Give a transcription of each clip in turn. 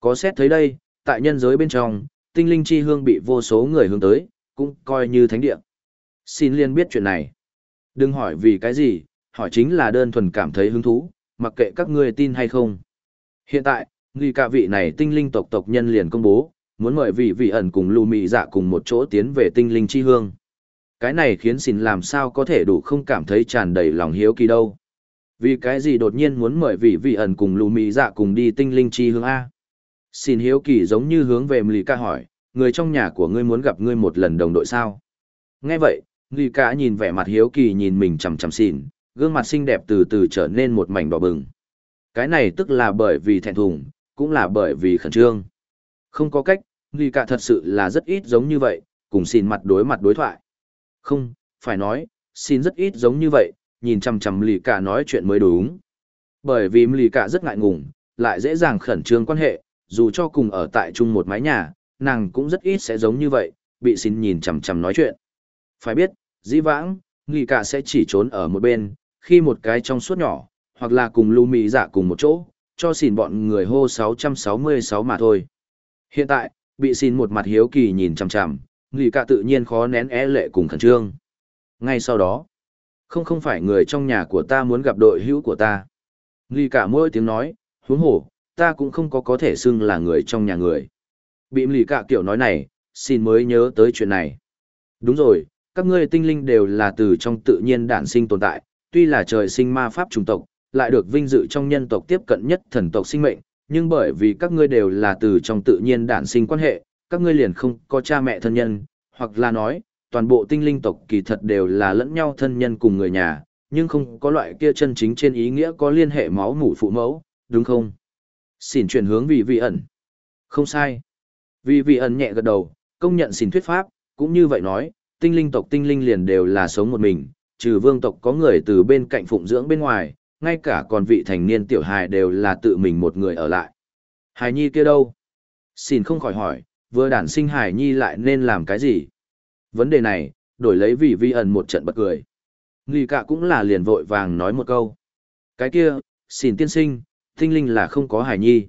Có xét thấy đây, tại nhân giới bên trong, tinh linh chi hương bị vô số người hướng tới, cũng coi như thánh địa. Xin liên biết chuyện này. Đừng hỏi vì cái gì, hỏi chính là đơn thuần cảm thấy hứng thú, mặc kệ các ngươi tin hay không. Hiện tại, người cả vị này tinh linh tộc tộc nhân liền công bố, muốn mời vị vị ẩn cùng lù mị dạ cùng một chỗ tiến về tinh linh chi hương. Cái này khiến xin làm sao có thể đủ không cảm thấy tràn đầy lòng hiếu kỳ đâu. Vì cái gì đột nhiên muốn mời vị vị ẩn cùng lù mị dạ cùng đi tinh linh chi hương A. Xin hiếu kỳ giống như hướng về Mlì ca hỏi, người trong nhà của ngươi muốn gặp ngươi một lần đồng đội sao? Nghe vậy, Mlì ca nhìn vẻ mặt hiếu kỳ nhìn mình chằm chằm xin, gương mặt xinh đẹp từ từ trở nên một mảnh đỏ bừng. Cái này tức là bởi vì thẹn thùng, cũng là bởi vì khẩn trương. Không có cách, Mlì ca thật sự là rất ít giống như vậy, cùng xin mặt đối mặt đối thoại. Không, phải nói, xin rất ít giống như vậy, nhìn chằm chằm lì cả nói chuyện mới đúng. Bởi vì lì cả rất ngại ngùng, lại dễ dàng khẩn trương quan hệ, dù cho cùng ở tại chung một mái nhà, nàng cũng rất ít sẽ giống như vậy, bị xin nhìn chằm chằm nói chuyện. Phải biết, dĩ vãng, nghỉ cả sẽ chỉ trốn ở một bên, khi một cái trong suốt nhỏ, hoặc là cùng lưu mị giả cùng một chỗ, cho xin bọn người hô 666 mà thôi. Hiện tại, bị xin một mặt hiếu kỳ nhìn chằm chằm, nghỉ cả tự nhiên khó nén é e lệ cùng khẩn trương. Ngay sau đó, không không phải người trong nhà của ta muốn gặp đội hữu của ta. Nghỉ cả mỗi tiếng nói, huống hổ, ta cũng không có có thể xưng là người trong nhà người. Bị lì cạ kiểu nói này, xin mới nhớ tới chuyện này. Đúng rồi, các ngươi tinh linh đều là từ trong tự nhiên đản sinh tồn tại, tuy là trời sinh ma pháp trùng tộc, lại được vinh dự trong nhân tộc tiếp cận nhất thần tộc sinh mệnh, nhưng bởi vì các ngươi đều là từ trong tự nhiên đản sinh quan hệ, các ngươi liền không có cha mẹ thân nhân, hoặc là nói, toàn bộ tinh linh tộc kỳ thật đều là lẫn nhau thân nhân cùng người nhà, nhưng không có loại kia chân chính trên ý nghĩa có liên hệ máu mủ phụ mẫu, đúng không? Xin chuyển hướng vì vị ẩn. Không sai. Vì vị ẩn nhẹ gật đầu, công nhận xin thuyết pháp, cũng như vậy nói, tinh linh tộc tinh linh liền đều là sống một mình, trừ vương tộc có người từ bên cạnh phụng dưỡng bên ngoài, ngay cả còn vị thành niên tiểu hài đều là tự mình một người ở lại. Hài nhi kia đâu? Xin không khỏi hỏi, vừa đản sinh hài nhi lại nên làm cái gì? Vấn đề này, đổi lấy vì vi ẩn một trận bật cười. Nghi cả cũng là liền vội vàng nói một câu. Cái kia, xin tiên sinh, tinh linh là không có hài nhi.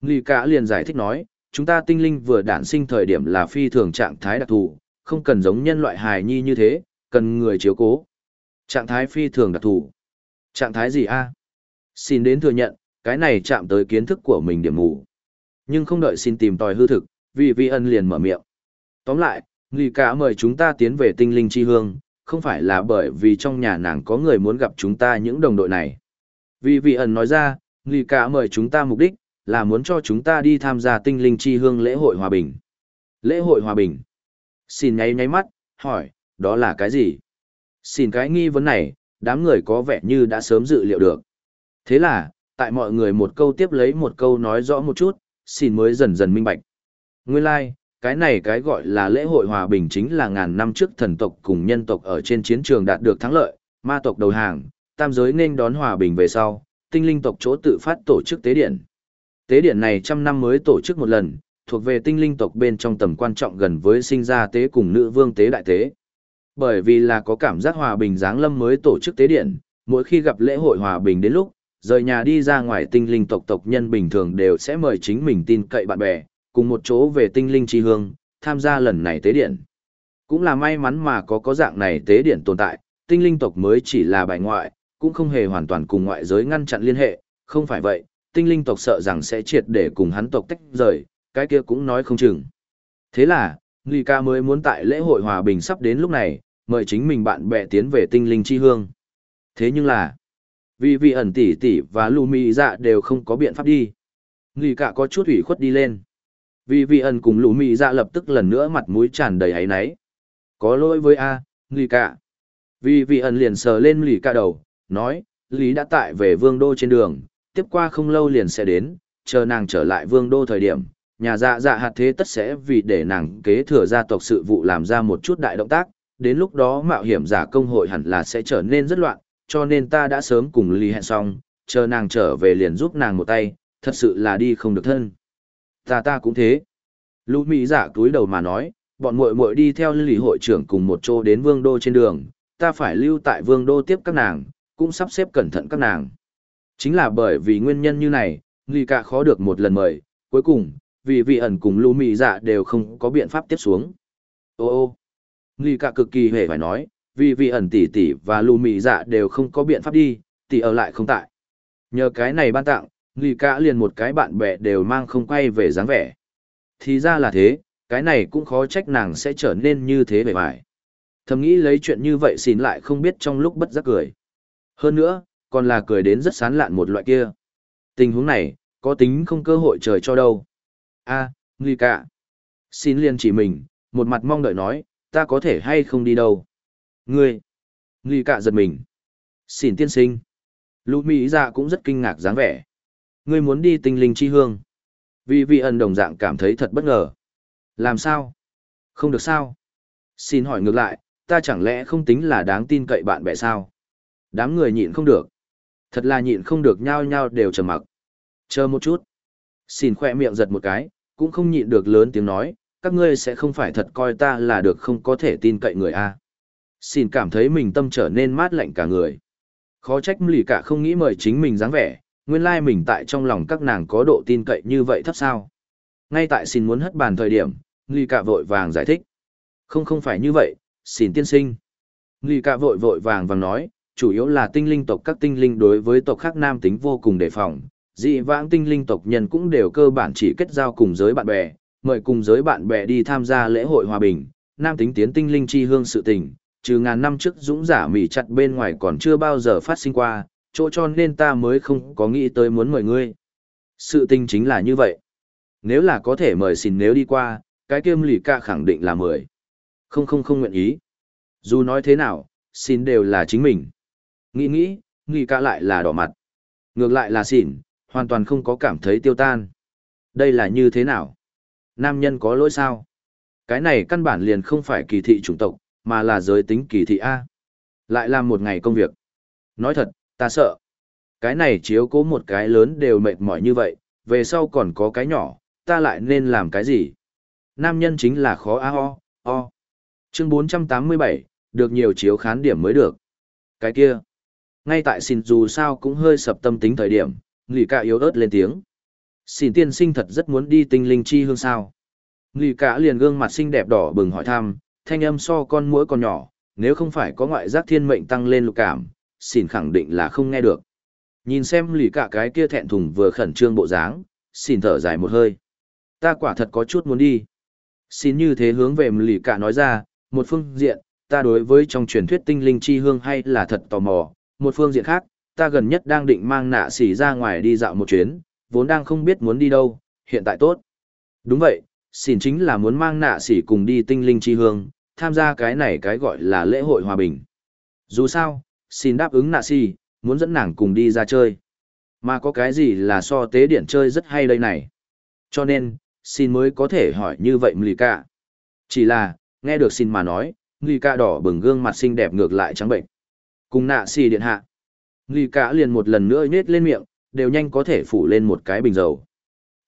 Nghi cả liền giải thích nói, chúng ta tinh linh vừa đản sinh thời điểm là phi thường trạng thái đặc thù, không cần giống nhân loại hài nhi như thế, cần người chiếu cố. Trạng thái phi thường đặc thù. Trạng thái gì a? Xin đến thừa nhận, cái này chạm tới kiến thức của mình điểm mù. Nhưng không đợi xin tìm tòi hư thực, vì vi ân liền mở miệng. Tóm lại, Nghi cả mời chúng ta tiến về tinh linh chi hương, không phải là bởi vì trong nhà nàng có người muốn gặp chúng ta những đồng đội này. Vì vị ẩn nói ra, Nghi cả mời chúng ta mục đích, là muốn cho chúng ta đi tham gia tinh linh chi hương lễ hội hòa bình. Lễ hội hòa bình. Xin nháy nháy mắt, hỏi, đó là cái gì? Xin cái nghi vấn này, đám người có vẻ như đã sớm dự liệu được. Thế là, tại mọi người một câu tiếp lấy một câu nói rõ một chút, xin mới dần dần minh bạch. Nguyên lai, like, cái này cái gọi là lễ hội hòa bình chính là ngàn năm trước thần tộc cùng nhân tộc ở trên chiến trường đạt được thắng lợi, ma tộc đầu hàng, tam giới nên đón hòa bình về sau, tinh linh tộc chỗ tự phát tổ chức tế điện. Tế điện này trăm năm mới tổ chức một lần, thuộc về tinh linh tộc bên trong tầm quan trọng gần với sinh ra tế cùng nữ vương tế đại tế. Bởi vì là có cảm giác hòa bình giáng lâm mới tổ chức tế điện, mỗi khi gặp lễ hội hòa bình đến lúc, rời nhà đi ra ngoài tinh linh tộc tộc nhân bình thường đều sẽ mời chính mình tin cậy bạn bè, cùng một chỗ về tinh linh tri hương, tham gia lần này tế điện. Cũng là may mắn mà có có dạng này tế điện tồn tại, tinh linh tộc mới chỉ là bài ngoại, cũng không hề hoàn toàn cùng ngoại giới ngăn chặn liên hệ, không phải vậy, tinh linh tộc sợ rằng sẽ triệt để cùng hắn tộc tách rời, cái kia cũng nói không chừng. Thế là, Nghi ca mới muốn tại lễ hội hòa bình sắp đến lúc này, mời chính mình bạn bè tiến về tinh linh chi hương. Thế nhưng là, vì vị ẩn tỷ tỷ và lù mì dạ đều không có biện pháp đi. Nghi ca có chút ủy khuất đi lên. Vì vị ẩn cùng lù mì dạ lập tức lần nữa mặt mũi tràn đầy ấy náy. Có lỗi với A, Nghi ca. Vì vị ẩn liền sờ lên lì ca đầu, nói, Lý đã tại về vương đô trên đường, tiếp qua không lâu liền sẽ đến, chờ nàng trở lại vương đô thời điểm, nhà dạ dạ hạt thế tất sẽ vì để nàng kế thừa gia tộc sự vụ làm ra một chút đại động tác, đến lúc đó mạo hiểm giả công hội hẳn là sẽ trở nên rất loạn, cho nên ta đã sớm cùng Lý hẹn xong, chờ nàng trở về liền giúp nàng một tay, thật sự là đi không được thân. Ta ta cũng thế. Lũ Mỹ giả túi đầu mà nói, bọn muội muội đi theo lý hội trưởng cùng một chỗ đến vương đô trên đường, ta phải lưu tại vương đô tiếp các nàng, cũng sắp xếp cẩn thận các nàng. Chính là bởi vì nguyên nhân như này, Nghi Cả khó được một lần mời, cuối cùng, vì vị ẩn cùng lưu mị dạ đều không có biện pháp tiếp xuống. Ô ô, Nghi cả cực kỳ hề phải nói, vì vị ẩn tỷ tỷ và lưu mị dạ đều không có biện pháp đi, tỷ ở lại không tại. Nhờ cái này ban tặng, Nghi cả liền một cái bạn bè đều mang không quay về dáng vẻ. Thì ra là thế, cái này cũng khó trách nàng sẽ trở nên như thế vẻ vải. Thầm nghĩ lấy chuyện như vậy xin lại không biết trong lúc bất giác cười. Hơn nữa, còn là cười đến rất sán lạn một loại kia. Tình huống này, có tính không cơ hội trời cho đâu. a à, Nghi cả. Xin liền chỉ mình, một mặt mong đợi nói, ta có thể hay không đi đâu. Ngươi. Nguy cả giật mình. Xin tiên sinh. Lũ Mỹ dạ cũng rất kinh ngạc dáng vẻ. Ngươi muốn đi tinh linh chi hương. Vì vị ẩn đồng dạng cảm thấy thật bất ngờ. Làm sao? Không được sao? Xin hỏi ngược lại, ta chẳng lẽ không tính là đáng tin cậy bạn bè sao? Đám người nhịn không được. Thật là nhịn không được nhao nhao đều trầm mặc. Chờ một chút. Xin khoe miệng giật một cái, cũng không nhịn được lớn tiếng nói, các ngươi sẽ không phải thật coi ta là được không có thể tin cậy người a. Xin cảm thấy mình tâm trở nên mát lạnh cả người. Khó trách lì cả không nghĩ mời chính mình dáng vẻ, nguyên lai mình tại trong lòng các nàng có độ tin cậy như vậy thấp sao. Ngay tại xin muốn hất bàn thời điểm, lì cả vội vàng giải thích. Không không phải như vậy, xin tiên sinh. Lì cả vội vội vàng vàng nói, chủ yếu là tinh linh tộc các tinh linh đối với tộc khác nam tính vô cùng đề phòng. Dị vãng tinh linh tộc nhân cũng đều cơ bản chỉ kết giao cùng giới bạn bè, mời cùng giới bạn bè đi tham gia lễ hội hòa bình, nam tính tiến tinh linh chi hương sự tình, trừ ngàn năm trước dũng giả mỉ chặt bên ngoài còn chưa bao giờ phát sinh qua, chỗ cho nên ta mới không có nghĩ tới muốn mời ngươi. Sự tình chính là như vậy. Nếu là có thể mời xin nếu đi qua, cái kiêm lì ca khẳng định là mời. Không không không nguyện ý. Dù nói thế nào, xin đều là chính mình. Nghĩ nghĩ, nghĩ cả lại là đỏ mặt. Ngược lại là xỉn, hoàn toàn không có cảm thấy tiêu tan. Đây là như thế nào? Nam nhân có lỗi sao? Cái này căn bản liền không phải kỳ thị chủng tộc, mà là giới tính kỳ thị A. Lại làm một ngày công việc. Nói thật, ta sợ. Cái này chiếu cố một cái lớn đều mệt mỏi như vậy, về sau còn có cái nhỏ, ta lại nên làm cái gì? Nam nhân chính là khó a o o. Chương 487, được nhiều chiếu khán điểm mới được. Cái kia. Ngay tại xin dù sao cũng hơi sập tâm tính thời điểm, nghỉ cả yếu ớt lên tiếng. Xin tiên sinh thật rất muốn đi tinh linh chi hương sao. Nghỉ cả liền gương mặt xinh đẹp đỏ bừng hỏi thăm, thanh âm so con mũi còn nhỏ, nếu không phải có ngoại giác thiên mệnh tăng lên lục cảm, xin khẳng định là không nghe được. Nhìn xem lì cả cái kia thẹn thùng vừa khẩn trương bộ dáng, xin thở dài một hơi. Ta quả thật có chút muốn đi. Xin như thế hướng về lì cả nói ra, một phương diện, ta đối với trong truyền thuyết tinh linh chi hương hay là thật tò mò, một phương diện khác, ta gần nhất đang định mang nạ xỉ ra ngoài đi dạo một chuyến, vốn đang không biết muốn đi đâu, hiện tại tốt. Đúng vậy, xin chính là muốn mang nạ xỉ cùng đi tinh linh chi hương, tham gia cái này cái gọi là lễ hội hòa bình. Dù sao, xin đáp ứng nạ xỉ, muốn dẫn nàng cùng đi ra chơi. Mà có cái gì là so tế điện chơi rất hay đây này. Cho nên, xin mới có thể hỏi như vậy Mlì Cả. Chỉ là, nghe được xin mà nói, Mlì Cả đỏ bừng gương mặt xinh đẹp ngược lại trắng bệnh. Cùng nạ xì điện hạ. Nghi Cả liền một lần nữa nhết lên miệng, đều nhanh có thể phủ lên một cái bình dầu.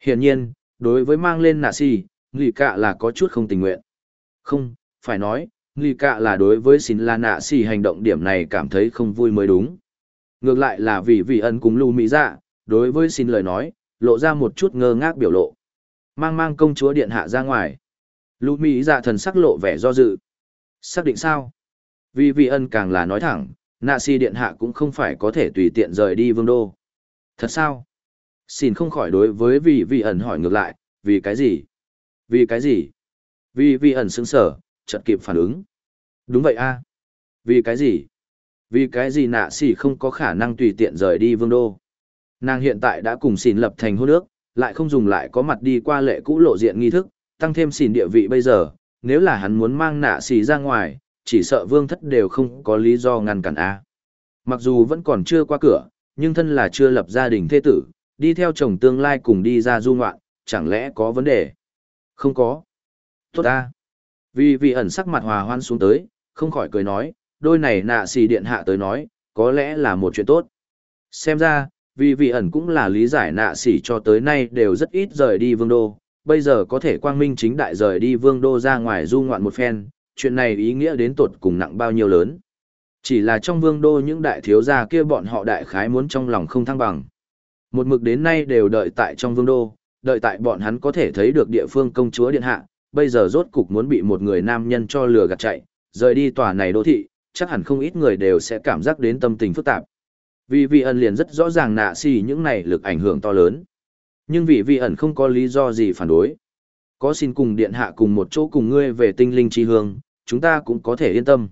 Hiển nhiên, đối với mang lên nạ xì, nghi Cả là có chút không tình nguyện. Không, phải nói, nghi Cả là đối với xin là nạ xì hành động điểm này cảm thấy không vui mới đúng. Ngược lại là vì vị ân cùng lưu mỹ dạ, đối với xin lời nói, lộ ra một chút ngơ ngác biểu lộ. Mang mang công chúa điện hạ ra ngoài. Lưu mỹ dạ thần sắc lộ vẻ do dự. Xác định sao? Vì vị ân càng là nói thẳng, nạ si điện hạ cũng không phải có thể tùy tiện rời đi vương đô. Thật sao? Xin không khỏi đối với vị vị ẩn hỏi ngược lại, vì cái gì? Vì cái gì? Vì vị ẩn xứng sở, chật kịp phản ứng. Đúng vậy a Vì cái gì? Vì cái gì nạ xỉ không có khả năng tùy tiện rời đi vương đô. Nàng hiện tại đã cùng xỉn lập thành hô nước lại không dùng lại có mặt đi qua lệ cũ lộ diện nghi thức, tăng thêm xỉn địa vị bây giờ, nếu là hắn muốn mang nạ xỉ ra ngoài, chỉ sợ vương thất đều không có lý do ngăn cản a. Mặc dù vẫn còn chưa qua cửa, nhưng thân là chưa lập gia đình thế tử, đi theo chồng tương lai cùng đi ra du ngoạn, chẳng lẽ có vấn đề? Không có. Tốt a. Vì vị ẩn sắc mặt hòa hoan xuống tới, không khỏi cười nói, đôi này nạ xì điện hạ tới nói, có lẽ là một chuyện tốt. Xem ra, vì vị ẩn cũng là lý giải nạ xỉ cho tới nay đều rất ít rời đi vương đô, bây giờ có thể quang minh chính đại rời đi vương đô ra ngoài du ngoạn một phen, chuyện này ý nghĩa đến tột cùng nặng bao nhiêu lớn. Chỉ là trong vương đô những đại thiếu gia kia bọn họ đại khái muốn trong lòng không thăng bằng. Một mực đến nay đều đợi tại trong vương đô, đợi tại bọn hắn có thể thấy được địa phương công chúa điện hạ, bây giờ rốt cục muốn bị một người nam nhân cho lừa gạt chạy, rời đi tòa này đô thị, chắc hẳn không ít người đều sẽ cảm giác đến tâm tình phức tạp. Vì vị ẩn liền rất rõ ràng nạ xì những này lực ảnh hưởng to lớn. Nhưng Vị vị ẩn không có lý do gì phản đối. Có xin cùng điện hạ cùng một chỗ cùng ngươi về tinh linh chi hương, chúng ta cũng có thể yên tâm.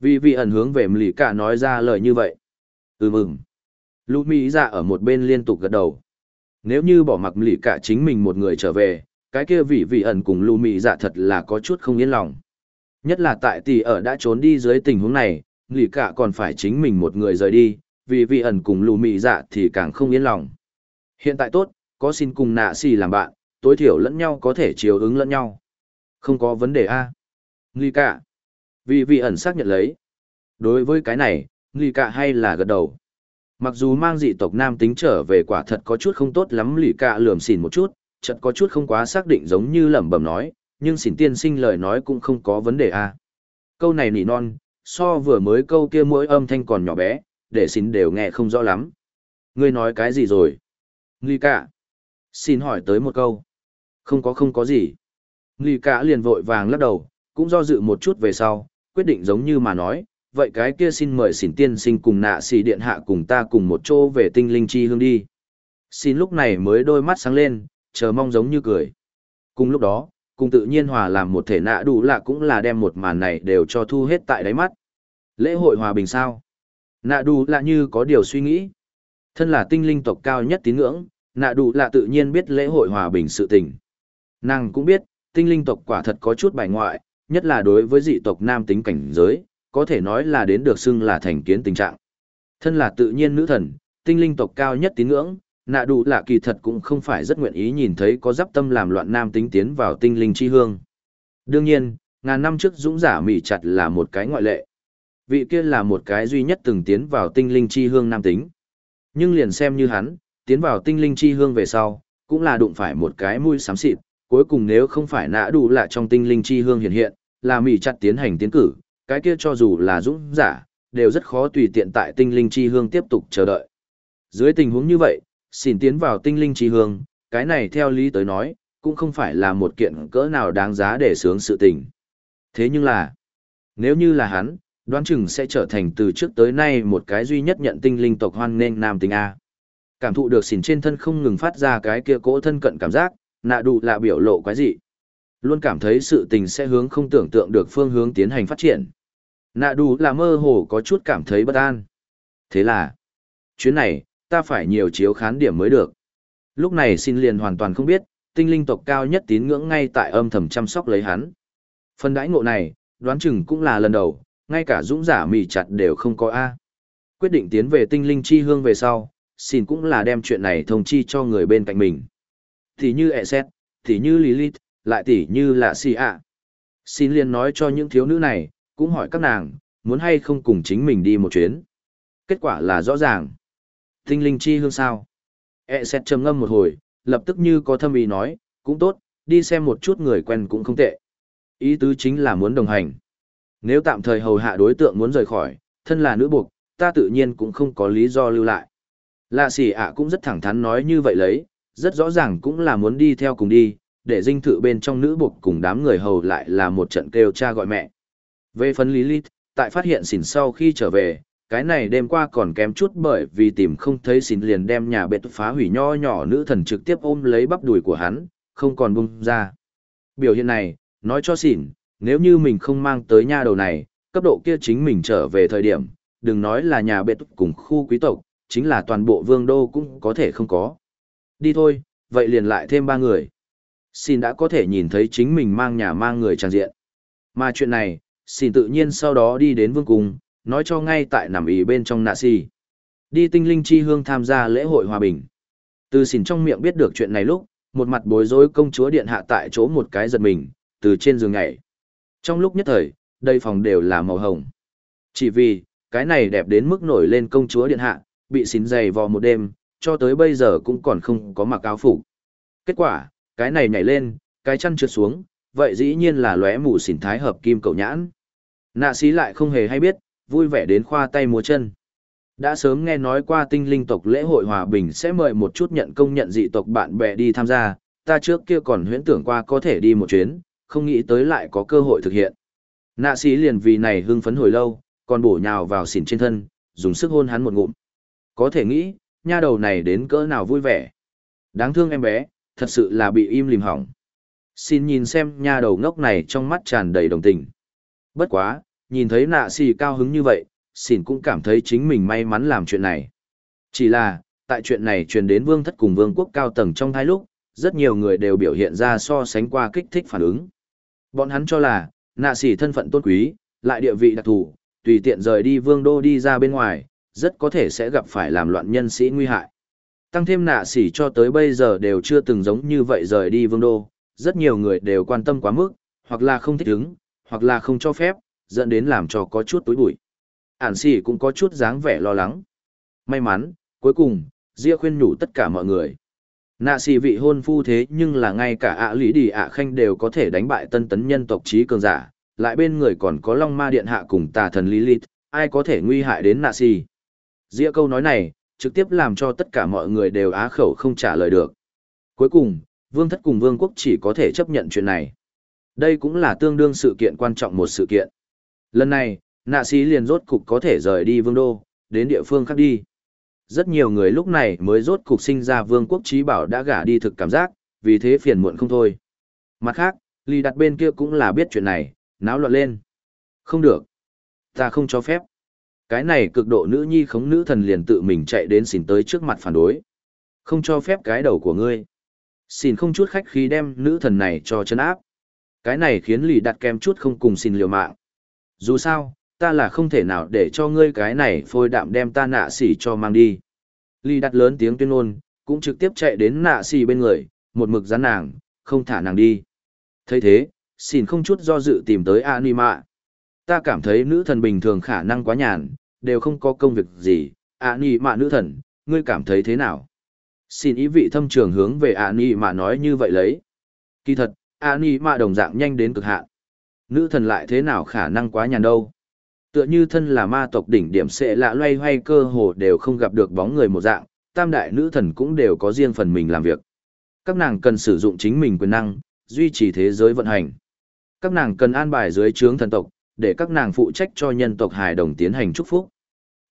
Vì vị ẩn hướng về lì cả nói ra lời như vậy. Ừ mừng. Lũ Mỹ dạ ở một bên liên tục gật đầu. Nếu như bỏ mặc lì cả chính mình một người trở về, cái kia vị vị ẩn cùng lũ Mỹ dạ thật là có chút không yên lòng. Nhất là tại tỷ ở đã trốn đi dưới tình huống này, lì cả còn phải chính mình một người rời đi, vì vị ẩn cùng lũ Mỹ dạ thì càng không yên lòng. Hiện tại tốt, có xin cùng nạ xì làm bạn, tối thiểu lẫn nhau có thể chiều ứng lẫn nhau. Không có vấn đề A. Nghi cả. Vì vị ẩn xác nhận lấy. Đối với cái này, nghi cả hay là gật đầu. Mặc dù mang dị tộc nam tính trở về quả thật có chút không tốt lắm lì cả lườm xỉn một chút, chợt có chút không quá xác định giống như lẩm bẩm nói, nhưng xỉn tiên sinh lời nói cũng không có vấn đề a. Câu này nỉ non, so vừa mới câu kia mỗi âm thanh còn nhỏ bé, để xỉn đều nghe không rõ lắm. Ngươi nói cái gì rồi? Nghi cả. Xin hỏi tới một câu. Không có không có gì. Nghi cả liền vội vàng lắc đầu, cũng do dự một chút về sau, quyết định giống như mà nói, vậy cái kia xin mời xỉn tiên sinh cùng nạ xỉ điện hạ cùng ta cùng một chỗ về tinh linh chi hương đi. Xin lúc này mới đôi mắt sáng lên, chờ mong giống như cười. Cùng lúc đó, cùng tự nhiên hòa làm một thể nạ đủ lạ cũng là đem một màn này đều cho thu hết tại đáy mắt. Lễ hội hòa bình sao? Nạ đủ lạ như có điều suy nghĩ. Thân là tinh linh tộc cao nhất tín ngưỡng, nạ đủ lạ tự nhiên biết lễ hội hòa bình sự tình. Nàng cũng biết, tinh linh tộc quả thật có chút bài ngoại, nhất là đối với dị tộc nam tính cảnh giới, có thể nói là đến được xưng là thành kiến tình trạng. Thân là tự nhiên nữ thần, tinh linh tộc cao nhất tín ngưỡng, nạ đủ lạ kỳ thật cũng không phải rất nguyện ý nhìn thấy có giáp tâm làm loạn nam tính tiến vào tinh linh chi hương. Đương nhiên, ngàn năm trước dũng giả mỉ chặt là một cái ngoại lệ. Vị kia là một cái duy nhất từng tiến vào tinh linh chi hương nam tính. Nhưng liền xem như hắn, tiến vào tinh linh chi hương về sau, cũng là đụng phải một cái mũi xám xịt, cuối cùng nếu không phải nã đủ lạ trong tinh linh chi hương hiện hiện, là mỉ chặt tiến hành tiến cử, cái kia cho dù là dũng giả, đều rất khó tùy tiện tại tinh linh chi hương tiếp tục chờ đợi. Dưới tình huống như vậy, xin tiến vào tinh linh chi hương, cái này theo lý tới nói, cũng không phải là một kiện cỡ nào đáng giá để sướng sự tình. Thế nhưng là, nếu như là hắn, đoán chừng sẽ trở thành từ trước tới nay một cái duy nhất nhận tinh linh tộc hoan nên nam tính A. Cảm thụ được xỉn trên thân không ngừng phát ra cái kia cỗ thân cận cảm giác, nạ đủ là biểu lộ quái dị. Luôn cảm thấy sự tình sẽ hướng không tưởng tượng được phương hướng tiến hành phát triển. Nạ đủ là mơ hồ có chút cảm thấy bất an. Thế là, chuyến này, ta phải nhiều chiếu khán điểm mới được. Lúc này xin liền hoàn toàn không biết, tinh linh tộc cao nhất tín ngưỡng ngay tại âm thầm chăm sóc lấy hắn. Phần đãi ngộ này, đoán chừng cũng là lần đầu, ngay cả dũng giả mì chặt đều không có A. Quyết định tiến về tinh linh chi hương về sau, xin cũng là đem chuyện này thông chi cho người bên cạnh mình. Thì như Eset, thì như Lilith, lại tỉ như là Si ạ. Xin liền nói cho những thiếu nữ này, cũng hỏi các nàng, muốn hay không cùng chính mình đi một chuyến. Kết quả là rõ ràng. Tinh linh chi hương sao? Eset trầm ngâm một hồi, lập tức như có thâm ý nói, cũng tốt, đi xem một chút người quen cũng không tệ. Ý tứ chính là muốn đồng hành. Nếu tạm thời hầu hạ đối tượng muốn rời khỏi, thân là nữ buộc, ta tự nhiên cũng không có lý do lưu lại. Lạ xỉ ạ cũng rất thẳng thắn nói như vậy lấy, rất rõ ràng cũng là muốn đi theo cùng đi, để dinh thự bên trong nữ buộc cùng đám người hầu lại là một trận kêu cha gọi mẹ. Về phần Lilith, tại phát hiện xỉn sau khi trở về, cái này đêm qua còn kém chút bởi vì tìm không thấy xỉn liền đem nhà bệt phá hủy nho nhỏ nữ thần trực tiếp ôm lấy bắp đùi của hắn, không còn bung ra. Biểu hiện này, nói cho xỉn, nếu như mình không mang tới nha đầu này, cấp độ kia chính mình trở về thời điểm, đừng nói là nhà bệt cùng khu quý tộc, chính là toàn bộ vương đô cũng có thể không có. Đi thôi, vậy liền lại thêm ba người. Xin đã có thể nhìn thấy chính mình mang nhà mang người trang diện. Mà chuyện này, xin tự nhiên sau đó đi đến vương cung, nói cho ngay tại nằm ý bên trong nạ si. Đi tinh linh chi hương tham gia lễ hội hòa bình. Từ xin trong miệng biết được chuyện này lúc, một mặt bối rối công chúa điện hạ tại chỗ một cái giật mình, từ trên giường nhảy. Trong lúc nhất thời, đây phòng đều là màu hồng. Chỉ vì, cái này đẹp đến mức nổi lên công chúa điện hạ, bị xín dày vò một đêm, cho tới bây giờ cũng còn không có mặc áo phục. Kết quả, cái này nhảy lên, cái chăn trượt xuống, vậy dĩ nhiên là lóe mù xỉn thái hợp kim cầu nhãn. Nạ sĩ lại không hề hay biết, vui vẻ đến khoa tay múa chân. Đã sớm nghe nói qua tinh linh tộc lễ hội hòa bình sẽ mời một chút nhận công nhận dị tộc bạn bè đi tham gia, ta trước kia còn huyễn tưởng qua có thể đi một chuyến, không nghĩ tới lại có cơ hội thực hiện. Nạ sĩ liền vì này hưng phấn hồi lâu, còn bổ nhào vào xỉn trên thân, dùng sức hôn hắn một ngụm. Có thể nghĩ, nha đầu này đến cỡ nào vui vẻ. Đáng thương em bé, thật sự là bị im lìm hỏng. Xin nhìn xem nha đầu ngốc này trong mắt tràn đầy đồng tình. Bất quá, nhìn thấy nạ xì cao hứng như vậy, xỉn cũng cảm thấy chính mình may mắn làm chuyện này. Chỉ là, tại chuyện này truyền đến vương thất cùng vương quốc cao tầng trong thái lúc, rất nhiều người đều biểu hiện ra so sánh qua kích thích phản ứng. Bọn hắn cho là, nạ xì thân phận tôn quý, lại địa vị đặc thù, tùy tiện rời đi vương đô đi ra bên ngoài, rất có thể sẽ gặp phải làm loạn nhân sĩ nguy hại. Tăng thêm nạ sỉ cho tới bây giờ đều chưa từng giống như vậy rời đi vương đô, rất nhiều người đều quan tâm quá mức, hoặc là không thích ứng, hoặc là không cho phép, dẫn đến làm cho có chút túi bụi. Ản sỉ cũng có chút dáng vẻ lo lắng. May mắn, cuối cùng, Dia khuyên nhủ tất cả mọi người. Nạ sỉ vị hôn phu thế nhưng là ngay cả ạ lý đi ạ khanh đều có thể đánh bại tân tấn nhân tộc trí cường giả, lại bên người còn có Long Ma Điện Hạ cùng tà thần Lilith, ai có thể nguy hại đến nạ sỉ? Dĩa câu nói này, trực tiếp làm cho tất cả mọi người đều á khẩu không trả lời được. Cuối cùng, vương thất cùng vương quốc chỉ có thể chấp nhận chuyện này. Đây cũng là tương đương sự kiện quan trọng một sự kiện. Lần này, nạ sĩ liền rốt cục có thể rời đi vương đô, đến địa phương khác đi. Rất nhiều người lúc này mới rốt cục sinh ra vương quốc trí bảo đã gả đi thực cảm giác, vì thế phiền muộn không thôi. Mặt khác, lì đặt bên kia cũng là biết chuyện này, náo loạn lên. Không được. Ta không cho phép. Cái này cực độ nữ nhi khống nữ thần liền tự mình chạy đến xỉn tới trước mặt phản đối. Không cho phép cái đầu của ngươi. Xỉn không chút khách khí đem nữ thần này cho chân áp. Cái này khiến lì đặt kem chút không cùng xin liều mạng. Dù sao, ta là không thể nào để cho ngươi cái này phôi đạm đem ta nạ xỉ cho mang đi. Lì đặt lớn tiếng tuyên ngôn, cũng trực tiếp chạy đến nạ xỉ bên người, một mực rắn nàng, không thả nàng đi. thấy thế, xin không chút do dự tìm tới Anima. Ta cảm thấy nữ thần bình thường khả năng quá nhàn, đều không có công việc gì, Anima nữ thần, ngươi cảm thấy thế nào? Xin ý vị thâm trường hướng về Anima nói như vậy lấy. Kỳ thật, Anima đồng dạng nhanh đến cực hạn. Nữ thần lại thế nào khả năng quá nhàn đâu? Tựa như thân là ma tộc đỉnh điểm sẽ lạ loay hoay cơ hồ đều không gặp được bóng người một dạng, tam đại nữ thần cũng đều có riêng phần mình làm việc. Các nàng cần sử dụng chính mình quyền năng, duy trì thế giới vận hành. Các nàng cần an bài dưới trướng thần tộc, để các nàng phụ trách cho nhân tộc hài đồng tiến hành chúc phúc.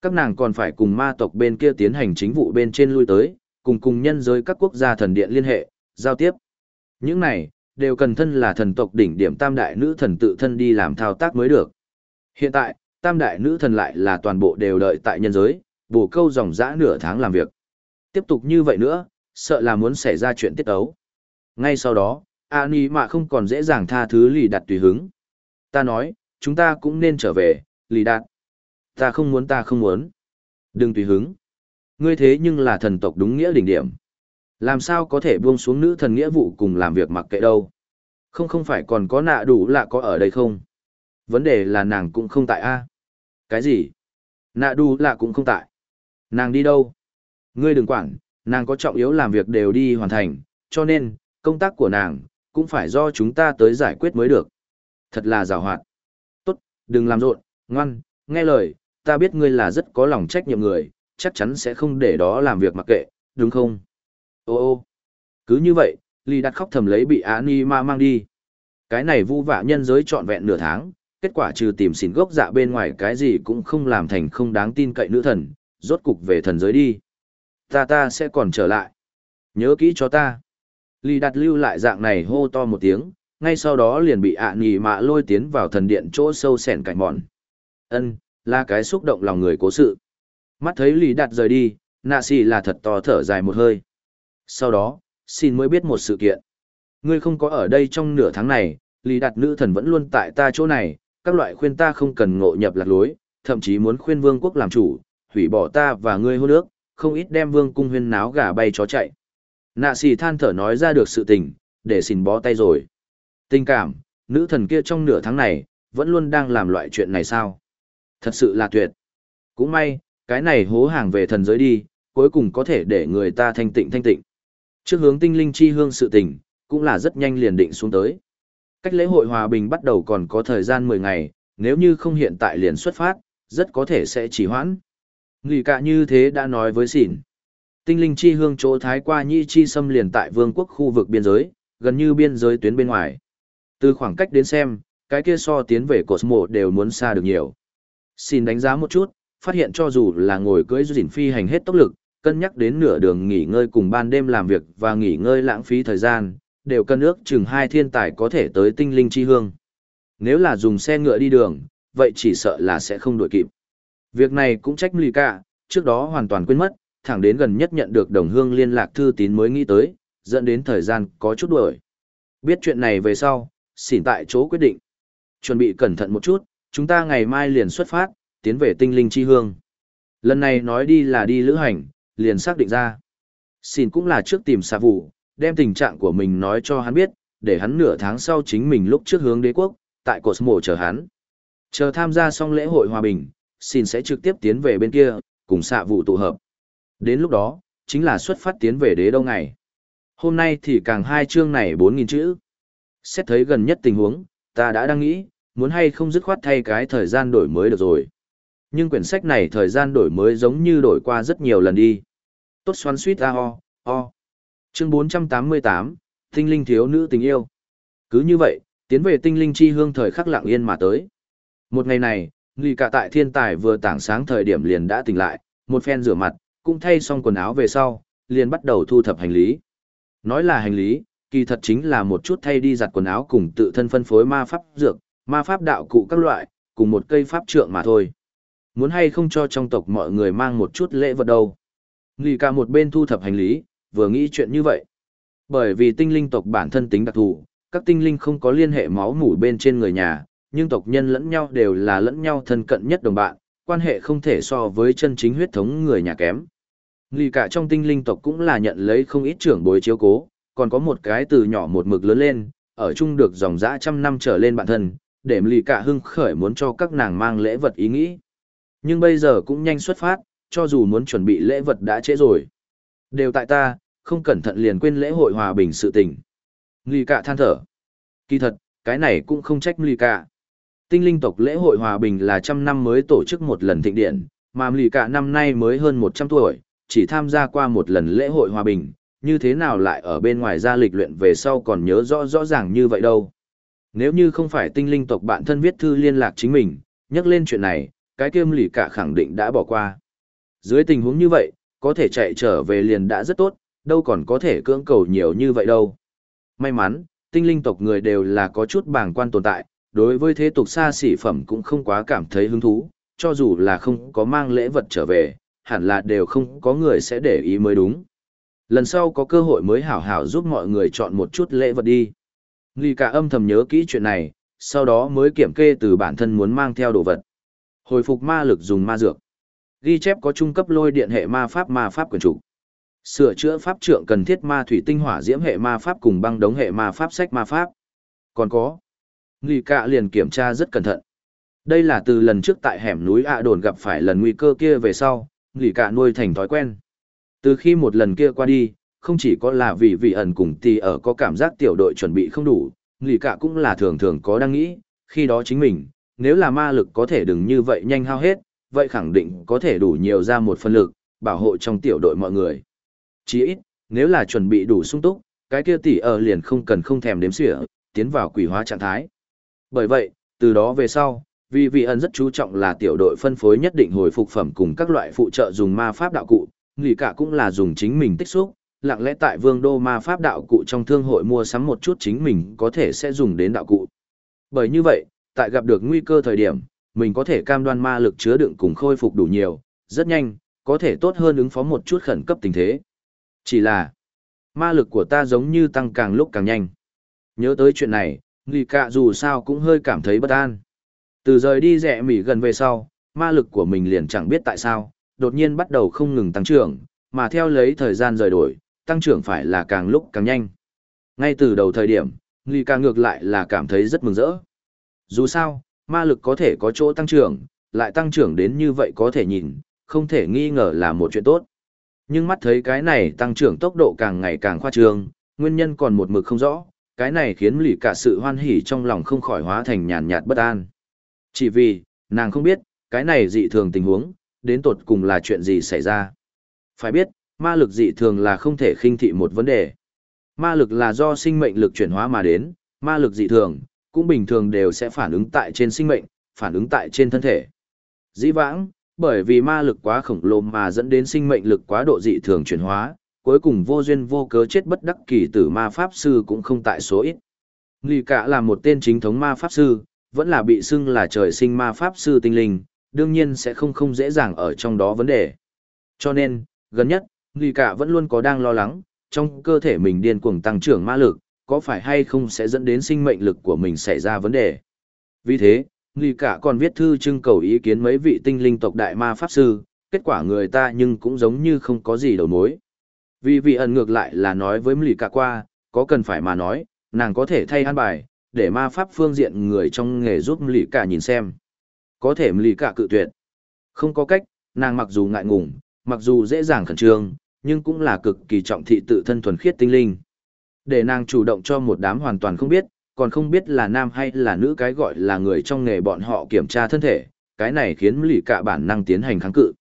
Các nàng còn phải cùng ma tộc bên kia tiến hành chính vụ bên trên lui tới, cùng cùng nhân giới các quốc gia thần điện liên hệ, giao tiếp. Những này, đều cần thân là thần tộc đỉnh điểm tam đại nữ thần tự thân đi làm thao tác mới được. Hiện tại, tam đại nữ thần lại là toàn bộ đều đợi tại nhân giới, bổ câu dòng dã nửa tháng làm việc. Tiếp tục như vậy nữa, sợ là muốn xảy ra chuyện tiết ấu. Ngay sau đó, Ani mà không còn dễ dàng tha thứ lì đặt tùy hứng. Ta nói, chúng ta cũng nên trở về, lì đạt. Ta không muốn ta không muốn. Đừng tùy hứng. Ngươi thế nhưng là thần tộc đúng nghĩa đỉnh điểm. Làm sao có thể buông xuống nữ thần nghĩa vụ cùng làm việc mặc kệ đâu. Không không phải còn có nạ đủ lạ có ở đây không? Vấn đề là nàng cũng không tại a Cái gì? Nạ đủ lạ cũng không tại. Nàng đi đâu? Ngươi đừng quản, nàng có trọng yếu làm việc đều đi hoàn thành, cho nên, công tác của nàng, cũng phải do chúng ta tới giải quyết mới được. Thật là rào hoạt. Tốt, đừng làm rộn, ngoan, nghe lời, ta biết ngươi là rất có lòng trách nhiệm người, chắc chắn sẽ không để đó làm việc mặc kệ, đúng không? Ô ô, cứ như vậy, Lý đặt khóc thầm lấy bị Anima mang đi. Cái này vu vạ nhân giới trọn vẹn nửa tháng, kết quả trừ tìm xỉn gốc dạ bên ngoài cái gì cũng không làm thành không đáng tin cậy nữ thần, rốt cục về thần giới đi. Ta ta sẽ còn trở lại. Nhớ kỹ cho ta. Lý đặt lưu lại dạng này hô to một tiếng, ngay sau đó liền bị ạ nì mạ lôi tiến vào thần điện chỗ sâu sẻn cạnh mòn. Ân, là cái xúc động lòng người cố sự. Mắt thấy Lý Đạt rời đi, nạ xì là thật to thở dài một hơi. Sau đó, xin mới biết một sự kiện. Ngươi không có ở đây trong nửa tháng này, Lý Đạt nữ thần vẫn luôn tại ta chỗ này, các loại khuyên ta không cần ngộ nhập lạc lối, thậm chí muốn khuyên vương quốc làm chủ, hủy bỏ ta và ngươi hôn ước, không ít đem vương cung huyên náo gà bay chó chạy. Nạ xì than thở nói ra được sự tình, để xin bó tay rồi. Tình cảm, nữ thần kia trong nửa tháng này, vẫn luôn đang làm loại chuyện này sao? Thật sự là tuyệt. Cũng may, cái này hố hàng về thần giới đi, cuối cùng có thể để người ta thanh tịnh thanh tịnh. Trước hướng tinh linh chi hương sự tình, cũng là rất nhanh liền định xuống tới. Cách lễ hội hòa bình bắt đầu còn có thời gian 10 ngày, nếu như không hiện tại liền xuất phát, rất có thể sẽ chỉ hoãn. Nghỉ cả như thế đã nói với xỉn. Tinh linh chi hương chỗ thái qua nhi chi xâm liền tại vương quốc khu vực biên giới, gần như biên giới tuyến bên ngoài. Từ khoảng cách đến xem, cái kia so tiến về cột mộ đều muốn xa được nhiều. Xin đánh giá một chút, phát hiện cho dù là ngồi cưỡi dình phi hành hết tốc lực, cân nhắc đến nửa đường nghỉ ngơi cùng ban đêm làm việc và nghỉ ngơi lãng phí thời gian, đều cân ước chừng hai thiên tài có thể tới tinh linh chi hương. Nếu là dùng xe ngựa đi đường, vậy chỉ sợ là sẽ không đuổi kịp. Việc này cũng trách lì cả, trước đó hoàn toàn quên mất, thẳng đến gần nhất nhận được đồng hương liên lạc thư tín mới nghĩ tới, dẫn đến thời gian có chút đuổi. Biết chuyện này về sau, xỉn tại chỗ quyết định. Chuẩn bị cẩn thận một chút, chúng ta ngày mai liền xuất phát, tiến về tinh linh chi hương. Lần này nói đi là đi lữ hành, liền xác định ra. Xin cũng là trước tìm xạ vụ, đem tình trạng của mình nói cho hắn biết, để hắn nửa tháng sau chính mình lúc trước hướng đế quốc, tại cột mộ chờ hắn. Chờ tham gia xong lễ hội hòa bình, xin sẽ trực tiếp tiến về bên kia, cùng xạ vụ tụ hợp. Đến lúc đó, chính là xuất phát tiến về đế đâu ngày. Hôm nay thì càng hai chương này 4.000 chữ. Xét thấy gần nhất tình huống, ta đã đang nghĩ, muốn hay không dứt khoát thay cái thời gian đổi mới được rồi. Nhưng quyển sách này thời gian đổi mới giống như đổi qua rất nhiều lần đi. Tốt xoắn suýt ra ho, ho. Chương 488, Tinh linh thiếu nữ tình yêu. Cứ như vậy, tiến về tinh linh chi hương thời khắc lặng yên mà tới. Một ngày này, Nghi cả tại thiên tài vừa tảng sáng thời điểm liền đã tỉnh lại, một phen rửa mặt, cũng thay xong quần áo về sau, liền bắt đầu thu thập hành lý. Nói là hành lý, kỳ thật chính là một chút thay đi giặt quần áo cùng tự thân phân phối ma pháp dược, ma pháp đạo cụ các loại, cùng một cây pháp trượng mà thôi. Muốn hay không cho trong tộc mọi người mang một chút lễ vật đâu. Nghỉ cả một bên thu thập hành lý, vừa nghĩ chuyện như vậy. Bởi vì tinh linh tộc bản thân tính đặc thù, các tinh linh không có liên hệ máu mủ bên trên người nhà, nhưng tộc nhân lẫn nhau đều là lẫn nhau thân cận nhất đồng bạn, quan hệ không thể so với chân chính huyết thống người nhà kém. Nghỉ cả trong tinh linh tộc cũng là nhận lấy không ít trưởng bối chiếu cố, còn có một cái từ nhỏ một mực lớn lên, ở chung được dòng dã trăm năm trở lên bản thân, để lì cả hưng khởi muốn cho các nàng mang lễ vật ý nghĩ. Nhưng bây giờ cũng nhanh xuất phát, cho dù muốn chuẩn bị lễ vật đã trễ rồi. Đều tại ta, không cẩn thận liền quên lễ hội hòa bình sự tình. Lì cả than thở. Kỳ thật, cái này cũng không trách lì cả. Tinh linh tộc lễ hội hòa bình là trăm năm mới tổ chức một lần thịnh điện, mà lì cả năm nay mới hơn 100 tuổi, chỉ tham gia qua một lần lễ hội hòa bình, như thế nào lại ở bên ngoài ra lịch luyện về sau còn nhớ rõ rõ ràng như vậy đâu. Nếu như không phải tinh linh tộc bạn thân viết thư liên lạc chính mình, nhắc lên chuyện này, cái kiêm lì cả khẳng định đã bỏ qua. Dưới tình huống như vậy, có thể chạy trở về liền đã rất tốt, đâu còn có thể cưỡng cầu nhiều như vậy đâu. May mắn, tinh linh tộc người đều là có chút bàng quan tồn tại, đối với thế tục xa xỉ phẩm cũng không quá cảm thấy hứng thú, cho dù là không có mang lễ vật trở về, hẳn là đều không có người sẽ để ý mới đúng. Lần sau có cơ hội mới hảo hảo giúp mọi người chọn một chút lễ vật đi. Nghi cả âm thầm nhớ kỹ chuyện này, sau đó mới kiểm kê từ bản thân muốn mang theo đồ vật. Hồi phục ma lực dùng ma dược. Ghi chép có trung cấp lôi điện hệ ma pháp ma pháp quyền chủ. Sửa chữa pháp trượng cần thiết ma thủy tinh hỏa diễm hệ ma pháp cùng băng đống hệ ma pháp sách ma pháp. Còn có. Nghi cả liền kiểm tra rất cẩn thận. Đây là từ lần trước tại hẻm núi ạ đồn gặp phải lần nguy cơ kia về sau, nghỉ cả nuôi thành thói quen. Từ khi một lần kia qua đi, không chỉ có là vì vị ẩn cùng tì ở có cảm giác tiểu đội chuẩn bị không đủ, lì cả cũng là thường thường có đang nghĩ, khi đó chính mình, nếu là ma lực có thể đừng như vậy nhanh hao hết, vậy khẳng định có thể đủ nhiều ra một phần lực, bảo hộ trong tiểu đội mọi người. Chỉ ít, nếu là chuẩn bị đủ sung túc, cái kia tỷ ở liền không cần không thèm đếm xỉa, tiến vào quỷ hóa trạng thái. Bởi vậy, từ đó về sau, vì vị ẩn rất chú trọng là tiểu đội phân phối nhất định hồi phục phẩm cùng các loại phụ trợ dùng ma pháp đạo cụ, nghỉ cả cũng là dùng chính mình tích xúc, lặng lẽ tại vương đô ma pháp đạo cụ trong thương hội mua sắm một chút chính mình có thể sẽ dùng đến đạo cụ. Bởi như vậy, tại gặp được nguy cơ thời điểm, mình có thể cam đoan ma lực chứa đựng cùng khôi phục đủ nhiều, rất nhanh, có thể tốt hơn ứng phó một chút khẩn cấp tình thế. Chỉ là, ma lực của ta giống như tăng càng lúc càng nhanh. Nhớ tới chuyện này, Nghi Cạ dù sao cũng hơi cảm thấy bất an. Từ rời đi rẻ mỉ gần về sau, ma lực của mình liền chẳng biết tại sao, đột nhiên bắt đầu không ngừng tăng trưởng, mà theo lấy thời gian rời đổi, tăng trưởng phải là càng lúc càng nhanh. Ngay từ đầu thời điểm, Nghi ca ngược lại là cảm thấy rất mừng rỡ. Dù sao, ma lực có thể có chỗ tăng trưởng, lại tăng trưởng đến như vậy có thể nhìn, không thể nghi ngờ là một chuyện tốt. Nhưng mắt thấy cái này tăng trưởng tốc độ càng ngày càng khoa trương, nguyên nhân còn một mực không rõ, cái này khiến lì cả sự hoan hỉ trong lòng không khỏi hóa thành nhàn nhạt bất an. Chỉ vì, nàng không biết, cái này dị thường tình huống, đến tột cùng là chuyện gì xảy ra. Phải biết, ma lực dị thường là không thể khinh thị một vấn đề. Ma lực là do sinh mệnh lực chuyển hóa mà đến, ma lực dị thường, cũng bình thường đều sẽ phản ứng tại trên sinh mệnh, phản ứng tại trên thân thể. Dĩ vãng, bởi vì ma lực quá khổng lồ mà dẫn đến sinh mệnh lực quá độ dị thường chuyển hóa, cuối cùng vô duyên vô cớ chết bất đắc kỳ tử ma pháp sư cũng không tại số ít. Nghi cả là một tên chính thống ma pháp sư, vẫn là bị xưng là trời sinh ma pháp sư tinh linh, đương nhiên sẽ không không dễ dàng ở trong đó vấn đề. Cho nên, gần nhất, Nghi cả vẫn luôn có đang lo lắng, trong cơ thể mình điên cuồng tăng trưởng ma lực, có phải hay không sẽ dẫn đến sinh mệnh lực của mình xảy ra vấn đề. Vì thế, Nghi cả còn viết thư trưng cầu ý kiến mấy vị tinh linh tộc đại ma pháp sư, kết quả người ta nhưng cũng giống như không có gì đầu mối. Vì vị ẩn ngược lại là nói với Nghi cả qua, có cần phải mà nói, nàng có thể thay an bài, để ma pháp phương diện người trong nghề giúp Nghi cả nhìn xem. Có thể Nghi cả cự tuyệt. Không có cách, nàng mặc dù ngại ngùng, mặc dù dễ dàng khẩn trương, nhưng cũng là cực kỳ trọng thị tự thân thuần khiết tinh linh. Để nàng chủ động cho một đám hoàn toàn không biết, còn không biết là nam hay là nữ cái gọi là người trong nghề bọn họ kiểm tra thân thể, cái này khiến lì cả bản năng tiến hành kháng cự.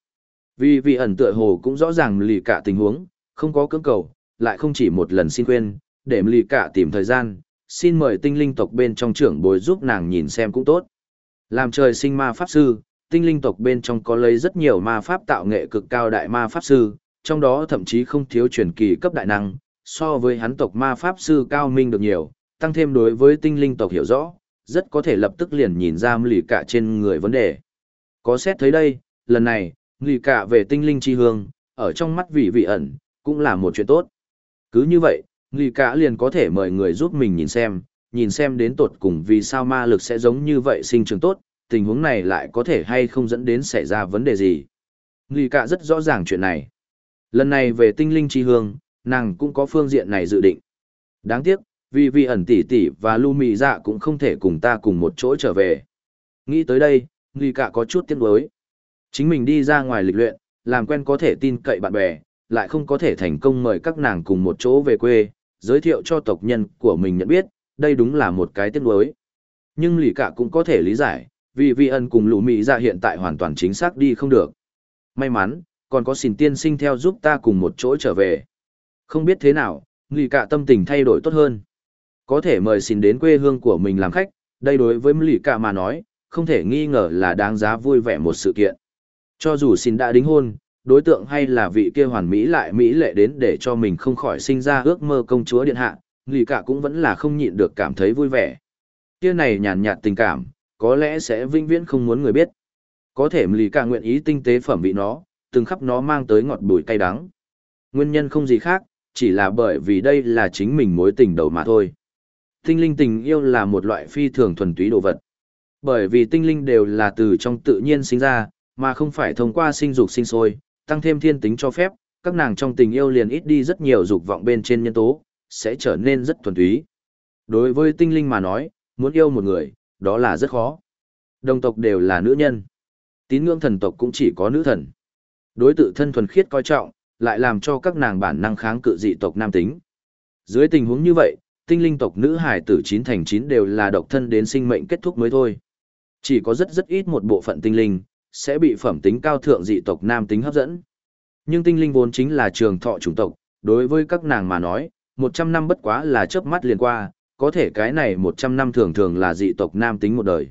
Vì vị ẩn tựa hồ cũng rõ ràng lì cả tình huống, không có cưỡng cầu, lại không chỉ một lần xin quên, để lì cả tìm thời gian, xin mời tinh linh tộc bên trong trưởng bồi giúp nàng nhìn xem cũng tốt. Làm trời sinh ma pháp sư, tinh linh tộc bên trong có lấy rất nhiều ma pháp tạo nghệ cực cao đại ma pháp sư, trong đó thậm chí không thiếu truyền kỳ cấp đại năng, so với hắn tộc ma pháp sư cao minh được nhiều, tăng thêm đối với tinh linh tộc hiểu rõ, rất có thể lập tức liền nhìn ra lì cả trên người vấn đề. Có xét thấy đây, lần này, lì cả về tinh linh chi hương, ở trong mắt vị vị ẩn, cũng là một chuyện tốt. Cứ như vậy, lì cả liền có thể mời người giúp mình nhìn xem, nhìn xem đến tột cùng vì sao ma lực sẽ giống như vậy sinh trưởng tốt, tình huống này lại có thể hay không dẫn đến xảy ra vấn đề gì. Lì cả rất rõ ràng chuyện này. Lần này về tinh linh chi hương, nàng cũng có phương diện này dự định. Đáng tiếc, vì vị ẩn tỷ tỷ và lưu mị dạ cũng không thể cùng ta cùng một chỗ trở về. Nghĩ tới đây, Nghi cả có chút tiếc nuối. Chính mình đi ra ngoài lịch luyện, làm quen có thể tin cậy bạn bè, lại không có thể thành công mời các nàng cùng một chỗ về quê, giới thiệu cho tộc nhân của mình nhận biết, đây đúng là một cái tiếc nuối. Nhưng lì cả cũng có thể lý giải, vì vị ẩn cùng lũ mị dạ hiện tại hoàn toàn chính xác đi không được. May mắn, còn có xin tiên sinh theo giúp ta cùng một chỗ trở về. Không biết thế nào, lì cả tâm tình thay đổi tốt hơn. Có thể mời xin đến quê hương của mình làm khách, đây đối với lì cả mà nói, không thể nghi ngờ là đáng giá vui vẻ một sự kiện. Cho dù xin đã đính hôn, đối tượng hay là vị kia hoàn mỹ lại mỹ lệ đến để cho mình không khỏi sinh ra ước mơ công chúa điện hạ, lì cả cũng vẫn là không nhịn được cảm thấy vui vẻ. Kia này nhàn nhạt tình cảm, có lẽ sẽ vinh viễn không muốn người biết. Có thể lì cả nguyện ý tinh tế phẩm vị nó, từng khắp nó mang tới ngọt bùi cay đắng. Nguyên nhân không gì khác, chỉ là bởi vì đây là chính mình mối tình đầu mà thôi. Tinh linh tình yêu là một loại phi thường thuần túy đồ vật. Bởi vì tinh linh đều là từ trong tự nhiên sinh ra, mà không phải thông qua sinh dục sinh sôi, tăng thêm thiên tính cho phép, các nàng trong tình yêu liền ít đi rất nhiều dục vọng bên trên nhân tố, sẽ trở nên rất thuần túy. Đối với tinh linh mà nói, muốn yêu một người, đó là rất khó. Đồng tộc đều là nữ nhân. Tín ngưỡng thần tộc cũng chỉ có nữ thần. Đối tự thân thuần khiết coi trọng, lại làm cho các nàng bản năng kháng cự dị tộc nam tính. Dưới tình huống như vậy, tinh linh tộc nữ hải tử chín thành chín đều là độc thân đến sinh mệnh kết thúc mới thôi. Chỉ có rất rất ít một bộ phận tinh linh, sẽ bị phẩm tính cao thượng dị tộc nam tính hấp dẫn. Nhưng tinh linh vốn chính là trường thọ chủng tộc, đối với các nàng mà nói, 100 năm bất quá là chớp mắt liền qua, có thể cái này 100 năm thường thường là dị tộc nam tính một đời.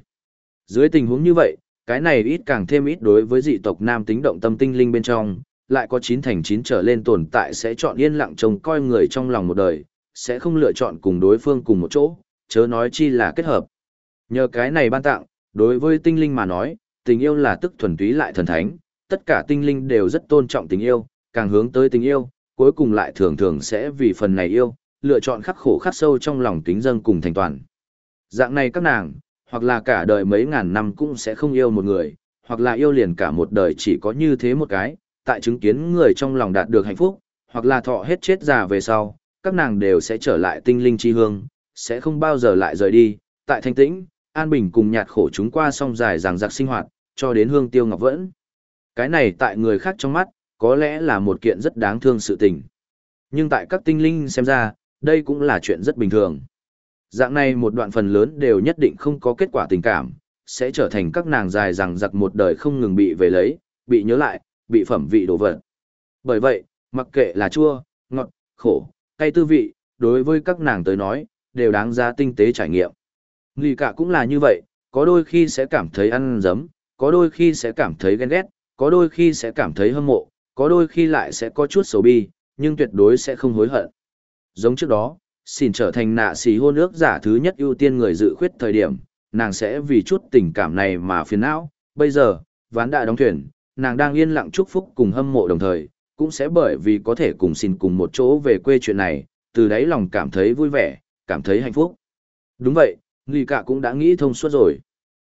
Dưới tình huống như vậy, cái này ít càng thêm ít đối với dị tộc nam tính động tâm tinh linh bên trong, lại có chín thành chín trở lên tồn tại sẽ chọn yên lặng trông coi người trong lòng một đời, sẽ không lựa chọn cùng đối phương cùng một chỗ, chớ nói chi là kết hợp. Nhờ cái này ban tặng, đối với tinh linh mà nói, tình yêu là tức thuần túy lại thần thánh, tất cả tinh linh đều rất tôn trọng tình yêu, càng hướng tới tình yêu, cuối cùng lại thường thường sẽ vì phần này yêu, lựa chọn khắc khổ khắc sâu trong lòng tính dân cùng thành toàn. Dạng này các nàng, hoặc là cả đời mấy ngàn năm cũng sẽ không yêu một người, hoặc là yêu liền cả một đời chỉ có như thế một cái, tại chứng kiến người trong lòng đạt được hạnh phúc, hoặc là thọ hết chết già về sau, các nàng đều sẽ trở lại tinh linh chi hương, sẽ không bao giờ lại rời đi, tại thanh tĩnh, an bình cùng nhạt khổ chúng qua song dài ràng giặc sinh hoạt, cho đến hương tiêu ngọc vẫn. Cái này tại người khác trong mắt, có lẽ là một kiện rất đáng thương sự tình. Nhưng tại các tinh linh xem ra, đây cũng là chuyện rất bình thường. Dạng này một đoạn phần lớn đều nhất định không có kết quả tình cảm, sẽ trở thành các nàng dài rằng giặc một đời không ngừng bị về lấy, bị nhớ lại, bị phẩm vị đồ vật. Bởi vậy, mặc kệ là chua, ngọt, khổ, cay tư vị, đối với các nàng tới nói, đều đáng giá tinh tế trải nghiệm. Lì cả cũng là như vậy, có đôi khi sẽ cảm thấy ăn dấm, có đôi khi sẽ cảm thấy ghen ghét, có đôi khi sẽ cảm thấy hâm mộ, có đôi khi lại sẽ có chút xấu bi, nhưng tuyệt đối sẽ không hối hận. Giống trước đó, xin trở thành nạ xì hôn ước giả thứ nhất ưu tiên người dự khuyết thời điểm, nàng sẽ vì chút tình cảm này mà phiền não. Bây giờ, ván đã đóng thuyền, nàng đang yên lặng chúc phúc cùng hâm mộ đồng thời, cũng sẽ bởi vì có thể cùng xin cùng một chỗ về quê chuyện này, từ đấy lòng cảm thấy vui vẻ, cảm thấy hạnh phúc. Đúng vậy, Nghi Cả cũng đã nghĩ thông suốt rồi.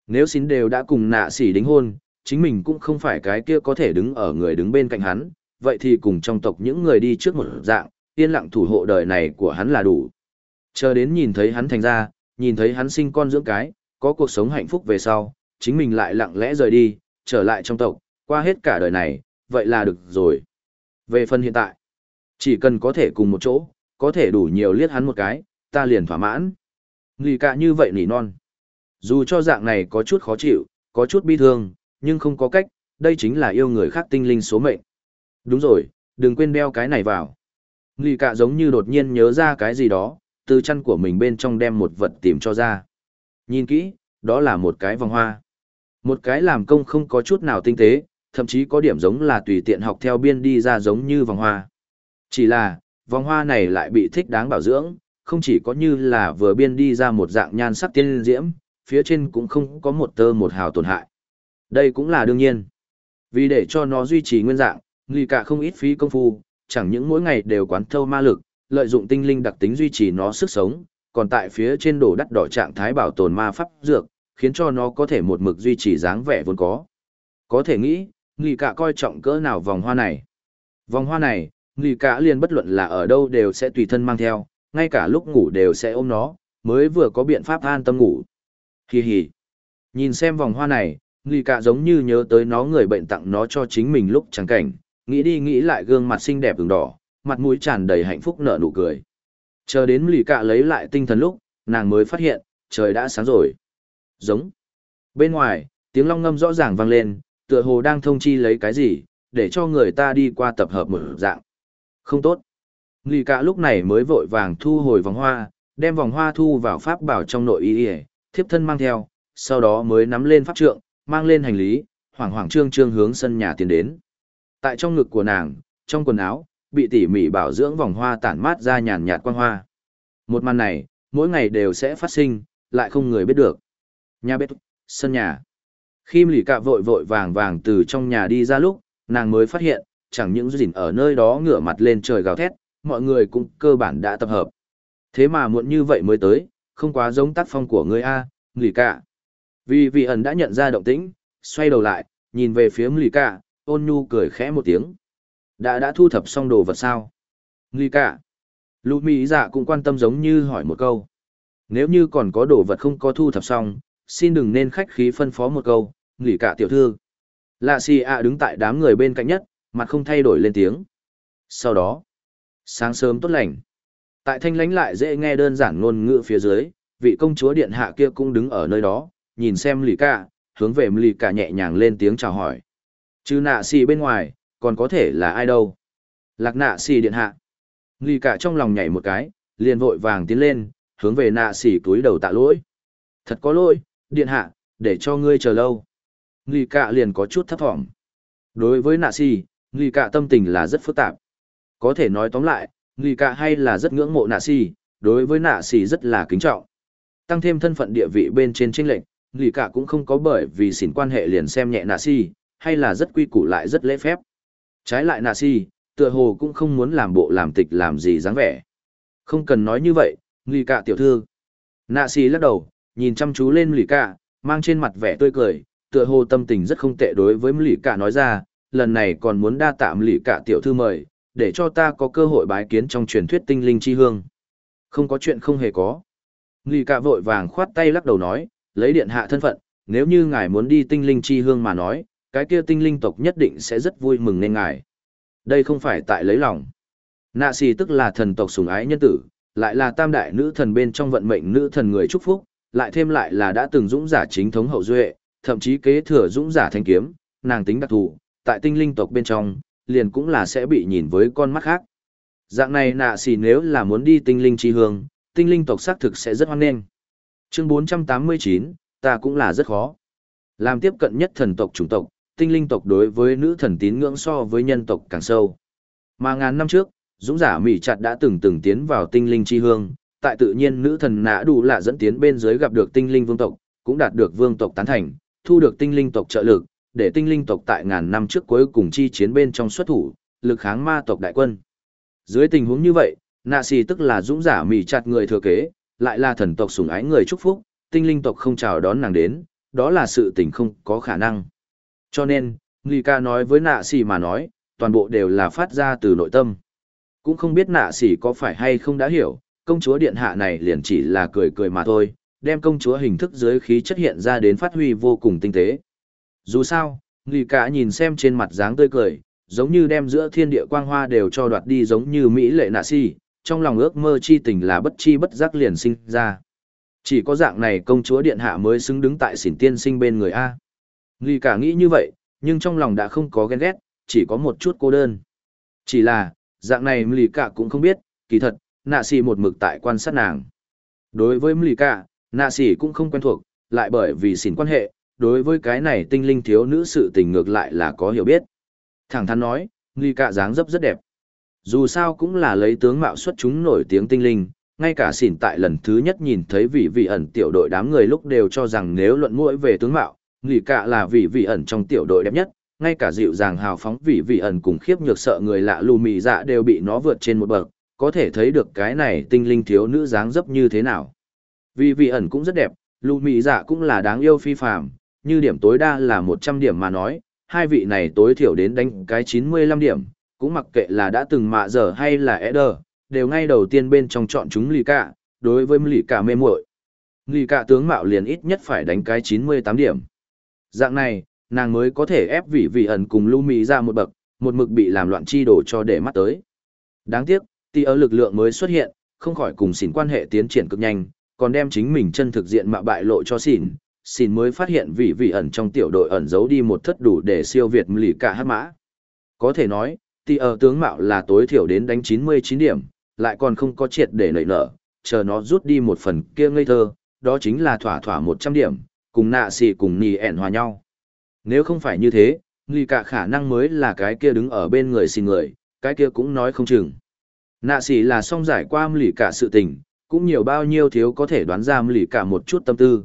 Nếu xin đều đã cùng nạ xỉ đính hôn, chính mình cũng không phải cái kia có thể đứng ở người đứng bên cạnh hắn, vậy thì cùng trong tộc những người đi trước một dạng, yên lặng thủ hộ đời này của hắn là đủ. Chờ đến nhìn thấy hắn thành ra, nhìn thấy hắn sinh con dưỡng cái, có cuộc sống hạnh phúc về sau, chính mình lại lặng lẽ rời đi, trở lại trong tộc, qua hết cả đời này, vậy là được rồi. Về phần hiện tại, chỉ cần có thể cùng một chỗ, có thể đủ nhiều liếc hắn một cái, ta liền thỏa mãn. Lì cả như vậy nỉ non. Dù cho dạng này có chút khó chịu, có chút bi thương, nhưng không có cách, đây chính là yêu người khác tinh linh số mệnh. Đúng rồi, đừng quên đeo cái này vào. Nghi cả giống như đột nhiên nhớ ra cái gì đó, từ chân của mình bên trong đem một vật tìm cho ra. Nhìn kỹ, đó là một cái vòng hoa. Một cái làm công không có chút nào tinh tế, thậm chí có điểm giống là tùy tiện học theo biên đi ra giống như vòng hoa. Chỉ là, vòng hoa này lại bị thích đáng bảo dưỡng, không chỉ có như là vừa biên đi ra một dạng nhan sắc tiên diễm, phía trên cũng không có một tơ một hào tổn hại. Đây cũng là đương nhiên. Vì để cho nó duy trì nguyên dạng, lì cả không ít phí công phu, chẳng những mỗi ngày đều quán thâu ma lực, lợi dụng tinh linh đặc tính duy trì nó sức sống, còn tại phía trên đổ đắt đỏ trạng thái bảo tồn ma pháp dược, khiến cho nó có thể một mực duy trì dáng vẻ vốn có. Có thể nghĩ, Nghị cả coi trọng cỡ nào vòng hoa này. Vòng hoa này, Nghị cả liền bất luận là ở đâu đều sẽ tùy thân mang theo, ngay cả lúc ngủ đều sẽ ôm nó, mới vừa có biện pháp an tâm ngủ. Hi hi. Nhìn xem vòng hoa này, Nghị cả giống như nhớ tới nó người bệnh tặng nó cho chính mình lúc trắng cảnh, nghĩ đi nghĩ lại gương mặt xinh đẹp ửng đỏ, mặt mũi tràn đầy hạnh phúc nở nụ cười. Chờ đến lì cạ lấy lại tinh thần lúc, nàng mới phát hiện, trời đã sáng rồi. Giống. Bên ngoài, tiếng long ngâm rõ ràng vang lên, tựa hồ đang thông chi lấy cái gì, để cho người ta đi qua tập hợp một dạng. Không tốt. Lì cạ lúc này mới vội vàng thu hồi vòng hoa, đem vòng hoa thu vào pháp bảo trong nội y y, thiếp thân mang theo, sau đó mới nắm lên pháp trượng, mang lên hành lý, hoảng hoảng trương trương hướng sân nhà tiến đến. Tại trong ngực của nàng, trong quần áo, bị tỉ mỉ bảo dưỡng vòng hoa tản mát ra nhàn nhạt quang hoa. Một màn này, mỗi ngày đều sẽ phát sinh, lại không người biết được. Nhà bếp, sân nhà. Khi lì cạ vội vội vàng vàng từ trong nhà đi ra lúc, nàng mới phát hiện, chẳng những dình ở nơi đó ngửa mặt lên trời gào thét, mọi người cũng cơ bản đã tập hợp. Thế mà muộn như vậy mới tới, không quá giống tác phong của người A, lì cạ. Vì vị ẩn đã nhận ra động tĩnh, xoay đầu lại, nhìn về phía lì cạ, ôn nhu cười khẽ một tiếng. Đã đã thu thập xong đồ vật sao? Lì cả, Lũ Mỹ dạ cũng quan tâm giống như hỏi một câu. Nếu như còn có đồ vật không có thu thập xong, xin đừng nên khách khí phân phó một câu, lì cả tiểu thư. Lạ xì ạ đứng tại đám người bên cạnh nhất, mặt không thay đổi lên tiếng. Sau đó, sáng sớm tốt lành. Tại thanh lánh lại dễ nghe đơn giản ngôn ngữ phía dưới, vị công chúa điện hạ kia cũng đứng ở nơi đó, nhìn xem lì cả, hướng về lì cả nhẹ nhàng lên tiếng chào hỏi. Chứ nạ xì bên ngoài, còn có thể là ai đâu. Lạc nạ xì điện hạ. Nghi cả trong lòng nhảy một cái, liền vội vàng tiến lên, hướng về nạ xì túi đầu tạ lỗi. Thật có lỗi, điện hạ, để cho ngươi chờ lâu. Nghi cả liền có chút thấp thỏm. Đối với nạ xì, Nghi cả tâm tình là rất phức tạp. Có thể nói tóm lại, Nghi cả hay là rất ngưỡng mộ nạ xì, đối với nạ xì rất là kính trọng. Tăng thêm thân phận địa vị bên trên tranh lệnh, Nghi cả cũng không có bởi vì xỉn quan hệ liền xem nhẹ nạ xì, hay là rất quy củ lại rất lễ phép. Trái lại nạ si, tựa hồ cũng không muốn làm bộ làm tịch làm gì dáng vẻ. Không cần nói như vậy, lì cạ tiểu thư. Nạ si lắc đầu, nhìn chăm chú lên lì cạ, mang trên mặt vẻ tươi cười, tựa hồ tâm tình rất không tệ đối với lì cạ nói ra, lần này còn muốn đa tạm lì cạ tiểu thư mời, để cho ta có cơ hội bái kiến trong truyền thuyết tinh linh chi hương. Không có chuyện không hề có. Lì cạ vội vàng khoát tay lắc đầu nói, lấy điện hạ thân phận, nếu như ngài muốn đi tinh linh chi hương mà nói, cái kia tinh linh tộc nhất định sẽ rất vui mừng nên ngài. Đây không phải tại lấy lòng. Nạ xì tức là thần tộc sủng ái nhân tử, lại là tam đại nữ thần bên trong vận mệnh nữ thần người chúc phúc, lại thêm lại là đã từng dũng giả chính thống hậu duệ, thậm chí kế thừa dũng giả thanh kiếm, nàng tính đặc thù, tại tinh linh tộc bên trong, liền cũng là sẽ bị nhìn với con mắt khác. Dạng này nạ xì nếu là muốn đi tinh linh chi hương, tinh linh tộc xác thực sẽ rất hoan nghênh. Chương 489, ta cũng là rất khó. Làm tiếp cận nhất thần tộc chủng tộc, tinh linh tộc đối với nữ thần tín ngưỡng so với nhân tộc càng sâu. Mà ngàn năm trước, dũng giả Mỹ chặt đã từng từng tiến vào tinh linh chi hương, tại tự nhiên nữ thần nã đủ lạ dẫn tiến bên dưới gặp được tinh linh vương tộc, cũng đạt được vương tộc tán thành, thu được tinh linh tộc trợ lực, để tinh linh tộc tại ngàn năm trước cuối cùng chi chiến bên trong xuất thủ, lực kháng ma tộc đại quân. Dưới tình huống như vậy, nạ xì tức là dũng giả Mỹ chặt người thừa kế, lại là thần tộc sủng ái người chúc phúc, tinh linh tộc không chào đón nàng đến, đó là sự tình không có khả năng. Cho nên, Nghi ca nói với nạ xì mà nói, toàn bộ đều là phát ra từ nội tâm. Cũng không biết nạ xì có phải hay không đã hiểu, công chúa điện hạ này liền chỉ là cười cười mà thôi, đem công chúa hình thức dưới khí chất hiện ra đến phát huy vô cùng tinh tế. Dù sao, Nghi ca nhìn xem trên mặt dáng tươi cười, giống như đem giữa thiên địa quang hoa đều cho đoạt đi giống như Mỹ lệ nạ xì, trong lòng ước mơ chi tình là bất chi bất giác liền sinh ra. Chỉ có dạng này công chúa điện hạ mới xứng đứng tại xỉn tiên sinh bên người A. Nghi cả nghĩ như vậy, nhưng trong lòng đã không có ghen ghét, chỉ có một chút cô đơn. Chỉ là, dạng này Mli cả cũng không biết, kỳ thật, nạ xì một mực tại quan sát nàng. Đối với Mli cả, nạ xì cũng không quen thuộc, lại bởi vì xỉn quan hệ, đối với cái này tinh linh thiếu nữ sự tình ngược lại là có hiểu biết. Thẳng thắn nói, Mli cả dáng dấp rất đẹp. Dù sao cũng là lấy tướng mạo xuất chúng nổi tiếng tinh linh, ngay cả xỉn tại lần thứ nhất nhìn thấy vị vị ẩn tiểu đội đám người lúc đều cho rằng nếu luận mũi về tướng mạo, nghỉ cả là vị vị ẩn trong tiểu đội đẹp nhất, ngay cả dịu dàng hào phóng vị vị ẩn cùng khiếp nhược sợ người lạ lù mị dạ đều bị nó vượt trên một bậc, có thể thấy được cái này tinh linh thiếu nữ dáng dấp như thế nào. Vị vị ẩn cũng rất đẹp, lù mị dạ cũng là đáng yêu phi phàm, như điểm tối đa là 100 điểm mà nói, hai vị này tối thiểu đến đánh cái 95 điểm, cũng mặc kệ là đã từng mạ giờ hay là Eder, đều ngay đầu tiên bên trong chọn chúng lì cả, đối với lì cả mê muội. Lì cả tướng mạo liền ít nhất phải đánh cái 98 điểm. Dạng này, nàng mới có thể ép vị vị ẩn cùng lưu mỹ ra một bậc, một mực bị làm loạn chi đổ cho để mắt tới. Đáng tiếc, tỷ ở lực lượng mới xuất hiện, không khỏi cùng xỉn quan hệ tiến triển cực nhanh, còn đem chính mình chân thực diện mạo bại lộ cho xỉn. Xỉn mới phát hiện vị vị ẩn trong tiểu đội ẩn giấu đi một thất đủ để siêu việt lì cả hát mã. Có thể nói, tỷ ở tướng mạo là tối thiểu đến đánh 99 điểm, lại còn không có triệt để nảy nở, chờ nó rút đi một phần kia ngây thơ, đó chính là thỏa thỏa 100 điểm, cùng nạ xì cùng nì ẻn hòa nhau. Nếu không phải như thế, nghi cả khả năng mới là cái kia đứng ở bên người xin người, cái kia cũng nói không chừng. Nạ xì là song giải qua lì cả sự tình, cũng nhiều bao nhiêu thiếu có thể đoán ra lì cả một chút tâm tư.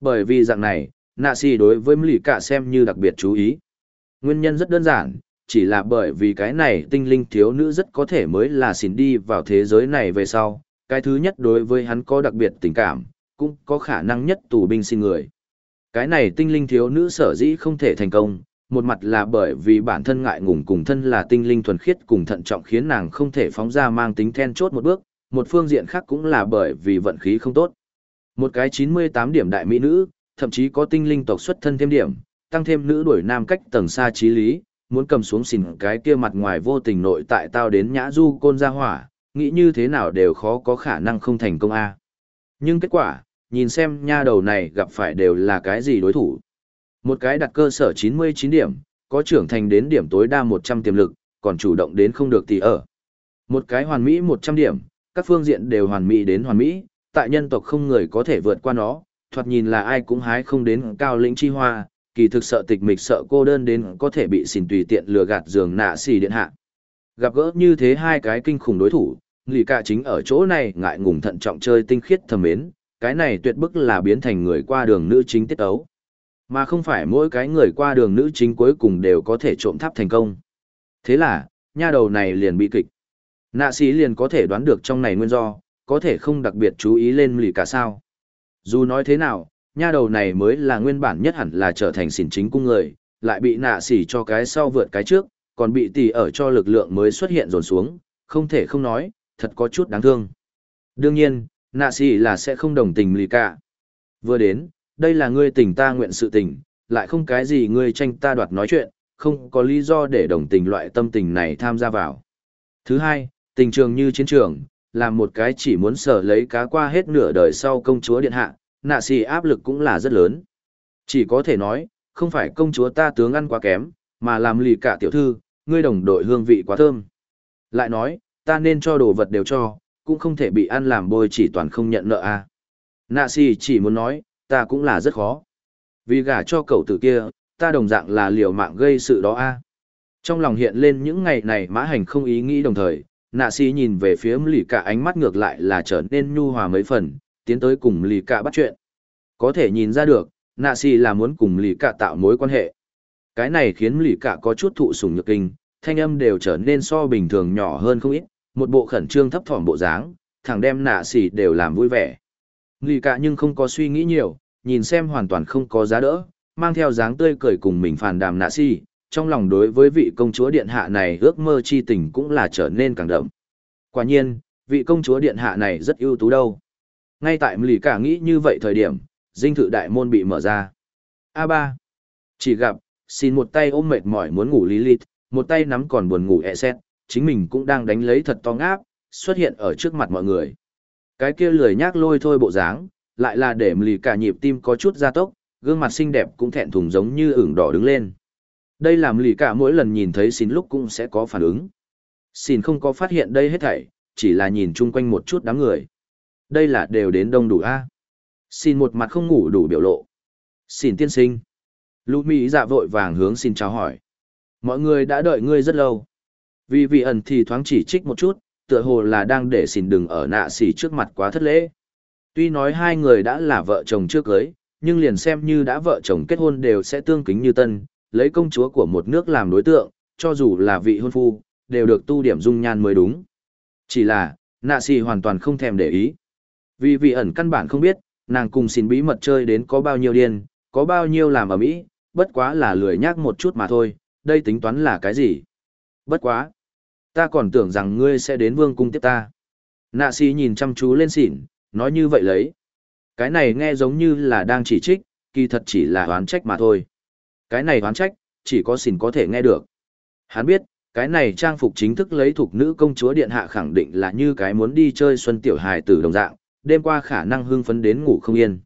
Bởi vì dạng này, nạ xì đối với lì cả xem như đặc biệt chú ý. Nguyên nhân rất đơn giản, chỉ là bởi vì cái này tinh linh thiếu nữ rất có thể mới là xin đi vào thế giới này về sau. Cái thứ nhất đối với hắn có đặc biệt tình cảm, cũng có khả năng nhất tù binh xin người. Cái này tinh linh thiếu nữ sở dĩ không thể thành công, một mặt là bởi vì bản thân ngại ngùng cùng thân là tinh linh thuần khiết cùng thận trọng khiến nàng không thể phóng ra mang tính then chốt một bước, một phương diện khác cũng là bởi vì vận khí không tốt. Một cái 98 điểm đại mỹ nữ, thậm chí có tinh linh tộc xuất thân thêm điểm, tăng thêm nữ đuổi nam cách tầng xa trí lý, muốn cầm xuống xỉn cái kia mặt ngoài vô tình nội tại tao đến nhã du côn ra hỏa, nghĩ như thế nào đều khó có khả năng không thành công a. Nhưng kết quả, nhìn xem nha đầu này gặp phải đều là cái gì đối thủ. Một cái đặt cơ sở 99 điểm, có trưởng thành đến điểm tối đa 100 tiềm lực, còn chủ động đến không được thì ở. Một cái hoàn mỹ 100 điểm, các phương diện đều hoàn mỹ đến hoàn mỹ, tại nhân tộc không người có thể vượt qua nó, thoạt nhìn là ai cũng hái không đến cao lĩnh chi hoa, kỳ thực sợ tịch mịch sợ cô đơn đến có thể bị xỉn tùy tiện lừa gạt giường nạ xì điện hạ. Gặp gỡ như thế hai cái kinh khủng đối thủ, lì cả chính ở chỗ này ngại ngùng thận trọng chơi tinh khiết thầm mến, cái này tuyệt bức là biến thành người qua đường nữ chính tiết ấu. Mà không phải mỗi cái người qua đường nữ chính cuối cùng đều có thể trộm tháp thành công. Thế là, nha đầu này liền bị kịch. Nạ sĩ liền có thể đoán được trong này nguyên do, có thể không đặc biệt chú ý lên lì cả sao. Dù nói thế nào, nha đầu này mới là nguyên bản nhất hẳn là trở thành xỉn chính cung người, lại bị nạ xỉ cho cái sau vượt cái trước, còn bị tỷ ở cho lực lượng mới xuất hiện dồn xuống, không thể không nói, thật có chút đáng thương. Đương nhiên, nạ xì là sẽ không đồng tình lì cả. Vừa đến, đây là ngươi tình ta nguyện sự tình, lại không cái gì ngươi tranh ta đoạt nói chuyện, không có lý do để đồng tình loại tâm tình này tham gia vào. Thứ hai, tình trường như chiến trường, là một cái chỉ muốn sở lấy cá qua hết nửa đời sau công chúa điện hạ, nạ xì áp lực cũng là rất lớn. Chỉ có thể nói, không phải công chúa ta tướng ăn quá kém, mà làm lì cả tiểu thư, ngươi đồng đội hương vị quá thơm. Lại nói, ta nên cho đồ vật đều cho, cũng không thể bị ăn làm bôi chỉ toàn không nhận nợ a. À. Nạ si chỉ muốn nói, ta cũng là rất khó. Vì gả cho cậu tử kia, ta đồng dạng là liều mạng gây sự đó a. Trong lòng hiện lên những ngày này mã hành không ý nghĩ đồng thời, nạ si nhìn về phía lì cả ánh mắt ngược lại là trở nên nhu hòa mấy phần, tiến tới cùng lì cả bắt chuyện. Có thể nhìn ra được, nạ si là muốn cùng lì cả tạo mối quan hệ. Cái này khiến lì cả có chút thụ sủng nhược kinh, thanh âm đều trở nên so bình thường nhỏ hơn không ít, một bộ khẩn trương thấp thỏm bộ dáng, thằng đem nạ xỉ đều làm vui vẻ. Lì cả nhưng không có suy nghĩ nhiều, nhìn xem hoàn toàn không có giá đỡ, mang theo dáng tươi cười cùng mình phàn đàm nạ xỉ, trong lòng đối với vị công chúa điện hạ này ước mơ chi tình cũng là trở nên càng đậm. Quả nhiên, vị công chúa điện hạ này rất ưu tú đâu. Ngay tại lì cả nghĩ như vậy thời điểm, dinh thự đại môn bị mở ra. A3. Chỉ gặp, xin một tay ôm mệt mỏi muốn ngủ Lilith, một tay nắm còn buồn ngủ e xét, chính mình cũng đang đánh lấy thật to ngáp, xuất hiện ở trước mặt mọi người. Cái kia lười nhác lôi thôi bộ dáng, lại là để lì cả nhịp tim có chút gia tốc, gương mặt xinh đẹp cũng thẹn thùng giống như ửng đỏ đứng lên. Đây làm lì cả mỗi lần nhìn thấy xin lúc cũng sẽ có phản ứng. Xin không có phát hiện đây hết thảy, chỉ là nhìn chung quanh một chút đám người. Đây là đều đến đông đủ a. Xin một mặt không ngủ đủ biểu lộ. Xin tiên sinh. Lũ Mỹ dạ vội vàng hướng xin chào hỏi. Mọi người đã đợi ngươi rất lâu. Vì vị ẩn thì thoáng chỉ trích một chút, tựa hồ là đang để xin đừng ở nạ xỉ trước mặt quá thất lễ. Tuy nói hai người đã là vợ chồng trước cưới, nhưng liền xem như đã vợ chồng kết hôn đều sẽ tương kính như tân, lấy công chúa của một nước làm đối tượng, cho dù là vị hôn phu, đều được tu điểm dung nhan mới đúng. Chỉ là, nạ xỉ hoàn toàn không thèm để ý. Vì vị ẩn căn bản không biết, nàng cùng xin bí mật chơi đến có bao nhiêu điên, có bao nhiêu làm ở mỹ, bất quá là lười nhác một chút mà thôi, đây tính toán là cái gì? Bất quá. Ta còn tưởng rằng ngươi sẽ đến vương cung tiếp ta. Nạ si nhìn chăm chú lên xỉn, nói như vậy lấy. Cái này nghe giống như là đang chỉ trích, kỳ thật chỉ là oán trách mà thôi. Cái này oán trách, chỉ có xỉn có thể nghe được. Hắn biết, cái này trang phục chính thức lấy thuộc nữ công chúa điện hạ khẳng định là như cái muốn đi chơi xuân tiểu hài tử đồng dạng, đêm qua khả năng hưng phấn đến ngủ không yên.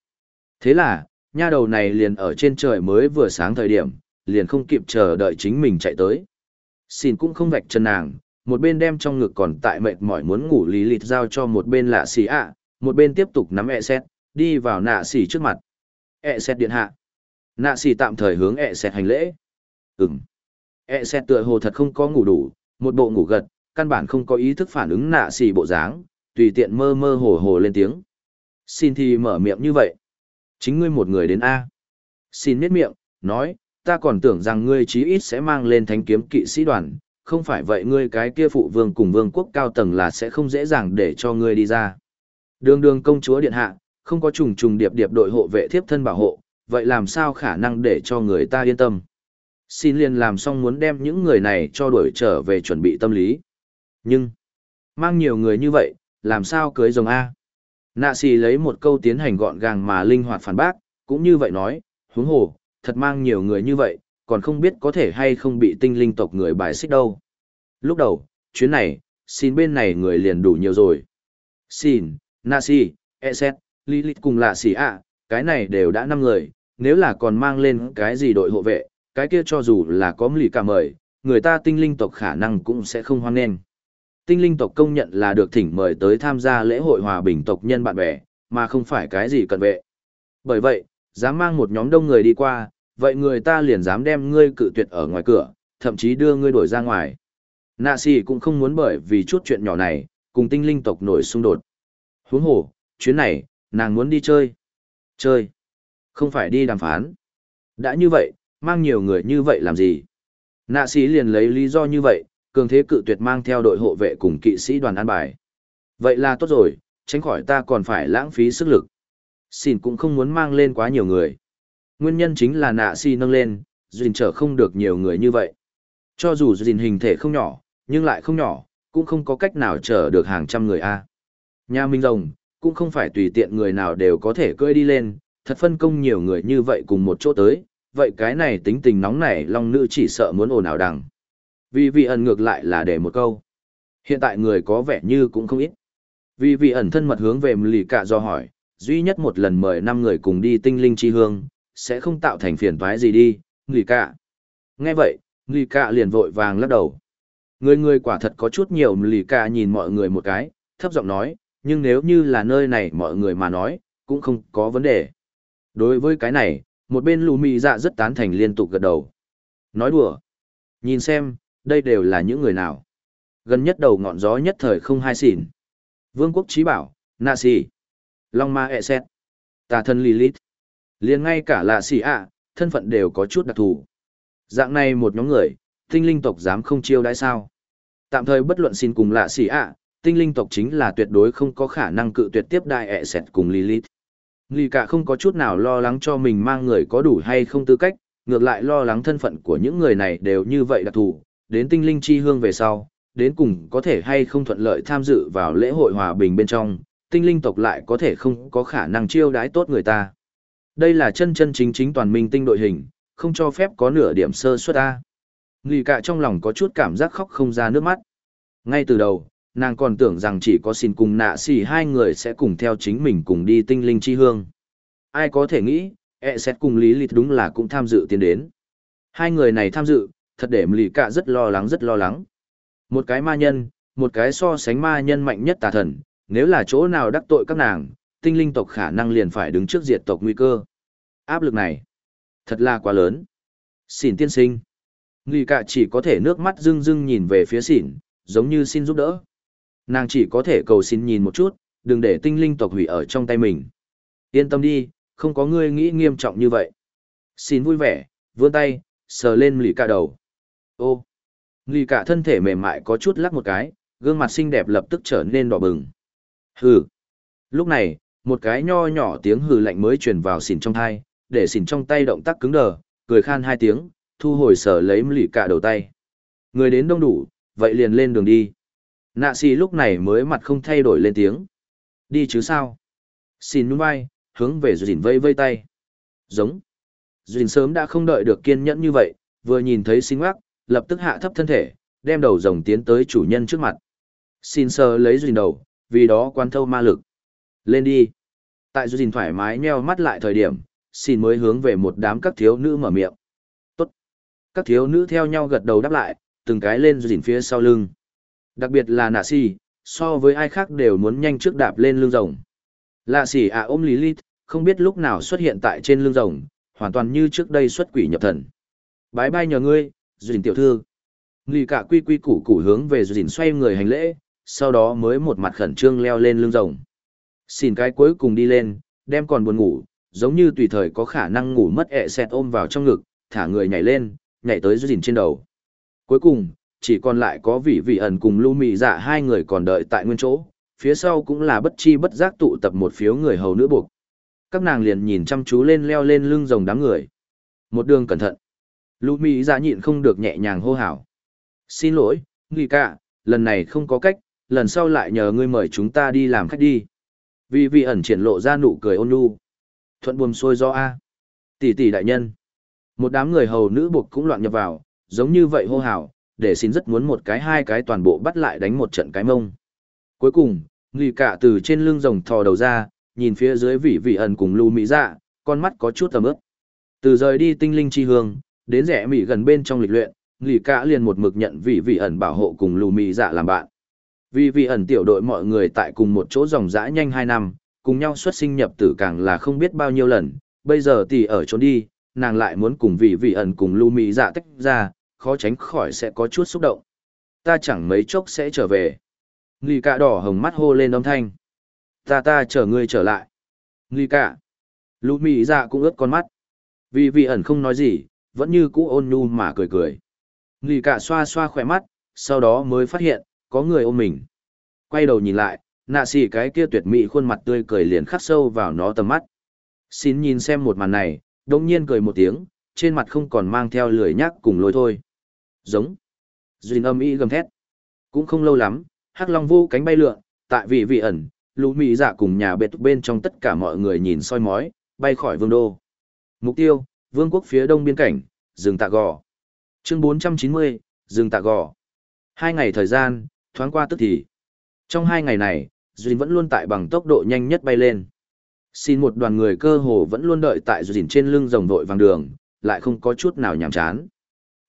Thế là, nha đầu này liền ở trên trời mới vừa sáng thời điểm, liền không kịp chờ đợi chính mình chạy tới. Xin cũng không vạch chân nàng, một bên đem trong ngực còn tại mệt mỏi muốn ngủ lý lịt giao cho một bên lạ xì ạ, một bên tiếp tục nắm ẹ xét, đi vào nạ xì trước mặt. ẹ xét điện hạ. Nạ xì tạm thời hướng ẹ xét hành lễ. Ừm. ẹ xét tựa hồ thật không có ngủ đủ, một bộ ngủ gật, căn bản không có ý thức phản ứng nạ xì bộ dáng, tùy tiện mơ mơ hồ hồ lên tiếng. Xin thì mở miệng như vậy. Chính ngươi một người đến A. Xin miết miệng, nói, ta còn tưởng rằng ngươi chí ít sẽ mang lên thánh kiếm kỵ sĩ đoàn, không phải vậy ngươi cái kia phụ vương cùng vương quốc cao tầng là sẽ không dễ dàng để cho ngươi đi ra. Đường đường công chúa điện hạ, không có trùng trùng điệp điệp đội hộ vệ thiếp thân bảo hộ, vậy làm sao khả năng để cho người ta yên tâm. Xin liền làm xong muốn đem những người này cho đuổi trở về chuẩn bị tâm lý. Nhưng, mang nhiều người như vậy, làm sao cưới rồng A? Nạ xì lấy một câu tiến hành gọn gàng mà linh hoạt phản bác, cũng như vậy nói, huống hồ, thật mang nhiều người như vậy, còn không biết có thể hay không bị tinh linh tộc người bài xích đâu. Lúc đầu, chuyến này, xin bên này người liền đủ nhiều rồi. Xin, Nasi, Eset, Lilith cùng là xỉ ạ, cái này đều đã năm người, nếu là còn mang lên cái gì đội hộ vệ, cái kia cho dù là có lì cả mời, người ta tinh linh tộc khả năng cũng sẽ không hoan nghênh. Tinh linh tộc công nhận là được thỉnh mời tới tham gia lễ hội hòa bình tộc nhân bạn bè, mà không phải cái gì cần vệ. Bởi vậy, dám mang một nhóm đông người đi qua, vậy người ta liền dám đem ngươi cự tuyệt ở ngoài cửa, thậm chí đưa ngươi đuổi ra ngoài. Nạ xì cũng không muốn bởi vì chút chuyện nhỏ này, cùng tinh linh tộc nổi xung đột. Huống hồ, chuyến này, nàng muốn đi chơi. Chơi. Không phải đi đàm phán. Đã như vậy, mang nhiều người như vậy làm gì? Nạ sĩ liền lấy lý do như vậy, cường thế cự tuyệt mang theo đội hộ vệ cùng kỵ sĩ đoàn an bài. Vậy là tốt rồi, tránh khỏi ta còn phải lãng phí sức lực. Xin cũng không muốn mang lên quá nhiều người. Nguyên nhân chính là nạ si nâng lên, dình trở không được nhiều người như vậy. Cho dù dình hình thể không nhỏ, nhưng lại không nhỏ, cũng không có cách nào chở được hàng trăm người a. Nhà Minh Rồng, cũng không phải tùy tiện người nào đều có thể cưỡi đi lên, thật phân công nhiều người như vậy cùng một chỗ tới, vậy cái này tính tình nóng này long nữ chỉ sợ muốn ồn ào đằng. Vì vị ẩn ngược lại là để một câu. Hiện tại người có vẻ như cũng không ít. Vì vị ẩn thân mật hướng về lì cả do hỏi, duy nhất một lần mời năm người cùng đi tinh linh chi hương, sẽ không tạo thành phiền toái gì đi, lì cả. Nghe vậy, Lì Cả liền vội vàng lắc đầu. Người người quả thật có chút nhiều Lì Cả nhìn mọi người một cái, thấp giọng nói, nhưng nếu như là nơi này mọi người mà nói, cũng không có vấn đề. Đối với cái này, một bên lù mị dạ rất tán thành liên tục gật đầu. Nói đùa. Nhìn xem, đây đều là những người nào. Gần nhất đầu ngọn gió nhất thời không hai xỉn. Vương quốc trí bảo, nạ xì. Long ma e xét. Tà thân Lilith liền ngay cả lạ xì ạ, thân phận đều có chút đặc thù. Dạng này một nhóm người, tinh linh tộc dám không chiêu đãi sao. Tạm thời bất luận xin cùng lạ xì ạ, tinh linh tộc chính là tuyệt đối không có khả năng cự tuyệt tiếp đại ẹ sẹt cùng Lilith. Lì cả không có chút nào lo lắng cho mình mang người có đủ hay không tư cách, ngược lại lo lắng thân phận của những người này đều như vậy đặc thù, đến tinh linh chi hương về sau, đến cùng có thể hay không thuận lợi tham dự vào lễ hội hòa bình bên trong, tinh linh tộc lại có thể không có khả năng chiêu đái tốt người ta. Đây là chân chân chính chính toàn minh tinh đội hình, không cho phép có nửa điểm sơ suất a. Lì cả trong lòng có chút cảm giác khóc không ra nước mắt. Ngay từ đầu, nàng còn tưởng rằng chỉ có xin cùng nạ xỉ hai người sẽ cùng theo chính mình cùng đi tinh linh chi hương. Ai có thể nghĩ, e xét cùng lý lịch đúng là cũng tham dự tiến đến. Hai người này tham dự, thật để lì cả rất lo lắng rất lo lắng. Một cái ma nhân, một cái so sánh ma nhân mạnh nhất tà thần, nếu là chỗ nào đắc tội các nàng, tinh linh tộc khả năng liền phải đứng trước diệt tộc nguy cơ. Áp lực này, thật là quá lớn. Xỉn tiên sinh. Lì cả chỉ có thể nước mắt rưng rưng nhìn về phía xỉn, giống như xin giúp đỡ. Nàng chỉ có thể cầu xin nhìn một chút, đừng để tinh linh tộc hủy ở trong tay mình. Yên tâm đi, không có ngươi nghĩ nghiêm trọng như vậy. Xin vui vẻ, vươn tay, sờ lên lì cả đầu. Ô, lì cả thân thể mềm mại có chút lắc một cái, gương mặt xinh đẹp lập tức trở nên đỏ bừng. Hừ. Lúc này, một cái nho nhỏ tiếng hừ lạnh mới truyền vào xỉn trong thai, để xỉn trong tay động tác cứng đờ, cười khan hai tiếng, thu hồi sở lấy lì cả đầu tay. Người đến đông đủ, vậy liền lên đường đi. Nạ xì lúc này mới mặt không thay đổi lên tiếng. Đi chứ sao? Xin nhún vai, hướng về Duyên vây vây tay. Giống. Duyên sớm đã không đợi được kiên nhẫn như vậy, vừa nhìn thấy xin ngoác, lập tức hạ thấp thân thể, đem đầu rồng tiến tới chủ nhân trước mặt. Xin sờ lấy Duyên đầu, vì đó quan thâu ma lực. Lên đi. Tại Duyên thoải mái nheo mắt lại thời điểm, xin mới hướng về một đám các thiếu nữ mở miệng. Tốt. Các thiếu nữ theo nhau gật đầu đáp lại, từng cái lên Duyên phía sau lưng. Đặc biệt là nạ xì, so với ai khác đều muốn nhanh trước đạp lên lưng rồng. Lạ xì à ôm Lý Lilith, không biết lúc nào xuất hiện tại trên lưng rồng, hoàn toàn như trước đây xuất quỷ nhập thần. Bái bai nhờ ngươi, Duyên tiểu thư. Lì cả quy quy củ củ hướng về Duyên xoay người hành lễ, sau đó mới một mặt khẩn trương leo lên lưng rồng. Xin cái cuối cùng đi lên, đem còn buồn ngủ, giống như tùy thời có khả năng ngủ mất ẹ xẹt ôm vào trong ngực, thả người nhảy lên, nhảy tới Duyên trên đầu. Cuối cùng, chỉ còn lại có vị vị ẩn cùng lưu mị dạ hai người còn đợi tại nguyên chỗ, phía sau cũng là bất chi bất giác tụ tập một phiếu người hầu nữ buộc. Các nàng liền nhìn chăm chú lên leo lên lưng rồng đám người. Một đường cẩn thận. Lưu mị dạ nhịn không được nhẹ nhàng hô hào. Xin lỗi, nghị cả, lần này không có cách, lần sau lại nhờ ngươi mời chúng ta đi làm khách đi. Vì vị ẩn triển lộ ra nụ cười ôn nhu. Thuận buồm xuôi do A. Tỷ tỷ đại nhân. Một đám người hầu nữ buộc cũng loạn nhập vào, giống như vậy hô hào, để xin rất muốn một cái hai cái toàn bộ bắt lại đánh một trận cái mông. Cuối cùng, Nghi cả từ trên lưng rồng thò đầu ra, nhìn phía dưới vị vị ẩn cùng lưu mỹ dạ, con mắt có chút tầm ướp. Từ rời đi tinh linh chi hương, đến rẻ mỹ gần bên trong lịch luyện, Nghi cả liền một mực nhận vị vị ẩn bảo hộ cùng lưu mỹ dạ làm bạn. Vì vị ẩn tiểu đội mọi người tại cùng một chỗ dòng dã nhanh hai năm, cùng nhau xuất sinh nhập tử càng là không biết bao nhiêu lần, bây giờ thì ở trốn đi, nàng lại muốn cùng vị vị ẩn cùng lưu mỹ dạ tách ra, khó tránh khỏi sẽ có chút xúc động. Ta chẳng mấy chốc sẽ trở về. Nghi cả đỏ hồng mắt hô lên âm thanh. Ta ta chờ ngươi trở lại. Nghi cả. Lưu mỹ dạ cũng ướt con mắt. Vì vị ẩn không nói gì, vẫn như cũ ôn nhu mà cười cười. Nghi cả xoa xoa khỏe mắt, sau đó mới phát hiện, có người ôm mình. Quay đầu nhìn lại, nạ xì cái kia tuyệt mỹ khuôn mặt tươi cười liền khắc sâu vào nó tầm mắt. Xin nhìn xem một màn này, đồng nhiên cười một tiếng, trên mặt không còn mang theo lười nhác cùng lôi thôi. Giống. Duyên âm y gầm thét. Cũng không lâu lắm, hắc long vô cánh bay lượn, tại vị vị ẩn, lũ mỹ dạ cùng nhà bệt bên trong tất cả mọi người nhìn soi mói, bay khỏi vương đô. Mục tiêu, vương quốc phía đông biên cảnh, rừng tạ gò. Chương 490, rừng tạ gò. Hai ngày thời gian, thoáng qua tức thì. Trong hai ngày này, Duyên vẫn luôn tại bằng tốc độ nhanh nhất bay lên. Xin một đoàn người cơ hồ vẫn luôn đợi tại Duyên trên lưng rồng vội vàng đường, lại không có chút nào nhàm chán.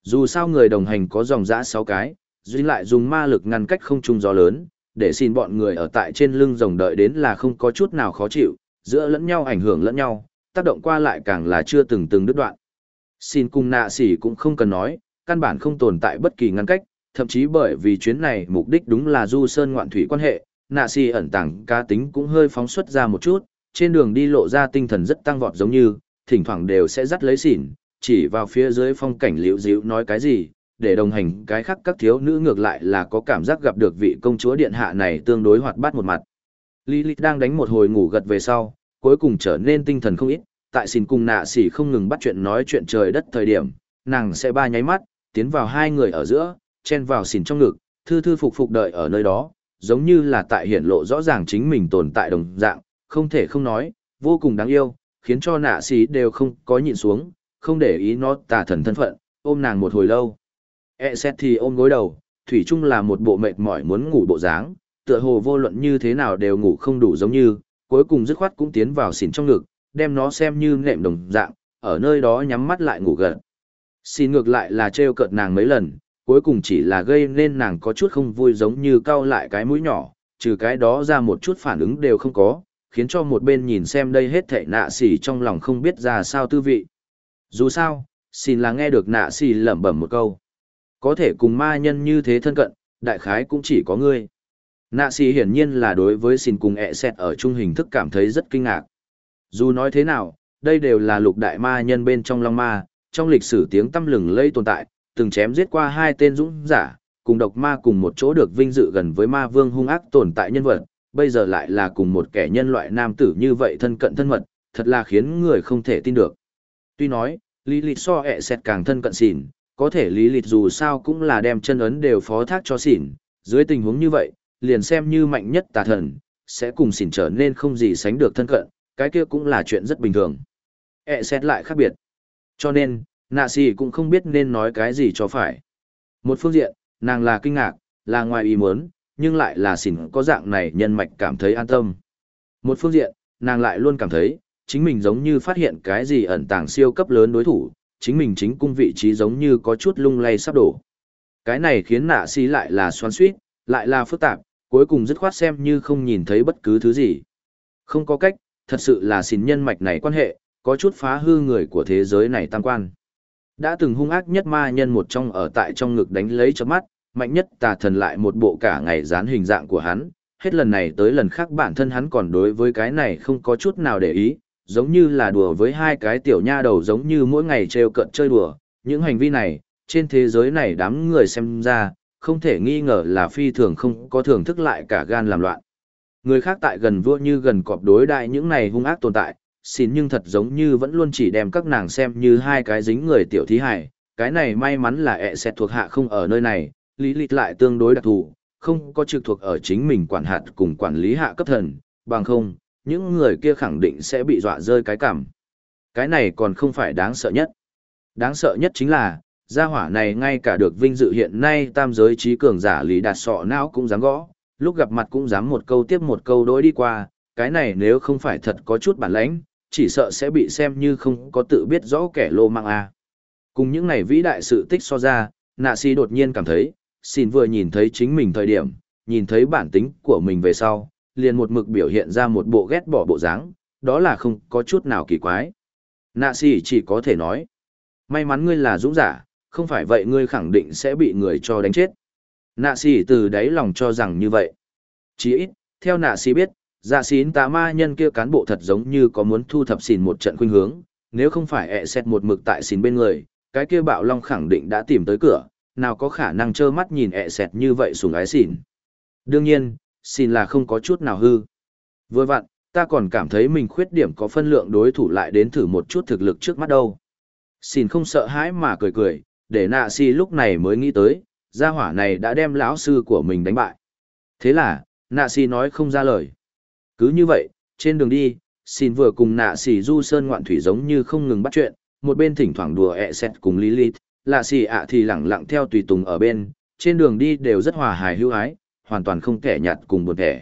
Dù sao người đồng hành có dòng dã 6 cái, Duy lại dùng ma lực ngăn cách không trung gió lớn, để xin bọn người ở tại trên lưng rồng đợi đến là không có chút nào khó chịu, giữa lẫn nhau ảnh hưởng lẫn nhau, tác động qua lại càng là chưa từng từng đứt đoạn. Xin cùng nạ sỉ cũng không cần nói, căn bản không tồn tại bất kỳ ngăn cách, thậm chí bởi vì chuyến này mục đích đúng là du sơn ngoạn thủy quan hệ, nạ xì ẩn tàng cá tính cũng hơi phóng xuất ra một chút, trên đường đi lộ ra tinh thần rất tăng vọt giống như, thỉnh thoảng đều sẽ dắt lấy xỉn, chỉ vào phía dưới phong cảnh liễu dịu nói cái gì, để đồng hành cái khác các thiếu nữ ngược lại là có cảm giác gặp được vị công chúa điện hạ này tương đối hoạt bát một mặt. Lilith đang đánh một hồi ngủ gật về sau, cuối cùng trở nên tinh thần không ít, tại xin cùng nạ xỉ không ngừng bắt chuyện nói chuyện trời đất thời điểm, nàng sẽ ba nháy mắt, tiến vào hai người ở giữa, chen vào xỉn trong ngực, thư thư phục phục đợi ở nơi đó, giống như là tại hiển lộ rõ ràng chính mình tồn tại đồng dạng, không thể không nói, vô cùng đáng yêu, khiến cho nạ sĩ đều không có nhịn xuống, không để ý nó tà thần thân phận, ôm nàng một hồi lâu. E xét thì ôm gối đầu, Thủy chung là một bộ mệt mỏi muốn ngủ bộ dáng, tựa hồ vô luận như thế nào đều ngủ không đủ giống như, cuối cùng dứt khoát cũng tiến vào xỉn trong ngực, đem nó xem như nệm đồng dạng, ở nơi đó nhắm mắt lại ngủ gần. Xin ngược lại là trêu cợt nàng mấy lần, cuối cùng chỉ là gây nên nàng có chút không vui giống như cau lại cái mũi nhỏ, trừ cái đó ra một chút phản ứng đều không có, khiến cho một bên nhìn xem đây hết thảy nạ xỉ trong lòng không biết ra sao tư vị. Dù sao, xin là nghe được nạ xỉ lẩm bẩm một câu. Có thể cùng ma nhân như thế thân cận, đại khái cũng chỉ có ngươi. Nạ xỉ hiển nhiên là đối với xin cùng ẹ xẹt ở chung hình thức cảm thấy rất kinh ngạc. Dù nói thế nào, đây đều là lục đại ma nhân bên trong long ma, trong lịch sử tiếng tâm lừng lây tồn tại, từng chém giết qua hai tên dũng giả, cùng độc ma cùng một chỗ được vinh dự gần với ma vương hung ác tồn tại nhân vật, bây giờ lại là cùng một kẻ nhân loại nam tử như vậy thân cận thân mật, thật là khiến người không thể tin được. Tuy nói, Lý Lịch so ẹ xẹt càng thân cận xỉn, có thể Lý Lịch dù sao cũng là đem chân ấn đều phó thác cho xỉn, dưới tình huống như vậy, liền xem như mạnh nhất tà thần, sẽ cùng xỉn trở nên không gì sánh được thân cận, cái kia cũng là chuyện rất bình thường. ẹ xẹt lại khác biệt. Cho nên, nạ xì cũng không biết nên nói cái gì cho phải. Một phương diện, nàng là kinh ngạc, là ngoài ý muốn, nhưng lại là xỉn có dạng này nhân mạch cảm thấy an tâm. Một phương diện, nàng lại luôn cảm thấy, chính mình giống như phát hiện cái gì ẩn tàng siêu cấp lớn đối thủ, chính mình chính cung vị trí giống như có chút lung lay sắp đổ. Cái này khiến nạ xì lại là xoan suýt, lại là phức tạp, cuối cùng dứt khoát xem như không nhìn thấy bất cứ thứ gì. Không có cách, thật sự là xỉn nhân mạch này quan hệ, có chút phá hư người của thế giới này tam quan. Đã từng hung ác nhất ma nhân một trong ở tại trong ngực đánh lấy cho mắt, mạnh nhất tà thần lại một bộ cả ngày dán hình dạng của hắn, hết lần này tới lần khác bản thân hắn còn đối với cái này không có chút nào để ý, giống như là đùa với hai cái tiểu nha đầu giống như mỗi ngày trêu cận chơi đùa, những hành vi này, trên thế giới này đám người xem ra, không thể nghi ngờ là phi thường không có thưởng thức lại cả gan làm loạn. Người khác tại gần vua như gần cọp đối đại những này hung ác tồn tại, xin nhưng thật giống như vẫn luôn chỉ đem các nàng xem như hai cái dính người tiểu thí hải, cái này may mắn là ẹ sẽ thuộc hạ không ở nơi này, lý lịch lại tương đối đặc thù, không có trực thuộc ở chính mình quản hạt cùng quản lý hạ cấp thần, bằng không, những người kia khẳng định sẽ bị dọa rơi cái cảm. Cái này còn không phải đáng sợ nhất. Đáng sợ nhất chính là, gia hỏa này ngay cả được vinh dự hiện nay tam giới trí cường giả lý đạt sọ não cũng dám gõ, lúc gặp mặt cũng dám một câu tiếp một câu đối đi qua, cái này nếu không phải thật có chút bản lãnh, chỉ sợ sẽ bị xem như không có tự biết rõ kẻ lô mang a. Cùng những này vĩ đại sự tích so ra, nạ si đột nhiên cảm thấy, xin vừa nhìn thấy chính mình thời điểm, nhìn thấy bản tính của mình về sau, liền một mực biểu hiện ra một bộ ghét bỏ bộ dáng, đó là không có chút nào kỳ quái. Nạ si chỉ có thể nói, may mắn ngươi là dũng giả, không phải vậy ngươi khẳng định sẽ bị người cho đánh chết. Nạ si từ đáy lòng cho rằng như vậy. Chỉ ít, theo nạ si biết, dạ xín tà ma nhân kia cán bộ thật giống như có muốn thu thập xìn một trận khuynh hướng, nếu không phải ẹ xét một mực tại xìn bên người, cái kia bạo long khẳng định đã tìm tới cửa, nào có khả năng trơ mắt nhìn ẹ xẹt như vậy sùng ái xỉn. Đương nhiên, xỉn là không có chút nào hư. Vừa vặn, ta còn cảm thấy mình khuyết điểm có phân lượng đối thủ lại đến thử một chút thực lực trước mắt đâu. Xỉn không sợ hãi mà cười cười, để nạ si lúc này mới nghĩ tới, gia hỏa này đã đem lão sư của mình đánh bại. Thế là, nạ si nói không ra lời. Cứ như vậy, trên đường đi, xin vừa cùng nạ xỉ du sơn ngoạn thủy giống như không ngừng bắt chuyện, một bên thỉnh thoảng đùa ẹ xét cùng Lilith, lạ xỉ ạ thì lẳng lặng theo tùy tùng ở bên, trên đường đi đều rất hòa hài hữu ái, hoàn toàn không kẻ nhạt cùng buồn kẻ.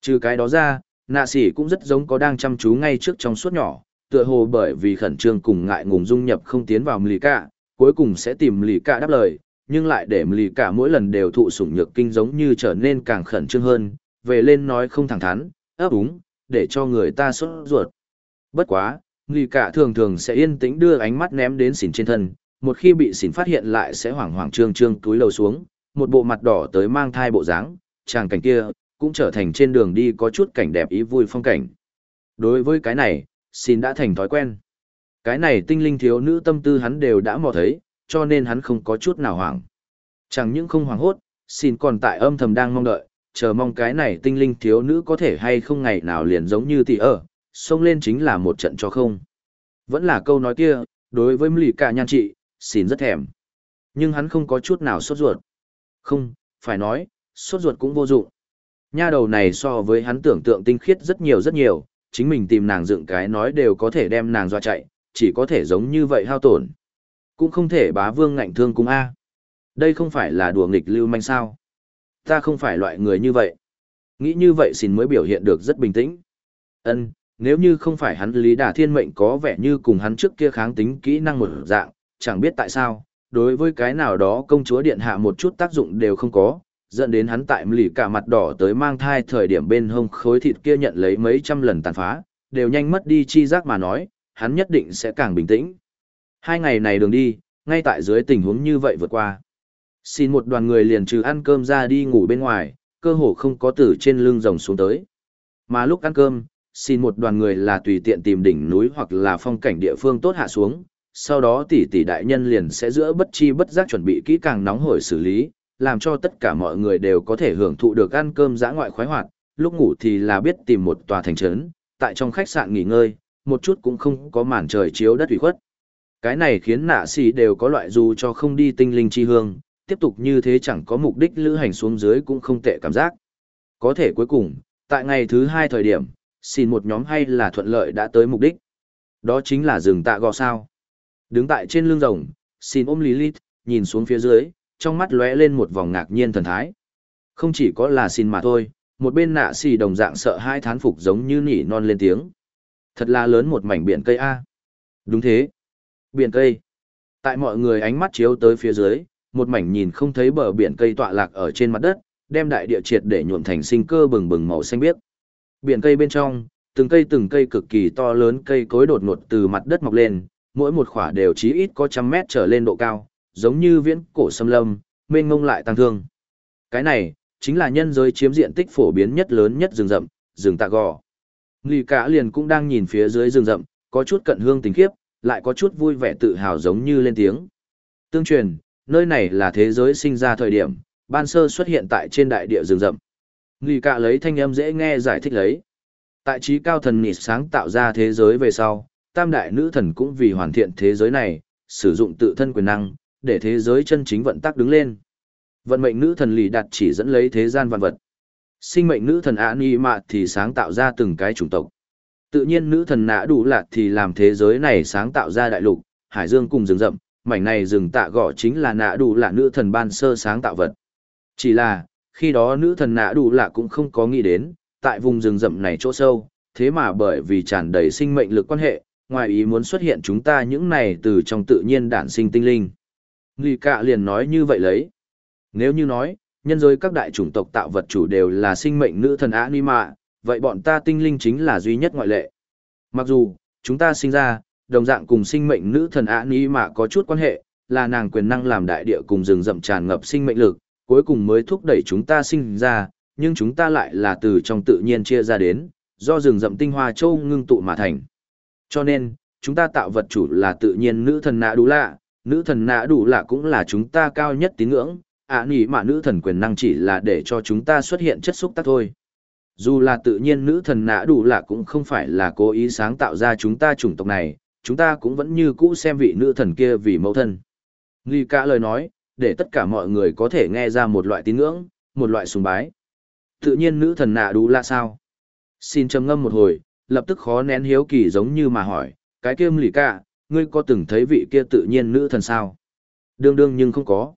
Trừ cái đó ra, nạ xỉ cũng rất giống có đang chăm chú ngay trước trong suốt nhỏ, tựa hồ bởi vì khẩn trương cùng ngại ngùng dung nhập không tiến vào mì cả, cuối cùng sẽ tìm lì cả đáp lời, nhưng lại để lì cả mỗi lần đều thụ sủng nhược kinh giống như trở nên càng khẩn trương hơn, về lên nói không thẳng thắn, ấp úng, để cho người ta sốt ruột. Bất quá, lì cả thường thường sẽ yên tĩnh đưa ánh mắt ném đến xỉn trên thân, một khi bị xỉn phát hiện lại sẽ hoảng hoảng trương trương túi lầu xuống, một bộ mặt đỏ tới mang thai bộ dáng, chàng cảnh kia, cũng trở thành trên đường đi có chút cảnh đẹp ý vui phong cảnh. Đối với cái này, xin đã thành thói quen. Cái này tinh linh thiếu nữ tâm tư hắn đều đã mò thấy, cho nên hắn không có chút nào hoảng. Chẳng những không hoảng hốt, xin còn tại âm thầm đang mong đợi, chờ mong cái này tinh linh thiếu nữ có thể hay không ngày nào liền giống như tỷ ở, xông lên chính là một trận cho không. Vẫn là câu nói kia, đối với lì cả nhan trị, xin rất thèm. Nhưng hắn không có chút nào sốt ruột. Không, phải nói, sốt ruột cũng vô dụng. Nha đầu này so với hắn tưởng tượng tinh khiết rất nhiều rất nhiều, chính mình tìm nàng dựng cái nói đều có thể đem nàng dọa chạy, chỉ có thể giống như vậy hao tổn. Cũng không thể bá vương ngạnh thương cung A. Đây không phải là đùa nghịch lưu manh sao. Ta không phải loại người như vậy. Nghĩ như vậy xin mới biểu hiện được rất bình tĩnh. Ân, nếu như không phải hắn Lý Đà Thiên mệnh có vẻ như cùng hắn trước kia kháng tính kỹ năng một dạng, chẳng biết tại sao, đối với cái nào đó công chúa điện hạ một chút tác dụng đều không có, dẫn đến hắn tại lì cả mặt đỏ tới mang thai thời điểm bên hông khối thịt kia nhận lấy mấy trăm lần tàn phá, đều nhanh mất đi chi giác mà nói, hắn nhất định sẽ càng bình tĩnh. Hai ngày này đường đi, ngay tại dưới tình huống như vậy vượt qua. Xin một đoàn người liền trừ ăn cơm ra đi ngủ bên ngoài, cơ hồ không có từ trên lưng rồng xuống tới. Mà lúc ăn cơm, xin một đoàn người là tùy tiện tìm đỉnh núi hoặc là phong cảnh địa phương tốt hạ xuống, sau đó tỷ tỷ đại nhân liền sẽ giữa bất chi bất giác chuẩn bị kỹ càng nóng hổi xử lý, làm cho tất cả mọi người đều có thể hưởng thụ được ăn cơm dã ngoại khoái hoạt, lúc ngủ thì là biết tìm một tòa thành trấn, tại trong khách sạn nghỉ ngơi, một chút cũng không có màn trời chiếu đất ủy khuất. Cái này khiến nạ sĩ đều có loại dù cho không đi tinh linh chi hương, tiếp tục như thế chẳng có mục đích lữ hành xuống dưới cũng không tệ cảm giác. Có thể cuối cùng, tại ngày thứ hai thời điểm, xin một nhóm hay là thuận lợi đã tới mục đích. Đó chính là rừng tạ gò sao. Đứng tại trên lưng rồng, xin ôm Lilith, nhìn xuống phía dưới, trong mắt lóe lên một vòng ngạc nhiên thần thái. Không chỉ có là xin mà thôi, một bên nạ xì đồng dạng sợ hai thán phục giống như nỉ non lên tiếng. Thật là lớn một mảnh biển cây A. Đúng thế. Biển cây. Tại mọi người ánh mắt chiếu tới phía dưới, một mảnh nhìn không thấy bờ biển cây tọa lạc ở trên mặt đất, đem đại địa triệt để nhuộm thành sinh cơ bừng bừng màu xanh biếc. Biển cây bên trong, từng cây từng cây cực kỳ to lớn cây cối đột ngột từ mặt đất mọc lên, mỗi một khỏa đều chí ít có trăm mét trở lên độ cao, giống như viễn cổ xâm lâm, mênh mông lại tăng thương. Cái này, chính là nhân giới chiếm diện tích phổ biến nhất lớn nhất rừng rậm, rừng tạ gò. Lì cả liền cũng đang nhìn phía dưới rừng rậm, có chút cận hương tình khiếp, lại có chút vui vẻ tự hào giống như lên tiếng. Tương truyền, nơi này là thế giới sinh ra thời điểm, ban sơ xuất hiện tại trên đại địa rừng rậm. Nghi cạ lấy thanh âm dễ nghe giải thích lấy. Tại trí cao thần nịt sáng tạo ra thế giới về sau, tam đại nữ thần cũng vì hoàn thiện thế giới này, sử dụng tự thân quyền năng, để thế giới chân chính vận tắc đứng lên. Vận mệnh nữ thần lì đặt chỉ dẫn lấy thế gian vạn vật. Sinh mệnh nữ thần Án Y Mạ thì sáng tạo ra từng cái chủng tộc. Tự nhiên nữ thần nã đủ lạt thì làm thế giới này sáng tạo ra đại lục, hải dương cùng rừng rậm, mảnh này rừng tạ gọ chính là nạ đủ là nữ thần ban sơ sáng tạo vật. Chỉ là, khi đó nữ thần nạ đủ là cũng không có nghĩ đến, tại vùng rừng rậm này chỗ sâu, thế mà bởi vì tràn đầy sinh mệnh lực quan hệ, ngoài ý muốn xuất hiện chúng ta những này từ trong tự nhiên đản sinh tinh linh. Nghi cạ liền nói như vậy lấy. Nếu như nói, nhân giới các đại chủng tộc tạo vật chủ đều là sinh mệnh nữ thần anima, vậy bọn ta tinh linh chính là duy nhất ngoại lệ. Mặc dù, chúng ta sinh ra, đồng dạng cùng sinh mệnh nữ thần ạ ni mạ có chút quan hệ, là nàng quyền năng làm đại địa cùng rừng rậm tràn ngập sinh mệnh lực, cuối cùng mới thúc đẩy chúng ta sinh ra, nhưng chúng ta lại là từ trong tự nhiên chia ra đến, do rừng rậm tinh hoa châu ngưng tụ mà thành. Cho nên, chúng ta tạo vật chủ là tự nhiên nữ thần nạ đủ lạ, nữ thần nạ đủ lạ cũng là chúng ta cao nhất tín ngưỡng, ạ à, nỉ mà nữ thần quyền năng chỉ là để cho chúng ta xuất hiện chất xúc tác thôi. Dù là tự nhiên nữ thần nạ đủ lạ cũng không phải là cố ý sáng tạo ra chúng ta chủng tộc này, chúng ta cũng vẫn như cũ xem vị nữ thần kia vì mẫu thân. Nghi cả lời nói, để tất cả mọi người có thể nghe ra một loại tín ngưỡng, một loại sùng bái. Tự nhiên nữ thần nạ đủ là sao? Xin trầm ngâm một hồi, lập tức khó nén hiếu kỳ giống như mà hỏi, cái kia lì cả, ngươi có từng thấy vị kia tự nhiên nữ thần sao? Đương đương nhưng không có.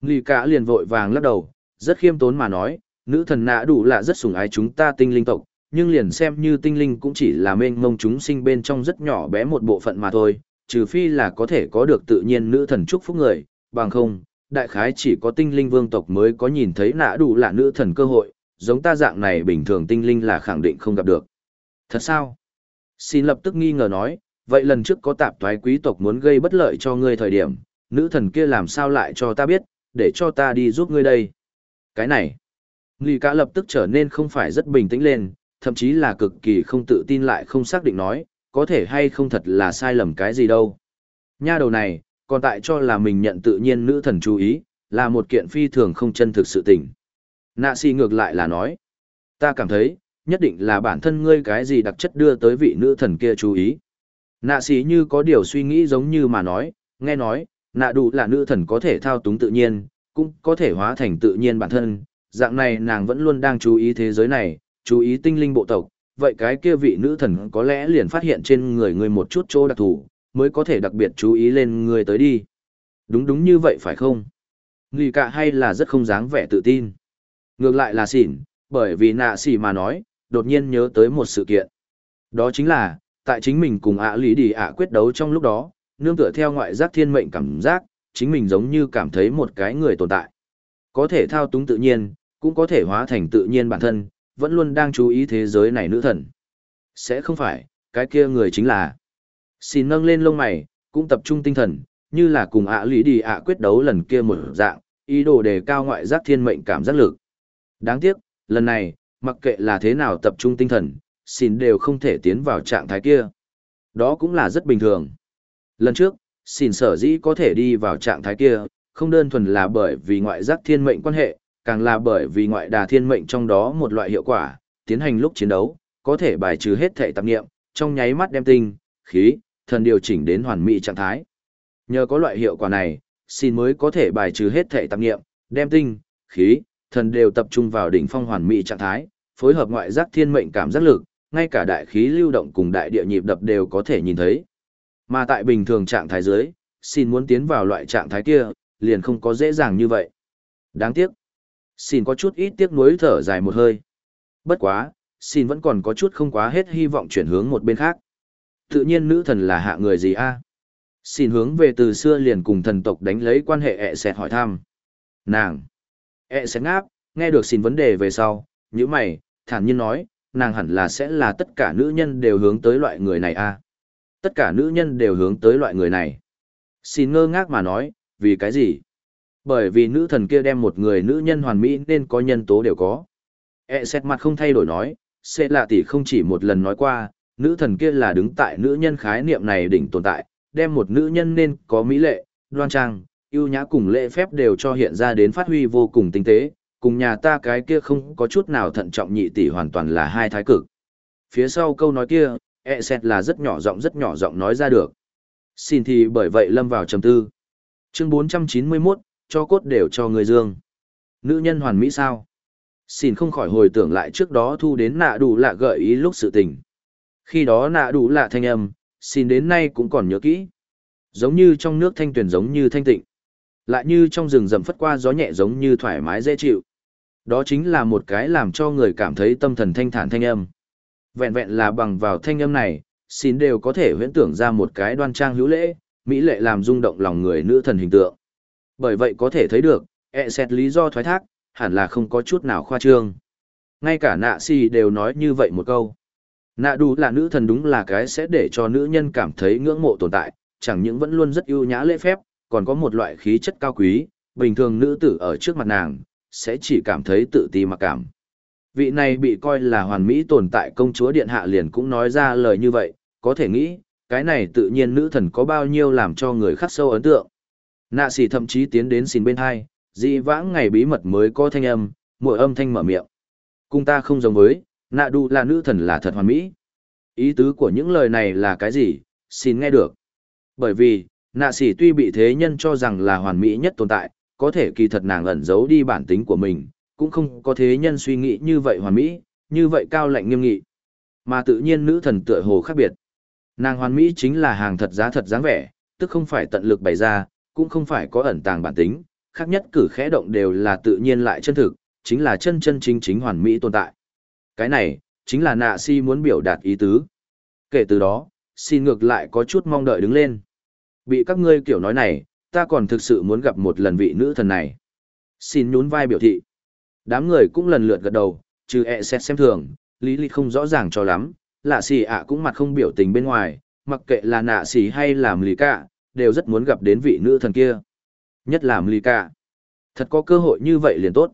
Nghi cả liền vội vàng lắc đầu, rất khiêm tốn mà nói, nữ thần nạ đủ là rất sủng ái chúng ta tinh linh tộc, nhưng liền xem như tinh linh cũng chỉ là mênh mông chúng sinh bên trong rất nhỏ bé một bộ phận mà thôi, trừ phi là có thể có được tự nhiên nữ thần chúc phúc người, bằng không, đại khái chỉ có tinh linh vương tộc mới có nhìn thấy nã đủ là nữ thần cơ hội, giống ta dạng này bình thường tinh linh là khẳng định không gặp được. Thật sao? Xin lập tức nghi ngờ nói, vậy lần trước có tạp thoái quý tộc muốn gây bất lợi cho ngươi thời điểm, nữ thần kia làm sao lại cho ta biết, để cho ta đi giúp ngươi đây. Cái này, Nghi cả lập tức trở nên không phải rất bình tĩnh lên, thậm chí là cực kỳ không tự tin lại không xác định nói, có thể hay không thật là sai lầm cái gì đâu. Nha đầu này, còn tại cho là mình nhận tự nhiên nữ thần chú ý, là một kiện phi thường không chân thực sự tình. Nạ si ngược lại là nói, ta cảm thấy, nhất định là bản thân ngươi cái gì đặc chất đưa tới vị nữ thần kia chú ý. Nạ si như có điều suy nghĩ giống như mà nói, nghe nói, nạ đủ là nữ thần có thể thao túng tự nhiên, cũng có thể hóa thành tự nhiên bản thân, dạng này nàng vẫn luôn đang chú ý thế giới này, chú ý tinh linh bộ tộc, vậy cái kia vị nữ thần có lẽ liền phát hiện trên người ngươi một chút chỗ đặc thù, mới có thể đặc biệt chú ý lên ngươi tới đi. Đúng đúng như vậy phải không? Người cả hay là rất không dáng vẻ tự tin. Ngược lại là xỉn, bởi vì nạ xỉ mà nói, đột nhiên nhớ tới một sự kiện. Đó chính là, tại chính mình cùng ạ lý đi ạ quyết đấu trong lúc đó, nương tựa theo ngoại giác thiên mệnh cảm giác, chính mình giống như cảm thấy một cái người tồn tại. Có thể thao túng tự nhiên, cũng có thể hóa thành tự nhiên bản thân, vẫn luôn đang chú ý thế giới này nữ thần. Sẽ không phải, cái kia người chính là. Xin nâng lên lông mày, cũng tập trung tinh thần, như là cùng ạ lý đi ạ quyết đấu lần kia một dạng, ý đồ đề cao ngoại giác thiên mệnh cảm giác lực. Đáng tiếc, lần này, mặc kệ là thế nào tập trung tinh thần, xin đều không thể tiến vào trạng thái kia. Đó cũng là rất bình thường. Lần trước, xin sở dĩ có thể đi vào trạng thái kia, không đơn thuần là bởi vì ngoại giác thiên mệnh quan hệ, càng là bởi vì ngoại đà thiên mệnh trong đó một loại hiệu quả, tiến hành lúc chiến đấu, có thể bài trừ hết thể tạp nghiệm, trong nháy mắt đem tinh, khí, thần điều chỉnh đến hoàn mỹ trạng thái. Nhờ có loại hiệu quả này, xin mới có thể bài trừ hết thể tạp nghiệm, đem tinh, khí, thần đều tập trung vào đỉnh phong hoàn mỹ trạng thái, phối hợp ngoại giác thiên mệnh cảm giác lực, ngay cả đại khí lưu động cùng đại địa nhịp đập đều có thể nhìn thấy. Mà tại bình thường trạng thái dưới, xin muốn tiến vào loại trạng thái kia, liền không có dễ dàng như vậy. Đáng tiếc. Xin có chút ít tiếc nuối thở dài một hơi. Bất quá, xin vẫn còn có chút không quá hết hy vọng chuyển hướng một bên khác. Tự nhiên nữ thần là hạ người gì a? Xin hướng về từ xưa liền cùng thần tộc đánh lấy quan hệ ẹ sẹt hỏi thăm. Nàng. ẹ sẹt ngáp, nghe được xin vấn đề về sau, như mày, thản nhiên nói, nàng hẳn là sẽ là tất cả nữ nhân đều hướng tới loại người này a. Tất cả nữ nhân đều hướng tới loại người này. Xin ngơ ngác mà nói, vì cái gì? Bởi vì nữ thần kia đem một người nữ nhân hoàn mỹ nên có nhân tố đều có. E xét mặt không thay đổi nói, sẽ lạ tỷ không chỉ một lần nói qua, nữ thần kia là đứng tại nữ nhân khái niệm này đỉnh tồn tại, đem một nữ nhân nên có mỹ lệ, đoan trang, yêu nhã cùng lễ phép đều cho hiện ra đến phát huy vô cùng tinh tế, cùng nhà ta cái kia không có chút nào thận trọng nhị tỷ hoàn toàn là hai thái cực. Phía sau câu nói kia, e xét là rất nhỏ giọng rất nhỏ giọng nói ra được. Xin thì bởi vậy lâm vào trầm tư. Chương 491, cho cốt đều cho người dương. Nữ nhân hoàn mỹ sao? Xin không khỏi hồi tưởng lại trước đó thu đến nạ đủ lạ gợi ý lúc sự tình. Khi đó nạ đủ lạ thanh âm, xin đến nay cũng còn nhớ kỹ. Giống như trong nước thanh tuyển giống như thanh tịnh. Lại như trong rừng rậm phất qua gió nhẹ giống như thoải mái dễ chịu. Đó chính là một cái làm cho người cảm thấy tâm thần thanh thản thanh âm. Vẹn vẹn là bằng vào thanh âm này, xin đều có thể huyễn tưởng ra một cái đoan trang hữu lễ, mỹ lệ làm rung động lòng người nữ thần hình tượng. Bởi vậy có thể thấy được, ẹ xét lý do thoái thác, hẳn là không có chút nào khoa trương. Ngay cả nạ si đều nói như vậy một câu. Nạ đủ là nữ thần đúng là cái sẽ để cho nữ nhân cảm thấy ngưỡng mộ tồn tại, chẳng những vẫn luôn rất ưu nhã lễ phép, còn có một loại khí chất cao quý, bình thường nữ tử ở trước mặt nàng, sẽ chỉ cảm thấy tự ti mặc cảm. Vị này bị coi là hoàn mỹ tồn tại công chúa điện hạ liền cũng nói ra lời như vậy, có thể nghĩ, cái này tự nhiên nữ thần có bao nhiêu làm cho người khắc sâu ấn tượng. Nạ xỉ thậm chí tiến đến xin bên hai, dị vãng ngày bí mật mới có thanh âm, mỗi âm thanh mở miệng. Cung ta không giống với, nạ đu là nữ thần là thật hoàn mỹ. Ý tứ của những lời này là cái gì, xin nghe được. Bởi vì, nạ xỉ tuy bị thế nhân cho rằng là hoàn mỹ nhất tồn tại, có thể kỳ thật nàng ẩn giấu đi bản tính của mình, cũng không có thế nhân suy nghĩ như vậy hoàn mỹ, như vậy cao lạnh nghiêm nghị. Mà tự nhiên nữ thần tựa hồ khác biệt. Nàng hoàn mỹ chính là hàng thật giá thật dáng vẻ, tức không phải tận lực bày ra, cũng không phải có ẩn tàng bản tính, khác nhất cử khẽ động đều là tự nhiên lại chân thực, chính là chân chân chính chính hoàn mỹ tồn tại. Cái này, chính là nạ si muốn biểu đạt ý tứ. Kể từ đó, xin ngược lại có chút mong đợi đứng lên. Bị các ngươi kiểu nói này, ta còn thực sự muốn gặp một lần vị nữ thần này. Xin nhún vai biểu thị. Đám người cũng lần lượt gật đầu, trừ e xét xem thường, lý lịch không rõ ràng cho lắm, lạ xì ạ cũng mặt không biểu tình bên ngoài, mặc kệ là nạ xì hay làm lý cả, đều rất muốn gặp đến vị nữ thần kia. Nhất là lì cả. Thật có cơ hội như vậy liền tốt.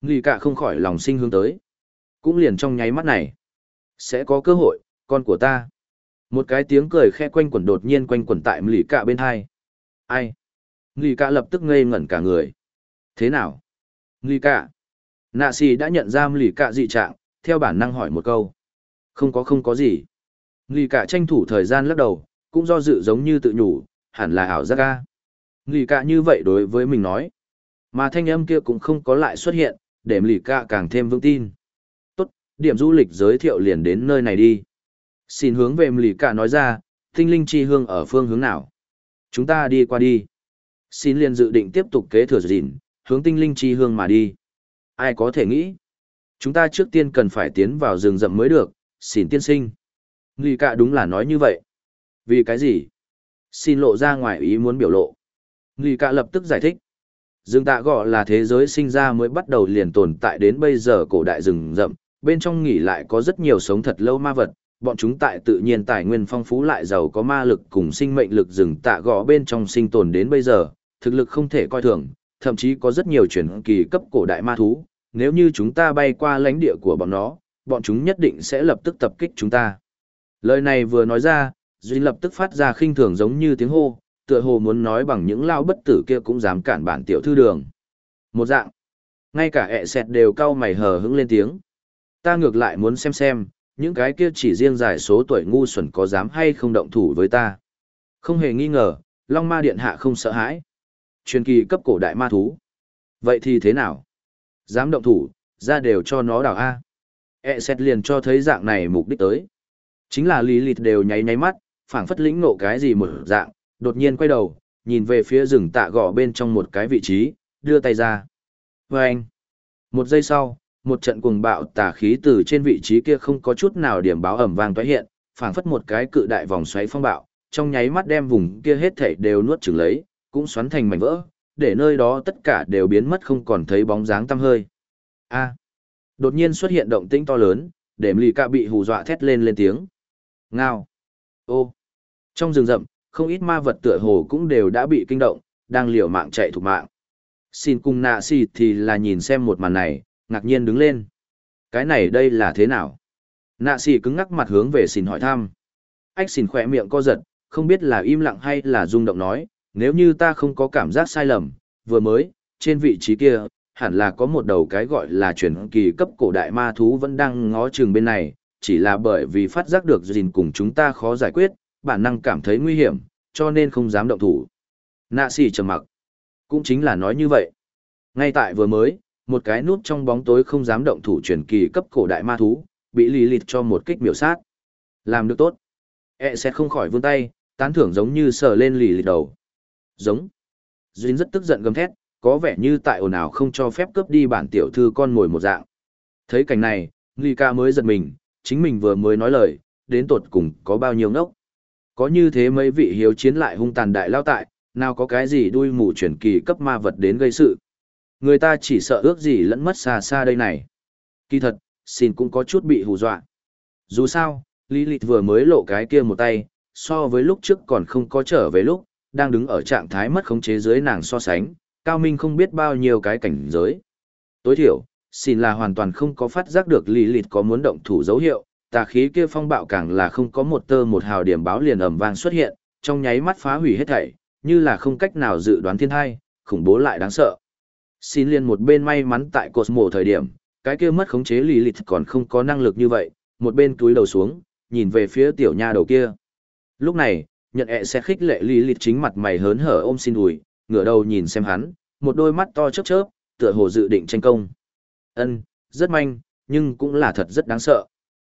Lì cả không khỏi lòng sinh hướng tới. Cũng liền trong nháy mắt này. Sẽ có cơ hội, con của ta. Một cái tiếng cười khe quanh quẩn đột nhiên quanh quẩn tại lì cả bên hai. Ai? Lì cả lập tức ngây ngẩn cả người. Thế nào? Lì cả. Nạ xì đã nhận ra lì cả dị trạng, theo bản năng hỏi một câu. Không có không có gì. Lì cả tranh thủ thời gian lắc đầu, cũng do dự giống như tự nhủ, hẳn là ảo giác ca. Lì cả như vậy đối với mình nói. Mà thanh âm kia cũng không có lại xuất hiện, để lì cả càng thêm vững tin. Tốt, điểm du lịch giới thiệu liền đến nơi này đi. Xin hướng về lì cả nói ra, tinh linh chi hương ở phương hướng nào. Chúng ta đi qua đi. Xin liền dự định tiếp tục kế thừa dịn, hướng tinh linh chi hương mà đi. Ai có thể nghĩ? Chúng ta trước tiên cần phải tiến vào rừng rậm mới được, xin tiên sinh. Lì cả đúng là nói như vậy. Vì cái gì? Xin lộ ra ngoài ý muốn biểu lộ. Lì cả lập tức giải thích. Rừng tạ gọ là thế giới sinh ra mới bắt đầu liền tồn tại đến bây giờ cổ đại rừng rậm, bên trong nghỉ lại có rất nhiều sống thật lâu ma vật, bọn chúng tại tự nhiên tài nguyên phong phú lại giàu có ma lực cùng sinh mệnh lực rừng tạ gọ bên trong sinh tồn đến bây giờ, thực lực không thể coi thường, thậm chí có rất nhiều chuyển kỳ cấp cổ đại ma thú, nếu như chúng ta bay qua lãnh địa của bọn nó, bọn chúng nhất định sẽ lập tức tập kích chúng ta. Lời này vừa nói ra, Duy lập tức phát ra khinh thường giống như tiếng hô, tựa hồ muốn nói bằng những lao bất tử kia cũng dám cản bản tiểu thư đường. Một dạng, ngay cả ẹ sẹt đều cau mày hờ hững lên tiếng. Ta ngược lại muốn xem xem, những cái kia chỉ riêng giải số tuổi ngu xuẩn có dám hay không động thủ với ta. Không hề nghi ngờ, Long Ma Điện Hạ không sợ hãi. Truyền kỳ cấp cổ đại ma thú. Vậy thì thế nào? Dám động thủ, ra đều cho nó đảo A. E xét liền cho thấy dạng này mục đích tới. Chính là lý lịt đều nháy nháy mắt, phảng phất lĩnh nộ cái gì một dạng, đột nhiên quay đầu, nhìn về phía rừng tạ gò bên trong một cái vị trí, đưa tay ra. Và anh, một giây sau, một trận cuồng bạo tà khí từ trên vị trí kia không có chút nào điểm báo ẩm vang toái hiện, phảng phất một cái cự đại vòng xoáy phong bạo, trong nháy mắt đem vùng kia hết thảy đều nuốt chửng lấy, cũng xoắn thành mảnh vỡ, để nơi đó tất cả đều biến mất không còn thấy bóng dáng tăm hơi. A. Đột nhiên xuất hiện động tĩnh to lớn, để lì cạ bị hù dọa thét lên lên tiếng. Ngao. Ô. Trong rừng rậm, không ít ma vật tựa hồ cũng đều đã bị kinh động, đang liều mạng chạy thục mạng. Xin cùng nạ xì thì là nhìn xem một màn này, ngạc nhiên đứng lên. Cái này đây là thế nào? Nạ xì cứng ngắc mặt hướng về xin hỏi thăm. Ách xin khỏe miệng co giật, không biết là im lặng hay là rung động nói, nếu như ta không có cảm giác sai lầm, vừa mới, trên vị trí kia, hẳn là có một đầu cái gọi là chuyển kỳ cấp cổ đại ma thú vẫn đang ngó chừng bên này, chỉ là bởi vì phát giác được gìn cùng chúng ta khó giải quyết, bản năng cảm thấy nguy hiểm, cho nên không dám động thủ. Nạ xỉ trầm mặc. Cũng chính là nói như vậy. Ngay tại vừa mới, một cái nút trong bóng tối không dám động thủ truyền kỳ cấp cổ đại ma thú, bị lì lịt cho một kích miểu sát. Làm được tốt. E sẽ không khỏi vươn tay, tán thưởng giống như sờ lên lì lịt đầu. Giống. Duyên rất tức giận gầm thét, có vẻ như tại ồn ào không cho phép cướp đi bản tiểu thư con ngồi một dạng. Thấy cảnh này, Nghi ca mới giật mình, chính mình vừa mới nói lời, đến tột cùng có bao nhiêu ngốc. Có như thế mấy vị hiếu chiến lại hung tàn đại lao tại, nào có cái gì đuôi mù chuyển kỳ cấp ma vật đến gây sự. Người ta chỉ sợ ước gì lẫn mất xa xa đây này. Kỳ thật, xin cũng có chút bị hù dọa. Dù sao, Lý Lịch vừa mới lộ cái kia một tay, so với lúc trước còn không có trở về lúc, đang đứng ở trạng thái mất khống chế dưới nàng so sánh, cao minh không biết bao nhiêu cái cảnh giới. Tối thiểu, xin là hoàn toàn không có phát giác được Lý lịt có muốn động thủ dấu hiệu, tà khí kia phong bạo càng là không có một tơ một hào điểm báo liền ầm vang xuất hiện, trong nháy mắt phá hủy hết thảy, như là không cách nào dự đoán thiên thai, khủng bố lại đáng sợ. Xin liền một bên may mắn tại Cosmo thời điểm, cái kia mất khống chế lì lịt còn không có năng lực như vậy, một bên túi đầu xuống, nhìn về phía tiểu nha đầu kia. Lúc này, nhận ẹ sẽ khích lệ lì lịt chính mặt mày hớn hở ôm xin đùi, ngửa đầu nhìn xem hắn, một đôi mắt to chớp chớp, tựa hồ dự định tranh công. Ân, rất manh, nhưng cũng là thật rất đáng sợ.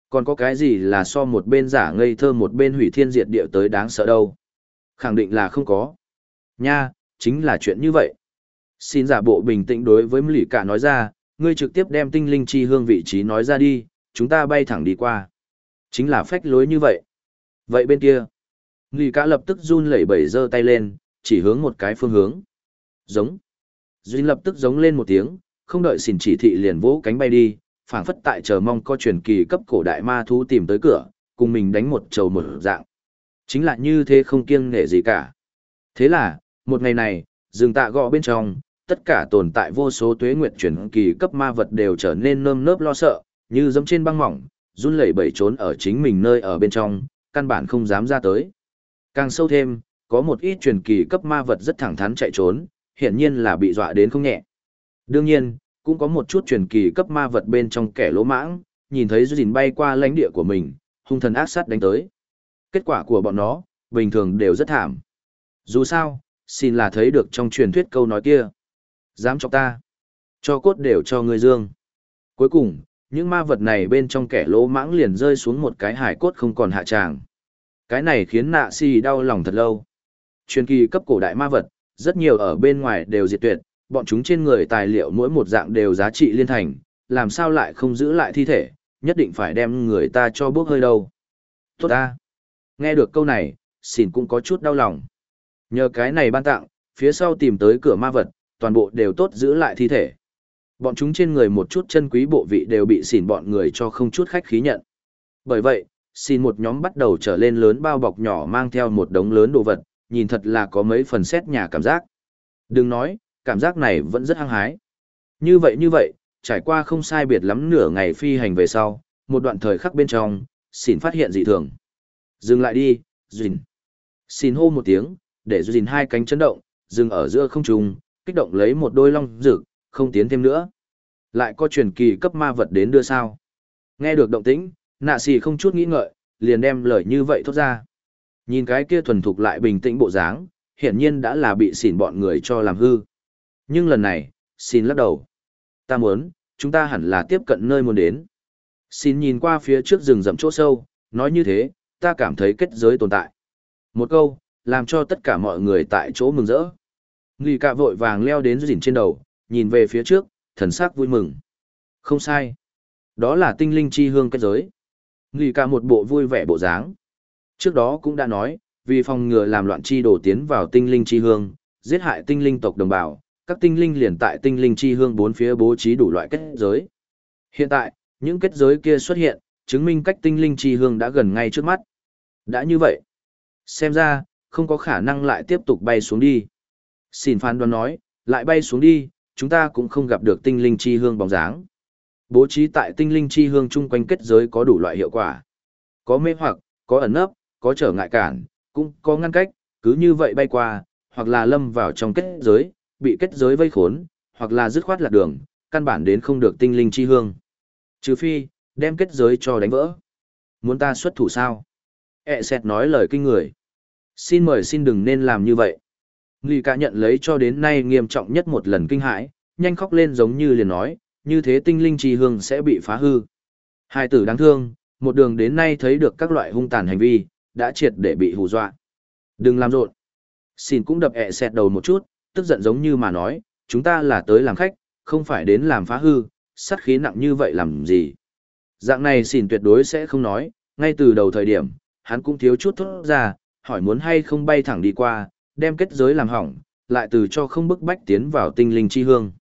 Còn có cái gì là so một bên giả ngây thơ một bên hủy thiên diệt địa tới đáng sợ đâu? Khẳng định là không có. Nha, chính là chuyện như vậy. Xin giả bộ bình tĩnh đối với Lỷ Cả nói ra, ngươi trực tiếp đem tinh linh chi hương vị trí nói ra đi, chúng ta bay thẳng đi qua. Chính là phách lối như vậy. Vậy bên kia, Nghi cả lập tức run lẩy bẩy giơ tay lên, chỉ hướng một cái phương hướng. Giống. Duy lập tức giống lên một tiếng, không đợi xỉn chỉ thị liền vỗ cánh bay đi, phảng phất tại chờ mong có truyền kỳ cấp cổ đại ma thú tìm tới cửa, cùng mình đánh một trầu một dạng. Chính là như thế không kiêng nể gì cả. Thế là, một ngày này, rừng tạ gọ bên trong, tất cả tồn tại vô số tuế nguyệt truyền kỳ cấp ma vật đều trở nên nơm nớp lo sợ, như giống trên băng mỏng, run lẩy bẩy trốn ở chính mình nơi ở bên trong, căn bản không dám ra tới. Càng sâu thêm, có một ít truyền kỳ cấp ma vật rất thẳng thắn chạy trốn, hiển nhiên là bị dọa đến không nhẹ. Đương nhiên, cũng có một chút truyền kỳ cấp ma vật bên trong kẻ lỗ mãng, nhìn thấy Duyên bay qua lãnh địa của mình, hung thần ác sát đánh tới. Kết quả của bọn nó, bình thường đều rất thảm. Dù sao, xin là thấy được trong truyền thuyết câu nói kia. Dám chọc ta. Cho cốt đều cho người dương. Cuối cùng, những ma vật này bên trong kẻ lỗ mãng liền rơi xuống một cái hải cốt không còn hạ tràng. Cái này khiến nạ si đau lòng thật lâu. Truyền kỳ cấp cổ đại ma vật, rất nhiều ở bên ngoài đều diệt tuyệt, bọn chúng trên người tài liệu mỗi một dạng đều giá trị liên thành, làm sao lại không giữ lại thi thể, nhất định phải đem người ta cho bước hơi đâu. Tốt ta. Nghe được câu này, xỉn cũng có chút đau lòng. Nhờ cái này ban tặng, phía sau tìm tới cửa ma vật, toàn bộ đều tốt giữ lại thi thể. Bọn chúng trên người một chút chân quý bộ vị đều bị xỉn bọn người cho không chút khách khí nhận. Bởi vậy, xin một nhóm bắt đầu trở lên lớn bao bọc nhỏ mang theo một đống lớn đồ vật, nhìn thật là có mấy phần xét nhà cảm giác. Đừng nói, cảm giác này vẫn rất hăng hái. Như vậy như vậy, trải qua không sai biệt lắm nửa ngày phi hành về sau, một đoạn thời khắc bên trong, xỉn phát hiện dị thường. Dừng lại đi, Duyên. Xin hô một tiếng, để Duyên hai cánh chấn động, dừng ở giữa không trung, kích động lấy một đôi long rực, không tiến thêm nữa. Lại có truyền kỳ cấp ma vật đến đưa sao. Nghe được động tĩnh, nạ xì không chút nghĩ ngợi, liền đem lời như vậy thốt ra. Nhìn cái kia thuần thục lại bình tĩnh bộ dáng, hiển nhiên đã là bị xỉn bọn người cho làm hư. Nhưng lần này, xin lắc đầu. Ta muốn, chúng ta hẳn là tiếp cận nơi muốn đến. Xin nhìn qua phía trước rừng rậm chỗ sâu, nói như thế, ta cảm thấy kết giới tồn tại. Một câu, làm cho tất cả mọi người tại chỗ mừng rỡ. Nghi cạ vội vàng leo đến rỉn trên đầu, nhìn về phía trước, thần sắc vui mừng. Không sai. Đó là tinh linh chi hương kết giới. Nghi cạ một bộ vui vẻ bộ dáng. Trước đó cũng đã nói, vì phòng ngừa làm loạn chi đổ tiến vào tinh linh chi hương, giết hại tinh linh tộc đồng bào, các tinh linh liền tại tinh linh chi hương bốn phía bố trí đủ loại kết giới. Hiện tại, những kết giới kia xuất hiện, chứng minh cách tinh linh chi hương đã gần ngay trước mắt. Đã như vậy, xem ra, không có khả năng lại tiếp tục bay xuống đi. Xin phán đoán nói, lại bay xuống đi, chúng ta cũng không gặp được tinh linh chi hương bóng dáng. Bố trí tại tinh linh chi hương chung quanh kết giới có đủ loại hiệu quả. Có mê hoặc, có ẩn nấp, có trở ngại cản, cũng có ngăn cách, cứ như vậy bay qua, hoặc là lâm vào trong kết giới, bị kết giới vây khốn, hoặc là dứt khoát lạc đường, căn bản đến không được tinh linh chi hương. Trừ phi, đem kết giới cho đánh vỡ. Muốn ta xuất thủ sao? E sẹt nói lời kinh người. Xin mời xin đừng nên làm như vậy. Nghi cả nhận lấy cho đến nay nghiêm trọng nhất một lần kinh hãi, nhanh khóc lên giống như liền nói, như thế tinh linh chi hương sẽ bị phá hư. Hai tử đáng thương, một đường đến nay thấy được các loại hung tàn hành vi, đã triệt để bị hù dọa. Đừng làm rộn. Xin cũng đập e ẹ xẹt đầu một chút, tức giận giống như mà nói, chúng ta là tới làm khách, không phải đến làm phá hư, sát khí nặng như vậy làm gì. Dạng này xỉn tuyệt đối sẽ không nói, ngay từ đầu thời điểm, hắn cũng thiếu chút thốt ra, hỏi muốn hay không bay thẳng đi qua, đem kết giới làm hỏng, lại từ cho không bức bách tiến vào tinh linh chi hương.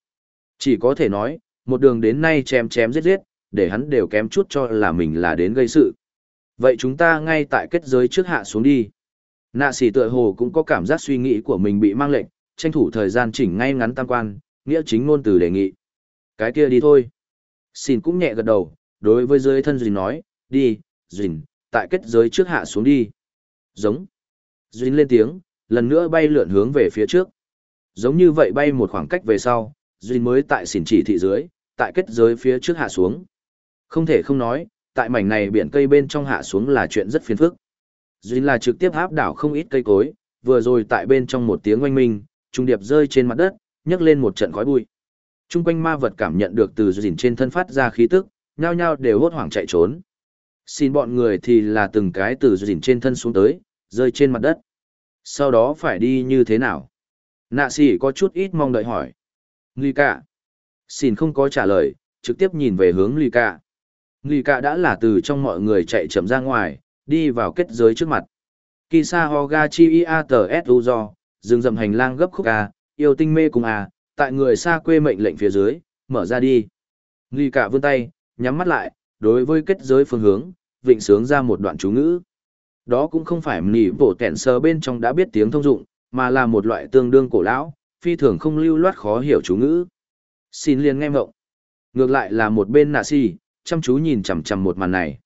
Chỉ có thể nói, một đường đến nay chém chém giết giết, để hắn đều kém chút cho là mình là đến gây sự. Vậy chúng ta ngay tại kết giới trước hạ xuống đi. Nạ sĩ tựa hồ cũng có cảm giác suy nghĩ của mình bị mang lệnh, tranh thủ thời gian chỉnh ngay ngắn tam quan, nghĩa chính ngôn từ đề nghị. Cái kia đi thôi. Xin cũng nhẹ gật đầu, đối với dưới thân Duyên nói, đi, Duyên, tại kết giới trước hạ xuống đi. Giống. Duyên lên tiếng, lần nữa bay lượn hướng về phía trước. Giống như vậy bay một khoảng cách về sau, Duyên mới tại xỉn chỉ thị dưới, tại kết giới phía trước hạ xuống. Không thể không nói, tại mảnh này biển cây bên trong hạ xuống là chuyện rất phiền phức. Duyên là trực tiếp áp đảo không ít cây cối, vừa rồi tại bên trong một tiếng oanh minh, trung điệp rơi trên mặt đất, nhấc lên một trận khói bụi. Trung quanh ma vật cảm nhận được từ dìn trên thân phát ra khí tức, nhao nhao đều hốt hoảng chạy trốn. Xin bọn người thì là từng cái từ dìn trên thân xuống tới, rơi trên mặt đất. Sau đó phải đi như thế nào? Nạ sĩ có chút ít mong đợi hỏi. Nguy cả. Xin không có trả lời, trực tiếp nhìn về hướng Nguy cả. Nguy cả đã là từ trong mọi người chạy chậm ra ngoài, đi vào kết giới trước mặt. Kisa Hoga Chi Ia Tờ S U Do, dừng rậm hành lang gấp khúc A, yêu tinh mê cùng A, à, tại người xa quê mệnh lệnh phía dưới, mở ra đi. Nghi cả vươn tay, nhắm mắt lại, đối với kết giới phương hướng, vịnh sướng ra một đoạn chú ngữ. Đó cũng không phải nỉ bổ tẹn sờ bên trong đã biết tiếng thông dụng, mà là một loại tương đương cổ lão, phi thường không lưu loát khó hiểu chú ngữ. Xin liền nghe mộng. Ngược lại là một bên nạ si, chăm chú nhìn chằm chằm một màn này.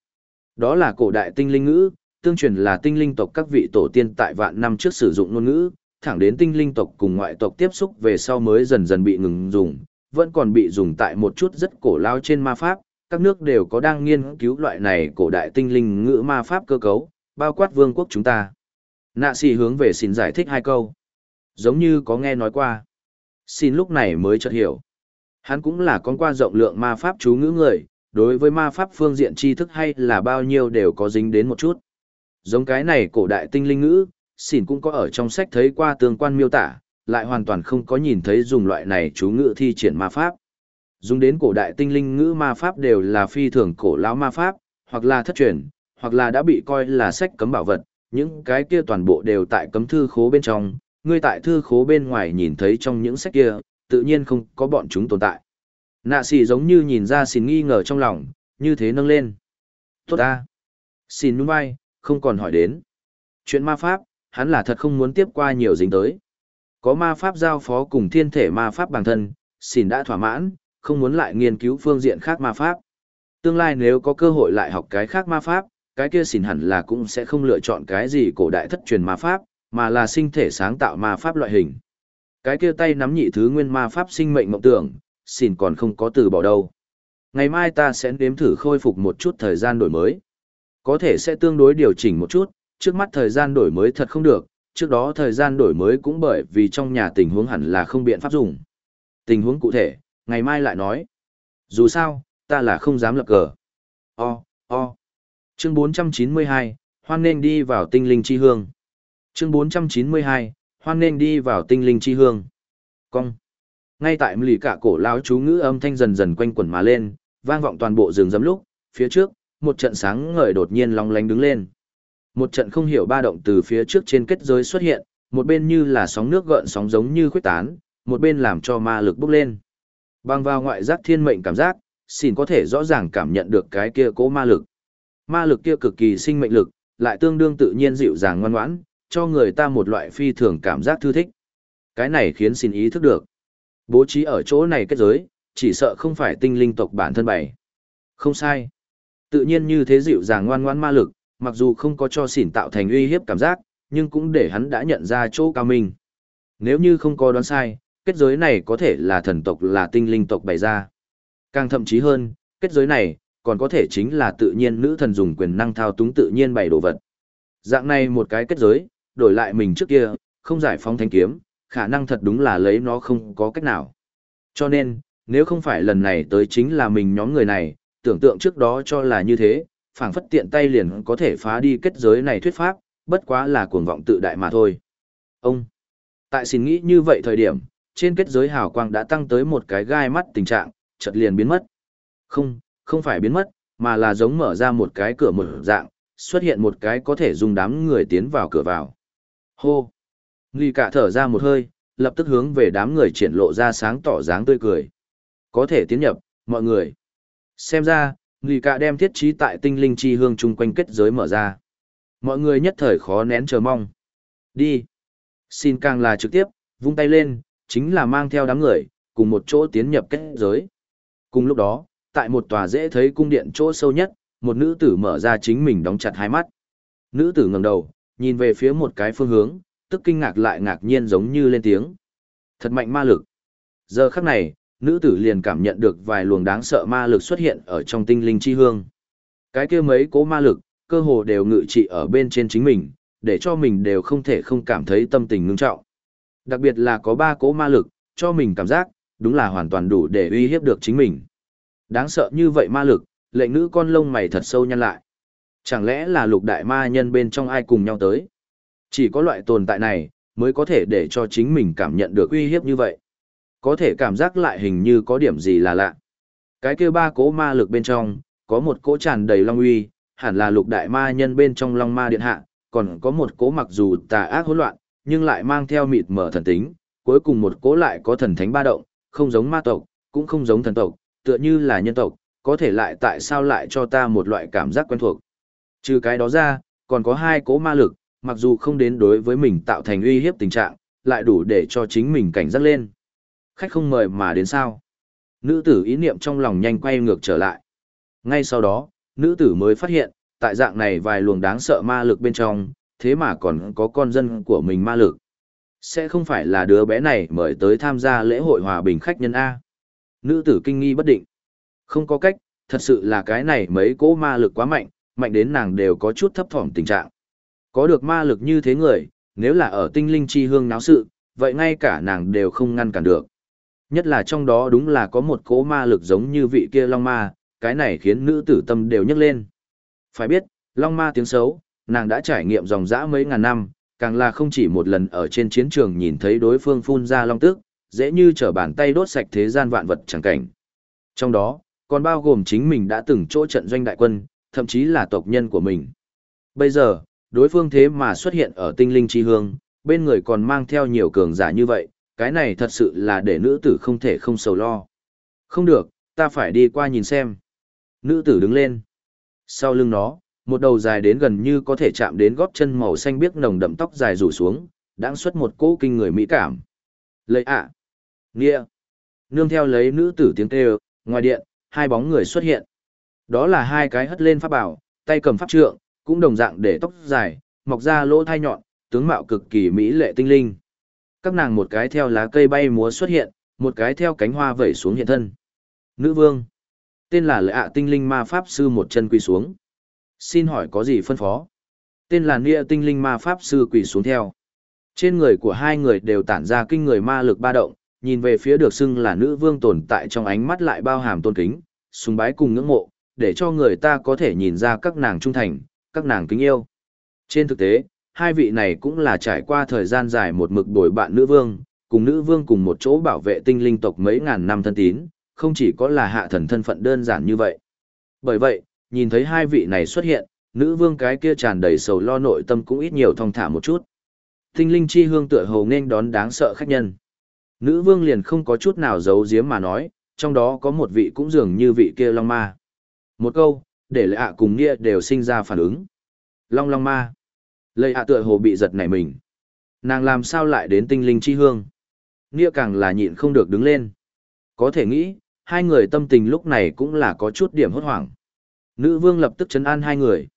Đó là cổ đại tinh linh ngữ, tương truyền là tinh linh tộc các vị tổ tiên tại vạn năm trước sử dụng ngôn ngữ, thẳng đến tinh linh tộc cùng ngoại tộc tiếp xúc về sau mới dần dần bị ngừng dùng, vẫn còn bị dùng tại một chút rất cổ lao trên ma pháp, các nước đều có đang nghiên cứu loại này cổ đại tinh linh ngữ ma pháp cơ cấu, bao quát vương quốc chúng ta. Nạ xì hướng về xin giải thích hai câu. Giống như có nghe nói qua. Xin lúc này mới chợt hiểu. Hắn cũng là con qua rộng lượng ma pháp chú ngữ người, đối với ma pháp phương diện tri thức hay là bao nhiêu đều có dính đến một chút. Giống cái này cổ đại tinh linh ngữ, xỉn cũng có ở trong sách thấy qua tương quan miêu tả, lại hoàn toàn không có nhìn thấy dùng loại này chú ngữ thi triển ma pháp. Dùng đến cổ đại tinh linh ngữ ma pháp đều là phi thường cổ lão ma pháp, hoặc là thất truyền, hoặc là đã bị coi là sách cấm bảo vật, những cái kia toàn bộ đều tại cấm thư khố bên trong, ngươi tại thư khố bên ngoài nhìn thấy trong những sách kia, tự nhiên không có bọn chúng tồn tại. Nạ xì giống như nhìn ra xìn nghi ngờ trong lòng, như thế nâng lên. Tốt ta. xìn nhún vai, không còn hỏi đến. Chuyện ma pháp, hắn là thật không muốn tiếp qua nhiều dính tới. Có ma pháp giao phó cùng thiên thể ma pháp bản thân, xin đã thỏa mãn, không muốn lại nghiên cứu phương diện khác ma pháp. Tương lai nếu có cơ hội lại học cái khác ma pháp, cái kia xỉn hẳn là cũng sẽ không lựa chọn cái gì cổ đại thất truyền ma pháp, mà là sinh thể sáng tạo ma pháp loại hình. Cái kia tay nắm nhị thứ nguyên ma pháp sinh mệnh mộng tưởng, xỉn còn không có từ bỏ đâu. Ngày mai ta sẽ đếm thử khôi phục một chút thời gian đổi mới. Có thể sẽ tương đối điều chỉnh một chút, trước mắt thời gian đổi mới thật không được, trước đó thời gian đổi mới cũng bởi vì trong nhà tình huống hẳn là không biện pháp dùng. Tình huống cụ thể, ngày mai lại nói. Dù sao, ta là không dám lập cờ. O, o. Chương 492, hoan nên đi vào tinh linh chi hương. Chương 492, hoan nên đi vào tinh linh chi hương. Cong. Ngay tại lì cả cổ lão chú ngữ âm thanh dần dần quanh quẩn mà lên, vang vọng toàn bộ rừng rậm lúc, phía trước, một trận sáng ngời đột nhiên long lánh đứng lên. Một trận không hiểu ba động từ phía trước trên kết giới xuất hiện, một bên như là sóng nước gợn sóng giống như khuếch tán, một bên làm cho ma lực bốc lên. Bằng vào ngoại giác thiên mệnh cảm giác, xin có thể rõ ràng cảm nhận được cái kia cố ma lực. Ma lực kia cực kỳ sinh mệnh lực, lại tương đương tự nhiên dịu dàng ngoan ngoãn, cho người ta một loại phi thường cảm giác thư thích. Cái này khiến xin ý thức được. Bố trí ở chỗ này kết giới, chỉ sợ không phải tinh linh tộc bản thân bày. Không sai. Tự nhiên như thế dịu dàng ngoan ngoãn ma lực, mặc dù không có cho xỉn tạo thành uy hiếp cảm giác, nhưng cũng để hắn đã nhận ra chỗ cao minh. Nếu như không có đoán sai, kết giới này có thể là thần tộc là tinh linh tộc bày ra. Càng thậm chí hơn, kết giới này, còn có thể chính là tự nhiên nữ thần dùng quyền năng thao túng tự nhiên bày đồ vật. Dạng này một cái kết giới, đổi lại mình trước kia, không giải phóng thanh kiếm, khả năng thật đúng là lấy nó không có cách nào. Cho nên, nếu không phải lần này tới chính là mình nhóm người này, tưởng tượng trước đó cho là như thế, phảng phất tiện tay liền có thể phá đi kết giới này thuyết pháp, bất quá là cuồng vọng tự đại mà thôi. Ông, tại xin nghĩ như vậy thời điểm, trên kết giới hào quang đã tăng tới một cái gai mắt tình trạng, chợt liền biến mất. Không, không phải biến mất, mà là giống mở ra một cái cửa mở dạng, xuất hiện một cái có thể dùng đám người tiến vào cửa vào. Hô! Nghi cả thở ra một hơi, lập tức hướng về đám người triển lộ ra sáng tỏ dáng tươi cười. Có thể tiến nhập, mọi người. Xem ra, nghỉ cả đem thiết trí tại tinh linh chi hương chung quanh kết giới mở ra. Mọi người nhất thời khó nén chờ mong. Đi! Xin càng là trực tiếp, vung tay lên, chính là mang theo đám người, cùng một chỗ tiến nhập kết giới. Cùng lúc đó, tại một tòa dễ thấy cung điện chỗ sâu nhất, một nữ tử mở ra chính mình đóng chặt hai mắt. Nữ tử ngẩng đầu, nhìn về phía một cái phương hướng, tức kinh ngạc lại ngạc nhiên giống như lên tiếng. Thật mạnh ma lực. Giờ khắc này, nữ tử liền cảm nhận được vài luồng đáng sợ ma lực xuất hiện ở trong tinh linh chi hương. Cái kia mấy cố ma lực, cơ hồ đều ngự trị ở bên trên chính mình, để cho mình đều không thể không cảm thấy tâm tình ngưng trọng. Đặc biệt là có ba cố ma lực, cho mình cảm giác, đúng là hoàn toàn đủ để uy hiếp được chính mình. Đáng sợ như vậy ma lực, lệnh nữ con lông mày thật sâu nhăn lại. Chẳng lẽ là lục đại ma nhân bên trong ai cùng nhau tới? Chỉ có loại tồn tại này, mới có thể để cho chính mình cảm nhận được uy hiếp như vậy. Có thể cảm giác lại hình như có điểm gì là lạ. Cái kia ba cỗ ma lực bên trong, có một cỗ tràn đầy long uy, hẳn là lục đại ma nhân bên trong long ma điện hạ, còn có một cỗ mặc dù tà ác hỗn loạn, nhưng lại mang theo mịt mở thần tính, cuối cùng một cỗ lại có thần thánh ba động, không giống ma tộc, cũng không giống thần tộc, tựa như là nhân tộc, có thể lại tại sao lại cho ta một loại cảm giác quen thuộc. Trừ cái đó ra, còn có hai cỗ ma lực, mặc dù không đến đối với mình tạo thành uy hiếp tình trạng, lại đủ để cho chính mình cảnh giác lên. Khách không mời mà đến sao. Nữ tử ý niệm trong lòng nhanh quay ngược trở lại. Ngay sau đó, nữ tử mới phát hiện, tại dạng này vài luồng đáng sợ ma lực bên trong, thế mà còn có con dân của mình ma lực. Sẽ không phải là đứa bé này mời tới tham gia lễ hội hòa bình khách nhân A. Nữ tử kinh nghi bất định. Không có cách, thật sự là cái này mấy cỗ ma lực quá mạnh, mạnh đến nàng đều có chút thấp thỏm tình trạng. Có được ma lực như thế người, nếu là ở tinh linh chi hương náo sự, vậy ngay cả nàng đều không ngăn cản được. Nhất là trong đó đúng là có một cỗ ma lực giống như vị kia long ma, cái này khiến nữ tử tâm đều nhấc lên. Phải biết, long ma tiếng xấu, nàng đã trải nghiệm dòng dã mấy ngàn năm, càng là không chỉ một lần ở trên chiến trường nhìn thấy đối phương phun ra long tức, dễ như trở bàn tay đốt sạch thế gian vạn vật chẳng cảnh. Trong đó, còn bao gồm chính mình đã từng chỗ trận doanh đại quân, thậm chí là tộc nhân của mình. Bây giờ, đối phương thế mà xuất hiện ở tinh linh chi hương, bên người còn mang theo nhiều cường giả như vậy, cái này thật sự là để nữ tử không thể không sầu lo. Không được, ta phải đi qua nhìn xem. Nữ tử đứng lên. Sau lưng nó, một đầu dài đến gần như có thể chạm đến gót chân màu xanh biếc nồng đậm tóc dài rủ xuống, đang xuất một cỗ kinh người mỹ cảm. Lấy ạ. À. Nghĩa. Nương theo lấy nữ tử tiếng kêu, ngoài điện, hai bóng người xuất hiện. Đó là hai cái hất lên pháp bảo, tay cầm pháp trượng, cũng đồng dạng để tóc dài, mọc ra lỗ thai nhọn, tướng mạo cực kỳ mỹ lệ tinh linh. Các nàng một cái theo lá cây bay múa xuất hiện, một cái theo cánh hoa vẩy xuống hiện thân. Nữ vương. Tên là lệ ạ tinh linh ma pháp sư một chân quỳ xuống. Xin hỏi có gì phân phó? Tên là nghĩa tinh linh ma pháp sư quỳ xuống theo. Trên người của hai người đều tản ra kinh người ma lực ba động, nhìn về phía được xưng là nữ vương tồn tại trong ánh mắt lại bao hàm tôn kính, sùng bái cùng ngưỡng mộ, để cho người ta có thể nhìn ra các nàng trung thành, các nàng kính yêu. Trên thực tế, hai vị này cũng là trải qua thời gian dài một mực đổi bạn nữ vương, cùng nữ vương cùng một chỗ bảo vệ tinh linh tộc mấy ngàn năm thân tín, không chỉ có là hạ thần thân phận đơn giản như vậy. Bởi vậy, nhìn thấy hai vị này xuất hiện, nữ vương cái kia tràn đầy sầu lo nội tâm cũng ít nhiều thong thả một chút. Tinh linh chi hương tựa hồ nên đón đáng sợ khách nhân. Nữ vương liền không có chút nào giấu giếm mà nói, trong đó có một vị cũng dường như vị kia long ma. Một câu, để lệ ạ cùng nghĩa đều sinh ra phản ứng. Long long ma. Lây ạ tựa hồ bị giật nảy mình. Nàng làm sao lại đến tinh linh chi hương? Nghĩa càng là nhịn không được đứng lên. Có thể nghĩ, hai người tâm tình lúc này cũng là có chút điểm hốt hoảng. Nữ vương lập tức chấn an hai người.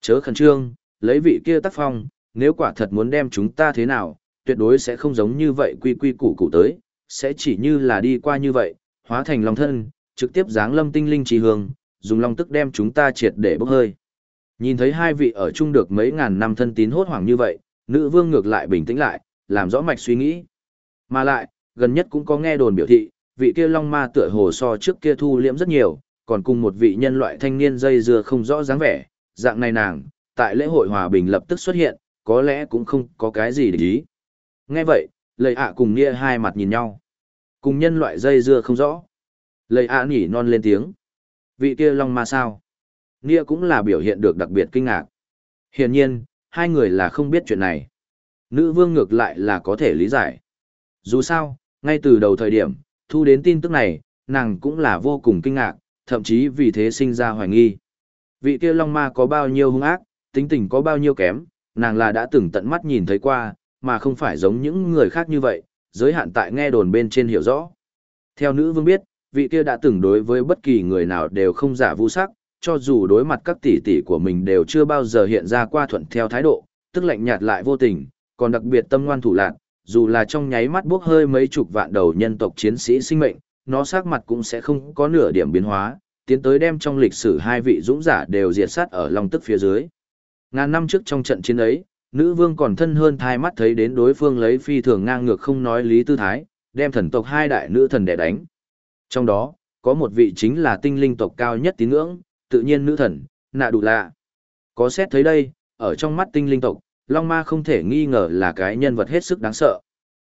Chớ khẩn trương, lấy vị kia tác phong, nếu quả thật muốn đem chúng ta thế nào, tuyệt đối sẽ không giống như vậy quy quy củ củ tới, sẽ chỉ như là đi qua như vậy, hóa thành long thân, trực tiếp giáng lâm tinh linh trì hương, dùng long tức đem chúng ta triệt để bốc hơi. Nhìn thấy hai vị ở chung được mấy ngàn năm thân tín hốt hoảng như vậy, nữ vương ngược lại bình tĩnh lại, làm rõ mạch suy nghĩ. Mà lại, gần nhất cũng có nghe đồn biểu thị, vị kia long ma tựa hồ so trước kia thu liễm rất nhiều, còn cùng một vị nhân loại thanh niên dây dưa không rõ dáng vẻ, dạng này nàng, tại lễ hội hòa bình lập tức xuất hiện, có lẽ cũng không có cái gì để ý. Nghe vậy, lời ạ cùng Nia hai mặt nhìn nhau. Cùng nhân loại dây dưa không rõ. Lời ạ nhỉ non lên tiếng. Vị kia long ma sao? Nia cũng là biểu hiện được đặc biệt kinh ngạc. Hiển nhiên, hai người là không biết chuyện này. Nữ vương ngược lại là có thể lý giải. Dù sao, ngay từ đầu thời điểm, thu đến tin tức này, nàng cũng là vô cùng kinh ngạc, thậm chí vì thế sinh ra hoài nghi. Vị kia long ma có bao nhiêu hung ác, tính tình có bao nhiêu kém, nàng là đã từng tận mắt nhìn thấy qua, mà không phải giống những người khác như vậy, giới hạn tại nghe đồn bên trên hiểu rõ. Theo nữ vương biết, vị kia đã từng đối với bất kỳ người nào đều không giả vu sắc, cho dù đối mặt các tỷ tỷ của mình đều chưa bao giờ hiện ra qua thuận theo thái độ, tức lạnh nhạt lại vô tình, còn đặc biệt tâm ngoan thủ lạn, dù là trong nháy mắt bước hơi mấy chục vạn đầu nhân tộc chiến sĩ sinh mệnh, nó sắc mặt cũng sẽ không có nửa điểm biến hóa, tiến tới đem trong lịch sử hai vị dũng giả đều diệt sát ở lòng tức phía dưới. Ngàn năm trước trong trận chiến ấy, nữ vương còn thân hơn thai mắt thấy đến đối phương lấy phi thường ngang ngược không nói lý tư thái, đem thần tộc hai đại nữ thần đẻ đánh. Trong đó, có một vị chính là tinh linh tộc cao nhất tín ngưỡng, tự nhiên nữ thần, nạ đủ lạ. Có xét thấy đây, ở trong mắt tinh linh tộc, Long Ma không thể nghi ngờ là cái nhân vật hết sức đáng sợ.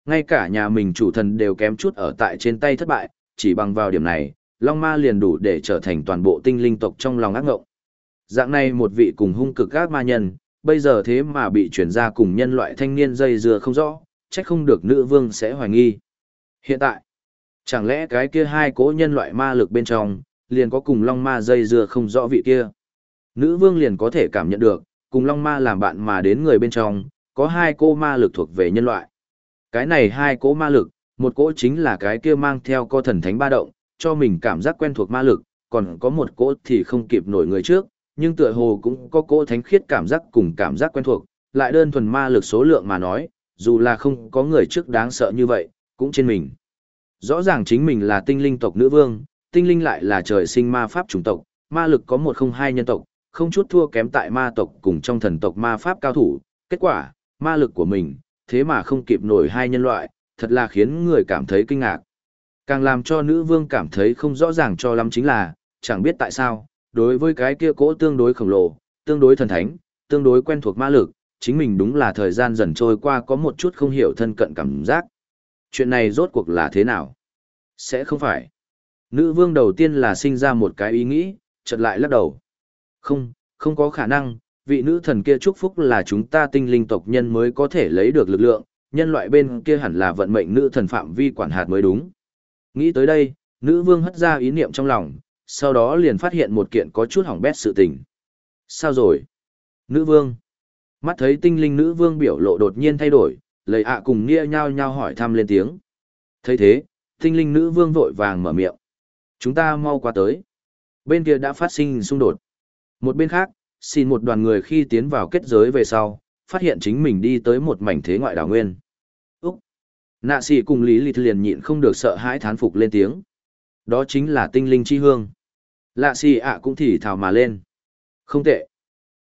Ngay cả nhà mình chủ thần đều kém chút ở tại trên tay thất bại, chỉ bằng vào điểm này, Long Ma liền đủ để trở thành toàn bộ tinh linh tộc trong lòng ác ngộng. Dạng này một vị cùng hung cực gác ma nhân, bây giờ thế mà bị chuyển ra cùng nhân loại thanh niên dây dưa không rõ, trách không được nữ vương sẽ hoài nghi. Hiện tại, chẳng lẽ cái kia hai cỗ nhân loại ma lực bên trong, liền có cùng long ma dây dưa không rõ vị kia. Nữ vương liền có thể cảm nhận được, cùng long ma làm bạn mà đến người bên trong, có hai cô ma lực thuộc về nhân loại. Cái này hai cỗ ma lực, một cỗ chính là cái kia mang theo co thần thánh ba động, cho mình cảm giác quen thuộc ma lực, còn có một cỗ thì không kịp nổi người trước, nhưng tựa hồ cũng có cỗ thánh khiết cảm giác cùng cảm giác quen thuộc, lại đơn thuần ma lực số lượng mà nói, dù là không có người trước đáng sợ như vậy, cũng trên mình. Rõ ràng chính mình là tinh linh tộc nữ vương, tinh linh lại là trời sinh ma pháp chủng tộc, ma lực có một không hai nhân tộc, không chút thua kém tại ma tộc cùng trong thần tộc ma pháp cao thủ. Kết quả, ma lực của mình, thế mà không kịp nổi hai nhân loại, thật là khiến người cảm thấy kinh ngạc. Càng làm cho nữ vương cảm thấy không rõ ràng cho lắm chính là, chẳng biết tại sao, đối với cái kia cỗ tương đối khổng lồ, tương đối thần thánh, tương đối quen thuộc ma lực, chính mình đúng là thời gian dần trôi qua có một chút không hiểu thân cận cảm giác. Chuyện này rốt cuộc là thế nào? Sẽ không phải. Nữ vương đầu tiên là sinh ra một cái ý nghĩ, chợt lại lắc đầu. Không, không có khả năng, vị nữ thần kia chúc phúc là chúng ta tinh linh tộc nhân mới có thể lấy được lực lượng, nhân loại bên kia hẳn là vận mệnh nữ thần phạm vi quản hạt mới đúng. Nghĩ tới đây, nữ vương hất ra ý niệm trong lòng, sau đó liền phát hiện một kiện có chút hỏng bét sự tình. Sao rồi? Nữ vương. Mắt thấy tinh linh nữ vương biểu lộ đột nhiên thay đổi, lời ạ cùng nia nhau nhau hỏi thăm lên tiếng. thấy thế, tinh linh nữ vương vội vàng mở miệng. Chúng ta mau qua tới. Bên kia đã phát sinh xung đột. Một bên khác, xin một đoàn người khi tiến vào kết giới về sau, phát hiện chính mình đi tới một mảnh thế ngoại đảo nguyên. Úc! Nạ sĩ cùng Lý Lịch liền nhịn không được sợ hãi thán phục lên tiếng. Đó chính là tinh linh chi hương. Lạ xì ạ cũng thì thào mà lên. Không tệ.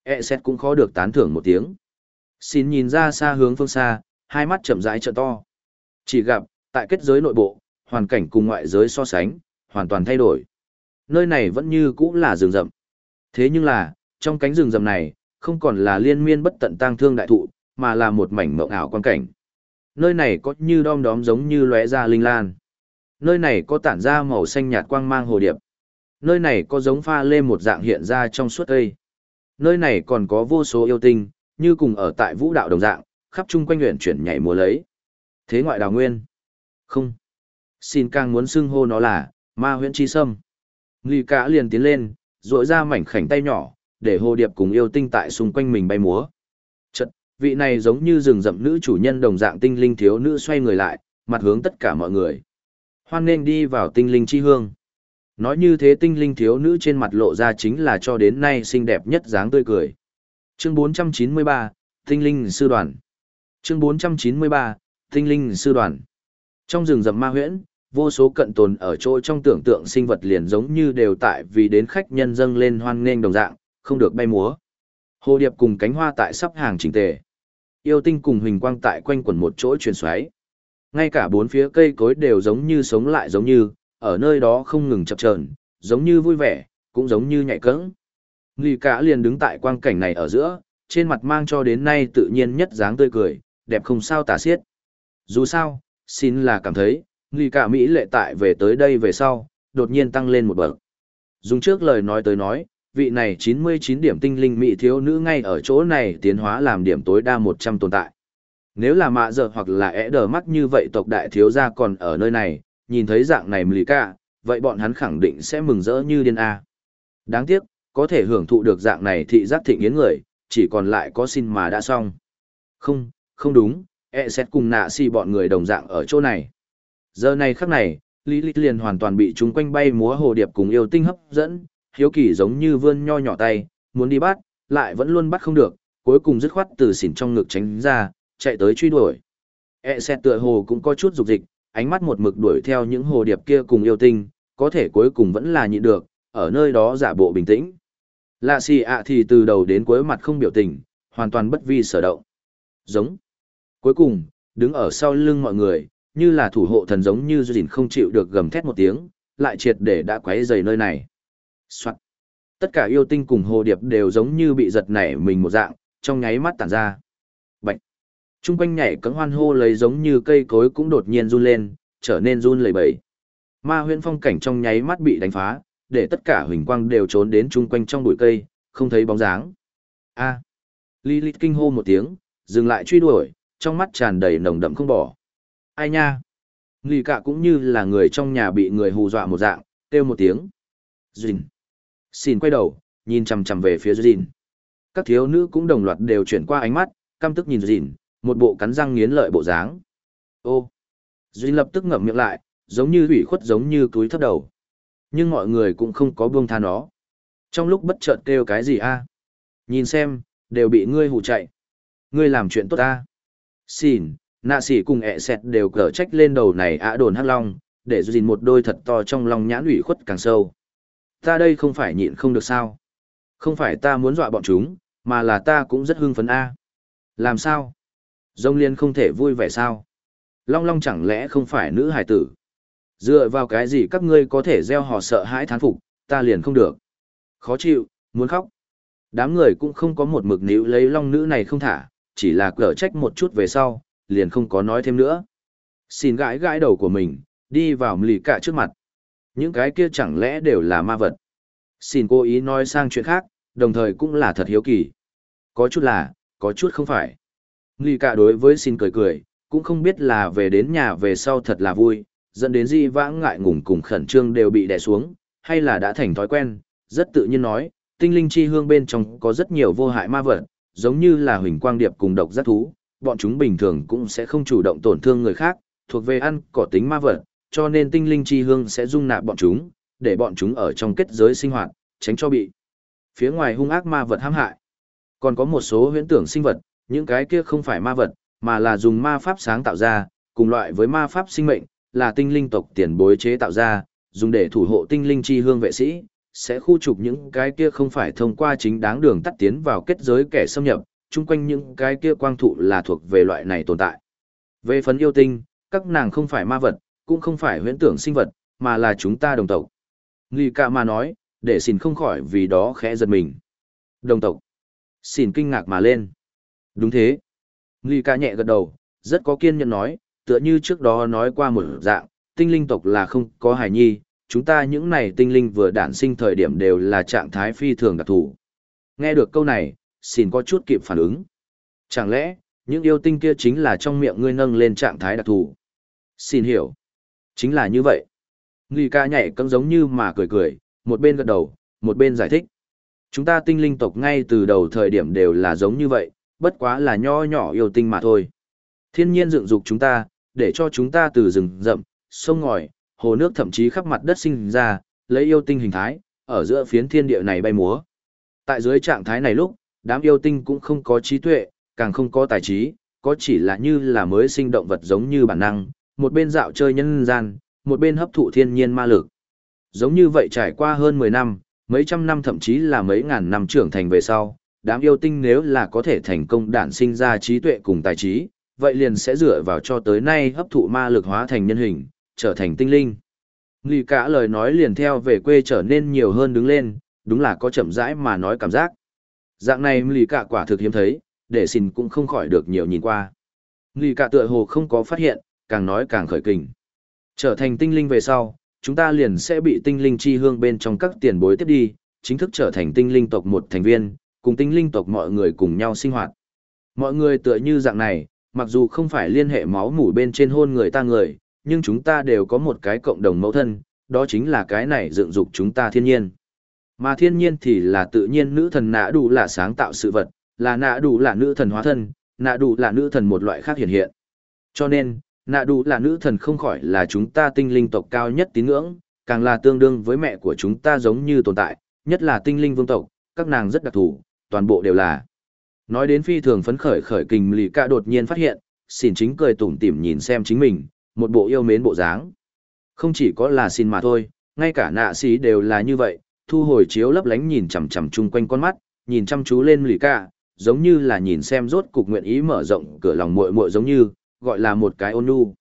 E xét cũng khó được tán thưởng một tiếng. Xin nhìn ra xa hướng phương xa, hai mắt chậm rãi trợ to. Chỉ gặp, tại kết giới nội bộ, hoàn cảnh cùng ngoại giới so sánh, hoàn toàn thay đổi. Nơi này vẫn như cũ là rừng rậm. Thế nhưng là, trong cánh rừng rậm này, không còn là liên miên bất tận tang thương đại thụ, mà là một mảnh mộng ảo quan cảnh. Nơi này có như đom đóm giống như lóe ra linh lan. Nơi này có tản ra màu xanh nhạt quang mang hồ điệp. Nơi này có giống pha lê một dạng hiện ra trong suốt cây. Nơi này còn có vô số yêu tinh, như cùng ở tại vũ đạo đồng dạng, khắp chung quanh nguyện chuyển nhảy múa lấy. Thế ngoại đào nguyên. Không. Xin càng muốn xưng hô nó là, ma Huyễn chi sâm. Nghi cả liền tiến lên, rội ra mảnh khảnh tay nhỏ, để hồ điệp cùng yêu tinh tại xung quanh mình bay múa. Chật, vị này giống như rừng rậm nữ chủ nhân đồng dạng tinh linh thiếu nữ xoay người lại, mặt hướng tất cả mọi người. Hoan nên đi vào tinh linh chi hương. Nói như thế tinh linh thiếu nữ trên mặt lộ ra chính là cho đến nay xinh đẹp nhất dáng tươi cười. Chương 493, Tinh linh sư đoàn. Chương 493, Tinh linh sư đoàn. Trong rừng rậm ma huyễn, vô số cận tồn ở chỗ trong tưởng tượng sinh vật liền giống như đều tại vì đến khách nhân dâng lên hoan nghênh đồng dạng, không được bay múa. Hồ điệp cùng cánh hoa tại sắp hàng chỉnh tề. Yêu tinh cùng huỳnh quang tại quanh quẩn một chỗ truyền xoáy. Ngay cả bốn phía cây cối đều giống như sống lại giống như, ở nơi đó không ngừng chập chờn, giống như vui vẻ, cũng giống như nhạy cẫng. Nghi cả liền đứng tại quang cảnh này ở giữa, trên mặt mang cho đến nay tự nhiên nhất dáng tươi cười, đẹp không sao tả xiết. Dù sao, xin là cảm thấy, nghi cả Mỹ lệ tại về tới đây về sau, đột nhiên tăng lên một bậc. Dùng trước lời nói tới nói, vị này 99 điểm tinh linh mỹ thiếu nữ ngay ở chỗ này tiến hóa làm điểm tối đa 100 tồn tại. Nếu là mạ giờ hoặc là ẻ đờ mắt như vậy tộc đại thiếu gia còn ở nơi này, nhìn thấy dạng này mì cả, vậy bọn hắn khẳng định sẽ mừng rỡ như điên A. Đáng tiếc, có thể hưởng thụ được dạng này thị giác thịnh yến người, chỉ còn lại có xin mà đã xong. Không, không đúng, e xét cùng nạ si bọn người đồng dạng ở chỗ này. Giờ này khắc này, Lý Lịch liền hoàn toàn bị chúng quanh bay múa hồ điệp cùng yêu tinh hấp dẫn, hiếu kỳ giống như vươn nho nhỏ tay, muốn đi bắt, lại vẫn luôn bắt không được, cuối cùng dứt khoát từ xỉn trong ngực tránh ra, chạy tới truy đuổi. E xe tựa hồ cũng có chút dục dịch, ánh mắt một mực đuổi theo những hồ điệp kia cùng yêu tinh, có thể cuối cùng vẫn là nhịn được, ở nơi đó giả bộ bình tĩnh. Lạ xì ạ thì từ đầu đến cuối mặt không biểu tình, hoàn toàn bất vi sở động. Giống. Cuối cùng, đứng ở sau lưng mọi người, như là thủ hộ thần giống như dìn không chịu được gầm thét một tiếng, lại triệt để đã quấy rầy nơi này. Soạn. Tất cả yêu tinh cùng hồ điệp đều giống như bị giật nảy mình một dạng, trong nháy mắt tản ra. Bạch. Trung quanh nhảy cẫng hoan hô lấy giống như cây cối cũng đột nhiên run lên, trở nên run lẩy bẩy. Ma huyễn phong cảnh trong nháy mắt bị đánh phá, để tất cả huỳnh quang đều trốn đến chung quanh trong bụi cây, không thấy bóng dáng. A. Lilith kinh hô một tiếng, dừng lại truy đuổi, trong mắt tràn đầy nồng đậm không bỏ. Ai nha? Lì cả cũng như là người trong nhà bị người hù dọa một dạng, kêu một tiếng. Duyên. Xin quay đầu, nhìn chằm chằm về phía Duyên. Các thiếu nữ cũng đồng loạt đều chuyển qua ánh mắt, căm tức nhìn Duyên, một bộ cắn răng nghiến lợi bộ dáng. Ô. Duyên lập tức ngậm miệng lại, giống như ủy khuất giống như túi thấp đầu. Nhưng mọi người cũng không có buông tha nó. Trong lúc bất chợt kêu cái gì a? Nhìn xem, đều bị ngươi hù chạy. Ngươi làm chuyện tốt ta. Xin, nạ sĩ cùng ẹ xẹt đều cở trách lên đầu này ạ đồn hắc long, để dùn một đôi thật to trong lòng nhãn ủy khuất càng sâu. Ta đây không phải nhịn không được sao. Không phải ta muốn dọa bọn chúng, mà là ta cũng rất hưng phấn a. Làm sao? Dông liên không thể vui vẻ sao? Long long chẳng lẽ không phải nữ hải tử? Dựa vào cái gì các ngươi có thể gieo họ sợ hãi thán phục, ta liền không được. Khó chịu, muốn khóc. Đám người cũng không có một mực níu lấy long nữ này không thả, chỉ là cở trách một chút về sau, liền không có nói thêm nữa. Xin gãi gãi đầu của mình, đi vào lì cả trước mặt. Những cái kia chẳng lẽ đều là ma vật. Xin cố ý nói sang chuyện khác, đồng thời cũng là thật hiếu kỳ. Có chút là, có chút không phải. Lì cả đối với xin cười cười, cũng không biết là về đến nhà về sau thật là vui, dẫn đến di vãng ngại ngùng cùng khẩn trương đều bị đè xuống, hay là đã thành thói quen, rất tự nhiên nói, tinh linh chi hương bên trong có rất nhiều vô hại ma vật, giống như là huỳnh quang điệp cùng độc giác thú, bọn chúng bình thường cũng sẽ không chủ động tổn thương người khác, thuộc về ăn cỏ tính ma vật, cho nên tinh linh chi hương sẽ dung nạp bọn chúng, để bọn chúng ở trong kết giới sinh hoạt, tránh cho bị phía ngoài hung ác ma vật hãm hại. Còn có một số huyễn tưởng sinh vật, những cái kia không phải ma vật, mà là dùng ma pháp sáng tạo ra, cùng loại với ma pháp sinh mệnh, là tinh linh tộc tiền bối chế tạo ra, dùng để thủ hộ tinh linh chi hương vệ sĩ, sẽ khu trục những cái kia không phải thông qua chính đáng đường tắt tiến vào kết giới kẻ xâm nhập, chung quanh những cái kia quang thụ là thuộc về loại này tồn tại. Về phần yêu tinh, các nàng không phải ma vật, cũng không phải huyễn tưởng sinh vật, mà là chúng ta đồng tộc. Nghi cả mà nói, để xin không khỏi vì đó khẽ giật mình. Đồng tộc. Xin kinh ngạc mà lên. Đúng thế. Nghi cả nhẹ gật đầu, rất có kiên nhẫn nói, tựa như trước đó nói qua một dạng, tinh linh tộc là không có hài nhi, chúng ta những này tinh linh vừa đản sinh thời điểm đều là trạng thái phi thường đặc thù. Nghe được câu này, xin có chút kịp phản ứng. Chẳng lẽ, những yêu tinh kia chính là trong miệng ngươi nâng lên trạng thái đặc thù? Xin hiểu. Chính là như vậy. Nghi ca nhảy cấm giống như mà cười cười, một bên gật đầu, một bên giải thích. Chúng ta tinh linh tộc ngay từ đầu thời điểm đều là giống như vậy, bất quá là nho nhỏ yêu tinh mà thôi. Thiên nhiên dựng dục chúng ta, để cho chúng ta từ rừng rậm, sông ngòi, hồ nước thậm chí khắp mặt đất sinh ra, lấy yêu tinh hình thái, ở giữa phiến thiên địa này bay múa. Tại dưới trạng thái này lúc, đám yêu tinh cũng không có trí tuệ, càng không có tài trí, có chỉ là như là mới sinh động vật giống như bản năng, một bên dạo chơi nhân gian, một bên hấp thụ thiên nhiên ma lực. Giống như vậy trải qua hơn 10 năm, mấy trăm năm thậm chí là mấy ngàn năm trưởng thành về sau, đám yêu tinh nếu là có thể thành công đản sinh ra trí tuệ cùng tài trí, vậy liền sẽ dựa vào cho tới nay hấp thụ ma lực hóa thành nhân hình, trở thành tinh linh. Lì cả lời nói liền theo về quê trở nên nhiều hơn đứng lên, đúng là có chậm rãi mà nói cảm giác. Dạng này lì cả quả thực hiếm thấy, để xin cũng không khỏi được nhiều nhìn qua. Lì cả tựa hồ không có phát hiện, càng nói càng khởi kình. Trở thành tinh linh về sau, chúng ta liền sẽ bị tinh linh chi hương bên trong các tiền bối tiếp đi, chính thức trở thành tinh linh tộc một thành viên, cùng tinh linh tộc mọi người cùng nhau sinh hoạt. Mọi người tựa như dạng này, mặc dù không phải liên hệ máu mủ bên trên hôn người ta người, nhưng chúng ta đều có một cái cộng đồng mẫu thân, đó chính là cái này dựng dục chúng ta thiên nhiên. Mà thiên nhiên thì là tự nhiên nữ thần nã đủ là sáng tạo sự vật, là nã đủ là nữ thần hóa thân, nã đủ là nữ thần một loại khác hiện hiện. Cho nên, nã đủ là nữ thần không khỏi là chúng ta tinh linh tộc cao nhất tín ngưỡng, càng là tương đương với mẹ của chúng ta giống như tồn tại, nhất là tinh linh vương tộc, các nàng rất đặc thù, toàn bộ đều là. Nói đến phi thường phấn khởi khởi kình lì ca đột nhiên phát hiện, xỉn chính cười tủm tỉm nhìn xem chính mình, một bộ yêu mến bộ dáng. Không chỉ có là xin mà thôi, ngay cả nạ sĩ đều là như vậy, thu hồi chiếu lấp lánh nhìn chằm chằm chung quanh con mắt, nhìn chăm chú lên lì ca, giống như là nhìn xem rốt cục nguyện ý mở rộng cửa lòng muội muội giống như, gọi là một cái ôn nhu.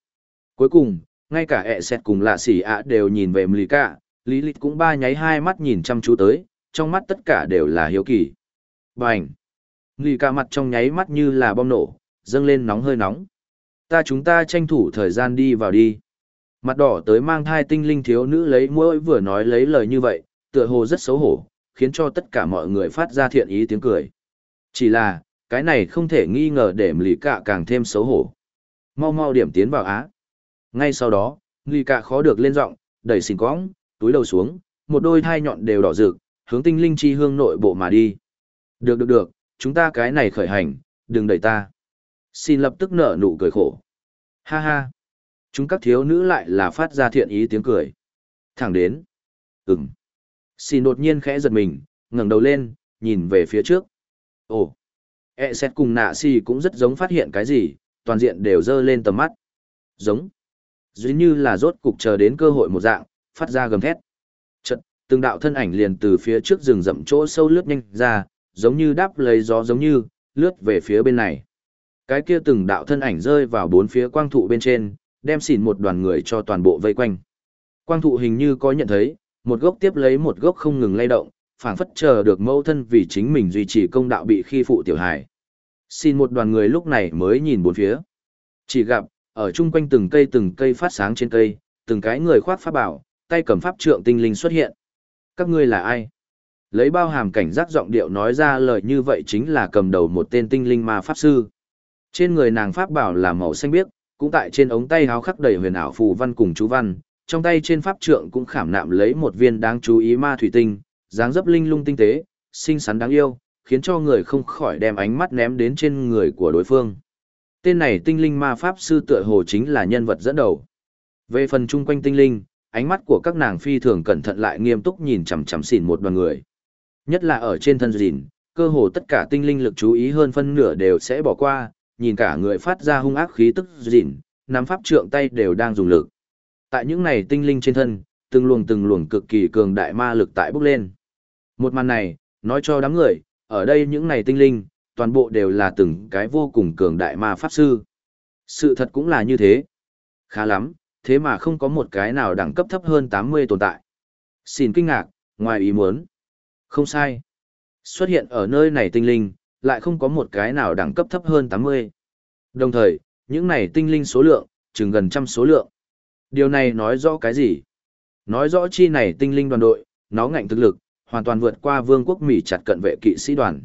Cuối cùng, ngay cả ẹ sẹt cùng lạ sỉ ạ đều nhìn về lì ca, lý lịch cũng ba nháy hai mắt nhìn chăm chú tới, trong mắt tất cả đều là hiếu kỳ. Bành! Lì ca mặt trong nháy mắt như là bom nổ, dâng lên nóng hơi nóng. Ta chúng ta tranh thủ thời gian đi vào đi. Mặt đỏ tới mang thai tinh linh thiếu nữ lấy mỗi vừa nói lấy lời như vậy, tựa hồ rất xấu hổ, khiến cho tất cả mọi người phát ra thiện ý tiếng cười. Chỉ là, Cái này không thể nghi ngờ để lì cả càng thêm xấu hổ. Mau mau điểm tiến vào Á. Ngay sau đó, lì cả khó được lên giọng, đẩy xỉn cóng, túi đầu xuống, một đôi thai nhọn đều đỏ rực, hướng tinh linh chi hương nội bộ mà đi. Được được được, chúng ta cái này khởi hành, đừng đẩy ta. Xin lập tức nở nụ cười khổ. Ha ha. Chúng các thiếu nữ lại là phát ra thiện ý tiếng cười. Thẳng đến. Ừm. Xin đột nhiên khẽ giật mình, ngẩng đầu lên, nhìn về phía trước. Ồ. E xét cùng nạ si cũng rất giống phát hiện cái gì, toàn diện đều dơ lên tầm mắt. Giống. Dường như là rốt cục chờ đến cơ hội một dạng, phát ra gầm thét. Chật, từng đạo thân ảnh liền từ phía trước rừng rậm chỗ sâu lướt nhanh ra, giống như đáp lấy gió giống như, lướt về phía bên này. Cái kia từng đạo thân ảnh rơi vào bốn phía quang thụ bên trên, đem xỉn một đoàn người cho toàn bộ vây quanh. Quang thụ hình như có nhận thấy, một gốc tiếp lấy một gốc không ngừng lay động, phảng phất chờ được mẫu thân vì chính mình duy trì công đạo bị khi phụ tiểu hài. Xin một đoàn người lúc này mới nhìn bốn phía. Chỉ gặp, ở chung quanh từng cây từng cây phát sáng trên cây, từng cái người khoác pháp bảo, tay cầm pháp trượng tinh linh xuất hiện. Các ngươi là ai? Lấy bao hàm cảnh giác giọng điệu nói ra lời như vậy chính là cầm đầu một tên tinh linh ma pháp sư. Trên người nàng pháp bảo là màu xanh biếc, cũng tại trên ống tay háo khắc đầy huyền ảo phù văn cùng chú văn, trong tay trên pháp trượng cũng khảm nạm lấy một viên đáng chú ý ma thủy tinh, dáng dấp linh lung tinh tế, xinh xắn đáng yêu, khiến cho người không khỏi đem ánh mắt ném đến trên người của đối phương. Tên này tinh linh ma pháp sư tựa hồ chính là nhân vật dẫn đầu. Về phần chung quanh tinh linh, ánh mắt của các nàng phi thường cẩn thận lại nghiêm túc nhìn chằm chằm xỉn một đoàn người. Nhất là ở trên thân dìn, cơ hồ tất cả tinh linh lực chú ý hơn phân nửa đều sẽ bỏ qua, nhìn cả người phát ra hung ác khí tức dìn, nắm pháp trượng tay đều đang dùng lực. Tại những này tinh linh trên thân, từng luồng từng luồng cực kỳ cường đại ma lực tại bốc lên. Một màn này, nói cho đám người, ở đây những này tinh linh, toàn bộ đều là từng cái vô cùng cường đại ma pháp sư. Sự thật cũng là như thế. Khá lắm, thế mà không có một cái nào đẳng cấp thấp hơn 80 tồn tại. Xin kinh ngạc, ngoài ý muốn. Không sai. Xuất hiện ở nơi này tinh linh, lại không có một cái nào đẳng cấp thấp hơn 80. Đồng thời, những này tinh linh số lượng, chừng gần trăm số lượng. Điều này nói rõ cái gì? Nói rõ chi này tinh linh đoàn đội, nó ngạnh thực lực, hoàn toàn vượt qua vương quốc Mỹ chặt cận vệ kỵ sĩ đoàn.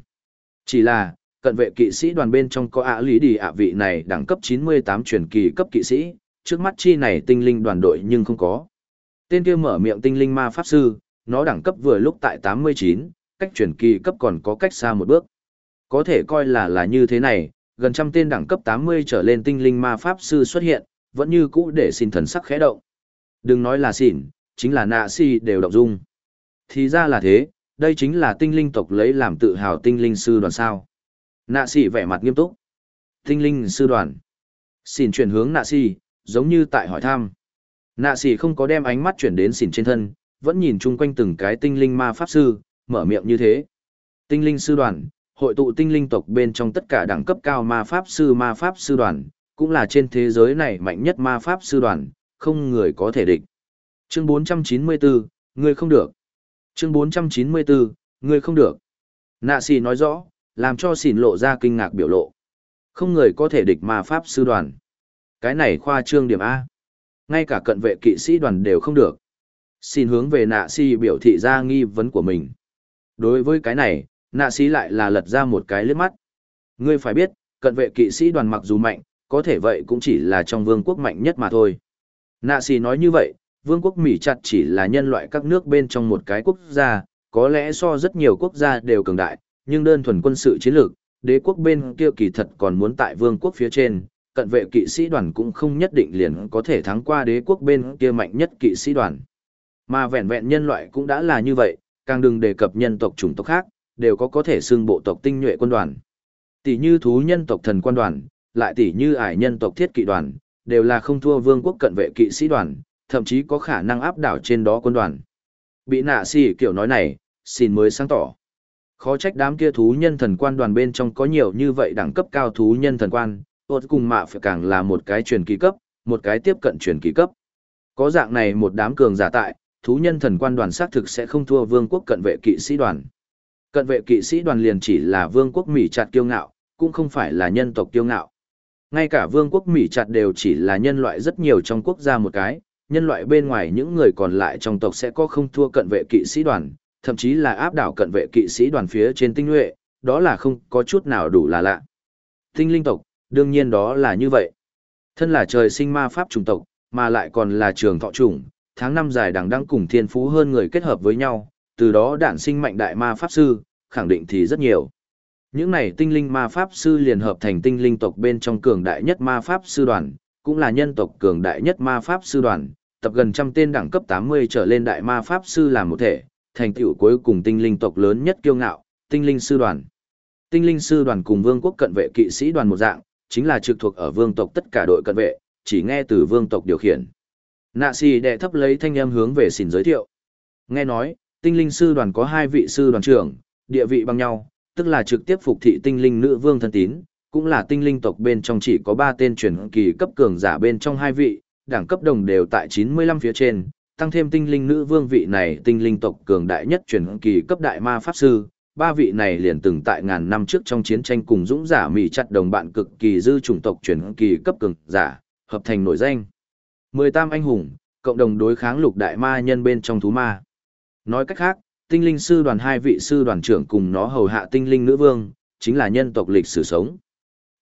Chỉ là, cận vệ kỵ sĩ đoàn bên trong có ạ lý đi ạ vị này đẳng cấp 98 truyền kỳ cấp kỵ sĩ, trước mắt chi này tinh linh đoàn đội nhưng không có. Tên kia mở miệng tinh linh ma pháp sư, nó đẳng cấp vừa lúc tại 89, cách truyền kỳ cấp còn có cách xa một bước. Có thể coi là là như thế này, gần trăm tên đẳng cấp 80 trở lên tinh linh ma pháp sư xuất hiện, vẫn như cũ để xin thần sắc khẽ động. Đừng nói là xỉn, chính là nạ si đều động dung. Thì ra là thế, đây chính là tinh linh tộc lấy làm tự hào tinh linh sư đoàn sao. Nạ si vẻ mặt nghiêm túc. Tinh linh sư đoàn. Xỉn chuyển hướng nạ si, giống như tại hỏi thăm. Nạ si không có đem ánh mắt chuyển đến xỉn trên thân, vẫn nhìn chung quanh từng cái tinh linh ma pháp sư, mở miệng như thế. Tinh linh sư đoàn, hội tụ tinh linh tộc bên trong tất cả đẳng cấp cao ma pháp sư ma pháp sư đoàn, cũng là trên thế giới này mạnh nhất ma pháp sư đoàn, không người có thể địch. Chương 494, người không được. Chương 494, người không được. Nạ xì nói rõ, làm cho xỉn lộ ra kinh ngạc biểu lộ. Không người có thể địch ma pháp sư đoàn. Cái này khoa trương điểm A. Ngay cả cận vệ kỵ sĩ đoàn đều không được. Xin hướng về nạ xì biểu thị ra nghi vấn của mình. Đối với cái này, nạ xì lại là lật ra một cái lướt mắt. Ngươi phải biết, cận vệ kỵ sĩ đoàn mặc dù mạnh, có thể vậy cũng chỉ là trong vương quốc mạnh nhất mà thôi. Nạ xì nói như vậy, vương quốc Mỹ chặt chỉ là nhân loại các nước bên trong một cái quốc gia, có lẽ so rất nhiều quốc gia đều cường đại, nhưng đơn thuần quân sự chiến lược, đế quốc bên kia kỳ thật còn muốn tại vương quốc phía trên, cận vệ kỵ sĩ đoàn cũng không nhất định liền có thể thắng qua đế quốc bên kia mạnh nhất kỵ sĩ đoàn. Mà vẹn vẹn nhân loại cũng đã là như vậy, càng đừng đề cập nhân tộc chủng tộc khác, đều có có thể xưng bộ tộc tinh nhuệ quân đoàn. Tỷ như thú nhân tộc thần quân đoàn, lại tỷ như ải nhân tộc thiết kỵ đoàn, đều là không thua vương quốc cận vệ kỵ sĩ đoàn, thậm chí có khả năng áp đảo trên đó quân đoàn. Bị nạ xỉ kiểu nói này, xin mới sáng tỏ. Khó trách đám kia thú nhân thần quan đoàn bên trong có nhiều như vậy đẳng cấp cao thú nhân thần quan, ột cùng mạ phải càng là một cái truyền kỳ cấp, một cái tiếp cận truyền kỳ cấp. Có dạng này một đám cường giả tại, thú nhân thần quan đoàn xác thực sẽ không thua vương quốc cận vệ kỵ sĩ đoàn. Cận vệ kỵ sĩ đoàn liền chỉ là vương quốc Mỹ chặt kiêu ngạo, cũng không phải là nhân tộc kiêu ngạo. Ngay cả vương quốc Mỹ chặt đều chỉ là nhân loại rất nhiều trong quốc gia một cái, nhân loại bên ngoài những người còn lại trong tộc sẽ có không thua cận vệ kỵ sĩ đoàn, thậm chí là áp đảo cận vệ kỵ sĩ đoàn phía trên tinh nhuệ, đó là không có chút nào đủ là lạ. Tinh linh tộc, đương nhiên đó là như vậy. Thân là trời sinh ma pháp chủng tộc, mà lại còn là trường thọ chủng, tháng năm dài đằng đang cùng thiên phú hơn người kết hợp với nhau, từ đó đản sinh mạnh đại ma pháp sư, khẳng định thì rất nhiều. Những này tinh linh ma pháp sư liền hợp thành tinh linh tộc bên trong cường đại nhất ma pháp sư đoàn, cũng là nhân tộc cường đại nhất ma pháp sư đoàn, tập gần trăm tên đẳng cấp 80 trở lên đại ma pháp sư làm một thể, thành tựu cuối cùng tinh linh tộc lớn nhất kiêu ngạo, tinh linh sư đoàn. Tinh linh sư đoàn cùng vương quốc cận vệ kỵ sĩ đoàn một dạng, chính là trực thuộc ở vương tộc tất cả đội cận vệ, chỉ nghe từ vương tộc điều khiển. Nạ xì đệ thấp lấy thanh âm hướng về xỉn giới thiệu. Nghe nói, tinh linh sư đoàn có hai vị sư đoàn trưởng, địa vị bằng nhau, tức là trực tiếp phục thị tinh linh nữ vương thân tín, cũng là tinh linh tộc bên trong chỉ có ba tên truyền kỳ cấp cường giả bên trong hai vị, đẳng cấp đồng đều tại 95 phía trên, tăng thêm tinh linh nữ vương vị này tinh linh tộc cường đại nhất truyền kỳ cấp đại ma pháp sư, ba vị này liền từng tại ngàn năm trước trong chiến tranh cùng dũng giả mỉ chặt đồng bạn cực kỳ dư chủng tộc truyền kỳ cấp cường giả, hợp thành nổi danh. Mười tam anh hùng, cộng đồng đối kháng lục đại ma nhân bên trong thú ma. Nói cách khác, tinh linh sư đoàn hai vị sư đoàn trưởng cùng nó hầu hạ tinh linh nữ vương, chính là nhân tộc lịch sử sống.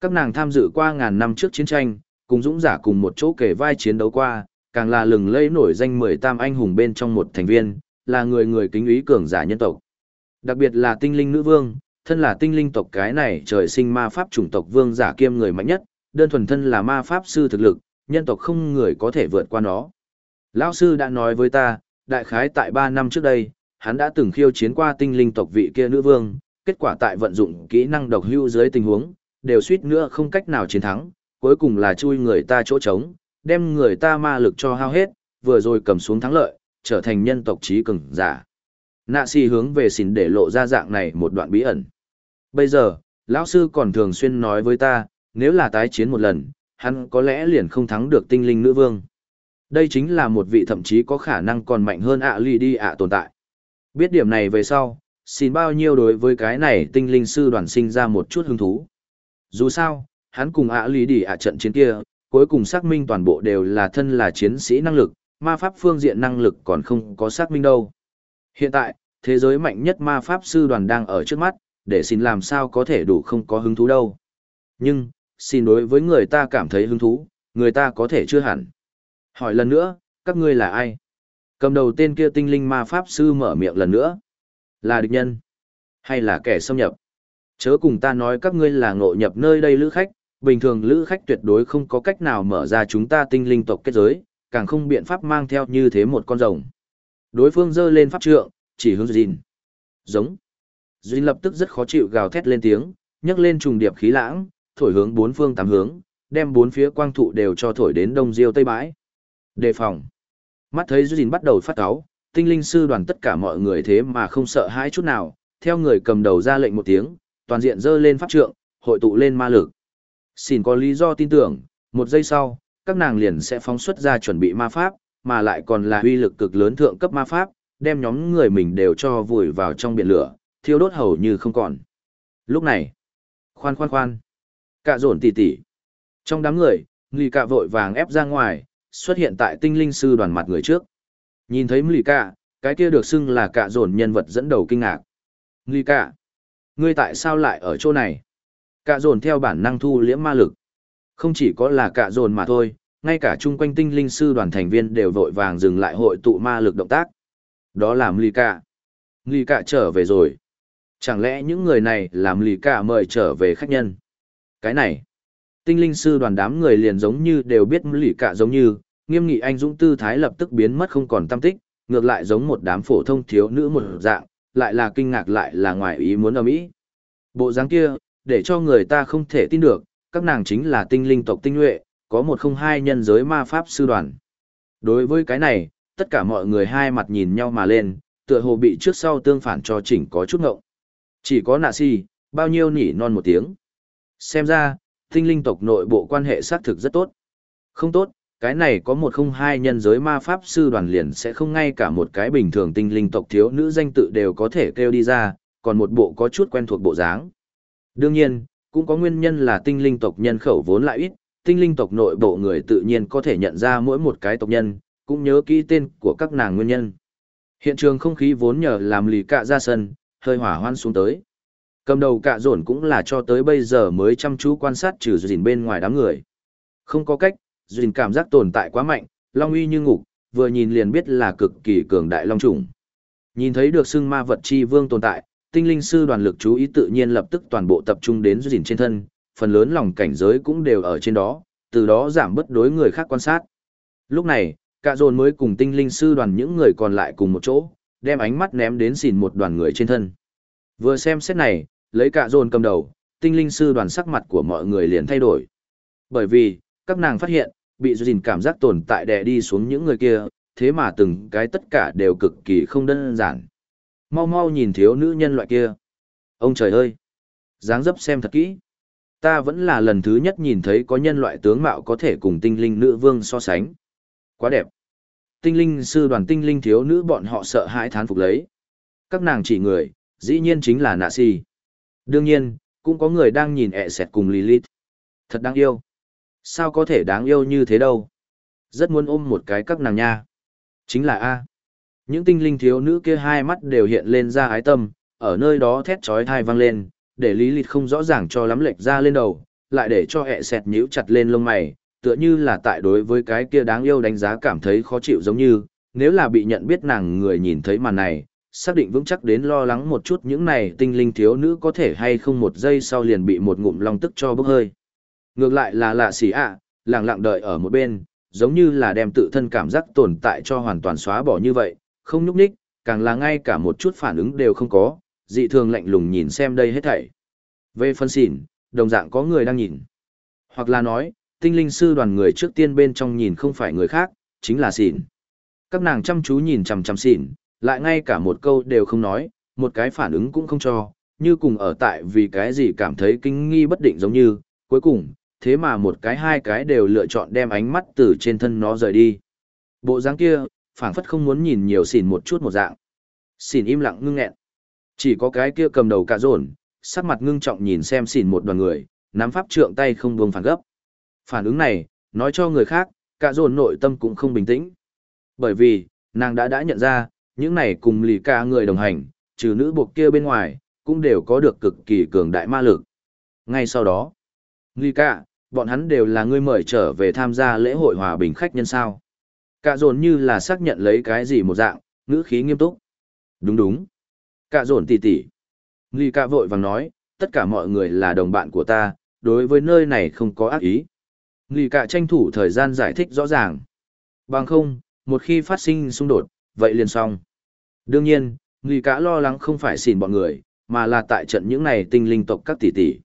Các nàng tham dự qua ngàn năm trước chiến tranh, cùng dũng giả cùng một chỗ kể vai chiến đấu qua, càng là lừng lẫy nổi danh mười tam anh hùng bên trong một thành viên, là người người kính ý cường giả nhân tộc. Đặc biệt là tinh linh nữ vương, thân là tinh linh tộc cái này trời sinh ma pháp chủng tộc vương giả kiêm người mạnh nhất, đơn thuần thân là ma pháp sư thực lực, nhân tộc không người có thể vượt qua nó. Lão sư đã nói với ta, đại khái tại 3 năm trước đây, hắn đã từng khiêu chiến qua tinh linh tộc vị kia nữ vương, kết quả tại vận dụng kỹ năng độc hưu dưới tình huống, đều suýt nữa không cách nào chiến thắng, cuối cùng là chui người ta chỗ trống, đem người ta ma lực cho hao hết, vừa rồi cầm xuống thắng lợi, trở thành nhân tộc trí cường giả. Nạ si hướng về xin để lộ ra dạng này một đoạn bí ẩn. Bây giờ, lão sư còn thường xuyên nói với ta, nếu là tái chiến một lần, hắn có lẽ liền không thắng được tinh linh nữ vương. Đây chính là một vị thậm chí có khả năng còn mạnh hơn ạ Ly đi ạ tồn tại. Biết điểm này về sau, xin bao nhiêu đối với cái này tinh linh sư đoàn sinh ra một chút hứng thú. Dù sao, hắn cùng ạ lý đi ạ trận chiến kia, cuối cùng xác minh toàn bộ đều là thân là chiến sĩ năng lực, ma pháp phương diện năng lực còn không có xác minh đâu. Hiện tại, thế giới mạnh nhất ma pháp sư đoàn đang ở trước mắt, để xin làm sao có thể đủ không có hứng thú đâu. Nhưng, xin đối với người ta cảm thấy hứng thú, người ta có thể chưa hẳn. Hỏi lần nữa, các ngươi là ai? Cầm đầu tên kia tinh linh ma pháp sư mở miệng lần nữa. Là địch nhân? Hay là kẻ xâm nhập? Chớ cùng ta nói các ngươi là ngộ nhập nơi đây lữ khách, bình thường lữ khách tuyệt đối không có cách nào mở ra chúng ta tinh linh tộc kết giới, càng không biện pháp mang theo như thế một con rồng. Đối phương giơ lên pháp trượng, chỉ hướng Jin. Giống. Jin lập tức rất khó chịu gào thét lên tiếng, nhấc lên trùng điệp khí lãng, thổi hướng bốn phương tám hướng, đem bốn phía quang thụ đều cho thổi đến đông diêu tây bãi. Đề phòng. Mắt thấy Jin bắt đầu phát cáo, tinh linh sư đoàn tất cả mọi người thế mà không sợ hãi chút nào, theo người cầm đầu ra lệnh một tiếng, toàn diện dơ lên pháp trượng, hội tụ lên ma lực. Xin có lý do tin tưởng, một giây sau, các nàng liền sẽ phóng xuất ra chuẩn bị ma pháp, mà lại còn là uy lực cực lớn thượng cấp ma pháp, đem nhóm người mình đều cho vùi vào trong biển lửa, thiêu đốt hầu như không còn. Lúc này, khoan khoan khoan, cạ dồn tỉ tỉ. Trong đám người, người cạ vội vàng ép ra ngoài, xuất hiện tại tinh linh sư đoàn mặt người trước. Nhìn thấy Mli Cạ, cái kia được xưng là cạ dồn nhân vật dẫn đầu kinh ngạc. Mli Cạ, ngươi tại sao lại ở chỗ này? Cạ dồn theo bản năng thu liễm ma lực. Không chỉ có là cạ dồn mà thôi, ngay cả chung quanh tinh linh sư đoàn thành viên đều vội vàng dừng lại hội tụ ma lực động tác. Đó là Mli Cạ. Mli Cạ trở về rồi. Chẳng lẽ những người này làm Mli Cạ mời trở về khách nhân? Cái này, tinh linh sư đoàn đám người liền giống như đều biết lì cả giống như, nghiêm nghị anh dũng tư thái lập tức biến mất không còn tâm tích, ngược lại giống một đám phổ thông thiếu nữ một dạng, lại là kinh ngạc lại là ngoài ý muốn ở mỹ. Bộ dáng kia, để cho người ta không thể tin được, các nàng chính là tinh linh tộc tinh nhuệ, có một không hai nhân giới ma pháp sư đoàn. Đối với cái này, tất cả mọi người hai mặt nhìn nhau mà lên, tựa hồ bị trước sau tương phản cho chỉnh có chút ngộng. Chỉ có nạ si, bao nhiêu nỉ non một tiếng. Xem ra, tinh linh tộc nội bộ quan hệ xác thực rất tốt. Không tốt, cái này có một không hai nhân giới ma pháp sư đoàn liền sẽ không ngay cả một cái bình thường tinh linh tộc thiếu nữ danh tự đều có thể kêu đi ra, còn một bộ có chút quen thuộc bộ dáng. Đương nhiên, cũng có nguyên nhân là tinh linh tộc nhân khẩu vốn lại ít, tinh linh tộc nội bộ người tự nhiên có thể nhận ra mỗi một cái tộc nhân, cũng nhớ kỹ tên của các nàng nguyên nhân. Hiện trường không khí vốn nhờ làm lì cạ ra sân, hơi hỏa hoan xuống tới. Cầm đầu cạ dồn cũng là cho tới bây giờ mới chăm chú quan sát trừ dìn bên ngoài đám người. Không có cách, dìn cảm giác tồn tại quá mạnh, long uy như ngục, vừa nhìn liền biết là cực kỳ cường đại long trùng. Nhìn thấy được xưng ma vật chi vương tồn tại, tinh linh sư đoàn lực chú ý tự nhiên lập tức toàn bộ tập trung đến dìn trên thân, phần lớn lòng cảnh giới cũng đều ở trên đó, từ đó giảm bất đối người khác quan sát. Lúc này, cả dồn mới cùng tinh linh sư đoàn những người còn lại cùng một chỗ, đem ánh mắt ném đến xìn một đoàn người trên thân. Vừa xem xét này, lấy cả dồn cầm đầu, tinh linh sư đoàn sắc mặt của mọi người liền thay đổi. Bởi vì, các nàng phát hiện, bị dìn cảm giác tồn tại đè đi xuống những người kia, thế mà từng cái tất cả đều cực kỳ không đơn giản. Mau mau nhìn thiếu nữ nhân loại kia. Ông trời ơi! dáng dấp xem thật kỹ. Ta vẫn là lần thứ nhất nhìn thấy có nhân loại tướng mạo có thể cùng tinh linh nữ vương so sánh. Quá đẹp. Tinh linh sư đoàn tinh linh thiếu nữ bọn họ sợ hãi thán phục lấy. Các nàng chỉ người, dĩ nhiên chính là nạ si. Đương nhiên, cũng có người đang nhìn ẹ sẹt cùng Lilith. Thật đáng yêu. Sao có thể đáng yêu như thế đâu? Rất muốn ôm một cái các nàng nha. Chính là A. Những tinh linh thiếu nữ kia hai mắt đều hiện lên ra ái tâm, ở nơi đó thét chói thai vang lên, để lý lịch không rõ ràng cho lắm lệch ra lên đầu, lại để cho ẹ sẹt nhíu chặt lên lông mày, tựa như là tại đối với cái kia đáng yêu đánh giá cảm thấy khó chịu giống như, nếu là bị nhận biết nàng người nhìn thấy màn này, xác định vững chắc đến lo lắng một chút những này tinh linh thiếu nữ có thể hay không một giây sau liền bị một ngụm long tức cho bốc hơi. Ngược lại là lạ xỉ ạ, lặng lặng đợi ở một bên, giống như là đem tự thân cảm giác tồn tại cho hoàn toàn xóa bỏ như vậy, không nhúc nhích, càng là ngay cả một chút phản ứng đều không có, dị thường lạnh lùng nhìn xem đây hết thảy. Về phân xỉn, đồng dạng có người đang nhìn. Hoặc là nói, tinh linh sư đoàn người trước tiên bên trong nhìn không phải người khác, chính là xỉn. Các nàng chăm chú nhìn chằm chằm xỉn, lại ngay cả một câu đều không nói, một cái phản ứng cũng không cho, như cùng ở tại vì cái gì cảm thấy kinh nghi bất định giống như, cuối cùng, thế mà một cái hai cái đều lựa chọn đem ánh mắt từ trên thân nó rời đi. Bộ dáng kia, phảng phất không muốn nhìn nhiều xỉn một chút một dạng. Xỉn im lặng ngưng nghẹn. Chỉ có cái kia cầm đầu cả rồn, sắc mặt ngưng trọng nhìn xem xỉn một đoàn người, nắm pháp trượng tay không buông phản gấp. Phản ứng này, nói cho người khác, cả rồn nội tâm cũng không bình tĩnh. Bởi vì, nàng đã đã nhận ra, những này cùng lì ca người đồng hành, trừ nữ buộc kia bên ngoài, cũng đều có được cực kỳ cường đại ma lực. Ngay sau đó, lì ca, bọn hắn đều là người mời trở về tham gia lễ hội hòa bình khách nhân sao. Cả dồn như là xác nhận lấy cái gì một dạng, ngữ khí nghiêm túc. Đúng đúng. Cả dồn tỉ tỉ. Lì ca vội vàng nói, tất cả mọi người là đồng bạn của ta, đối với nơi này không có ác ý. Lì cả tranh thủ thời gian giải thích rõ ràng. Bằng không, một khi phát sinh xung đột, vậy liền xong. Đương nhiên, người cả lo lắng không phải xỉn bọn người, mà là tại trận những này tinh linh tộc các tỷ tỷ.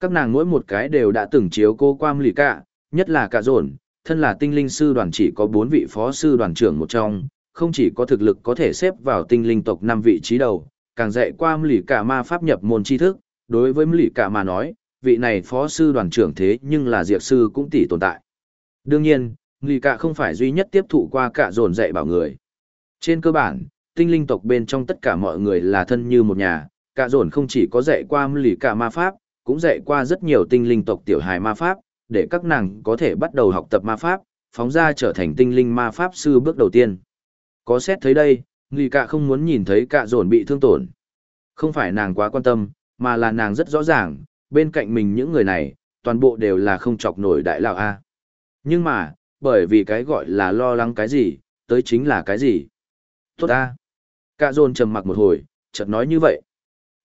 Các nàng mỗi một cái đều đã từng chiếu cô qua Lì cả, nhất là cả dồn, thân là tinh linh sư đoàn chỉ có bốn vị phó sư đoàn trưởng một trong, không chỉ có thực lực có thể xếp vào tinh linh tộc năm vị trí đầu, càng dạy qua Lì cả ma pháp nhập môn tri thức, đối với Lì cả mà nói, vị này phó sư đoàn trưởng thế nhưng là diệp sư cũng tỷ tồn tại. Đương nhiên, Lì cả không phải duy nhất tiếp thụ qua cả dồn dạy bảo người. Trên cơ bản, tinh linh tộc bên trong tất cả mọi người là thân như một nhà, cả dồn không chỉ có dạy qua Lì cả ma pháp, cũng dạy qua rất nhiều tinh linh tộc tiểu hài ma pháp, để các nàng có thể bắt đầu học tập ma pháp, phóng ra trở thành tinh linh ma pháp sư bước đầu tiên. Có xét thấy đây, Lì cả không muốn nhìn thấy cả dồn bị thương tổn. Không phải nàng quá quan tâm, mà là nàng rất rõ ràng, bên cạnh mình những người này, toàn bộ đều là không chọc nổi đại lão A. Nhưng mà, bởi vì cái gọi là lo lắng cái gì, tới chính là cái gì. Tốt ta. Cả dồn trầm mặc một hồi, chợt nói như vậy.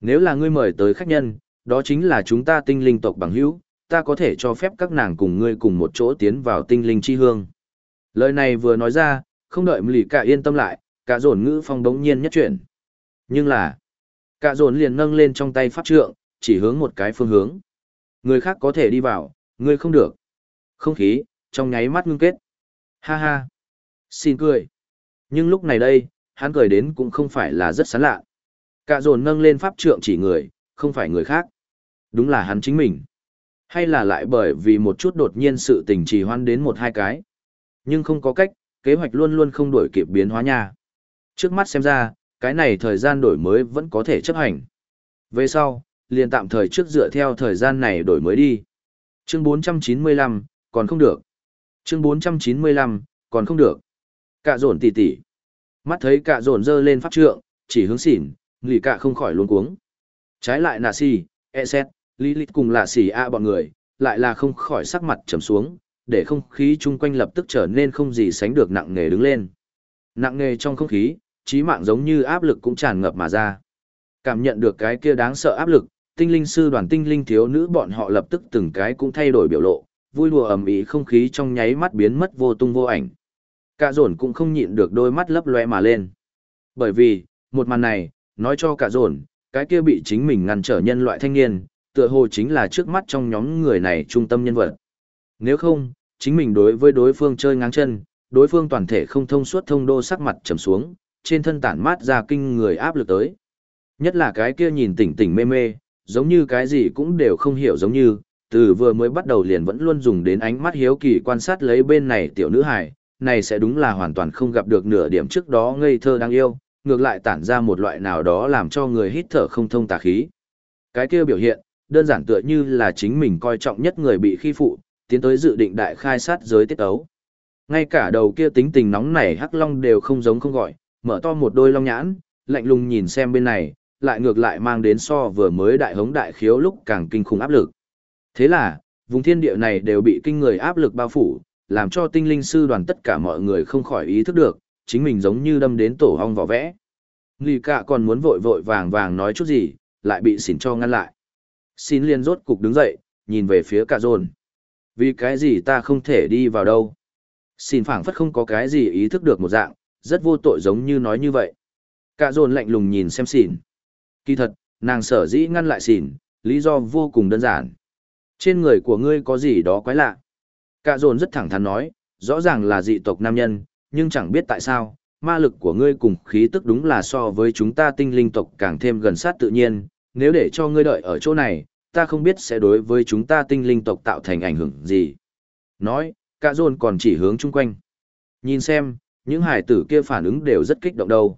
Nếu là ngươi mời tới khách nhân, đó chính là chúng ta tinh linh tộc bằng hữu, ta có thể cho phép các nàng cùng ngươi cùng một chỗ tiến vào tinh linh chi hương. Lời này vừa nói ra, không đợi lì cả yên tâm lại, cả dồn ngữ phong đống nhiên nhất chuyển. Nhưng là, cả dồn liền nâng lên trong tay pháp trượng, chỉ hướng một cái phương hướng. Người khác có thể đi vào, ngươi không được. Không khí, trong nháy mắt ngưng kết. Ha ha. Xin cười. Nhưng lúc này đây, hắn cười đến cũng không phải là rất sán lạ. Cả dồn nâng lên pháp trượng chỉ người, không phải người khác. Đúng là hắn chính mình. Hay là lại bởi vì một chút đột nhiên sự tình trì hoãn đến một hai cái. Nhưng không có cách, kế hoạch luôn luôn không đổi kịp biến hóa nha. Trước mắt xem ra, cái này thời gian đổi mới vẫn có thể chấp hành. Về sau, liền tạm thời trước dựa theo thời gian này đổi mới đi. Chương 495, còn không được. Chương 495, còn không được. Cả dồn tỉ tỉ. Mắt thấy cạ dồn dơ lên pháp trượng, chỉ hướng xỉn, lì cạ không khỏi luống cuống. Trái lại nà e xét, lì Lilith cùng là xỉ a bọn người, lại là không khỏi sắc mặt trầm xuống, để không khí chung quanh lập tức trở nên không gì sánh được nặng nề đứng lên. Nặng nề trong không khí, trí mạng giống như áp lực cũng tràn ngập mà ra. Cảm nhận được cái kia đáng sợ áp lực, tinh linh sư đoàn tinh linh thiếu nữ bọn họ lập tức từng cái cũng thay đổi biểu lộ, vui đùa ầm ĩ không khí trong nháy mắt biến mất vô tung vô ảnh. Cả dồn cũng không nhịn được đôi mắt lấp loe mà lên. Bởi vì, một màn này, nói cho cả dồn, cái kia bị chính mình ngăn trở nhân loại thanh niên, tựa hồ chính là trước mắt trong nhóm người này trung tâm nhân vật. Nếu không, chính mình đối với đối phương chơi ngang chân, đối phương toàn thể không thông suốt thông đô sắc mặt trầm xuống, trên thân tản mát ra kinh người áp lực tới. Nhất là cái kia nhìn tỉnh tỉnh mê mê, giống như cái gì cũng đều không hiểu giống như, từ vừa mới bắt đầu liền vẫn luôn dùng đến ánh mắt hiếu kỳ quan sát lấy bên này tiểu nữ hài, này sẽ đúng là hoàn toàn không gặp được nửa điểm trước đó ngây thơ đáng yêu, ngược lại tản ra một loại nào đó làm cho người hít thở không thông tà khí. Cái kia biểu hiện, đơn giản tựa như là chính mình coi trọng nhất người bị khi phụ, tiến tới dự định đại khai sát giới tiết ấu. Ngay cả đầu kia tính tình nóng nảy hắc long đều không giống không gọi, mở to một đôi long nhãn, lạnh lùng nhìn xem bên này, lại ngược lại mang đến so vừa mới đại hống đại khiếu lúc càng kinh khủng áp lực. Thế là, vùng thiên địa này đều bị kinh người áp lực bao phủ, làm cho tinh linh sư đoàn tất cả mọi người không khỏi ý thức được, chính mình giống như đâm đến tổ hong vỏ vẽ. Nghi cả còn muốn vội vội vàng vàng nói chút gì, lại bị xỉn cho ngăn lại. Xin liền rốt cục đứng dậy, nhìn về phía cả rồn. Vì cái gì ta không thể đi vào đâu? Xin phảng phất không có cái gì ý thức được một dạng, rất vô tội giống như nói như vậy. Cả rồn lạnh lùng nhìn xem xỉn. Kỳ thật, nàng sở dĩ ngăn lại xỉn, lý do vô cùng đơn giản. Trên người của ngươi có gì đó quái lạ. Cả dồn rất thẳng thắn nói, rõ ràng là dị tộc nam nhân, nhưng chẳng biết tại sao, ma lực của ngươi cùng khí tức đúng là so với chúng ta tinh linh tộc càng thêm gần sát tự nhiên, nếu để cho ngươi đợi ở chỗ này, ta không biết sẽ đối với chúng ta tinh linh tộc tạo thành ảnh hưởng gì. Nói, cả dồn còn chỉ hướng chung quanh. Nhìn xem, những hải tử kia phản ứng đều rất kích động đâu.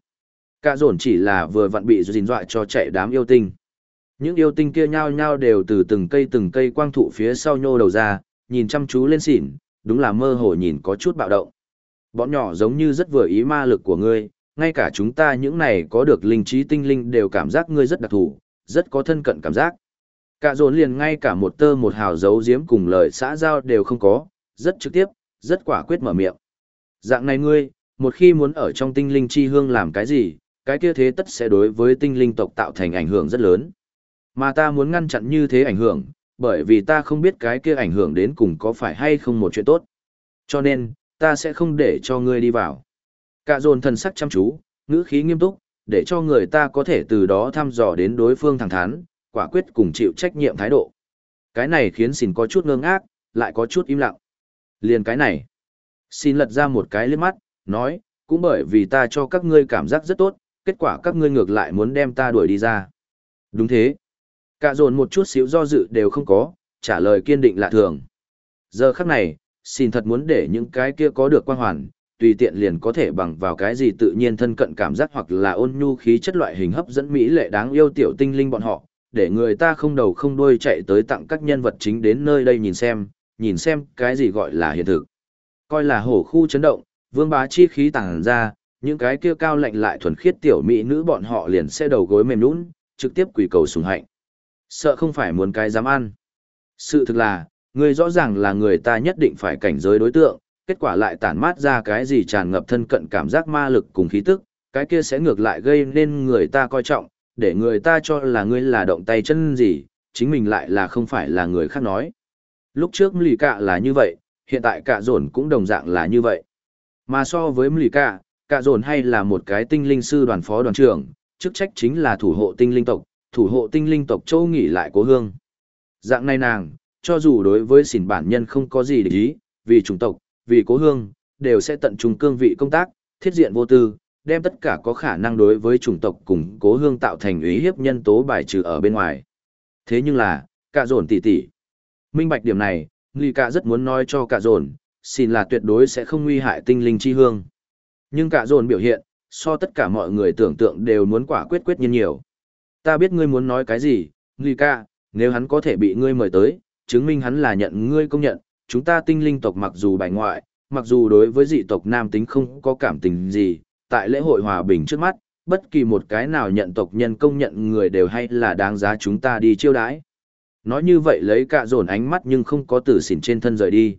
Cả dồn chỉ là vừa vặn bị dình dọa cho chạy đám yêu tinh. Những yêu tinh kia nhao nhao đều từ từng cây từng cây quang thụ phía sau nhô đầu ra, nhìn chăm chú lên xỉn, đúng là mơ hồ nhìn có chút bạo động. Bọn nhỏ giống như rất vừa ý ma lực của ngươi, ngay cả chúng ta những này có được linh trí tinh linh đều cảm giác ngươi rất đặc thù, rất có thân cận cảm giác. Cả dồn liền ngay cả một tơ một hào giấu giếm cùng lời xã giao đều không có, rất trực tiếp, rất quả quyết mở miệng. Dạng này ngươi, một khi muốn ở trong tinh linh chi hương làm cái gì, cái kia thế tất sẽ đối với tinh linh tộc tạo thành ảnh hưởng rất lớn. Mà ta muốn ngăn chặn như thế ảnh hưởng, bởi vì ta không biết cái kia ảnh hưởng đến cùng có phải hay không một chuyện tốt. Cho nên, ta sẽ không để cho ngươi đi vào. Cả dồn thần sắc chăm chú, ngữ khí nghiêm túc, để cho người ta có thể từ đó thăm dò đến đối phương thẳng thắn, quả quyết cùng chịu trách nhiệm thái độ. Cái này khiến xin có chút ngơ ngác, lại có chút im lặng. Liền cái này. Xin lật ra một cái liếc mắt, nói, cũng bởi vì ta cho các ngươi cảm giác rất tốt, kết quả các ngươi ngược lại muốn đem ta đuổi đi ra. Đúng thế. Cả dồn một chút xíu do dự đều không có, trả lời kiên định lạ thường. Giờ khắc này, xin thật muốn để những cái kia có được quan hoàn, tùy tiện liền có thể bằng vào cái gì tự nhiên thân cận cảm giác hoặc là ôn nhu khí chất loại hình hấp dẫn mỹ lệ đáng yêu tiểu tinh linh bọn họ, để người ta không đầu không đuôi chạy tới tặng các nhân vật chính đến nơi đây nhìn xem, nhìn xem cái gì gọi là hiện thực. Coi là hổ khu chấn động, vương bá chi khí tàng ra, những cái kia cao lạnh lại thuần khiết tiểu mỹ nữ bọn họ liền sẽ đầu gối mềm nũng, trực tiếp quỳ cầu sùng hạnh. Sợ không phải muốn cái dám ăn. Sự thực là, người rõ ràng là người ta nhất định phải cảnh giới đối tượng, kết quả lại tản mát ra cái gì tràn ngập thân cận cảm giác ma lực cùng khí tức, cái kia sẽ ngược lại gây nên người ta coi trọng, để người ta cho là ngươi là động tay chân gì, chính mình lại là không phải là người khác nói. Lúc trước lì Cạ là như vậy, hiện tại Cạ Dồn cũng đồng dạng là như vậy. Mà so với lì Cạ, Cạ Dồn hay là một cái tinh linh sư đoàn phó đoàn trưởng, chức trách chính là thủ hộ tinh linh tộc, thủ hộ tinh linh tộc châu nghỉ lại cố hương. Dạng này nàng, cho dù đối với xỉn bản nhân không có gì để ý, vì chủng tộc, vì cố hương, đều sẽ tận trung cương vị công tác, thiết diện vô tư, đem tất cả có khả năng đối với chủng tộc cùng cố hương tạo thành ý hiếp nhân tố bài trừ ở bên ngoài. Thế nhưng là, cả dồn tỉ tỉ. Minh bạch điểm này, Nghi cả rất muốn nói cho cả dồn, xin là tuyệt đối sẽ không nguy hại tinh linh chi hương. Nhưng cả dồn biểu hiện, so tất cả mọi người tưởng tượng đều muốn quả quyết quyết nhiên nhiều. Ta biết ngươi muốn nói cái gì, Nguy ca, nếu hắn có thể bị ngươi mời tới, chứng minh hắn là nhận ngươi công nhận, chúng ta tinh linh tộc mặc dù bài ngoại, mặc dù đối với dị tộc nam tính không có cảm tình gì, tại lễ hội hòa bình trước mắt, bất kỳ một cái nào nhận tộc nhân công nhận người đều hay là đáng giá chúng ta đi chiêu đãi. Nói như vậy lấy cả dồn ánh mắt nhưng không có tử xỉn trên thân rời đi.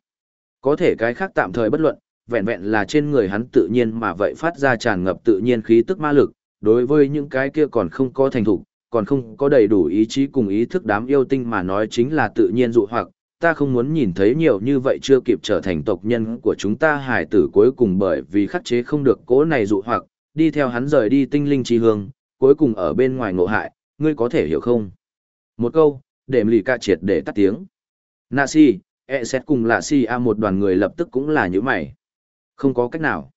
Có thể cái khác tạm thời bất luận, vẹn vẹn là trên người hắn tự nhiên mà vậy phát ra tràn ngập tự nhiên khí tức ma lực, đối với những cái kia còn không có thành thục, còn không có đầy đủ ý chí cùng ý thức đám yêu tinh mà nói chính là tự nhiên dụ hoặc, ta không muốn nhìn thấy nhiều như vậy chưa kịp trở thành tộc nhân của chúng ta hải tử cuối cùng bởi vì khắc chế không được cố này dụ hoặc, đi theo hắn rời đi tinh linh chi hương, cuối cùng ở bên ngoài ngộ hại, ngươi có thể hiểu không? Một câu, để lì ca triệt để tắt tiếng. Nạ si, e xét cùng lạ si a một đoàn người lập tức cũng là như mày. Không có cách nào.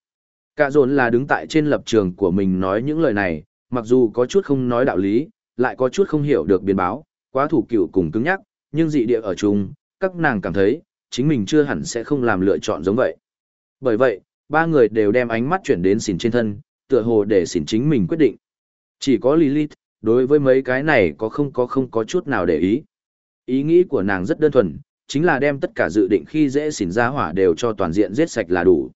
Cả dồn là đứng tại trên lập trường của mình nói những lời này, mặc dù có chút không nói đạo lý, lại có chút không hiểu được biến báo, quá thủ cựu cùng cứng nhắc, nhưng dị địa ở chung, các nàng cảm thấy, chính mình chưa hẳn sẽ không làm lựa chọn giống vậy. Bởi vậy, ba người đều đem ánh mắt chuyển đến xỉn trên thân, tựa hồ để xỉn chính mình quyết định. Chỉ có Lilith, đối với mấy cái này có không có không có chút nào để ý. Ý nghĩ của nàng rất đơn thuần, chính là đem tất cả dự định khi dễ xỉn ra hỏa đều cho toàn diện giết sạch là đủ.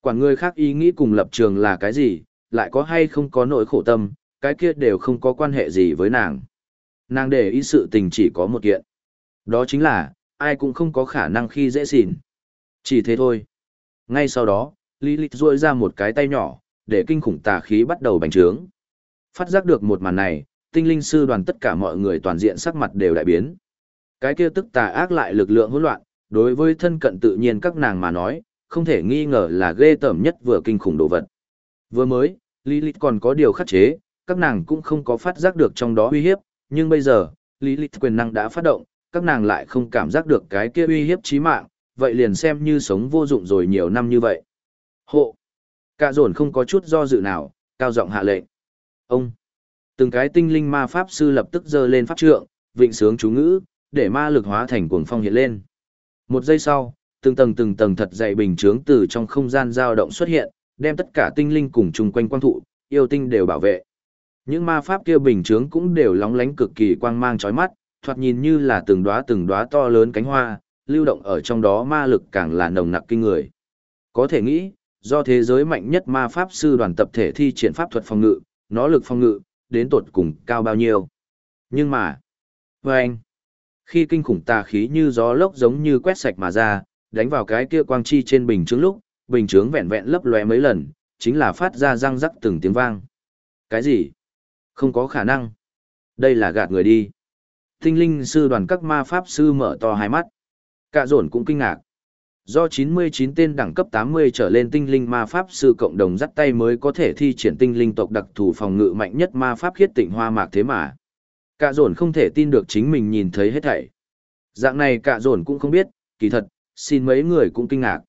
Quản người khác ý nghĩ cùng lập trường là cái gì, lại có hay không có nỗi khổ tâm, cái kia đều không có quan hệ gì với nàng. Nàng để ý sự tình chỉ có một kiện. Đó chính là, ai cũng không có khả năng khi dễ xỉn. Chỉ thế thôi. Ngay sau đó, Lilith ruôi ra một cái tay nhỏ, để kinh khủng tà khí bắt đầu bành trướng. Phát giác được một màn này, tinh linh sư đoàn tất cả mọi người toàn diện sắc mặt đều đại biến. Cái kia tức tà ác lại lực lượng hỗn loạn, đối với thân cận tự nhiên các nàng mà nói, không thể nghi ngờ là ghê tởm nhất vừa kinh khủng đồ vật. Vừa mới, Lilith còn có điều khắc chế, các nàng cũng không có phát giác được trong đó uy hiếp, nhưng bây giờ, lý lịch quyền năng đã phát động, các nàng lại không cảm giác được cái kia uy hiếp chí mạng, vậy liền xem như sống vô dụng rồi nhiều năm như vậy. Hộ! Cả dồn không có chút do dự nào, cao giọng hạ lệnh. Ông! Từng cái tinh linh ma pháp sư lập tức giơ lên pháp trượng, vịnh sướng chú ngữ, để ma lực hóa thành cuồng phong hiện lên. Một giây sau, từng tầng từng tầng thật dày bình chướng từ trong không gian dao động xuất hiện, đem tất cả tinh linh cùng chung quanh quang thụ, yêu tinh đều bảo vệ. Những ma pháp kia bình chướng cũng đều lóng lánh cực kỳ quang mang chói mắt, thoạt nhìn như là từng đóa từng đóa to lớn cánh hoa, lưu động ở trong đó ma lực càng là nồng nặc kinh người. Có thể nghĩ, do thế giới mạnh nhất ma pháp sư đoàn tập thể thi triển pháp thuật phòng ngự, nó lực phòng ngự, đến tột cùng cao bao nhiêu. Nhưng mà, với anh, khi kinh khủng tà khí như gió lốc giống như quét sạch mà ra, đánh vào cái kia quang chi trên bình chướng lúc, bình chướng vẹn vẹn lấp lóe mấy lần, chính là phát ra răng rắc từng tiếng vang. Cái gì? Không có khả năng. Đây là gạt người đi. Tinh linh sư đoàn các ma pháp sư mở to hai mắt. Cả dồn cũng kinh ngạc. Do 99 tên đẳng cấp 80 trở lên tinh linh ma pháp sư cộng đồng dắt tay mới có thể thi triển tinh linh tộc đặc thù phòng ngự mạnh nhất ma pháp khiết tịnh hoa mạc thế mà. Cả dồn không thể tin được chính mình nhìn thấy hết thảy. Dạng này cả dồn cũng không biết, kỳ thật, xin mấy người cũng kinh ngạc.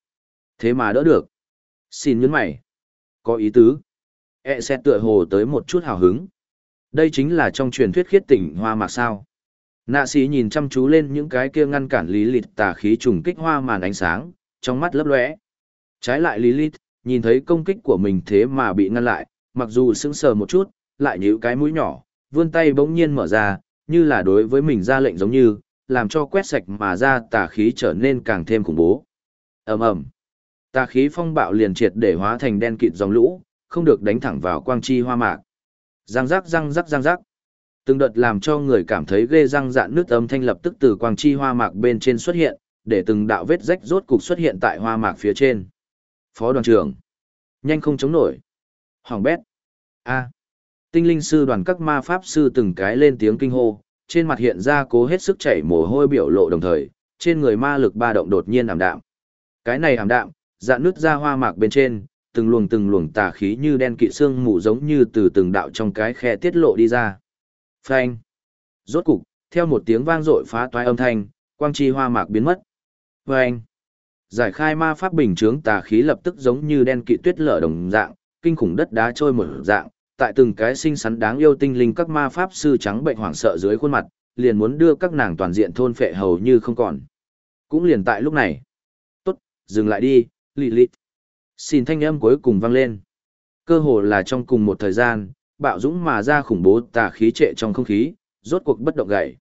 Thế mà đỡ được. Xin nhấn mày. Có ý tứ. E sẽ tựa hồ tới một chút hào hứng. Đây chính là trong truyền thuyết khiết tỉnh hoa mạc sao. Nạ sĩ nhìn chăm chú lên những cái kia ngăn cản lý lịt tà khí trùng kích hoa màn ánh sáng, trong mắt lấp lóe. Trái lại lý lịt, nhìn thấy công kích của mình thế mà bị ngăn lại, mặc dù sững sờ một chút, lại nhíu cái mũi nhỏ, vươn tay bỗng nhiên mở ra, như là đối với mình ra lệnh giống như, làm cho quét sạch mà ra tà khí trở nên càng thêm khủng bố. ầm ầm, tà khí phong bạo liền triệt để hóa thành đen kịt dòng lũ, không được đánh thẳng vào quang chi hoa mạc. Răng rắc răng rắc răng rắc. Từng đợt làm cho người cảm thấy ghê răng dạn nước âm thanh lập tức từ quang chi hoa mạc bên trên xuất hiện, để từng đạo vết rách rốt cục xuất hiện tại hoa mạc phía trên. Phó đoàn trưởng. Nhanh không chống nổi. Hoàng bét. A. À. Tinh linh sư đoàn các ma pháp sư từng cái lên tiếng kinh hô, trên mặt hiện ra cố hết sức chảy mồ hôi biểu lộ đồng thời, trên người ma lực ba động đột nhiên ảm đạm. Cái này ảm đạm, dạn nước ra hoa mạc bên trên, từng luồng từng luồng tà khí như đen kỵ xương mù giống như từ từng đạo trong cái khe tiết lộ đi ra. Phanh. Rốt cục, theo một tiếng vang dội phá toái âm thanh, quang chi hoa mạc biến mất. Phanh. Giải khai ma pháp bình chướng tà khí lập tức giống như đen kỵ tuyết lở đồng dạng, kinh khủng đất đá trôi một dạng, tại từng cái xinh xắn đáng yêu tinh linh các ma pháp sư trắng bệnh hoảng sợ dưới khuôn mặt, liền muốn đưa các nàng toàn diện thôn phệ hầu như không còn. Cũng liền tại lúc này. Tốt, dừng lại đi, Lilith. Xin thanh âm cuối cùng vang lên. Cơ hồ là trong cùng một thời gian, bạo dũng mà ra khủng bố tà khí trệ trong không khí, rốt cuộc bất động gậy.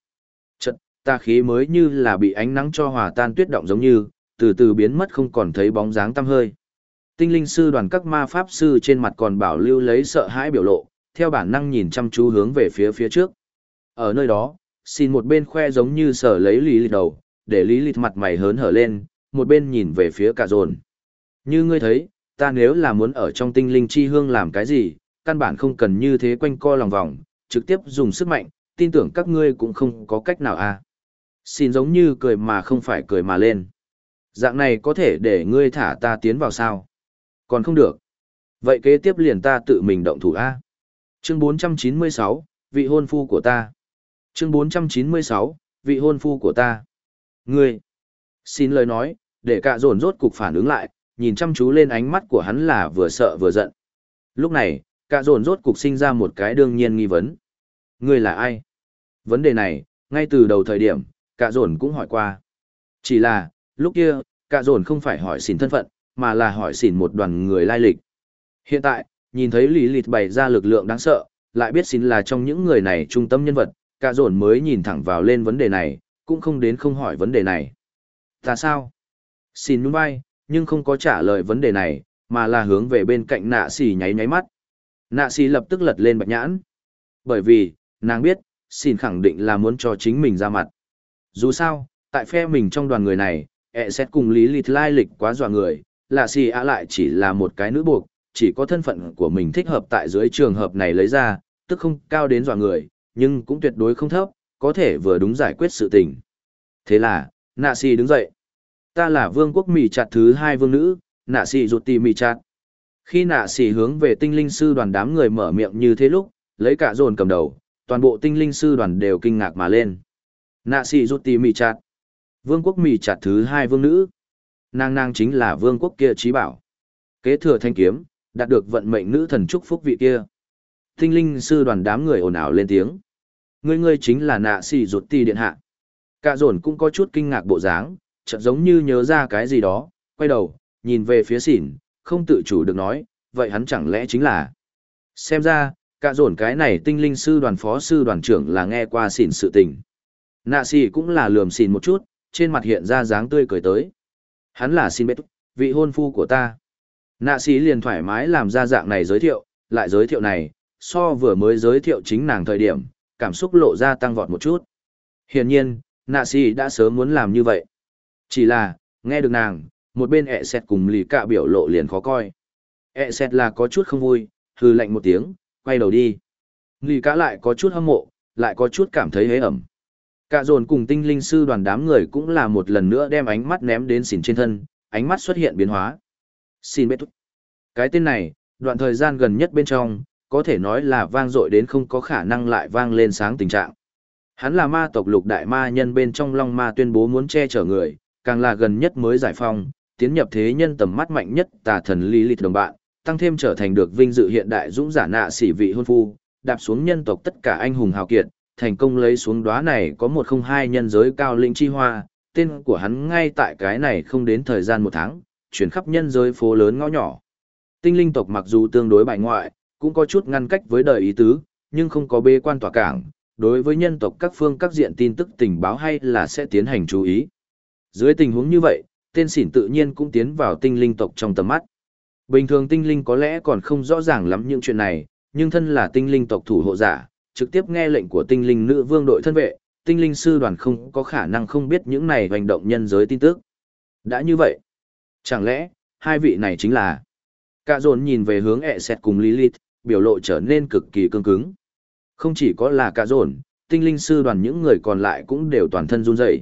Chật, tà khí mới như là bị ánh nắng cho hòa tan tuyết động giống như, từ từ biến mất không còn thấy bóng dáng tăm hơi. Tinh linh sư đoàn các ma pháp sư trên mặt còn bảo lưu lấy sợ hãi biểu lộ, theo bản năng nhìn chăm chú hướng về phía phía trước. Ở nơi đó, xin một bên khoe giống như sở lấy lý lịch đầu, để lý lịch mặt mày hớn hở lên, một bên nhìn về phía cả dồn. Như ngươi thấy, ta nếu là muốn ở trong tinh linh chi hương làm cái gì, căn bản không cần như thế quanh co lòng vòng, trực tiếp dùng sức mạnh, tin tưởng các ngươi cũng không có cách nào à. Xin giống như cười mà không phải cười mà lên. Dạng này có thể để ngươi thả ta tiến vào sao? Còn không được. Vậy kế tiếp liền ta tự mình động thủ A. Chương 496, vị hôn phu của ta. Chương 496, vị hôn phu của ta. Ngươi. Xin lời nói, để cả dồn rốt cục phản ứng lại, nhìn chăm chú lên ánh mắt của hắn là vừa sợ vừa giận. Lúc này, cả dồn rốt cục sinh ra một cái đương nhiên nghi vấn. Ngươi là ai? Vấn đề này, ngay từ đầu thời điểm, cả dồn cũng hỏi qua. Chỉ là, lúc kia, cả dồn không phải hỏi xỉn thân phận, mà là hỏi xỉn một đoàn người lai lịch. Hiện tại, nhìn thấy lý lịt bày ra lực lượng đáng sợ, lại biết xỉn là trong những người này trung tâm nhân vật, cả dồn mới nhìn thẳng vào lên vấn đề này, cũng không đến không hỏi vấn đề này. Ta sao? Xin nhún vai, nhưng không có trả lời vấn đề này, mà là hướng về bên cạnh nạ xì nháy nháy mắt. Nạ xì lập tức lật lên bạch nhãn. Bởi vì, nàng biết, xin khẳng định là muốn cho chính mình ra mặt. Dù sao, tại phe mình trong đoàn người này, ẹ xét cùng lý lịch lai lịch quá dọa người, lạ xì ạ lại chỉ là một cái nữ buộc, chỉ có thân phận của mình thích hợp tại dưới trường hợp này lấy ra, tức không cao đến dọa người, nhưng cũng tuyệt đối không thấp, có thể vừa đúng giải quyết sự tình. Thế là, nạ xì đứng dậy. Ta là vương quốc mỹ chặt thứ hai vương nữ, nạ xì rụt tì mỹ chặt. Khi nạ xì hướng về tinh linh sư đoàn đám người mở miệng như thế lúc, lấy cả dồn cầm đầu, toàn bộ tinh linh sư đoàn đều kinh ngạc mà lên. Nạ xì rụt tì mỹ chặt. Vương quốc mỹ chặt thứ hai vương nữ. Nàng nàng chính là vương quốc kia trí bảo. Kế thừa thanh kiếm, đạt được vận mệnh nữ thần chúc phúc vị kia. Tinh linh sư đoàn đám người ồn ào lên tiếng. Ngươi ngươi chính là nạ xì rụt tì điện hạ. Cả dồn cũng có chút kinh ngạc bộ dáng, chợt giống như nhớ ra cái gì đó, quay đầu, nhìn về phía xỉn, không tự chủ được nói, vậy hắn chẳng lẽ chính là... Xem ra, cả dồn cái này tinh linh sư đoàn phó sư đoàn trưởng là nghe qua xỉn sự tình. Nạ xì cũng là lườm xỉn một chút, trên mặt hiện ra dáng tươi cười tới. Hắn là xin bết, vị hôn phu của ta. Nạ xì liền thoải mái làm ra dạng này giới thiệu, lại giới thiệu này, so vừa mới giới thiệu chính nàng thời điểm, cảm xúc lộ ra tăng vọt một chút. Hiển nhiên, nạ xì đã sớm muốn làm như vậy. Chỉ là, nghe được nàng, một bên ẹ xẹt cùng lì cạ biểu lộ liền khó coi. ẹ xẹt là có chút không vui, hư lạnh một tiếng, quay đầu đi. Lì cạ lại có chút hâm mộ, lại có chút cảm thấy hế ẩm. Cả dồn cùng tinh linh sư đoàn đám người cũng là một lần nữa đem ánh mắt ném đến xỉn trên thân, ánh mắt xuất hiện biến hóa. Xin bết Cái tên này, đoạn thời gian gần nhất bên trong, có thể nói là vang dội đến không có khả năng lại vang lên sáng tình trạng. Hắn là ma tộc lục đại ma nhân bên trong Long Ma tuyên bố muốn che chở người, càng là gần nhất mới giải phong, tiến nhập thế nhân tầm mắt mạnh nhất tà thần Lilith đồng bạn, tăng thêm trở thành được vinh dự hiện đại dũng giả nạ sĩ vị hôn phu, đạp xuống nhân tộc tất cả anh hùng hào kiệt, thành công lấy xuống đóa này có một không hai nhân giới cao linh chi hoa, tên của hắn ngay tại cái này không đến thời gian một tháng, chuyển khắp nhân giới phố lớn ngõ nhỏ. Tinh linh tộc mặc dù tương đối bài ngoại, cũng có chút ngăn cách với đời ý tứ, nhưng không có bê quan tỏa cảng, đối với nhân tộc các phương các diện tin tức tình báo hay là sẽ tiến hành chú ý. Dưới tình huống như vậy, tên xỉn tự nhiên cũng tiến vào tinh linh tộc trong tầm mắt. Bình thường tinh linh có lẽ còn không rõ ràng lắm những chuyện này, nhưng thân là tinh linh tộc thủ hộ giả, trực tiếp nghe lệnh của tinh linh nữ vương đội thân vệ, tinh linh sư đoàn không có khả năng không biết những này hành động nhân giới tin tức. Đã như vậy, chẳng lẽ, hai vị này chính là... Cả dồn nhìn về hướng ẹ xẹt cùng Lilith, biểu lộ trở nên cực kỳ cương cứng. Không chỉ có là cả dồn, tinh linh sư đoàn những người còn lại cũng đều toàn thân run rẩy.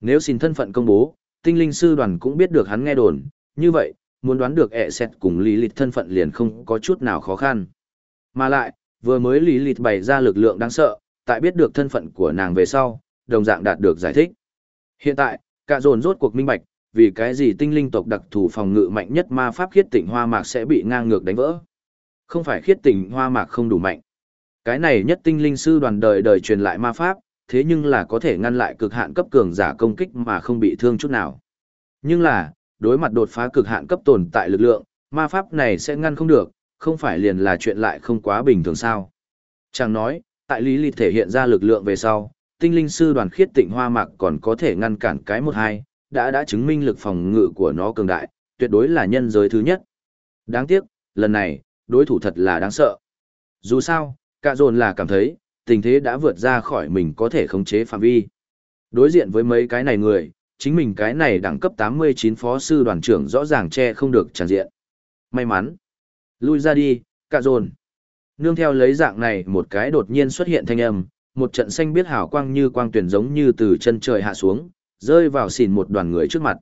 Nếu xin thân phận công bố, tinh linh sư đoàn cũng biết được hắn nghe đồn, như vậy, muốn đoán được ẹ xẹt cùng lý lịch thân phận liền không có chút nào khó khăn. Mà lại, vừa mới lý lịch bày ra lực lượng đáng sợ, tại biết được thân phận của nàng về sau, đồng dạng đạt được giải thích. Hiện tại, cả dồn rốt cuộc minh bạch, vì cái gì tinh linh tộc đặc thù phòng ngự mạnh nhất ma pháp khiết tỉnh hoa mạc sẽ bị ngang ngược đánh vỡ. Không phải khiết tỉnh hoa mạc không đủ mạnh. Cái này nhất tinh linh sư đoàn đời đời truyền lại ma pháp, thế nhưng là có thể ngăn lại cực hạn cấp cường giả công kích mà không bị thương chút nào. Nhưng là, đối mặt đột phá cực hạn cấp tồn tại lực lượng, ma pháp này sẽ ngăn không được, không phải liền là chuyện lại không quá bình thường sao. Chẳng nói, tại lý lịch thể hiện ra lực lượng về sau, tinh linh sư đoàn khiết tịnh hoa mạc còn có thể ngăn cản cái một hai, đã đã chứng minh lực phòng ngự của nó cường đại, tuyệt đối là nhân giới thứ nhất. Đáng tiếc, lần này, đối thủ thật là đáng sợ. Dù sao, cả dồn là cảm thấy, tình thế đã vượt ra khỏi mình có thể khống chế phạm vi. Đối diện với mấy cái này người, chính mình cái này đẳng cấp 89 phó sư đoàn trưởng rõ ràng che không được tràn diện. May mắn. Lui ra đi, cạ dồn. Nương theo lấy dạng này một cái đột nhiên xuất hiện thanh âm, một trận xanh biết hào quang như quang tuyển giống như từ chân trời hạ xuống, rơi vào xỉn một đoàn người trước mặt.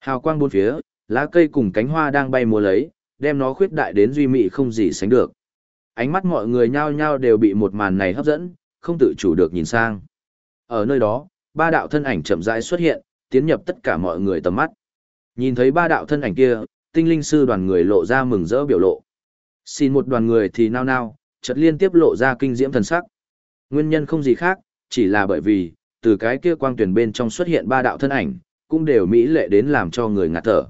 Hào quang bốn phía, lá cây cùng cánh hoa đang bay múa lấy, đem nó khuyết đại đến duy mị không gì sánh được. Ánh mắt mọi người nhao nhao đều bị một màn này hấp dẫn, không tự chủ được nhìn sang. Ở nơi đó, ba đạo thân ảnh chậm rãi xuất hiện, tiến nhập tất cả mọi người tầm mắt. Nhìn thấy ba đạo thân ảnh kia, tinh linh sư đoàn người lộ ra mừng rỡ biểu lộ. Xin một đoàn người thì nao nao, chợt liên tiếp lộ ra kinh diễm thần sắc. Nguyên nhân không gì khác, chỉ là bởi vì, từ cái kia quang tuyển bên trong xuất hiện ba đạo thân ảnh, cũng đều mỹ lệ đến làm cho người ngạt thở.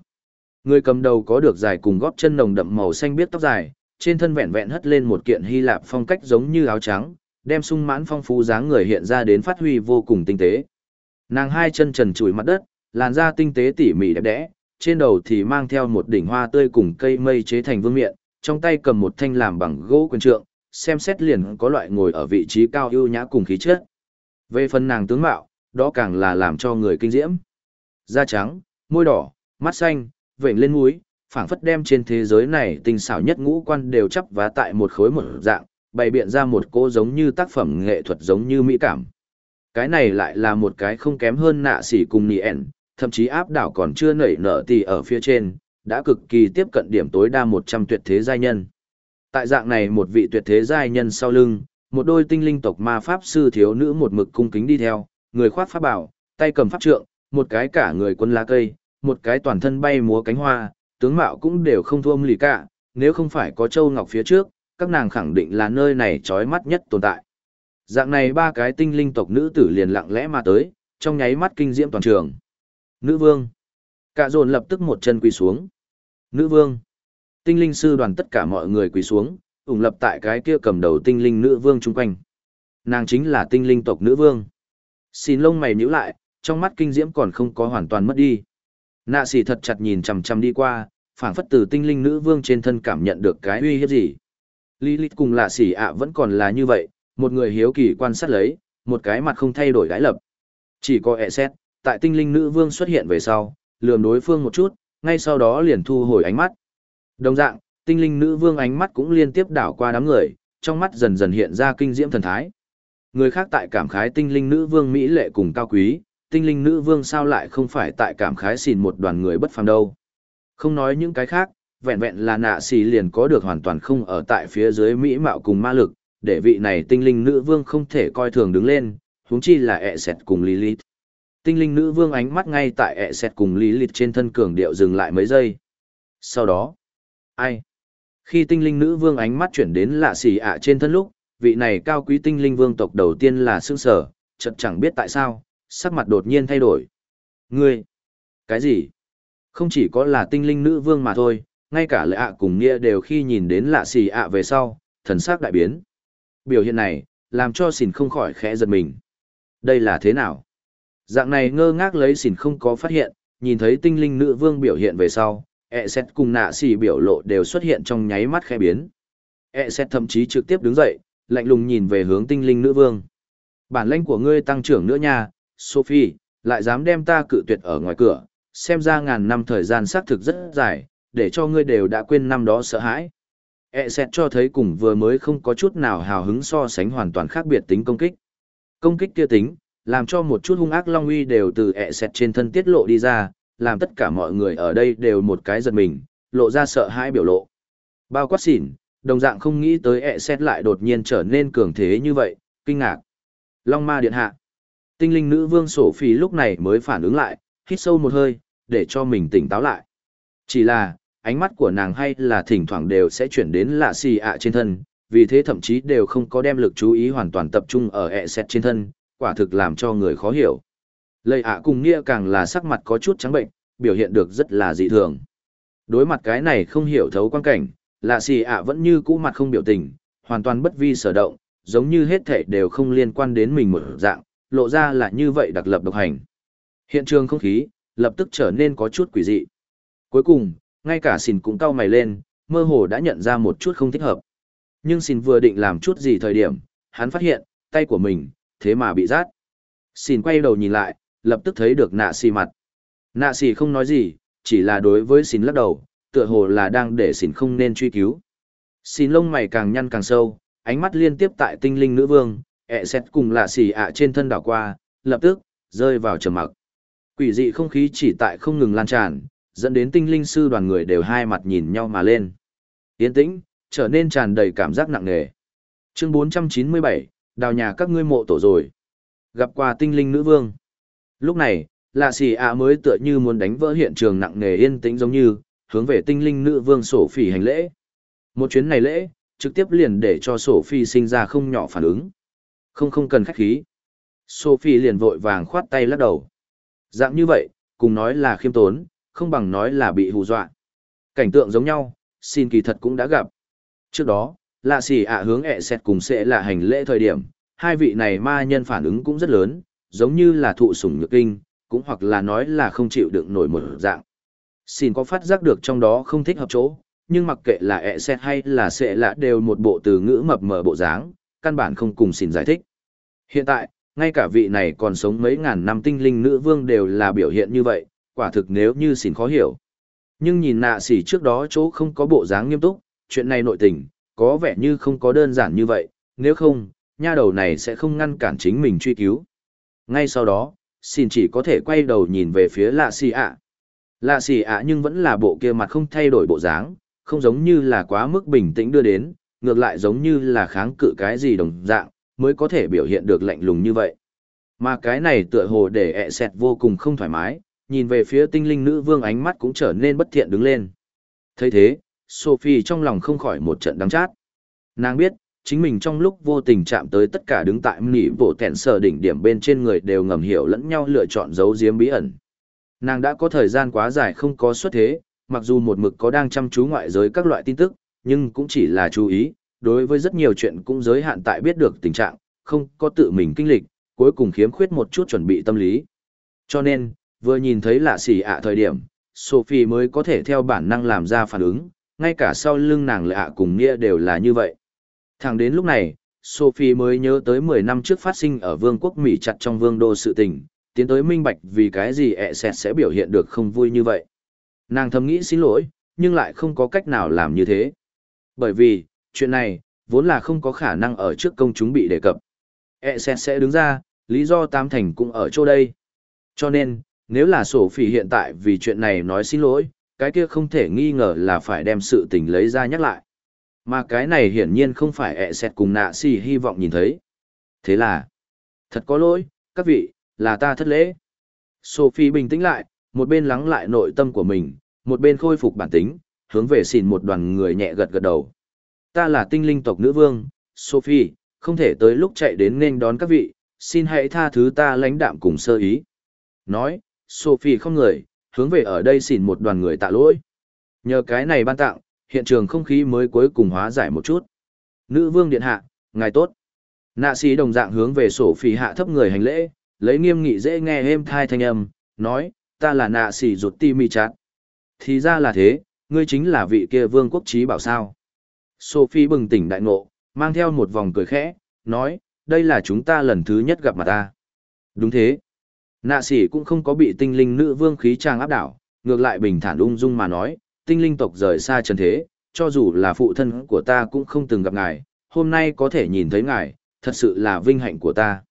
Người cầm đầu có được dài cùng góp chân nồng đậm màu xanh biết tóc dài, trên thân vẹn vẹn hất lên một kiện Hy Lạp phong cách giống như áo trắng, đem sung mãn phong phú dáng người hiện ra đến phát huy vô cùng tinh tế. Nàng hai chân trần trụi mặt đất, làn da tinh tế tỉ mỉ đẹp đẽ, trên đầu thì mang theo một đỉnh hoa tươi cùng cây mây chế thành vương miện, trong tay cầm một thanh làm bằng gỗ quyền trượng, xem xét liền có loại ngồi ở vị trí cao ưu nhã cùng khí chất. Về phần nàng tướng mạo, đó càng là làm cho người kinh diễm. Da trắng, môi đỏ, mắt xanh, vểnh lên mũi, phảng phất đem trên thế giới này tinh xảo nhất ngũ quan đều chấp vá tại một khối một dạng, bày biện ra một cô giống như tác phẩm nghệ thuật giống như mỹ cảm. Cái này lại là một cái không kém hơn nạ sỉ cùng nì ẻn, thậm chí áp đảo còn chưa nảy nở tì ở phía trên, đã cực kỳ tiếp cận điểm tối đa 100 tuyệt thế giai nhân. Tại dạng này một vị tuyệt thế giai nhân sau lưng, một đôi tinh linh tộc ma pháp sư thiếu nữ một mực cung kính đi theo, người khoác pháp bảo, tay cầm pháp trượng, một cái cả người quân lá cây, một cái toàn thân bay múa cánh hoa, tướng mạo cũng đều không thua lì cả, nếu không phải có châu ngọc phía trước, các nàng khẳng định là nơi này trói mắt nhất tồn tại. Dạng này ba cái tinh linh tộc nữ tử liền lặng lẽ mà tới, trong nháy mắt kinh diễm toàn trường. Nữ vương. Cả dồn lập tức một chân quỳ xuống. Nữ vương. Tinh linh sư đoàn tất cả mọi người quỳ xuống, ủng lập tại cái kia cầm đầu tinh linh nữ vương chung quanh. Nàng chính là tinh linh tộc nữ vương. Xin lông mày nhíu lại, trong mắt kinh diễm còn không có hoàn toàn mất đi. Nạ xỉ thật chặt nhìn chằm chằm đi qua, phảng phất từ tinh linh nữ vương trên thân cảm nhận được cái uy hiếp gì. Lilith cùng lạ xỉ ạ vẫn còn là như vậy, một người hiếu kỳ quan sát lấy, một cái mặt không thay đổi gái lập. Chỉ có ẹ xét, tại tinh linh nữ vương xuất hiện về sau, lườm đối phương một chút, ngay sau đó liền thu hồi ánh mắt. Đồng dạng, tinh linh nữ vương ánh mắt cũng liên tiếp đảo qua đám người, trong mắt dần dần hiện ra kinh diễm thần thái. Người khác tại cảm khái tinh linh nữ vương Mỹ lệ cùng cao quý, tinh linh nữ vương sao lại không phải tại cảm khái xìn một đoàn người bất phàm đâu. Không nói những cái khác, vẹn vẹn là nạ xì liền có được hoàn toàn không ở tại phía dưới Mỹ mạo cùng ma lực, để vị này tinh linh nữ vương không thể coi thường đứng lên, huống chi là ẹ sẹt cùng Lilith. Tinh linh nữ vương ánh mắt ngay tại ẹ sẹt cùng Lilith trên thân cường điệu dừng lại mấy giây. Sau đó, ai? Khi tinh linh nữ vương ánh mắt chuyển đến lạ xì ạ trên thân lúc, vị này cao quý tinh linh vương tộc đầu tiên là sương sở, chợt chẳng biết tại sao, sắc mặt đột nhiên thay đổi. Ngươi? Cái gì? Không chỉ có là tinh linh nữ vương mà thôi, ngay cả lệ ạ cùng nghĩa đều khi nhìn đến lạ xì ạ về sau, thần sắc đại biến. Biểu hiện này, làm cho xỉn không khỏi khẽ giật mình. Đây là thế nào? Dạng này ngơ ngác lấy xỉn không có phát hiện, nhìn thấy tinh linh nữ vương biểu hiện về sau, ẹ xét cùng nạ xì biểu lộ đều xuất hiện trong nháy mắt khẽ biến. ẹ xét thậm chí trực tiếp đứng dậy, lạnh lùng nhìn về hướng tinh linh nữ vương. Bản lãnh của ngươi tăng trưởng nữa nha, Sophie, lại dám đem ta cự tuyệt ở ngoài cửa, xem ra ngàn năm thời gian xác thực rất dài, để cho ngươi đều đã quên năm đó sợ hãi. E xét cho thấy cùng vừa mới không có chút nào hào hứng so sánh hoàn toàn khác biệt tính công kích. Công kích kia tính, làm cho một chút hung ác long uy đều từ E xét trên thân tiết lộ đi ra, làm tất cả mọi người ở đây đều một cái giật mình, lộ ra sợ hãi biểu lộ. Bao quát xỉn, đồng dạng không nghĩ tới E xét lại đột nhiên trở nên cường thế như vậy, kinh ngạc. Long ma điện hạ. Tinh linh nữ vương sổ phí lúc này mới phản ứng lại, hít sâu một hơi, để cho mình tỉnh táo lại. Chỉ là, ánh mắt của nàng hay là thỉnh thoảng đều sẽ chuyển đến lạ xì ạ trên thân, vì thế thậm chí đều không có đem lực chú ý hoàn toàn tập trung ở ẹ xét trên thân, quả thực làm cho người khó hiểu. Lây ạ cùng nghĩa càng là sắc mặt có chút trắng bệnh, biểu hiện được rất là dị thường. Đối mặt cái này không hiểu thấu quan cảnh, lạ xì ạ vẫn như cũ mặt không biểu tình, hoàn toàn bất vi sở động, giống như hết thể đều không liên quan đến mình một dạng, lộ ra là như vậy đặc lập độc hành. Hiện trường không khí, lập tức trở nên có chút quỷ dị. Cuối cùng, ngay cả xìn cũng cau mày lên, mơ hồ đã nhận ra một chút không thích hợp. Nhưng xìn vừa định làm chút gì thời điểm, hắn phát hiện, tay của mình, thế mà bị rát. Xìn quay đầu nhìn lại, lập tức thấy được nạ xì mặt. Nạ xì không nói gì, chỉ là đối với xìn lắc đầu, tựa hồ là đang để xìn không nên truy cứu. Xìn lông mày càng nhăn càng sâu, ánh mắt liên tiếp tại tinh linh nữ vương, ẹ xét cùng lạ xì ạ trên thân đảo qua, lập tức, rơi vào trầm mặc. Quỷ dị không khí chỉ tại không ngừng lan tràn, dẫn đến tinh linh sư đoàn người đều hai mặt nhìn nhau mà lên. Yên tĩnh, trở nên tràn đầy cảm giác nặng nề. Chương 497, đào nhà các ngươi mộ tổ rồi. Gặp qua tinh linh nữ vương. Lúc này, lạ xì ạ mới tựa như muốn đánh vỡ hiện trường nặng nề yên tĩnh giống như, hướng về tinh linh nữ vương sổ phỉ hành lễ. Một chuyến này lễ, trực tiếp liền để cho sổ phi sinh ra không nhỏ phản ứng. Không không cần khách khí. Sophie liền vội vàng khoát tay lắc đầu. Dạng như vậy, cùng nói là khiêm tốn, không bằng nói là bị hù dọa. Cảnh tượng giống nhau, xin kỳ thật cũng đã gặp. Trước đó, lạ xì ạ hướng ẹ xẹt cùng sẽ là hành lễ thời điểm, hai vị này ma nhân phản ứng cũng rất lớn, giống như là thụ sủng nhược kinh, cũng hoặc là nói là không chịu đựng nổi một dạng. Xin có phát giác được trong đó không thích hợp chỗ, nhưng mặc kệ là ẹ xẹt hay là sẽ là đều một bộ từ ngữ mập mờ bộ dáng, căn bản không cùng xin giải thích. Hiện tại, ngay cả vị này còn sống mấy ngàn năm tinh linh nữ vương đều là biểu hiện như vậy, quả thực nếu như xin khó hiểu. Nhưng nhìn nạ sỉ trước đó chỗ không có bộ dáng nghiêm túc, chuyện này nội tình, có vẻ như không có đơn giản như vậy, nếu không, nha đầu này sẽ không ngăn cản chính mình truy cứu. Ngay sau đó, xin chỉ có thể quay đầu nhìn về phía lạ xì ạ. Lạ xì ạ nhưng vẫn là bộ kia mặt không thay đổi bộ dáng, không giống như là quá mức bình tĩnh đưa đến, ngược lại giống như là kháng cự cái gì đồng dạng, mới có thể biểu hiện được lạnh lùng như vậy. Mà cái này tựa hồ để ẹ sẹt vô cùng không thoải mái, nhìn về phía tinh linh nữ vương ánh mắt cũng trở nên bất thiện đứng lên. thấy thế, Sophie trong lòng không khỏi một trận đắng chát. Nàng biết, chính mình trong lúc vô tình chạm tới tất cả đứng tại nỉ bộ tẹn sở đỉnh điểm bên trên người đều ngầm hiểu lẫn nhau lựa chọn giấu giếm bí ẩn. Nàng đã có thời gian quá dài không có xuất thế, mặc dù một mực có đang chăm chú ngoại giới các loại tin tức, nhưng cũng chỉ là chú ý, đối với rất nhiều chuyện cũng giới hạn tại biết được tình trạng, không có tự mình kinh lịch, cuối cùng khiếm khuyết một chút chuẩn bị tâm lý. Cho nên, vừa nhìn thấy lạ xỉ ạ thời điểm, Sophie mới có thể theo bản năng làm ra phản ứng, ngay cả sau lưng nàng lạ cùng nghĩa đều là như vậy. Thẳng đến lúc này, Sophie mới nhớ tới 10 năm trước phát sinh ở vương quốc Mỹ chặt trong vương đô sự tình, tiến tới minh bạch vì cái gì ẹ sẽ sẽ biểu hiện được không vui như vậy. Nàng thầm nghĩ xin lỗi, nhưng lại không có cách nào làm như thế. Bởi vì, chuyện này, vốn là không có khả năng ở trước công chúng bị đề cập. E sẽ sẽ đứng ra, lý do tam thành cũng ở chỗ đây. Cho nên, nếu là sổ phỉ hiện tại vì chuyện này nói xin lỗi, cái kia không thể nghi ngờ là phải đem sự tình lấy ra nhắc lại. Mà cái này hiển nhiên không phải e ẹ xẹt cùng nạ si hy vọng nhìn thấy. Thế là, thật có lỗi, các vị, là ta thất lễ. Sophie bình tĩnh lại, một bên lắng lại nội tâm của mình, một bên khôi phục bản tính, hướng về xỉn một đoàn người nhẹ gật gật đầu. Ta là tinh linh tộc nữ vương, Sophie, không thể tới lúc chạy đến nên đón các vị, xin hãy tha thứ ta lãnh đạm cùng sơ ý. Nói, Sophie không người, hướng về ở đây xỉn một đoàn người tạ lỗi. Nhờ cái này ban tặng, hiện trường không khí mới cuối cùng hóa giải một chút. Nữ vương điện hạ, ngài tốt. Nạ sĩ đồng dạng hướng về Sophie hạ thấp người hành lễ, lấy nghiêm nghị dễ nghe êm thai thanh âm, nói, ta là nạ sĩ rụt ti mi chát. Thì ra là thế, ngươi chính là vị kia vương quốc trí bảo sao. Sophie bừng tỉnh đại ngộ, mang theo một vòng cười khẽ, nói, đây là chúng ta lần thứ nhất gặp mặt ta. Đúng thế. Nạ sĩ cũng không có bị tinh linh nữ vương khí trang áp đảo, ngược lại bình thản ung dung mà nói, tinh linh tộc rời xa trần thế, cho dù là phụ thân của ta cũng không từng gặp ngài, hôm nay có thể nhìn thấy ngài, thật sự là vinh hạnh của ta.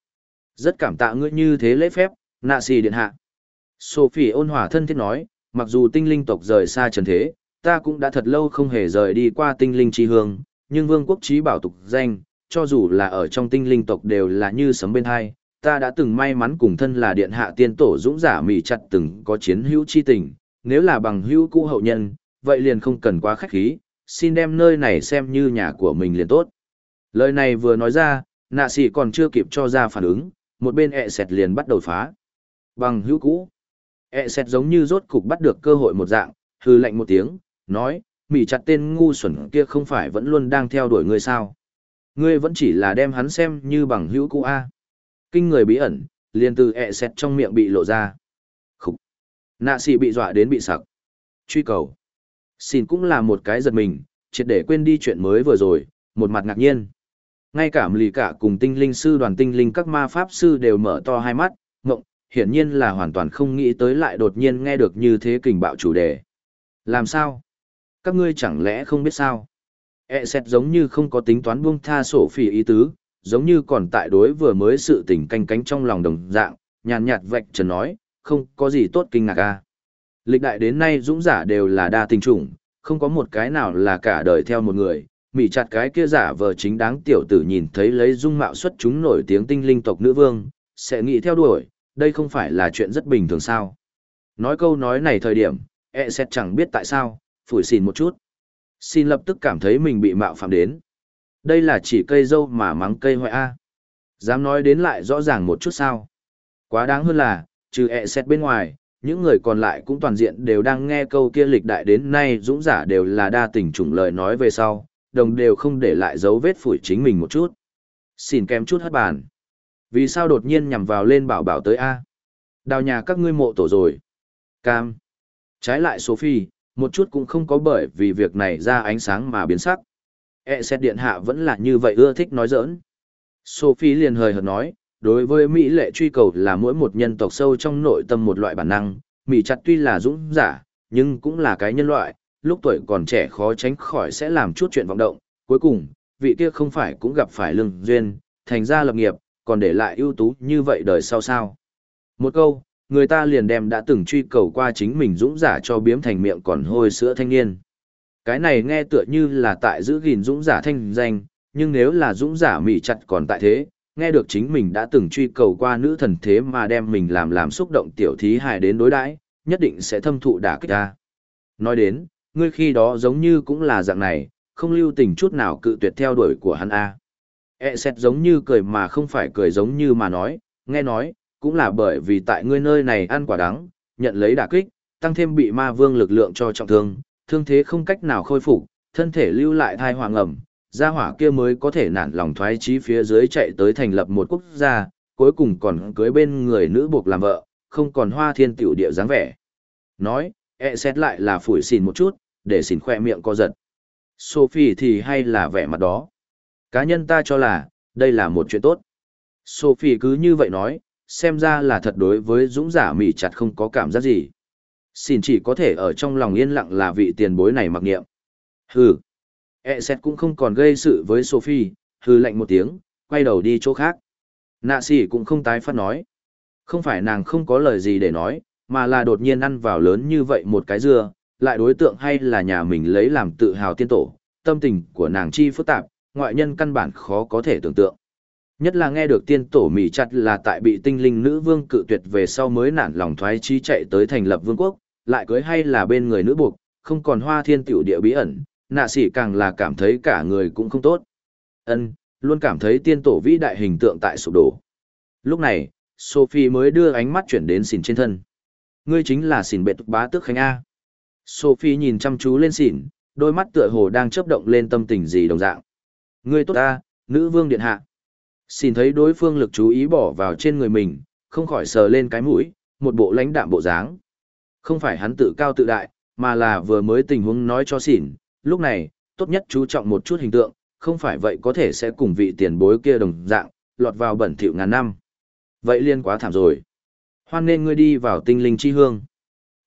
Rất cảm tạ ngươi như thế lễ phép, nạ sĩ điện hạ. Sophie ôn hòa thân thiết nói, mặc dù tinh linh tộc rời xa trần thế, ta cũng đã thật lâu không hề rời đi qua tinh linh chi hương, nhưng vương quốc trí bảo tục danh, cho dù là ở trong tinh linh tộc đều là như sấm bên hai, ta đã từng may mắn cùng thân là điện hạ tiên tổ dũng giả mỉ chặt từng có chiến hữu chi tình, nếu là bằng hữu cũ hậu nhân, vậy liền không cần quá khách khí, xin đem nơi này xem như nhà của mình liền tốt. Lời này vừa nói ra, nạ sĩ còn chưa kịp cho ra phản ứng, một bên ẹ sẹt liền bắt đầu phá. Bằng hữu cũ, ẹ sẹt giống như rốt cục bắt được cơ hội một dạng, hư lạnh một tiếng, nói, mỉ chặt tên ngu xuẩn kia không phải vẫn luôn đang theo đuổi ngươi sao. Ngươi vẫn chỉ là đem hắn xem như bằng hữu cũ A. Kinh người bí ẩn, liền từ ẹ xẹt trong miệng bị lộ ra. Khúc. Nạ sĩ bị dọa đến bị sặc. Truy cầu. Xin cũng là một cái giật mình, triệt để quên đi chuyện mới vừa rồi, một mặt ngạc nhiên. Ngay cả lì cả cùng tinh linh sư đoàn tinh linh các ma pháp sư đều mở to hai mắt, ngộng, hiển nhiên là hoàn toàn không nghĩ tới lại đột nhiên nghe được như thế kình bạo chủ đề. Làm sao? Các ngươi chẳng lẽ không biết sao? E xét giống như không có tính toán buông tha sổ phỉ ý tứ, giống như còn tại đối vừa mới sự tình canh cánh trong lòng đồng dạng, nhàn nhạt vạch trần nói, không có gì tốt kinh ngạc a. Lịch đại đến nay dũng giả đều là đa tình chủng, không có một cái nào là cả đời theo một người, mỉ chặt cái kia giả vờ chính đáng tiểu tử nhìn thấy lấy dung mạo xuất chúng nổi tiếng tinh linh tộc nữ vương, sẽ nghĩ theo đuổi, đây không phải là chuyện rất bình thường sao. Nói câu nói này thời điểm, e xét chẳng biết tại sao, phủi xìn một chút. Xin lập tức cảm thấy mình bị mạo phạm đến. Đây là chỉ cây dâu mà mắng cây hoại A. Dám nói đến lại rõ ràng một chút sao. Quá đáng hơn là, trừ e xét bên ngoài, những người còn lại cũng toàn diện đều đang nghe câu kia lịch đại đến nay dũng giả đều là đa tình chủng lời nói về sau, đồng đều không để lại dấu vết phủi chính mình một chút. Xin kém chút hất bàn. Vì sao đột nhiên nhằm vào lên bảo bảo tới A? Đào nhà các ngươi mộ tổ rồi. Cam. Trái lại Sophie, một chút cũng không có bởi vì việc này ra ánh sáng mà biến sắc. E xét điện hạ vẫn là như vậy ưa thích nói giỡn. Sophie liền hời hợt nói, đối với Mỹ lệ truy cầu là mỗi một nhân tộc sâu trong nội tâm một loại bản năng, Mỹ chặt tuy là dũng giả, nhưng cũng là cái nhân loại, lúc tuổi còn trẻ khó tránh khỏi sẽ làm chút chuyện vọng động, cuối cùng, vị kia không phải cũng gặp phải lương duyên, thành ra lập nghiệp, còn để lại ưu tú như vậy đời sau sao. Một câu, người ta liền đem đã từng truy cầu qua chính mình dũng giả cho biếm thành miệng còn hôi sữa thanh niên. Cái này nghe tựa như là tại giữ gìn dũng giả thanh danh, nhưng nếu là dũng giả mỉ chặt còn tại thế, nghe được chính mình đã từng truy cầu qua nữ thần thế mà đem mình làm làm xúc động tiểu thí hài đến đối đãi, nhất định sẽ thâm thụ đả kích ta. Nói đến, ngươi khi đó giống như cũng là dạng này, không lưu tình chút nào cự tuyệt theo đuổi của hắn a. E xét giống như cười mà không phải cười giống như mà nói, nghe nói, cũng là bởi vì tại ngươi nơi này ăn quả đắng, nhận lấy đả kích, tăng thêm bị ma vương lực lượng cho trọng thương, thương thế không cách nào khôi phục, thân thể lưu lại thai hoàng ẩm, gia hỏa kia mới có thể nản lòng thoái chí phía dưới chạy tới thành lập một quốc gia, cuối cùng còn cưới bên người nữ buộc làm vợ, không còn hoa thiên tiểu địa dáng vẻ. Nói, e xét lại là phủi xìn một chút, để xìn khoe miệng co giật. Sophie thì hay là vẻ mặt đó. Cá nhân ta cho là, đây là một chuyện tốt. Sophie cứ như vậy nói, xem ra là thật đối với dũng giả mỉ chặt không có cảm giác gì. Xin chỉ có thể ở trong lòng yên lặng là vị tiền bối này mặc niệm. Hừ. E xét cũng không còn gây sự với Sophie, hừ lạnh một tiếng, quay đầu đi chỗ khác. Nạ sĩ cũng không tái phát nói. Không phải nàng không có lời gì để nói, mà là đột nhiên ăn vào lớn như vậy một cái dưa, lại đối tượng hay là nhà mình lấy làm tự hào tiên tổ, tâm tình của nàng chi phức tạp, ngoại nhân căn bản khó có thể tưởng tượng. Nhất là nghe được tiên tổ mỉ chặt là tại bị tinh linh nữ vương cự tuyệt về sau mới nản lòng thoái chí chạy tới thành lập vương quốc, lại cưới hay là bên người nữ buộc, không còn hoa thiên tiểu địa bí ẩn, nạ sĩ càng là cảm thấy cả người cũng không tốt. ân luôn cảm thấy tiên tổ vĩ đại hình tượng tại sụp đổ. Lúc này, Sophie mới đưa ánh mắt chuyển đến xỉn trên thân. Ngươi chính là xỉn bệ tục bá tước khánh A. Sophie nhìn chăm chú lên xỉn, đôi mắt tựa hồ đang chớp động lên tâm tình gì đồng dạng. Ngươi tốt ta, nữ vương điện hạ. Xin thấy đối phương lực chú ý bỏ vào trên người mình, không khỏi sờ lên cái mũi, một bộ lãnh đạm bộ dáng. Không phải hắn tự cao tự đại, mà là vừa mới tình huống nói cho xỉn, lúc này, tốt nhất chú trọng một chút hình tượng, không phải vậy có thể sẽ cùng vị tiền bối kia đồng dạng, lọt vào bẩn thỉu ngàn năm. Vậy liên quá thảm rồi. Hoan nên ngươi đi vào tinh linh chi hương.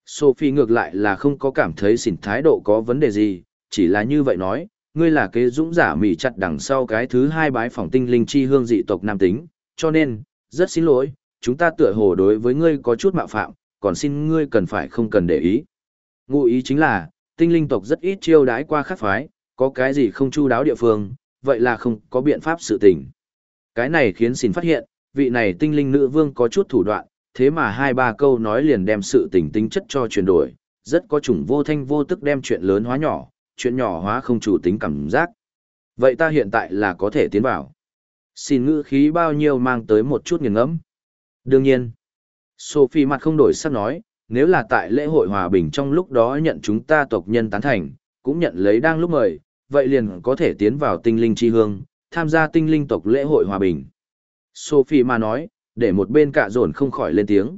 Sophie ngược lại là không có cảm thấy xỉn thái độ có vấn đề gì, chỉ là như vậy nói, ngươi là kế dũng giả mỉ chặt đằng sau cái thứ hai bái phỏng tinh linh chi hương dị tộc nam tính, cho nên, rất xin lỗi, chúng ta tựa hồ đối với ngươi có chút mạo phạm, còn xin ngươi cần phải không cần để ý. Ngụ ý chính là, tinh linh tộc rất ít chiêu đãi qua khắc phái, có cái gì không chu đáo địa phương, vậy là không có biện pháp sự tình. Cái này khiến xin phát hiện, vị này tinh linh nữ vương có chút thủ đoạn, thế mà hai ba câu nói liền đem sự tình tính chất cho chuyển đổi, rất có chủng vô thanh vô tức đem chuyện lớn hóa nhỏ, chuyện nhỏ hóa không chủ tính cảm giác. Vậy ta hiện tại là có thể tiến vào. Xin ngữ khí bao nhiêu mang tới một chút nghiền ngẫm. Đương nhiên, Sophie mặt không đổi sắc nói, nếu là tại lễ hội hòa bình trong lúc đó nhận chúng ta tộc nhân tán thành, cũng nhận lấy đang lúc mời, vậy liền có thể tiến vào tinh linh chi hương, tham gia tinh linh tộc lễ hội hòa bình. Sophie mà nói, để một bên cạ dồn không khỏi lên tiếng.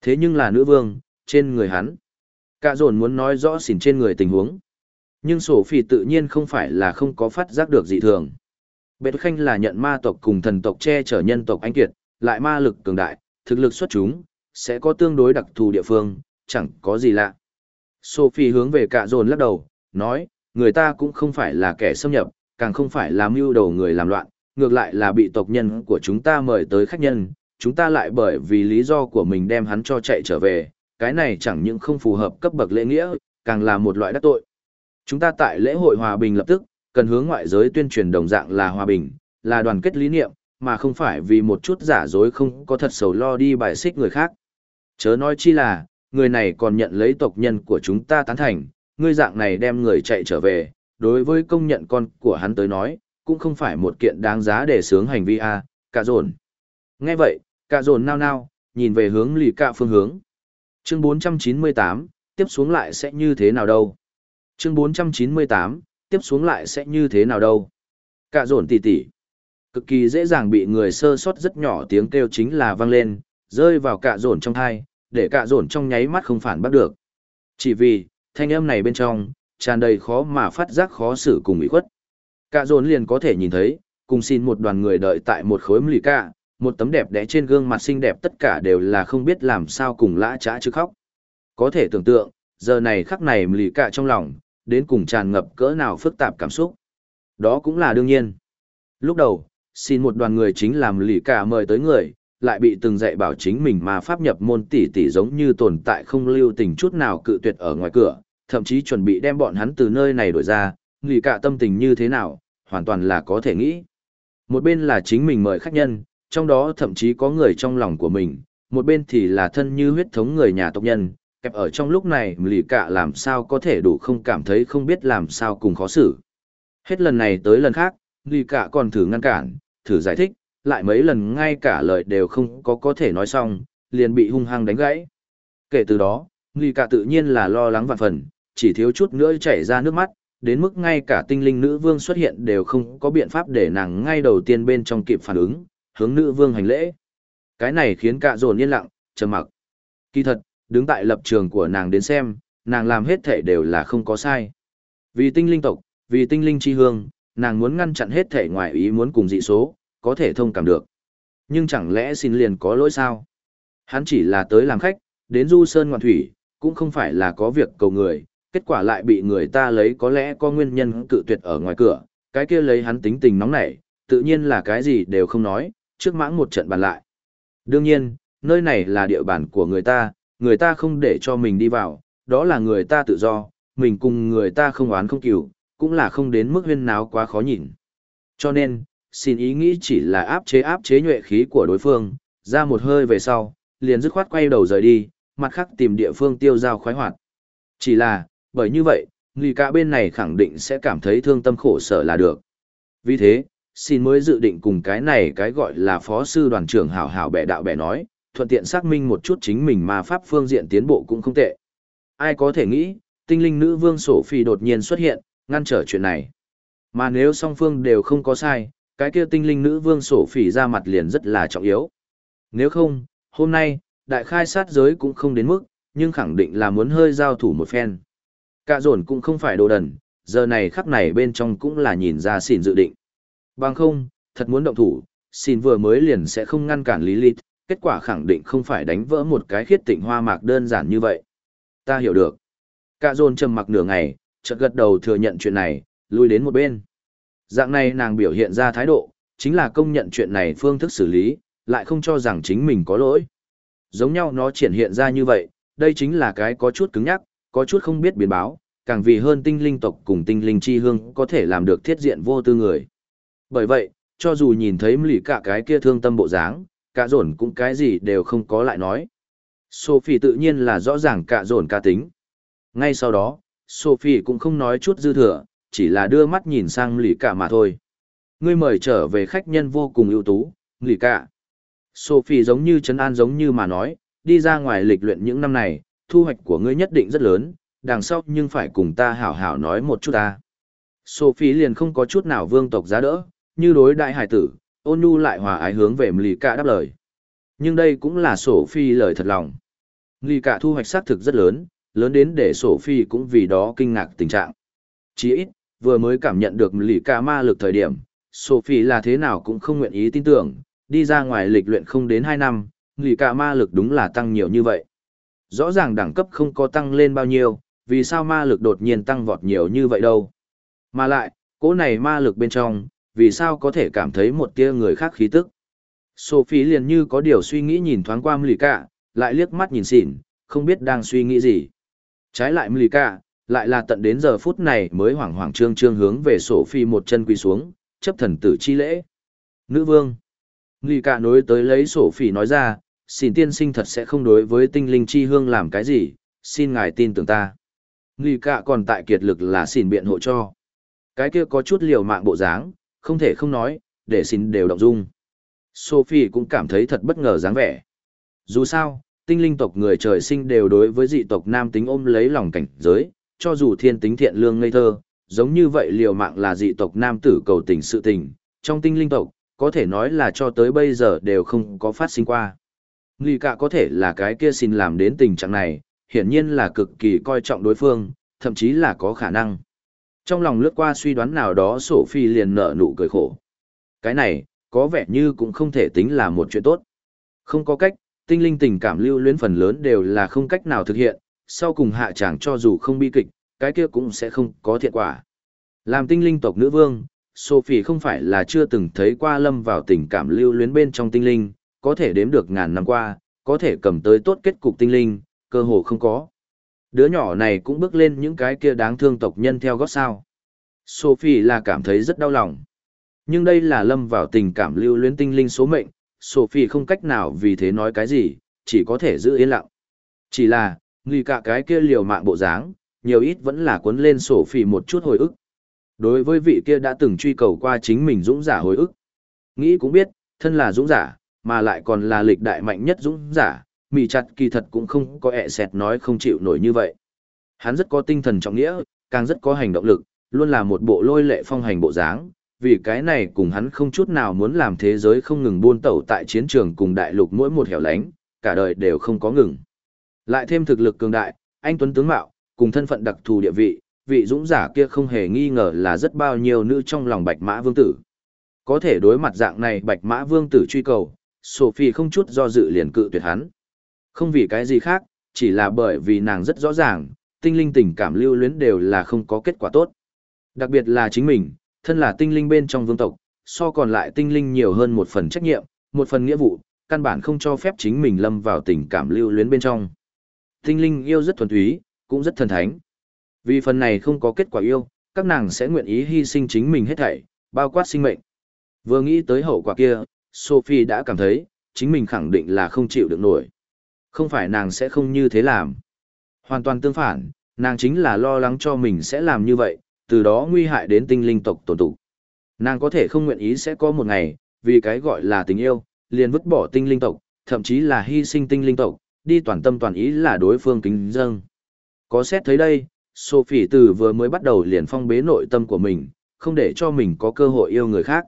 Thế nhưng là nữ vương, trên người hắn. Cạ dồn muốn nói rõ xỉn trên người tình huống. Nhưng sổ phi tự nhiên không phải là không có phát giác được dị thường. Bệt khanh là nhận ma tộc cùng thần tộc che chở nhân tộc anh kiệt, lại ma lực cường đại, thực lực xuất chúng, sẽ có tương đối đặc thù địa phương, chẳng có gì lạ. Sophie hướng về cạ dồn lắc đầu, nói, người ta cũng không phải là kẻ xâm nhập, càng không phải là mưu đầu người làm loạn, ngược lại là bị tộc nhân của chúng ta mời tới khách nhân, chúng ta lại bởi vì lý do của mình đem hắn cho chạy trở về, cái này chẳng những không phù hợp cấp bậc lễ nghĩa, càng là một loại đắc tội. Chúng ta tại lễ hội hòa bình lập tức, cần hướng ngoại giới tuyên truyền đồng dạng là hòa bình, là đoàn kết lý niệm, mà không phải vì một chút giả dối không có thật sầu lo đi bài xích người khác. Chớ nói chi là, người này còn nhận lấy tộc nhân của chúng ta tán thành, ngươi dạng này đem người chạy trở về, đối với công nhận con của hắn tới nói, cũng không phải một kiện đáng giá để sướng hành vi a à, cả dồn. Nghe vậy cả dồn nao nao nhìn về hướng lì cạ phương hướng. Chương 498, tiếp xuống lại sẽ như thế nào đâu? Chương 498, tiếp xuống lại sẽ như thế nào đâu? Cả dồn tỉ tỉ. Cực kỳ dễ dàng bị người sơ sót rất nhỏ tiếng kêu chính là vang lên rơi vào cả dồn trong thai để cả dồn trong nháy mắt không phản bắt được. Chỉ vì thanh âm này bên trong tràn đầy khó mà phát giác khó xử cùng ủy khuất. Cả dồn liền có thể nhìn thấy, cùng xin một đoàn người đợi tại một khối mì cả, một tấm đẹp đẽ trên gương mặt xinh đẹp tất cả đều là không biết làm sao cùng lã trá chứ khóc. Có thể tưởng tượng, giờ này khắc này mì cả trong lòng, đến cùng tràn ngập cỡ nào phức tạp cảm xúc. Đó cũng là đương nhiên. Lúc đầu, xin một đoàn người chính làm lì cả mời tới người, lại bị từng dạy bảo chính mình mà pháp nhập môn tỷ tỷ giống như tồn tại không lưu tình chút nào cự tuyệt ở ngoài cửa, thậm chí chuẩn bị đem bọn hắn từ nơi này đổi ra, lì cả tâm tình như thế nào, hoàn toàn là có thể nghĩ. Một bên là chính mình mời khách nhân, trong đó thậm chí có người trong lòng của mình, một bên thì là thân như huyết thống người nhà tộc nhân, kẹp ở trong lúc này lì cả làm sao có thể đủ không cảm thấy không biết làm sao cùng khó xử. Hết lần này tới lần khác, lì cả còn thử ngăn cản, thử giải thích, lại mấy lần ngay cả lời đều không có có thể nói xong, liền bị hung hăng đánh gãy. Kể từ đó, lì cả tự nhiên là lo lắng vạn phần, chỉ thiếu chút nữa chảy ra nước mắt, đến mức ngay cả tinh linh nữ vương xuất hiện đều không có biện pháp để nàng ngay đầu tiên bên trong kịp phản ứng, hướng nữ vương hành lễ. Cái này khiến cả dồn yên lặng, trầm mặc. Kỳ thật, đứng tại lập trường của nàng đến xem, nàng làm hết thể đều là không có sai. Vì tinh linh tộc, vì tinh linh chi hương, nàng muốn ngăn chặn hết thể ngoài ý muốn cùng dị số, có thể thông cảm được. Nhưng chẳng lẽ xin liền có lỗi sao? Hắn chỉ là tới làm khách, đến du sơn ngoạn thủy, cũng không phải là có việc cầu người, kết quả lại bị người ta lấy có lẽ có nguyên nhân cự tuyệt ở ngoài cửa, cái kia lấy hắn tính tình nóng nảy, tự nhiên là cái gì đều không nói, trước mãng một trận bàn lại. Đương nhiên, nơi này là địa bàn của người ta, người ta không để cho mình đi vào, đó là người ta tự do, mình cùng người ta không oán không cừu, cũng là không đến mức huyên náo quá khó nhìn. Cho nên, xin ý nghĩ chỉ là áp chế áp chế nhuệ khí của đối phương, ra một hơi về sau, liền dứt khoát quay đầu rời đi, mặt khác tìm địa phương tiêu giao khoái hoạt. Chỉ là, bởi như vậy, người cả bên này khẳng định sẽ cảm thấy thương tâm khổ sở là được. Vì thế, xin mới dự định cùng cái này cái gọi là phó sư đoàn trưởng hảo hảo bẻ đạo bẻ nói, thuận tiện xác minh một chút chính mình mà pháp phương diện tiến bộ cũng không tệ. Ai có thể nghĩ, tinh linh nữ vương sổ phi đột nhiên xuất hiện, ngăn trở chuyện này. Mà nếu song phương đều không có sai, cái kia tinh linh nữ vương sổ phỉ ra mặt liền rất là trọng yếu. Nếu không, hôm nay, đại khai sát giới cũng không đến mức, nhưng khẳng định là muốn hơi giao thủ một phen. Cả dồn cũng không phải đồ đần, giờ này khắc này bên trong cũng là nhìn ra xỉn dự định. Bằng không, thật muốn động thủ, xỉn vừa mới liền sẽ không ngăn cản Lilith, kết quả khẳng định không phải đánh vỡ một cái khiết tịnh hoa mạc đơn giản như vậy. Ta hiểu được. Cả dồn trầm mặc nửa ngày, chợt gật đầu thừa nhận chuyện này, lui đến một bên. Dạng này nàng biểu hiện ra thái độ, chính là công nhận chuyện này phương thức xử lý, lại không cho rằng chính mình có lỗi. Giống nhau nó triển hiện ra như vậy, đây chính là cái có chút cứng nhắc, có chút không biết biến báo, càng vì hơn tinh linh tộc cùng tinh linh chi hương có thể làm được thiết diện vô tư người. Bởi vậy, cho dù nhìn thấy lì cả cái kia thương tâm bộ dáng, cả dồn cũng cái gì đều không có lại nói. Sophie tự nhiên là rõ ràng cả dồn ca tính. Ngay sau đó, Sophie cũng không nói chút dư thừa, chỉ là đưa mắt nhìn sang lì cả mà thôi. Ngươi mời trở về khách nhân vô cùng ưu tú, lì cả. Sophie giống như trấn an giống như mà nói, đi ra ngoài lịch luyện những năm này, thu hoạch của ngươi nhất định rất lớn, đằng sau nhưng phải cùng ta hảo hảo nói một chút ta. Sophie liền không có chút nào vương tộc giá đỡ, như đối đại hải tử, ôn nhu lại hòa ái hướng về Mlì Cả đáp lời. Nhưng đây cũng là Sophie lời thật lòng. Mlì Cả thu hoạch xác thực rất lớn, lớn đến để Sophie cũng vì đó kinh ngạc tình trạng. Chỉ ít, vừa mới cảm nhận được lì cả ma lực thời điểm, Sophie là thế nào cũng không nguyện ý tin tưởng, đi ra ngoài lịch luyện không đến hai năm, lì cả ma lực đúng là tăng nhiều như vậy. Rõ ràng đẳng cấp không có tăng lên bao nhiêu, vì sao ma lực đột nhiên tăng vọt nhiều như vậy đâu. Mà lại, cỗ này ma lực bên trong, vì sao có thể cảm thấy một tia người khác khí tức. Sophie liền như có điều suy nghĩ nhìn thoáng qua lì lại liếc mắt nhìn xỉn, không biết đang suy nghĩ gì. Trái lại lì lại là tận đến giờ phút này mới hoảng hoảng trương trương hướng về Sophie một chân quỳ xuống, chấp thần tử chi lễ. Nữ vương. Lì cả nối tới lấy Sophie nói ra, xỉn tiên sinh thật sẽ không đối với tinh linh chi hương làm cái gì, xin ngài tin tưởng ta. Lì còn tại kiệt lực là xỉn biện hộ cho. Cái kia có chút liều mạng bộ dáng, không thể không nói, để xin đều động dung. Sophie cũng cảm thấy thật bất ngờ dáng vẻ. Dù sao, tinh linh tộc người trời sinh đều đối với dị tộc nam tính ôm lấy lòng cảnh giới, cho dù thiên tính thiện lương ngây thơ, giống như vậy liều mạng là dị tộc nam tử cầu tình sự tình, trong tinh linh tộc, có thể nói là cho tới bây giờ đều không có phát sinh qua. Nghi cả có thể là cái kia xin làm đến tình trạng này, hiển nhiên là cực kỳ coi trọng đối phương, thậm chí là có khả năng. Trong lòng lướt qua suy đoán nào đó Sophie liền nở nụ cười khổ. Cái này, có vẻ như cũng không thể tính là một chuyện tốt. Không có cách, tinh linh tình cảm lưu luyến phần lớn đều là không cách nào thực hiện, sau cùng hạ chẳng cho dù không bi kịch, cái kia cũng sẽ không có thiện quả. Làm tinh linh tộc nữ vương, Sophie không phải là chưa từng thấy qua lâm vào tình cảm lưu luyến bên trong tinh linh, có thể đếm được ngàn năm qua, có thể cầm tới tốt kết cục tinh linh, cơ hồ không có. Đứa nhỏ này cũng bước lên những cái kia đáng thương tộc nhân theo gót sao. Sophie là cảm thấy rất đau lòng. Nhưng đây là lâm vào tình cảm lưu luyến tinh linh số mệnh, Sophie không cách nào vì thế nói cái gì, chỉ có thể giữ yên lặng. Chỉ là, người cả cái kia liều mạng bộ dáng, nhiều ít vẫn là cuốn lên Sophie một chút hồi ức. Đối với vị kia đã từng truy cầu qua chính mình dũng giả hồi ức. Nghĩ cũng biết, thân là dũng giả, mà lại còn là lịch đại mạnh nhất dũng giả, mì chặt kỳ thật cũng không có ẹ sẹt nói không chịu nổi như vậy. Hắn rất có tinh thần trọng nghĩa, càng rất có hành động lực, luôn là một bộ lôi lệ phong hành bộ dáng, vì cái này cùng hắn không chút nào muốn làm thế giới không ngừng buôn tẩu tại chiến trường cùng đại lục mỗi một hẻo lánh, cả đời đều không có ngừng. Lại thêm thực lực cường đại, anh Tuấn tướng mạo, cùng thân phận đặc thù địa vị, vị dũng giả kia không hề nghi ngờ là rất bao nhiêu nữ trong lòng bạch mã vương tử. Có thể đối mặt dạng này bạch mã vương tử truy cầu, Sophie không chút do dự liền cự tuyệt hắn. Không vì cái gì khác, chỉ là bởi vì nàng rất rõ ràng, tinh linh tình cảm lưu luyến đều là không có kết quả tốt. Đặc biệt là chính mình, thân là tinh linh bên trong vương tộc, so còn lại tinh linh nhiều hơn một phần trách nhiệm, một phần nghĩa vụ, căn bản không cho phép chính mình lâm vào tình cảm lưu luyến bên trong. Tinh linh yêu rất thuần túy, cũng rất thần thánh. Vì phần này không có kết quả yêu, các nàng sẽ nguyện ý hy sinh chính mình hết thảy, bao quát sinh mệnh. Vừa nghĩ tới hậu quả kia, Sophie đã cảm thấy, chính mình khẳng định là không chịu được nổi. Không phải nàng sẽ không như thế làm. Hoàn toàn tương phản, nàng chính là lo lắng cho mình sẽ làm như vậy, từ đó nguy hại đến tinh linh tộc tồn tụ. Nàng có thể không nguyện ý sẽ có một ngày, vì cái gọi là tình yêu, liền vứt bỏ tinh linh tộc, thậm chí là hy sinh tinh linh tộc, đi toàn tâm toàn ý là đối phương kính dâng. Có xét thấy đây, Sophie từ vừa mới bắt đầu liền phong bế nội tâm của mình, không để cho mình có cơ hội yêu người khác.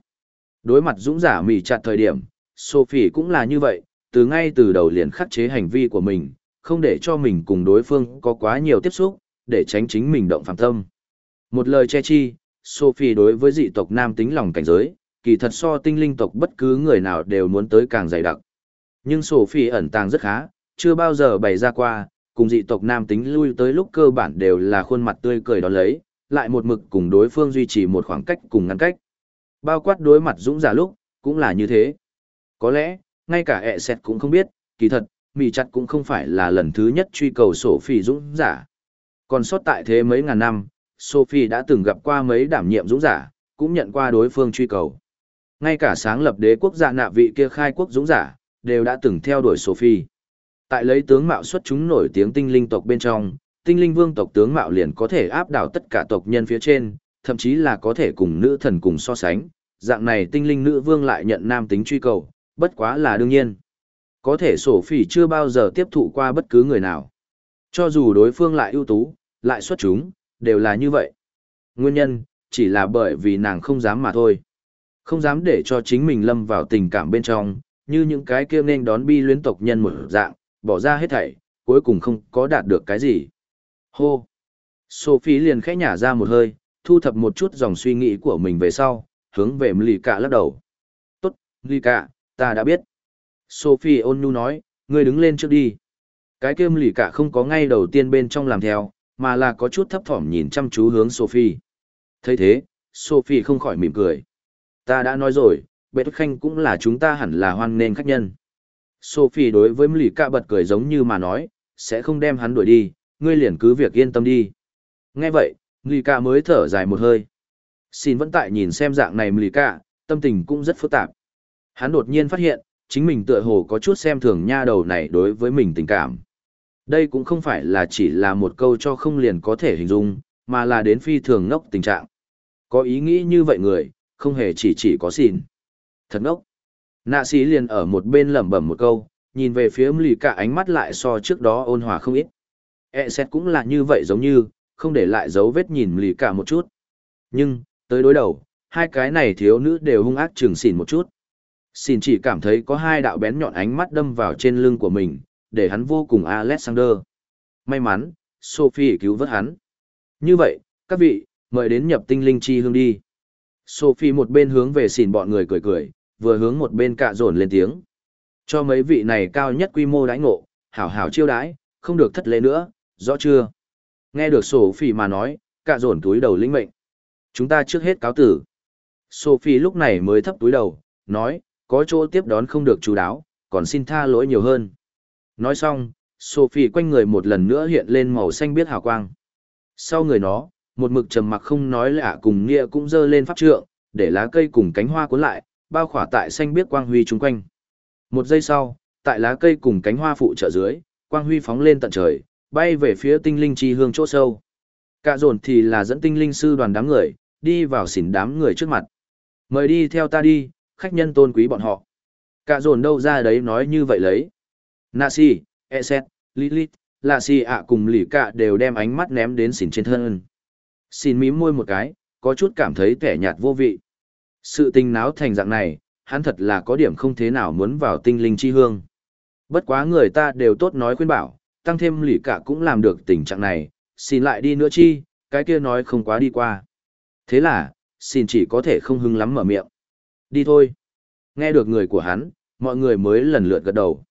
Đối mặt dũng giả mỉ chặt thời điểm, Sophie cũng là như vậy, từ ngay từ đầu liền khắc chế hành vi của mình, không để cho mình cùng đối phương có quá nhiều tiếp xúc, để tránh chính mình động phạm tâm. Một lời che chi, Sophie đối với dị tộc nam tính lòng cảnh giới, kỳ thật so tinh linh tộc bất cứ người nào đều muốn tới càng dày đặc. Nhưng Sophie ẩn tàng rất khá, chưa bao giờ bày ra qua, cùng dị tộc nam tính lui tới lúc cơ bản đều là khuôn mặt tươi cười đón lấy, lại một mực cùng đối phương duy trì một khoảng cách cùng ngăn cách. Bao quát đối mặt dũng giả lúc, cũng là như thế. Có lẽ, ngay cả ẹ sẹt cũng không biết, kỳ thật, mì chặt cũng không phải là lần thứ nhất truy cầu Sophie dũng giả. Còn sót tại thế mấy ngàn năm, Sophie đã từng gặp qua mấy đảm nhiệm dũng giả, cũng nhận qua đối phương truy cầu. Ngay cả sáng lập đế quốc dạ nạ vị kia khai quốc dũng giả, đều đã từng theo đuổi Sophie. Tại lấy tướng mạo xuất chúng nổi tiếng tinh linh tộc bên trong, tinh linh vương tộc tướng mạo liền có thể áp đảo tất cả tộc nhân phía trên, thậm chí là có thể cùng nữ thần cùng so sánh. Dạng này tinh linh nữ vương lại nhận nam tính truy cầu, bất quá là đương nhiên. Có thể Sophie chưa bao giờ tiếp thụ qua bất cứ người nào. Cho dù đối phương lại ưu tú, lại xuất chúng, đều là như vậy. Nguyên nhân, chỉ là bởi vì nàng không dám mà thôi. Không dám để cho chính mình lâm vào tình cảm bên trong, như những cái kia nên đón bi luyến tộc nhân một dạng, bỏ ra hết thảy, cuối cùng không có đạt được cái gì. Hô! Sophie liền khẽ nhả ra một hơi, thu thập một chút dòng suy nghĩ của mình về sau, hướng về Lì Cả lắc đầu. Tốt, Lì Cả, ta đã biết. Sophie ôn nhu nói, ngươi đứng lên trước đi. Cái kia Lì Cả không có ngay đầu tiên bên trong làm theo, mà là có chút thấp thỏm nhìn chăm chú hướng Sophie. thấy thế, Sophie không khỏi mỉm cười. Ta đã nói rồi, bệ khanh cũng là chúng ta hẳn là hoan nên khách nhân. Sophie đối với Lì Cả bật cười giống như mà nói, sẽ không đem hắn đuổi đi, ngươi liền cứ việc yên tâm đi. Nghe vậy, Lì Cả mới thở dài một hơi. Xin vẫn tại nhìn xem dạng này Lì Cả, tâm tình cũng rất phức tạp. Hắn đột nhiên phát hiện, chính mình tựa hồ có chút xem thường nha đầu này đối với mình tình cảm. Đây cũng không phải là chỉ là một câu cho không liền có thể hình dung, mà là đến phi thường ngốc tình trạng. Có ý nghĩ như vậy người, không hề chỉ chỉ có xin. Thật ngốc. Nạ sĩ liền ở một bên lẩm bẩm một câu, nhìn về phía lì cả ánh mắt lại so trước đó ôn hòa không ít. E xét cũng là như vậy giống như, không để lại dấu vết nhìn lì cả một chút. Nhưng, tới đối đầu, hai cái này thiếu nữ đều hung ác trừng xỉn một chút. Xin chỉ cảm thấy có hai đạo bén nhọn ánh mắt đâm vào trên lưng của mình, để hắn vô cùng Alexander. May mắn, Sophie cứu vớt hắn. Như vậy, các vị, mời đến nhập tinh linh chi hương đi. Sophie một bên hướng về xỉn bọn người cười cười, vừa hướng một bên cạ dồn lên tiếng. Cho mấy vị này cao nhất quy mô đãi ngộ, hảo hảo chiêu đãi, không được thất lễ nữa, rõ chưa? Nghe được Sophie mà nói, cạ dồn túi đầu lĩnh mệnh. Chúng ta trước hết cáo tử. Sophie lúc này mới thấp túi đầu, nói, có chỗ tiếp đón không được chú đáo, còn xin tha lỗi nhiều hơn. Nói xong, Sophie quanh người một lần nữa hiện lên màu xanh biết hào quang. Sau người nó, một mực trầm mặc không nói lạ cùng nghĩa cũng dơ lên pháp trượng, để lá cây cùng cánh hoa cuốn lại, bao khỏa tại xanh biết quang huy chung quanh. Một giây sau, tại lá cây cùng cánh hoa phụ trợ dưới, quang huy phóng lên tận trời, bay về phía tinh linh chi hương chỗ sâu. Cả dồn thì là dẫn tinh linh sư đoàn đám người, đi vào xỉn đám người trước mặt. Mời đi theo ta đi, khách nhân tôn quý bọn họ. Cả dồn đâu ra đấy nói như vậy lấy. Nasi, Eset, Lilith, Lạ Si ạ cùng lì cả đều đem ánh mắt ném đến xỉn trên thân. Xin mím môi một cái, có chút cảm thấy kẻ nhạt vô vị. Sự tình náo thành dạng này, hắn thật là có điểm không thế nào muốn vào tinh linh chi hương. Bất quá người ta đều tốt nói khuyên bảo, tăng thêm lì cả cũng làm được tình trạng này, xin lại đi nữa chi, cái kia nói không quá đi qua. Thế là, xin chỉ có thể không hưng lắm mở miệng. Đi thôi. Nghe được người của hắn, mọi người mới lần lượt gật đầu.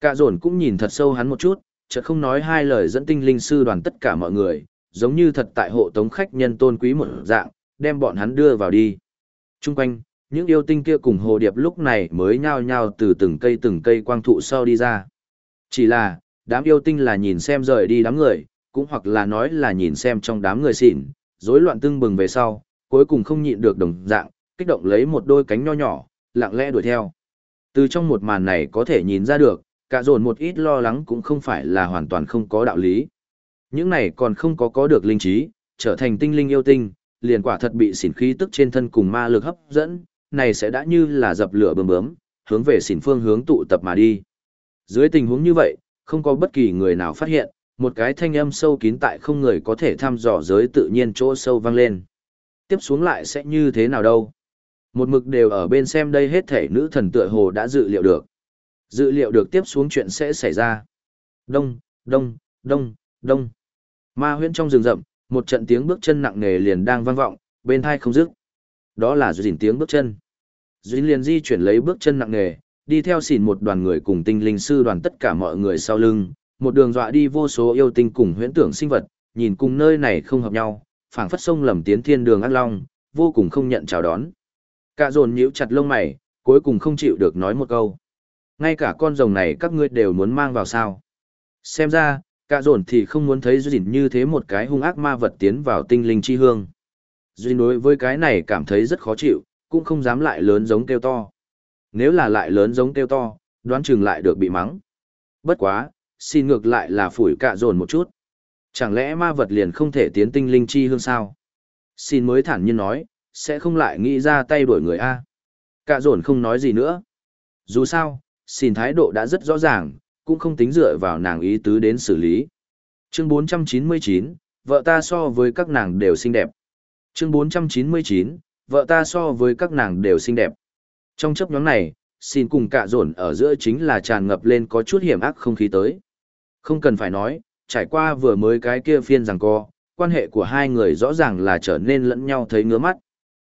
Cả dồn cũng nhìn thật sâu hắn một chút, chợt không nói hai lời dẫn tinh linh sư đoàn tất cả mọi người, giống như thật tại hộ tống khách nhân tôn quý một dạng, đem bọn hắn đưa vào đi. Trung quanh, những yêu tinh kia cùng hồ điệp lúc này mới nhao nhao từ từng cây từng cây quang thụ sau đi ra. Chỉ là, đám yêu tinh là nhìn xem rời đi đám người, cũng hoặc là nói là nhìn xem trong đám người xỉn, rối loạn tương bừng về sau, cuối cùng không nhịn được đồng dạng, kích động lấy một đôi cánh nho nhỏ, lặng lẽ đuổi theo. Từ trong một màn này có thể nhìn ra được, cả dồn một ít lo lắng cũng không phải là hoàn toàn không có đạo lý. Những này còn không có có được linh trí, trở thành tinh linh yêu tinh, liền quả thật bị xỉn khí tức trên thân cùng ma lực hấp dẫn, này sẽ đã như là dập lửa bơm bướm, hướng về xỉn phương hướng tụ tập mà đi. Dưới tình huống như vậy, không có bất kỳ người nào phát hiện, một cái thanh âm sâu kín tại không người có thể thăm dò giới tự nhiên chỗ sâu vang lên. Tiếp xuống lại sẽ như thế nào đâu? Một mực đều ở bên xem đây hết thể nữ thần tựa hồ đã dự liệu được. Dự liệu được tiếp xuống chuyện sẽ xảy ra. Đông, đông, đông, đông. Ma huyễn trong rừng rậm, một trận tiếng bước chân nặng nề liền đang vang vọng, bên thai không dứt. Đó là dình tiếng bước chân. Duyên liền di chuyển lấy bước chân nặng nề, đi theo xỉn một đoàn người cùng tinh linh sư đoàn tất cả mọi người sau lưng, một đường dọa đi vô số yêu tinh cùng huyễn tưởng sinh vật, nhìn cùng nơi này không hợp nhau, phảng phất sông lầm tiến thiên đường ác long, vô cùng không nhận chào đón. Cả dồn nhíu chặt lông mày, cuối cùng không chịu được nói một câu. Ngay cả con rồng này các ngươi đều muốn mang vào sao. Xem ra, cả dồn thì không muốn thấy duyên như thế một cái hung ác ma vật tiến vào tinh linh chi hương. Duyên đối với cái này cảm thấy rất khó chịu, cũng không dám lại lớn giống kêu to. Nếu là lại lớn giống kêu to, đoán chừng lại được bị mắng. Bất quá, xin ngược lại là phủi cả dồn một chút. Chẳng lẽ ma vật liền không thể tiến tinh linh chi hương sao? Xin mới thản nhiên nói, sẽ không lại nghĩ ra tay đuổi người A. Cả dồn không nói gì nữa. Dù sao, xin thái độ đã rất rõ ràng, cũng không tính dựa vào nàng ý tứ đến xử lý. Chương 499, vợ ta so với các nàng đều xinh đẹp. Chương 499, vợ ta so với các nàng đều xinh đẹp. Trong chấp nhóm này, xin cùng cả dồn ở giữa chính là tràn ngập lên có chút hiểm ác không khí tới. Không cần phải nói, trải qua vừa mới cái kia phiên rằng co, quan hệ của hai người rõ ràng là trở nên lẫn nhau thấy ngứa mắt.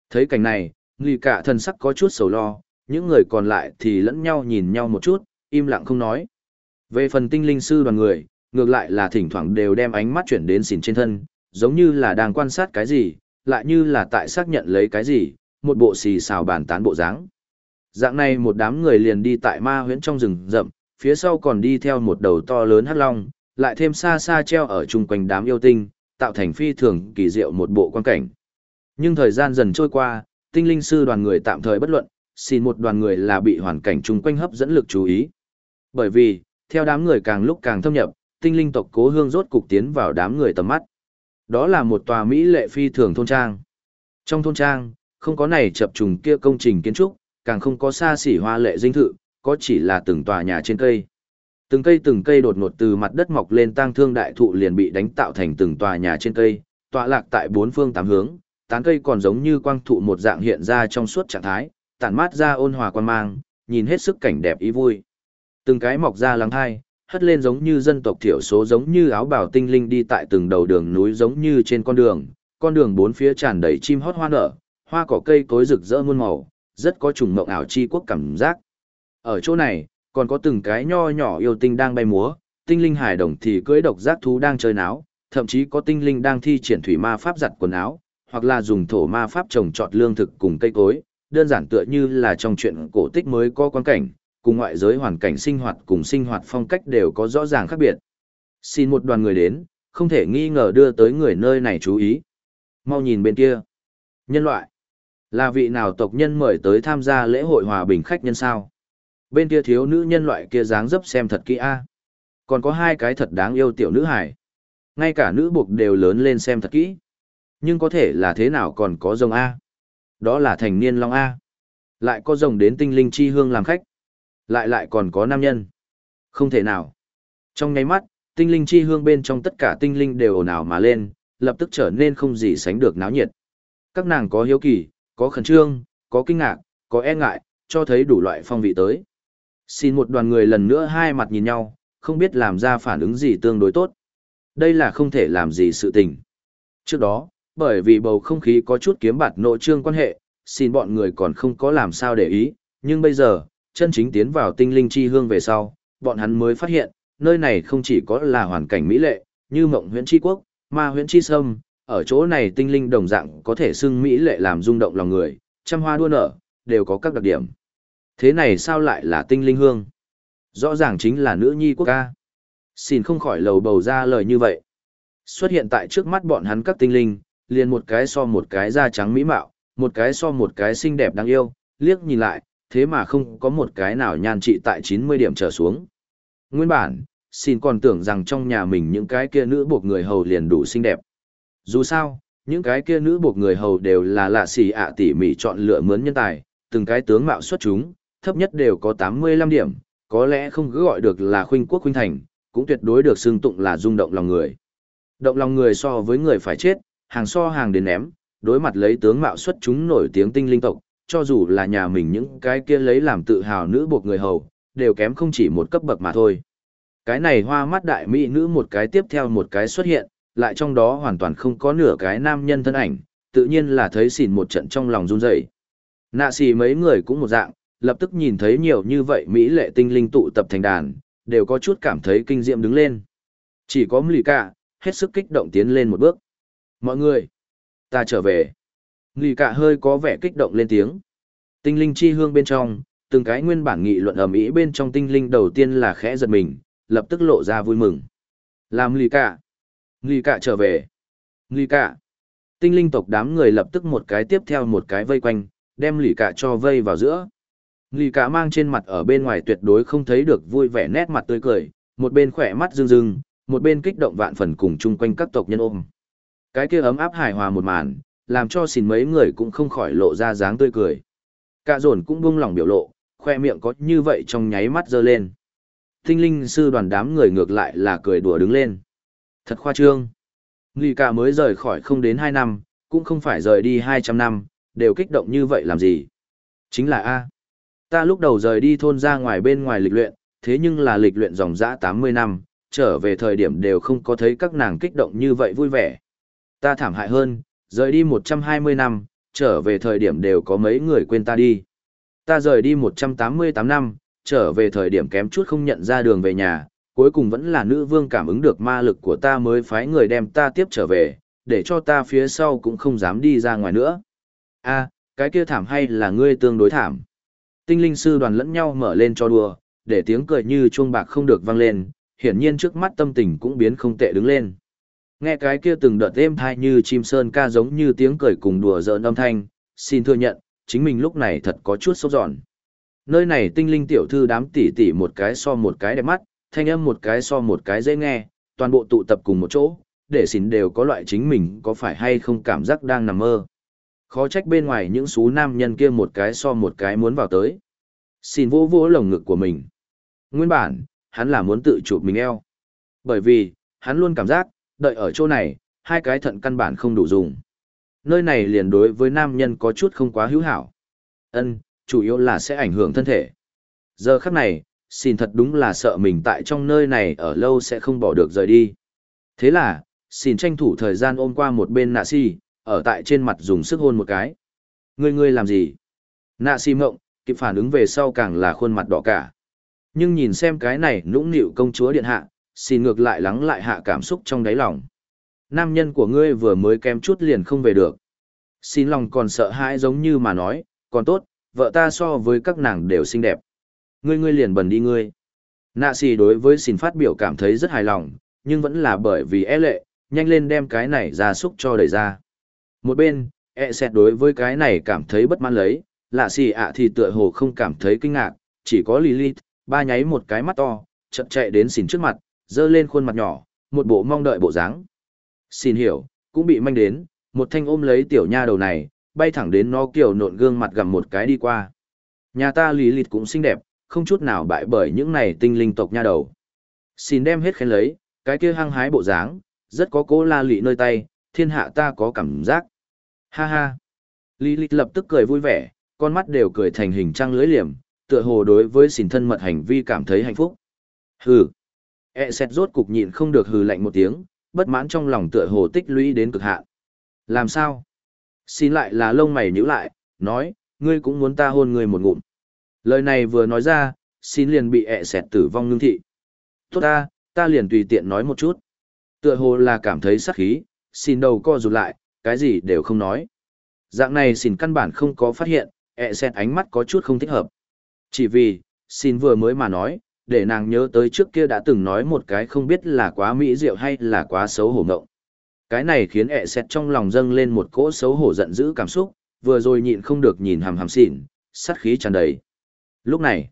Thấy cảnh này, người cả thần sắc có chút sầu lo, những người còn lại thì lẫn nhau nhìn nhau một chút, im lặng không nói. Về phần tinh linh sư đoàn người, ngược lại là thỉnh thoảng đều đem ánh mắt chuyển đến xỉn trên thân, giống như là đang quan sát cái gì, lại như là tại xác nhận lấy cái gì, một bộ xì xào bàn tán bộ dáng. Dạng này một đám người liền đi tại ma huyễn trong rừng rậm, phía sau còn đi theo một đầu to lớn hắc long, lại thêm xa xa treo ở chung quanh đám yêu tinh, tạo thành phi thường kỳ diệu một bộ quan cảnh. Nhưng thời gian dần trôi qua, tinh linh sư đoàn người tạm thời bất luận, xin một đoàn người là bị hoàn cảnh chung quanh hấp dẫn lực chú ý. Bởi vì, theo đám người càng lúc càng thâm nhập, tinh linh tộc cố hương rốt cục tiến vào đám người tầm mắt. Đó là một tòa Mỹ lệ phi thường thôn trang. Trong thôn trang, không có này chập trùng kia công trình kiến trúc, càng không có xa xỉ hoa lệ dinh thự, có chỉ là từng tòa nhà trên cây. Từng cây từng cây đột ngột từ mặt đất mọc lên tang thương đại thụ liền bị đánh tạo thành từng tòa nhà trên cây, tọa lạc tại bốn phương tám hướng, tán cây còn giống như quang thụ một dạng hiện ra trong suốt trạng thái, tản mát ra ôn hòa quan mang, nhìn hết sức cảnh đẹp ý vui. Từng cái mọc ra lắng hai, hất lên giống như dân tộc thiểu số giống như áo bào tinh linh đi tại từng đầu đường núi giống như trên con đường, con đường bốn phía tràn đầy chim hót hoa nở, hoa cỏ cây cối rực rỡ muôn màu, rất có trùng mộng ảo chi quốc cảm giác. Ở chỗ này, còn có từng cái nho nhỏ yêu tinh đang bay múa, tinh linh hải đồng thì cưỡi độc giác thú đang chơi náo, thậm chí có tinh linh đang thi triển thủy ma pháp giặt quần áo, hoặc là dùng thổ ma pháp trồng trọt lương thực cùng cây cối, đơn giản tựa như là trong chuyện cổ tích mới có quan cảnh, cùng ngoại giới hoàn cảnh sinh hoạt cùng sinh hoạt phong cách đều có rõ ràng khác biệt. Xin một đoàn người đến, không thể nghi ngờ đưa tới người nơi này chú ý. Mau nhìn bên kia. Nhân loại. Là vị nào tộc nhân mời tới tham gia lễ hội hòa bình khách nhân sao? Bên kia thiếu nữ nhân loại kia dáng dấp xem thật kỹ a. Còn có hai cái thật đáng yêu tiểu nữ hải. Ngay cả nữ buộc đều lớn lên xem thật kỹ. Nhưng có thể là thế nào còn có rồng A. Đó là thành niên long A. Lại có rồng đến tinh linh chi hương làm khách. Lại lại còn có nam nhân. Không thể nào. Trong nháy mắt, tinh linh chi hương bên trong tất cả tinh linh đều ồn ào mà lên, lập tức trở nên không gì sánh được náo nhiệt. Các nàng có hiếu kỳ, có khẩn trương, có kinh ngạc, có e ngại, cho thấy đủ loại phong vị tới. Xin một đoàn người lần nữa hai mặt nhìn nhau, không biết làm ra phản ứng gì tương đối tốt. Đây là không thể làm gì sự tình. Trước đó, bởi vì bầu không khí có chút kiếm bạt nội trương quan hệ, xin bọn người còn không có làm sao để ý, nhưng bây giờ, chân chính tiến vào tinh linh chi hương về sau, bọn hắn mới phát hiện, nơi này không chỉ có là hoàn cảnh mỹ lệ, như mộng huyễn chi quốc, ma huyễn chi sâm, ở chỗ này tinh linh đồng dạng có thể xưng mỹ lệ làm rung động lòng người, trăm hoa đua nở, đều có các đặc điểm. Thế này sao lại là tinh linh hương? Rõ ràng chính là nữ nhi quốc ca. Xin không khỏi lầu bầu ra lời như vậy. Xuất hiện tại trước mắt bọn hắn các tinh linh, liền một cái so một cái da trắng mỹ mạo, một cái so một cái xinh đẹp đáng yêu, liếc nhìn lại, thế mà không có một cái nào nhan trị tại 90 điểm trở xuống. Nguyên bản, xin còn tưởng rằng trong nhà mình những cái kia nữ buộc người hầu liền đủ xinh đẹp. Dù sao, những cái kia nữ buộc người hầu đều là lạ xì ạ tỉ mỉ chọn lựa mướn nhân tài, từng cái tướng mạo xuất chúng, thấp nhất đều có 85 điểm, có lẽ không cứ gọi được là khuynh quốc khuynh thành, cũng tuyệt đối được xưng tụng là rung động lòng người. Động lòng người so với người phải chết, hàng so hàng đến ném, đối mặt lấy tướng mạo xuất chúng nổi tiếng tinh linh tộc, cho dù là nhà mình những cái kia lấy làm tự hào nữ buộc người hầu, đều kém không chỉ một cấp bậc mà thôi. Cái này hoa mắt đại mỹ nữ một cái tiếp theo một cái xuất hiện, lại trong đó hoàn toàn không có nửa cái nam nhân thân ảnh, tự nhiên là thấy xỉn một trận trong lòng run rẩy. Nạ xì mấy người cũng một dạng, lập tức nhìn thấy nhiều như vậy mỹ lệ tinh linh tụ tập thành đàn, đều có chút cảm thấy kinh diệm đứng lên. Chỉ có Mlika, Cả, hết sức kích động tiến lên một bước. Mọi người, ta trở về. Nghỉ Cả hơi có vẻ kích động lên tiếng. Tinh linh chi hương bên trong, từng cái nguyên bản nghị luận ầm ĩ bên trong tinh linh đầu tiên là khẽ giật mình, lập tức lộ ra vui mừng. Làm lì Cả. lì Cả trở về. lì Cả. Tinh linh tộc đám người lập tức một cái tiếp theo một cái vây quanh, đem Lì Cả cho vây vào giữa. Lì cả mang trên mặt ở bên ngoài tuyệt đối không thấy được vui vẻ nét mặt tươi cười, một bên khỏe mắt rưng rưng, một bên kích động vạn phần cùng chung quanh các tộc nhân ôm. Cái kia ấm áp hài hòa một màn, làm cho xin mấy người cũng không khỏi lộ ra dáng tươi cười. Cả dồn cũng buông lòng biểu lộ, khoe miệng có như vậy trong nháy mắt dơ lên. Tinh linh sư đoàn đám người ngược lại là cười đùa đứng lên. Thật khoa trương. Nghi cả mới rời khỏi không đến 2 năm, cũng không phải rời đi 200 năm, đều kích động như vậy làm gì. Chính là A. Ta lúc đầu rời đi thôn ra ngoài bên ngoài lịch luyện, thế nhưng là lịch luyện dòng dã 80 năm, trở về thời điểm đều không có thấy các nàng kích động như vậy vui vẻ. Ta thảm hại hơn, rời đi 120 năm, trở về thời điểm đều có mấy người quên ta đi. Ta rời đi 188 năm, trở về thời điểm kém chút không nhận ra đường về nhà, cuối cùng vẫn là nữ vương cảm ứng được ma lực của ta mới phái người đem ta tiếp trở về, để cho ta phía sau cũng không dám đi ra ngoài nữa. a cái kia thảm hay là ngươi tương đối thảm. Tinh linh sư đoàn lẫn nhau mở lên cho đùa, để tiếng cười như chuông bạc không được vang lên, hiển nhiên trước mắt tâm tình cũng biến không tệ đứng lên. Nghe cái kia từng đợt êm thai như chim sơn ca giống như tiếng cười cùng đùa giỡn âm thanh, xin thừa nhận, chính mình lúc này thật có chút sốt giòn. Nơi này tinh linh tiểu thư đám tỉ tỉ một cái so một cái đẹp mắt, thanh âm một cái so một cái dễ nghe, toàn bộ tụ tập cùng một chỗ, để xin đều có loại chính mình có phải hay không cảm giác đang nằm mơ. Khó trách bên ngoài những số nam nhân kia một cái so một cái muốn vào tới. Xin vô vô lồng ngực của mình. Nguyên bản, hắn là muốn tự chụp mình eo. Bởi vì, hắn luôn cảm giác, đợi ở chỗ này, hai cái thận căn bản không đủ dùng. Nơi này liền đối với nam nhân có chút không quá hữu hảo. Ân, chủ yếu là sẽ ảnh hưởng thân thể. Giờ khắc này, xin thật đúng là sợ mình tại trong nơi này ở lâu sẽ không bỏ được rời đi. Thế là, xin tranh thủ thời gian ôm qua một bên nạ si, ở tại trên mặt dùng sức hôn một cái. Ngươi ngươi làm gì? Nạ si mộng, kịp phản ứng về sau càng là khuôn mặt đỏ cả. Nhưng nhìn xem cái này nũng nịu công chúa điện hạ, xin ngược lại lắng lại hạ cảm xúc trong đáy lòng. Nam nhân của ngươi vừa mới kém chút liền không về được. Xin lòng còn sợ hãi giống như mà nói, còn tốt, vợ ta so với các nàng đều xinh đẹp. Ngươi ngươi liền bần đi ngươi. Nạ xì đối với xin phát biểu cảm thấy rất hài lòng, nhưng vẫn là bởi vì e lệ, nhanh lên đem cái này ra xúc cho đẩy ra. Một bên, e xét đối với cái này cảm thấy bất mãn lấy, lạ xì ạ thì tựa hồ không cảm thấy kinh ngạc, chỉ có Lilith, ba nháy một cái mắt to, chậm chạy đến xin trước mặt, dơ lên khuôn mặt nhỏ, một bộ mong đợi bộ dáng. Xin hiểu, cũng bị manh đến, một thanh ôm lấy tiểu nha đầu này, bay thẳng đến nó kiểu nộn gương mặt gặm một cái đi qua. Nhà ta lý lịt cũng xinh đẹp, không chút nào bại bởi những này tinh linh tộc nha đầu. Xin đem hết khen lấy, cái kia hăng hái bộ dáng, rất có cố la lị nơi tay, thiên hạ ta có cảm giác. Ha ha. Lý lịt lập tức cười vui vẻ, con mắt đều cười thành hình trăng lưới liềm, tựa hồ đối với xỉn thân mật hành vi cảm thấy hạnh phúc. Hừ. E xét rốt cục nhịn không được hừ lạnh một tiếng, bất mãn trong lòng tựa hồ tích lũy đến cực hạn. Làm sao? Xin lại là lông mày nhíu lại, nói, ngươi cũng muốn ta hôn ngươi một ngụm. Lời này vừa nói ra, xin liền bị e ẹ xẹt tử vong ngưng thị. Tốt ta, ta liền tùy tiện nói một chút. Tựa hồ là cảm thấy sắc khí, xin đầu co rụt lại, cái gì đều không nói. Dạng này xin căn bản không có phát hiện, e ẹ xẹt ánh mắt có chút không thích hợp. Chỉ vì, xin vừa mới mà nói, để nàng nhớ tới trước kia đã từng nói một cái không biết là quá mỹ diệu hay là quá xấu hổ ngộng. Cái này khiến ẹ xẹt trong lòng dâng lên một cỗ xấu hổ giận dữ cảm xúc, vừa rồi nhịn không được nhìn hàm hàm xỉn, sát khí tràn đầy. Lúc này,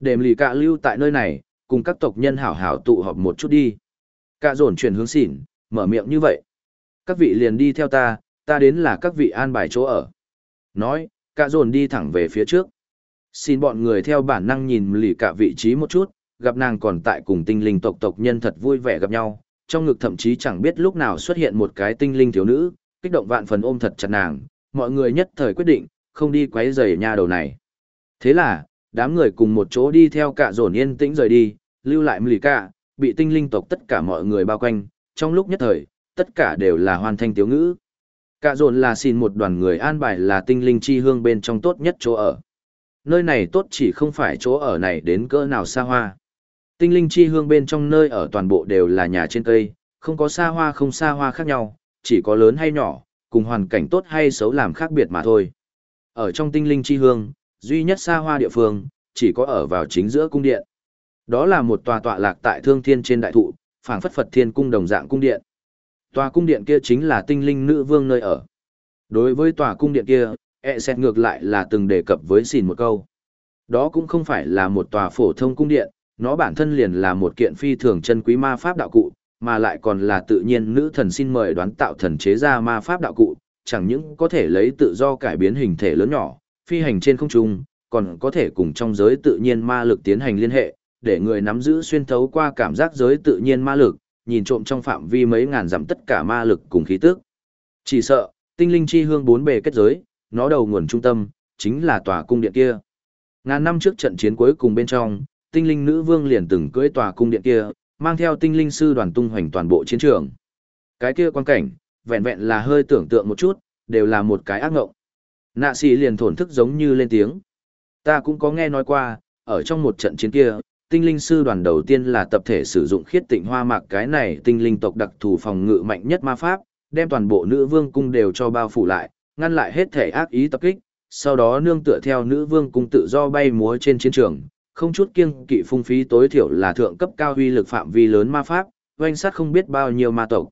đềm lì cạ lưu tại nơi này, cùng các tộc nhân hảo hảo tụ họp một chút đi. Cạ dồn chuyển hướng xỉn, mở miệng như vậy. Các vị liền đi theo ta, ta đến là các vị an bài chỗ ở. Nói, cạ dồn đi thẳng về phía trước. Xin bọn người theo bản năng nhìn lì cả vị trí một chút, gặp nàng còn tại cùng tinh linh tộc tộc nhân thật vui vẻ gặp nhau, trong ngực thậm chí chẳng biết lúc nào xuất hiện một cái tinh linh thiếu nữ, kích động vạn phần ôm thật chặt nàng, mọi người nhất thời quyết định, không đi quấy rầy nha đầu này. Thế là, đám người cùng một chỗ đi theo cả dồn yên tĩnh rời đi, lưu lại lì cả, bị tinh linh tộc tất cả mọi người bao quanh, trong lúc nhất thời, tất cả đều là hoàn thanh tiếu ngữ. Cả dồn là xin một đoàn người an bài là tinh linh chi hương bên trong tốt nhất chỗ ở nơi này tốt chỉ không phải chỗ ở này đến cỡ nào xa hoa. Tinh linh chi hương bên trong nơi ở toàn bộ đều là nhà trên cây, không có xa hoa không xa hoa khác nhau, chỉ có lớn hay nhỏ, cùng hoàn cảnh tốt hay xấu làm khác biệt mà thôi. Ở trong tinh linh chi hương, duy nhất xa hoa địa phương, chỉ có ở vào chính giữa cung điện. Đó là một tòa tọa lạc tại thương thiên trên đại thụ, phảng phất Phật thiên cung đồng dạng cung điện. Tòa cung điện kia chính là tinh linh nữ vương nơi ở. Đối với tòa cung điện kia, E xét ngược lại là từng đề cập với xin một câu. Đó cũng không phải là một tòa phổ thông cung điện, nó bản thân liền là một kiện phi thường chân quý ma pháp đạo cụ, mà lại còn là tự nhiên nữ thần xin mời đoán tạo thần chế ra ma pháp đạo cụ, chẳng những có thể lấy tự do cải biến hình thể lớn nhỏ, phi hành trên không trung, còn có thể cùng trong giới tự nhiên ma lực tiến hành liên hệ, để người nắm giữ xuyên thấu qua cảm giác giới tự nhiên ma lực, nhìn trộm trong phạm vi mấy ngàn dặm tất cả ma lực cùng khí tức. Chỉ sợ, tinh linh chi hương bốn bề kết giới, nó đầu nguồn trung tâm, chính là tòa cung điện kia. Ngàn năm trước trận chiến cuối cùng bên trong, tinh linh nữ vương liền từng cưỡi tòa cung điện kia, mang theo tinh linh sư đoàn tung hoành toàn bộ chiến trường. Cái kia quan cảnh, vẹn vẹn là hơi tưởng tượng một chút, đều là một cái ác ngộng. Nạ sĩ liền thổn thức giống như lên tiếng. Ta cũng có nghe nói qua, ở trong một trận chiến kia, tinh linh sư đoàn đầu tiên là tập thể sử dụng khiết tịnh hoa mạc cái này tinh linh tộc đặc thù phòng ngự mạnh nhất ma pháp, đem toàn bộ nữ vương cung đều cho bao phủ lại, ngăn lại hết thể ác ý tập kích, sau đó nương tựa theo nữ vương cung tự do bay múa trên chiến trường, không chút kiêng kỵ phung phí tối thiểu là thượng cấp cao huy lực phạm vi lớn ma pháp, oanh sát không biết bao nhiêu ma tộc.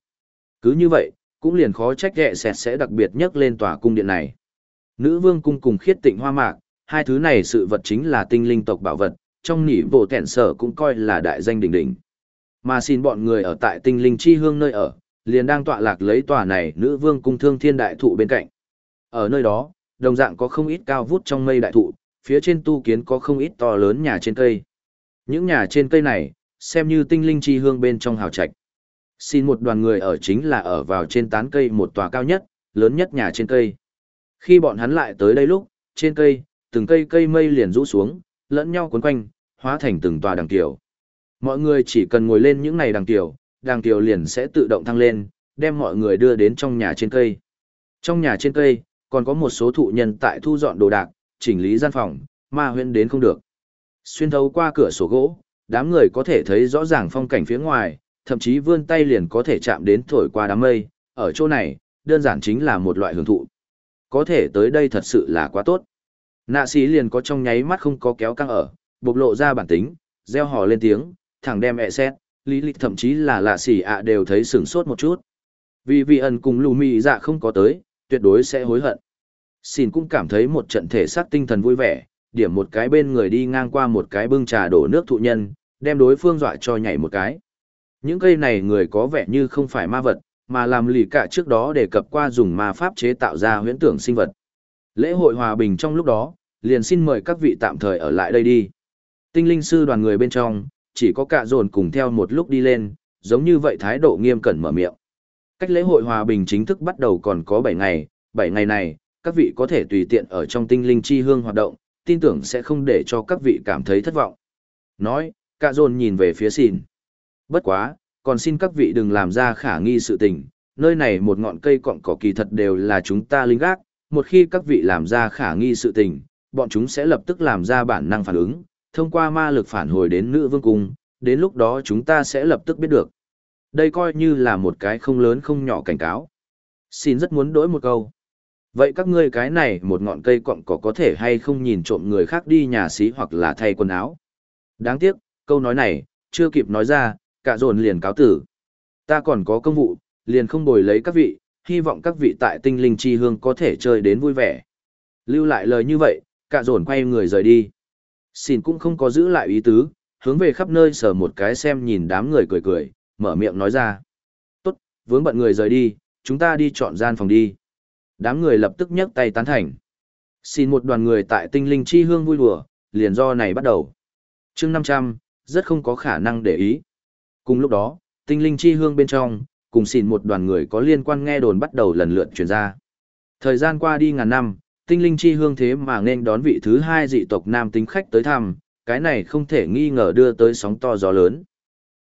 Cứ như vậy, cũng liền khó trách hệ sẹt sẽ đặc biệt nhất lên tòa cung điện này. Nữ vương cung cùng khiết tịnh hoa mạc, hai thứ này sự vật chính là tinh linh tộc bảo vật, trong nỉ bộ tẹn sở cũng coi là đại danh đỉnh đỉnh. Mà xin bọn người ở tại tinh linh chi hương nơi ở, liền đang tọa lạc lấy tòa này nữ vương cung thương thiên đại thụ bên cạnh. Ở nơi đó, đồng dạng có không ít cao vút trong mây đại thụ, phía trên tu kiến có không ít to lớn nhà trên cây. Những nhà trên cây này, xem như tinh linh chi hương bên trong hào trạch. Xin một đoàn người ở chính là ở vào trên tán cây một tòa cao nhất, lớn nhất nhà trên cây. Khi bọn hắn lại tới đây lúc, trên cây, từng cây cây mây liền rũ xuống, lẫn nhau cuốn quanh, hóa thành từng tòa đằng tiểu. Mọi người chỉ cần ngồi lên những này đằng tiểu, đằng tiểu liền sẽ tự động thăng lên, đem mọi người đưa đến trong nhà trên cây. Trong nhà trên cây, còn có một số thụ nhân tại thu dọn đồ đạc, chỉnh lý gian phòng, ma huyễn đến không được. Xuyên thấu qua cửa sổ gỗ, đám người có thể thấy rõ ràng phong cảnh phía ngoài, thậm chí vươn tay liền có thể chạm đến thổi qua đám mây, ở chỗ này, đơn giản chính là một loại hưởng thụ. Có thể tới đây thật sự là quá tốt. Nạ sĩ liền có trong nháy mắt không có kéo căng ở, bộc lộ ra bản tính, gieo hò lên tiếng, thẳng đem ẹ xét, lý lịch thậm chí là lạ sĩ ạ đều thấy sửng sốt một chút. Vì vị ẩn cùng lù mì dạ không có tới, tuyệt đối sẽ hối hận. Xin cũng cảm thấy một trận thể xác tinh thần vui vẻ, điểm một cái bên người đi ngang qua một cái bưng trà đổ nước thụ nhân, đem đối phương dọa cho nhảy một cái. Những cây này người có vẻ như không phải ma vật, mà làm lì cả trước đó đề cập qua dùng ma pháp chế tạo ra huyễn tưởng sinh vật. Lễ hội hòa bình trong lúc đó, liền xin mời các vị tạm thời ở lại đây đi. Tinh linh sư đoàn người bên trong, chỉ có cả dồn cùng theo một lúc đi lên, giống như vậy thái độ nghiêm cẩn mở miệng. Cách lễ hội hòa bình chính thức bắt đầu còn có 7 ngày, 7 ngày này, các vị có thể tùy tiện ở trong tinh linh chi hương hoạt động, tin tưởng sẽ không để cho các vị cảm thấy thất vọng. Nói, cả dồn nhìn về phía xin. Bất quá, còn xin các vị đừng làm ra khả nghi sự tình, nơi này một ngọn cây cọng cỏ kỳ thật đều là chúng ta linh gác, một khi các vị làm ra khả nghi sự tình, bọn chúng sẽ lập tức làm ra bản năng phản ứng, thông qua ma lực phản hồi đến nữ vương cung, đến lúc đó chúng ta sẽ lập tức biết được. Đây coi như là một cái không lớn không nhỏ cảnh cáo. Xin rất muốn đổi một câu. Vậy các ngươi cái này một ngọn cây cọng cỏ có thể hay không nhìn trộm người khác đi nhà xí hoặc là thay quần áo? Đáng tiếc, câu nói này, chưa kịp nói ra, cả dồn liền cáo tử. Ta còn có công vụ, liền không bồi lấy các vị, hy vọng các vị tại tinh linh chi hương có thể chơi đến vui vẻ. Lưu lại lời như vậy, cả dồn quay người rời đi. Xin cũng không có giữ lại ý tứ, hướng về khắp nơi sờ một cái xem nhìn đám người cười cười, mở miệng nói ra. Tốt, vướng bận người rời đi, chúng ta đi chọn gian phòng đi. Đám người lập tức nhấc tay tán thành. Xin một đoàn người tại tinh linh chi hương vui đùa, liền do này bắt đầu. chương 500, rất không có khả năng để ý. Cùng lúc đó, tinh linh chi hương bên trong, cùng xin một đoàn người có liên quan nghe đồn bắt đầu lần lượt truyền ra. Thời gian qua đi ngàn năm, tinh linh chi hương thế mà nên đón vị thứ hai dị tộc nam tính khách tới thăm, cái này không thể nghi ngờ đưa tới sóng to gió lớn.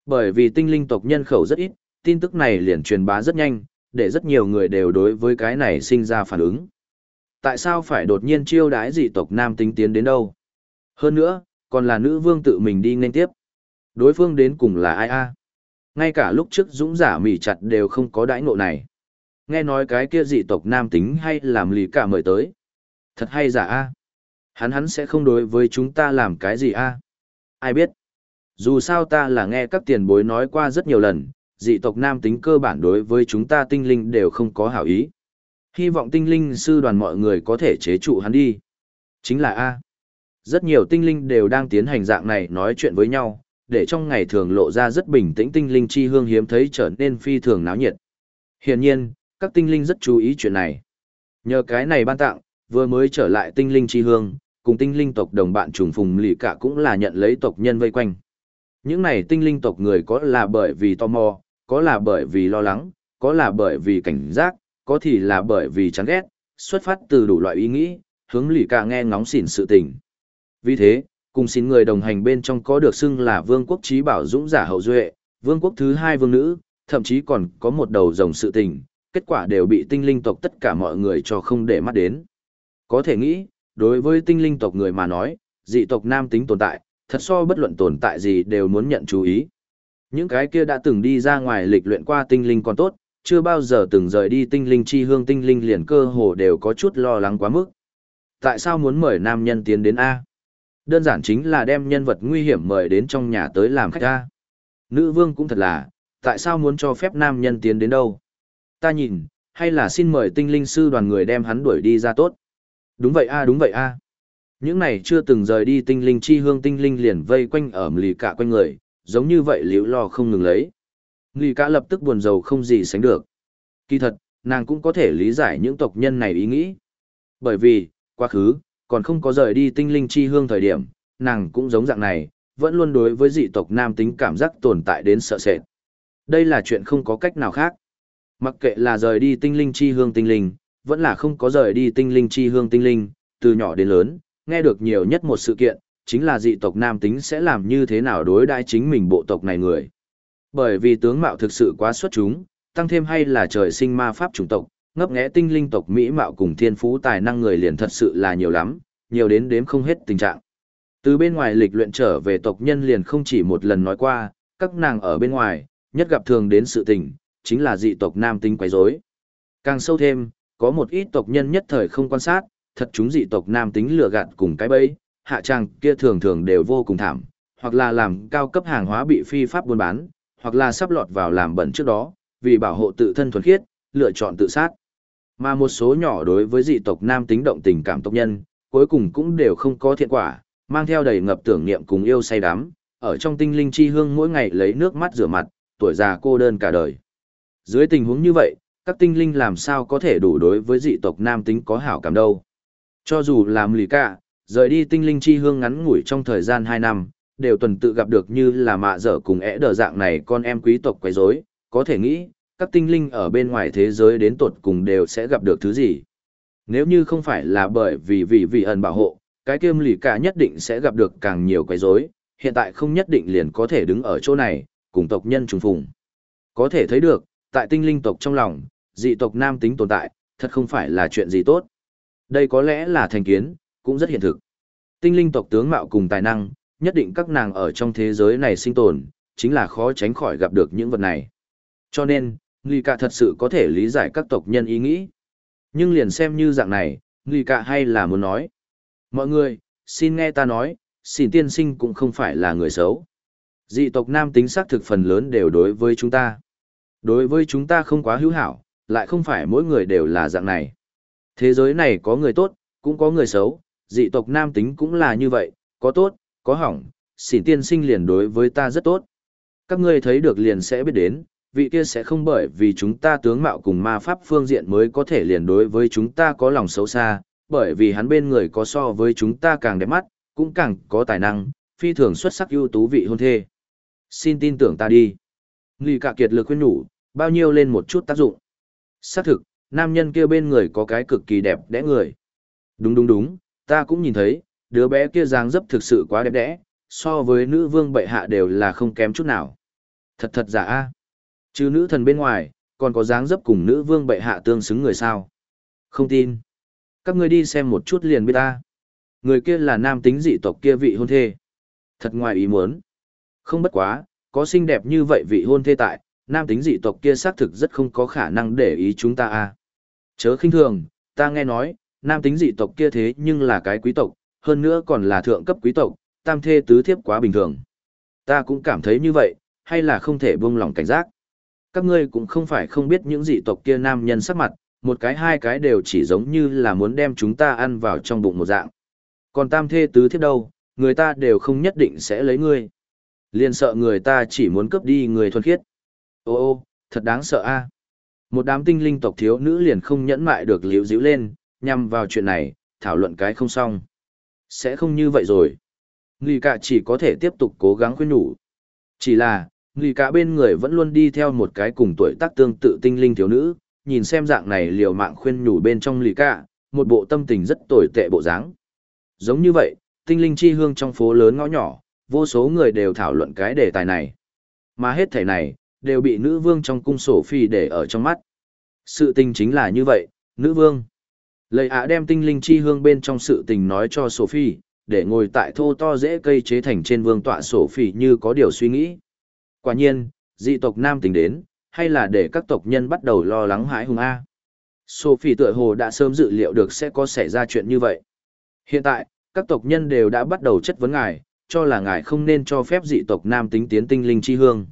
Bởi vì tinh linh tộc nhân khẩu rất ít, tin tức này liền truyền bá rất nhanh, để rất nhiều người đều đối với cái này sinh ra phản ứng. Tại sao phải đột nhiên chiêu đái dị tộc nam tính tiến đến đâu? Hơn nữa, còn là nữ vương tự mình đi nên tiếp. Đối phương đến cùng là ai a? Ngay cả lúc trước dũng giả mỉ chặt đều không có đãi ngộ này. Nghe nói cái kia dị tộc nam tính hay làm lì cả mời tới. Thật hay giả a? Hắn hắn sẽ không đối với chúng ta làm cái gì a? Ai biết? Dù sao ta là nghe các tiền bối nói qua rất nhiều lần, dị tộc nam tính cơ bản đối với chúng ta tinh linh đều không có hảo ý. Hy vọng tinh linh sư đoàn mọi người có thể chế trụ hắn đi. Chính là A. Rất nhiều tinh linh đều đang tiến hành dạng này nói chuyện với nhau, để trong ngày thường lộ ra rất bình tĩnh tinh linh chi hương hiếm thấy trở nên phi thường náo nhiệt. Hiển nhiên, các tinh linh rất chú ý chuyện này. Nhờ cái này ban tặng, vừa mới trở lại tinh linh chi hương, cùng tinh linh tộc đồng bạn trùng phùng lì cả cũng là nhận lấy tộc nhân vây quanh. Những này tinh linh tộc người có là bởi vì tò mò, có là bởi vì lo lắng, có là bởi vì cảnh giác, có thì là bởi vì chán ghét, xuất phát từ đủ loại ý nghĩ, hướng lì cả nghe ngóng xỉn sự tình. Vì thế, cùng xin người đồng hành bên trong có được xưng là vương quốc trí bảo dũng giả hậu duệ, vương quốc thứ hai vương nữ, thậm chí còn có một đầu rồng sự tình, kết quả đều bị tinh linh tộc tất cả mọi người cho không để mắt đến. Có thể nghĩ, đối với tinh linh tộc người mà nói, dị tộc nam tính tồn tại, thật so bất luận tồn tại gì đều muốn nhận chú ý. Những cái kia đã từng đi ra ngoài lịch luyện qua tinh linh còn tốt, chưa bao giờ từng rời đi tinh linh chi hương tinh linh liền cơ hồ đều có chút lo lắng quá mức. Tại sao muốn mời nam nhân tiến đến A? Đơn giản chính là đem nhân vật nguy hiểm mời đến trong nhà tới làm khách A. Nữ vương cũng thật là, tại sao muốn cho phép nam nhân tiến đến đâu? Ta nhìn, hay là xin mời tinh linh sư đoàn người đem hắn đuổi đi ra tốt? Đúng vậy A đúng vậy A. Những này chưa từng rời đi tinh linh chi hương tinh linh liền vây quanh ở lì cả quanh người, giống như vậy liễu lo không ngừng lấy. Lì cả lập tức buồn rầu không gì sánh được. Kỳ thật, nàng cũng có thể lý giải những tộc nhân này ý nghĩ. Bởi vì, quá khứ, còn không có rời đi tinh linh chi hương thời điểm, nàng cũng giống dạng này, vẫn luôn đối với dị tộc nam tính cảm giác tồn tại đến sợ sệt. Đây là chuyện không có cách nào khác. Mặc kệ là rời đi tinh linh chi hương tinh linh, vẫn là không có rời đi tinh linh chi hương tinh linh, từ nhỏ đến lớn, nghe được nhiều nhất một sự kiện, chính là dị tộc nam tính sẽ làm như thế nào đối đãi chính mình bộ tộc này người. Bởi vì tướng mạo thực sự quá xuất chúng, tăng thêm hay là trời sinh ma pháp chủng tộc, ngấp nghé tinh linh tộc Mỹ mạo cùng thiên phú tài năng người liền thật sự là nhiều lắm, nhiều đến đếm không hết tình trạng. Từ bên ngoài lịch luyện trở về tộc nhân liền không chỉ một lần nói qua, các nàng ở bên ngoài, nhất gặp thường đến sự tình, chính là dị tộc nam tính quấy rối. Càng sâu thêm, có một ít tộc nhân nhất thời không quan sát, thật chúng dị tộc nam tính lừa gạt cùng cái bẫy, hạ trang kia thường thường đều vô cùng thảm, hoặc là làm cao cấp hàng hóa bị phi pháp buôn bán, hoặc là sắp lọt vào làm bẩn trước đó, vì bảo hộ tự thân thuần khiết, lựa chọn tự sát. Mà một số nhỏ đối với dị tộc nam tính động tình cảm tộc nhân, cuối cùng cũng đều không có thiện quả, mang theo đầy ngập tưởng niệm cùng yêu say đắm, ở trong tinh linh chi hương mỗi ngày lấy nước mắt rửa mặt, tuổi già cô đơn cả đời. Dưới tình huống như vậy, các tinh linh làm sao có thể đủ đối với dị tộc nam tính có hảo cảm đâu. Cho dù làm lì cả, rời đi tinh linh chi hương ngắn ngủi trong thời gian 2 năm, đều tuần tự gặp được như là mạ dở cùng ẽ đờ dạng này con em quý tộc quấy rối, có thể nghĩ, các tinh linh ở bên ngoài thế giới đến tột cùng đều sẽ gặp được thứ gì. Nếu như không phải là bởi vì vì vị ẩn bảo hộ, cái kiêm lì cả nhất định sẽ gặp được càng nhiều quấy rối, hiện tại không nhất định liền có thể đứng ở chỗ này, cùng tộc nhân trùng phùng. Có thể thấy được, tại tinh linh tộc trong lòng, dị tộc nam tính tồn tại, thật không phải là chuyện gì tốt. Đây có lẽ là thành kiến, cũng rất hiện thực. Tinh linh tộc tướng mạo cùng tài năng, nhất định các nàng ở trong thế giới này sinh tồn, chính là khó tránh khỏi gặp được những vật này. Cho nên, Nghi Cạ thật sự có thể lý giải các tộc nhân ý nghĩ. Nhưng liền xem như dạng này, Nghi Cạ hay là muốn nói. Mọi người, xin nghe ta nói, xin tiên sinh cũng không phải là người xấu. Dị tộc nam tính xác thực phần lớn đều đối với chúng ta. Đối với chúng ta không quá hữu hảo, lại không phải mỗi người đều là dạng này. Thế giới này có người tốt, cũng có người xấu, dị tộc nam tính cũng là như vậy, có tốt, có hỏng, xỉn tiên sinh liền đối với ta rất tốt. Các ngươi thấy được liền sẽ biết đến, vị kia sẽ không bởi vì chúng ta tướng mạo cùng ma pháp phương diện mới có thể liền đối với chúng ta có lòng xấu xa, bởi vì hắn bên người có so với chúng ta càng đẹp mắt, cũng càng có tài năng, phi thường xuất sắc ưu tú vị hôn thê. Xin tin tưởng ta đi. Nghi cả kiệt lực khuyên nhủ, bao nhiêu lên một chút tác dụng. Xác thực, nam nhân kia bên người có cái cực kỳ đẹp đẽ người. Đúng đúng đúng, ta cũng nhìn thấy, đứa bé kia dáng dấp thực sự quá đẹp đẽ, so với nữ vương bệ hạ đều là không kém chút nào. Thật thật giả a. Chứ nữ thần bên ngoài, còn có dáng dấp cùng nữ vương bệ hạ tương xứng người sao? Không tin. Các ngươi đi xem một chút liền biết ta. Người kia là nam tính dị tộc kia vị hôn thê. Thật ngoài ý muốn. Không bất quá, có xinh đẹp như vậy vị hôn thê tại, nam tính dị tộc kia xác thực rất không có khả năng để ý chúng ta a. Chớ khinh thường, ta nghe nói, nam tính dị tộc kia thế nhưng là cái quý tộc, hơn nữa còn là thượng cấp quý tộc, tam thê tứ thiếp quá bình thường. Ta cũng cảm thấy như vậy, hay là không thể buông lỏng cảnh giác. Các ngươi cũng không phải không biết những dị tộc kia nam nhân sắc mặt, một cái hai cái đều chỉ giống như là muốn đem chúng ta ăn vào trong bụng một dạng. Còn tam thê tứ thiếp đâu, người ta đều không nhất định sẽ lấy ngươi. Liên sợ người ta chỉ muốn cướp đi người thuần khiết. Ô ô, thật đáng sợ a. Một đám tinh linh tộc thiếu nữ liền không nhẫn mại được liễu díu lên, nhằm vào chuyện này, thảo luận cái không xong. Sẽ không như vậy rồi. Người cả chỉ có thể tiếp tục cố gắng khuyên nhủ. Chỉ là, người cả bên người vẫn luôn đi theo một cái cùng tuổi tác tương tự tinh linh thiếu nữ, nhìn xem dạng này liều mạng khuyên nhủ bên trong lì cả, một bộ tâm tình rất tồi tệ bộ dáng. Giống như vậy, tinh linh chi hương trong phố lớn ngõ nhỏ, vô số người đều thảo luận cái đề tài này. Mà hết thể này, đều bị nữ vương trong cung sổ phi để ở trong mắt. Sự tình chính là như vậy, nữ vương. Lầy ạ đem tinh linh chi hương bên trong sự tình nói cho Sophie, để ngồi tại thô to dễ cây chế thành trên vương tọa Sophie như có điều suy nghĩ. Quả nhiên, dị tộc nam tính đến, hay là để các tộc nhân bắt đầu lo lắng hãi hùng A. Sophie tựa hồ đã sớm dự liệu được sẽ có xảy ra chuyện như vậy. Hiện tại, các tộc nhân đều đã bắt đầu chất vấn ngài, cho là ngài không nên cho phép dị tộc nam tính tiến tinh linh chi hương.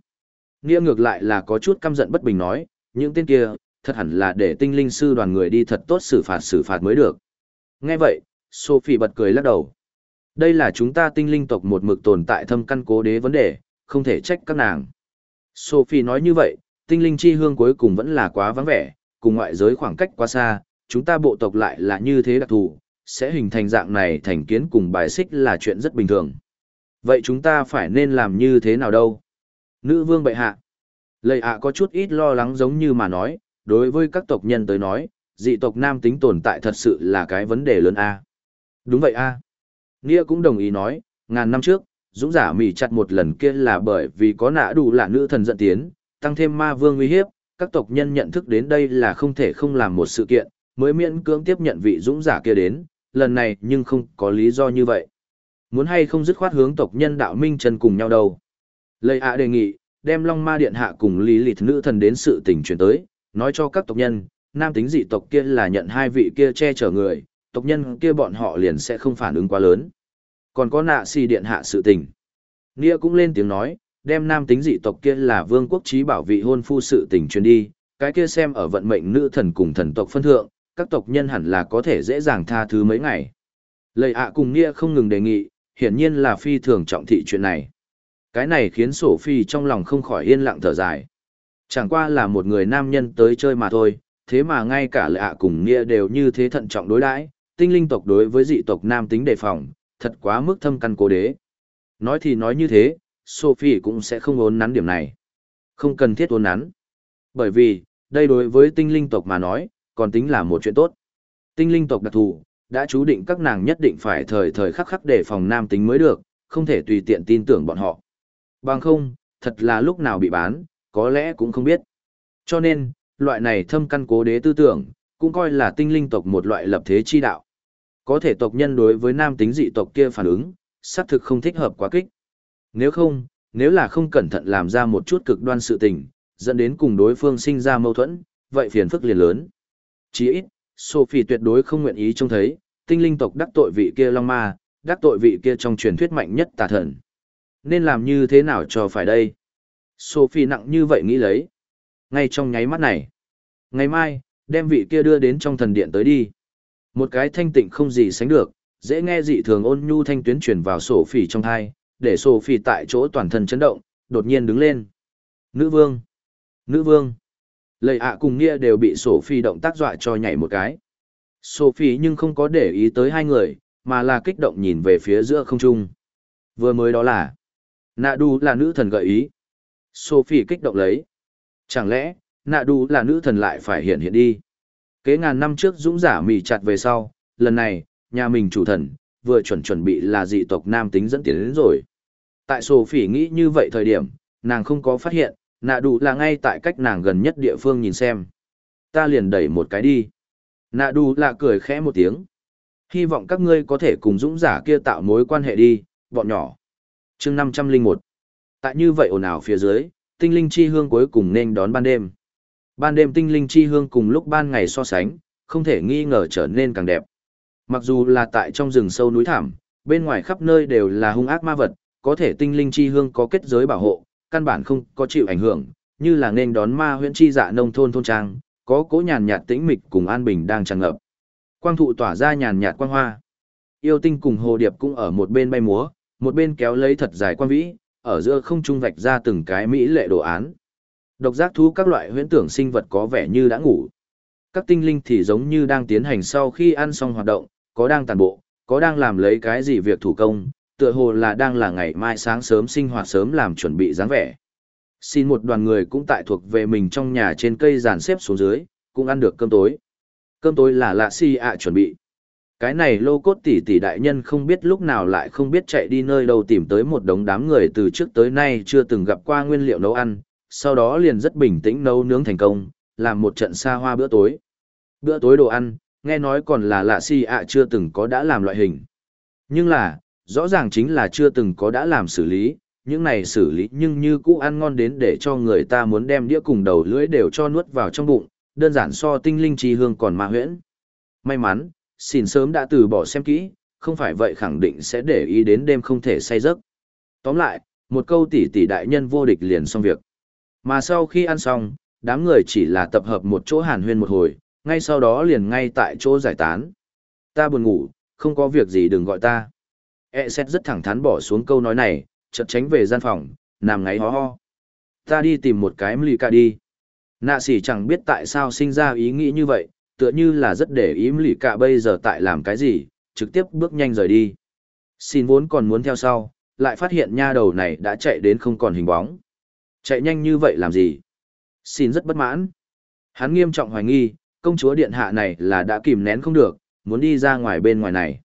Nghĩa ngược lại là có chút căm giận bất bình nói, những tên kia, thật hẳn là để tinh linh sư đoàn người đi thật tốt xử phạt xử phạt mới được. Nghe vậy, Sophie bật cười lắc đầu. Đây là chúng ta tinh linh tộc một mực tồn tại thâm căn cố đế vấn đề, không thể trách các nàng. Sophie nói như vậy, tinh linh chi hương cuối cùng vẫn là quá vắng vẻ, cùng ngoại giới khoảng cách quá xa, chúng ta bộ tộc lại là như thế đặc thù, sẽ hình thành dạng này thành kiến cùng bài xích là chuyện rất bình thường. Vậy chúng ta phải nên làm như thế nào đâu? Nữ vương bệ hạ. Lệ ạ có chút ít lo lắng giống như mà nói, đối với các tộc nhân tới nói, dị tộc nam tính tồn tại thật sự là cái vấn đề lớn a. Đúng vậy a. Nghĩa cũng đồng ý nói, ngàn năm trước, dũng giả mỉ chặt một lần kia là bởi vì có nã đủ là nữ thần dẫn tiến, tăng thêm ma vương uy hiếp, các tộc nhân nhận thức đến đây là không thể không làm một sự kiện, mới miễn cưỡng tiếp nhận vị dũng giả kia đến, lần này nhưng không có lý do như vậy. Muốn hay không dứt khoát hướng tộc nhân đạo minh chân cùng nhau đâu. Lây ạ đề nghị, đem Long Ma Điện Hạ cùng Lý Lịt Nữ Thần đến sự tình chuyển tới, nói cho các tộc nhân, nam tính dị tộc kia là nhận hai vị kia che chở người, tộc nhân kia bọn họ liền sẽ không phản ứng quá lớn. Còn có nạ si điện hạ sự tình. Nghĩa cũng lên tiếng nói, đem nam tính dị tộc kia là vương quốc trí bảo vị hôn phu sự tình truyền đi, cái kia xem ở vận mệnh nữ thần cùng thần tộc phân thượng, các tộc nhân hẳn là có thể dễ dàng tha thứ mấy ngày. Lời ạ cùng Nghĩa không ngừng đề nghị, hiển nhiên là phi thường trọng thị chuyện này. Cái này khiến sổ phi trong lòng không khỏi yên lặng thở dài. Chẳng qua là một người nam nhân tới chơi mà thôi, thế mà ngay cả lạ ạ cùng nghĩa đều như thế thận trọng đối đãi tinh linh tộc đối với dị tộc nam tính đề phòng, thật quá mức thâm căn cố đế. Nói thì nói như thế, Sophie cũng sẽ không ốn nắn điểm này. Không cần thiết ốn nắn. Bởi vì, đây đối với tinh linh tộc mà nói, còn tính là một chuyện tốt. Tinh linh tộc đặc thù, đã chú định các nàng nhất định phải thời thời khắc khắc đề phòng nam tính mới được, không thể tùy tiện tin tưởng bọn họ. Bằng không, thật là lúc nào bị bán, có lẽ cũng không biết. Cho nên, loại này thâm căn cố đế tư tưởng, cũng coi là tinh linh tộc một loại lập thế chi đạo. Có thể tộc nhân đối với nam tính dị tộc kia phản ứng, xác thực không thích hợp quá kích. Nếu không, nếu là không cẩn thận làm ra một chút cực đoan sự tình, dẫn đến cùng đối phương sinh ra mâu thuẫn, vậy phiền phức liền lớn. Chỉ ít, Sophie tuyệt đối không nguyện ý trông thấy, tinh linh tộc đắc tội vị kia long ma, đắc tội vị kia trong truyền thuyết mạnh nhất tà thần. Nên làm như thế nào cho phải đây? Sophie nặng như vậy nghĩ lấy. Ngay trong nháy mắt này. Ngày mai, đem vị kia đưa đến trong thần điện tới đi. Một cái thanh tịnh không gì sánh được, dễ nghe dị thường ôn nhu thanh tuyến truyền vào Sophie trong thai, để Sophie tại chỗ toàn thân chấn động, đột nhiên đứng lên. Nữ vương! Nữ vương! Lời ạ cùng Nia đều bị Sophie động tác dọa cho nhảy một cái. Sophie nhưng không có để ý tới hai người, mà là kích động nhìn về phía giữa không trung. Vừa mới đó là, Nạ Đu là nữ thần gợi ý. Sophie kích động lấy. Chẳng lẽ, Nạ Đu là nữ thần lại phải hiện hiện đi. Kế ngàn năm trước dũng giả mì chặt về sau, lần này, nhà mình chủ thần, vừa chuẩn chuẩn bị là dị tộc nam tính dẫn tiến đến rồi. Tại Sophie nghĩ như vậy thời điểm, nàng không có phát hiện, nạ đủ là ngay tại cách nàng gần nhất địa phương nhìn xem. Ta liền đẩy một cái đi. Nạ đủ là cười khẽ một tiếng. Hy vọng các ngươi có thể cùng dũng giả kia tạo mối quan hệ đi, bọn nhỏ chương 501. Tại như vậy ồn ào phía dưới, tinh linh chi hương cuối cùng nên đón ban đêm. Ban đêm tinh linh chi hương cùng lúc ban ngày so sánh, không thể nghi ngờ trở nên càng đẹp. Mặc dù là tại trong rừng sâu núi thảm, bên ngoài khắp nơi đều là hung ác ma vật, có thể tinh linh chi hương có kết giới bảo hộ, căn bản không có chịu ảnh hưởng, như là nên đón ma huyễn chi dạ nông thôn thôn trang, có cố nhàn nhạt tĩnh mịch cùng an bình đang tràn ngập. Quang thụ tỏa ra nhàn nhạt quang hoa. Yêu tinh cùng hồ điệp cũng ở một bên bay múa, một bên kéo lấy thật dài quan vĩ, ở giữa không trung vạch ra từng cái mỹ lệ đồ án. Độc giác thú các loại huyễn tưởng sinh vật có vẻ như đã ngủ. Các tinh linh thì giống như đang tiến hành sau khi ăn xong hoạt động, có đang tàn bộ, có đang làm lấy cái gì việc thủ công, tựa hồ là đang là ngày mai sáng sớm sinh hoạt sớm làm chuẩn bị dáng vẻ. Xin một đoàn người cũng tại thuộc về mình trong nhà trên cây dàn xếp xuống dưới, cũng ăn được cơm tối. Cơm tối là lạ si ạ chuẩn bị. Cái này lô cốt tỷ tỷ đại nhân không biết lúc nào lại không biết chạy đi nơi đâu tìm tới một đống đám người từ trước tới nay chưa từng gặp qua nguyên liệu nấu ăn, sau đó liền rất bình tĩnh nấu nướng thành công, làm một trận xa hoa bữa tối. Bữa tối đồ ăn, nghe nói còn là lạ si ạ chưa từng có đã làm loại hình. Nhưng là, rõ ràng chính là chưa từng có đã làm xử lý, những này xử lý nhưng như cũ ăn ngon đến để cho người ta muốn đem đĩa cùng đầu lưỡi đều cho nuốt vào trong bụng, đơn giản so tinh linh trì hương còn ma huyễn. May mắn, xin sớm đã từ bỏ xem kỹ, không phải vậy khẳng định sẽ để ý đến đêm không thể say giấc. Tóm lại, một câu tỷ tỷ đại nhân vô địch liền xong việc. Mà sau khi ăn xong, đám người chỉ là tập hợp một chỗ hàn huyên một hồi, ngay sau đó liền ngay tại chỗ giải tán. Ta buồn ngủ, không có việc gì đừng gọi ta. E xét rất thẳng thắn bỏ xuống câu nói này, chợt tránh về gian phòng, nằm ngáy ho ho. Ta đi tìm một cái mlì cả đi. Nạ sỉ chẳng biết tại sao sinh ra ý nghĩ như vậy, tựa như là rất để ý lì cả bây giờ tại làm cái gì, trực tiếp bước nhanh rời đi. Xin vốn còn muốn theo sau, lại phát hiện nha đầu này đã chạy đến không còn hình bóng. Chạy nhanh như vậy làm gì? Xin rất bất mãn. Hắn nghiêm trọng hoài nghi, công chúa điện hạ này là đã kìm nén không được, muốn đi ra ngoài bên ngoài này.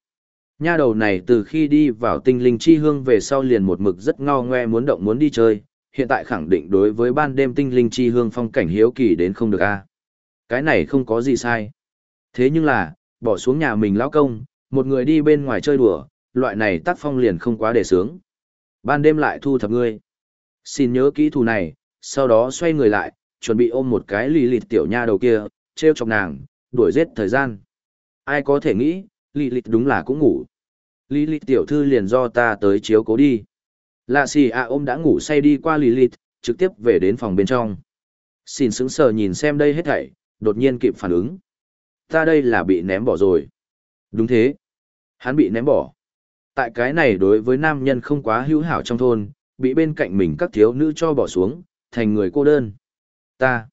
Nha đầu này từ khi đi vào tinh linh chi hương về sau liền một mực rất ngao ngoe muốn động muốn đi chơi, hiện tại khẳng định đối với ban đêm tinh linh chi hương phong cảnh hiếu kỳ đến không được a. Cái này không có gì sai. Thế nhưng là, bỏ xuống nhà mình lão công, một người đi bên ngoài chơi đùa, loại này tác phong liền không quá để sướng. Ban đêm lại thu thập ngươi. Xin nhớ kỹ thù này, sau đó xoay người lại, chuẩn bị ôm một cái lì lịt tiểu nha đầu kia, treo chọc nàng, đuổi giết thời gian. Ai có thể nghĩ, lì lịt đúng là cũng ngủ. Lì lịt tiểu thư liền do ta tới chiếu cố đi. Lạ xì à ôm đã ngủ say đi qua lì lịt, trực tiếp về đến phòng bên trong. Xin sững sờ nhìn xem đây hết thảy, đột nhiên kịp phản ứng. Ta đây là bị ném bỏ rồi. Đúng thế. Hắn bị ném bỏ. Tại cái này đối với nam nhân không quá hữu hảo trong thôn, bị bên cạnh mình các thiếu nữ cho bỏ xuống, thành người cô đơn. Ta.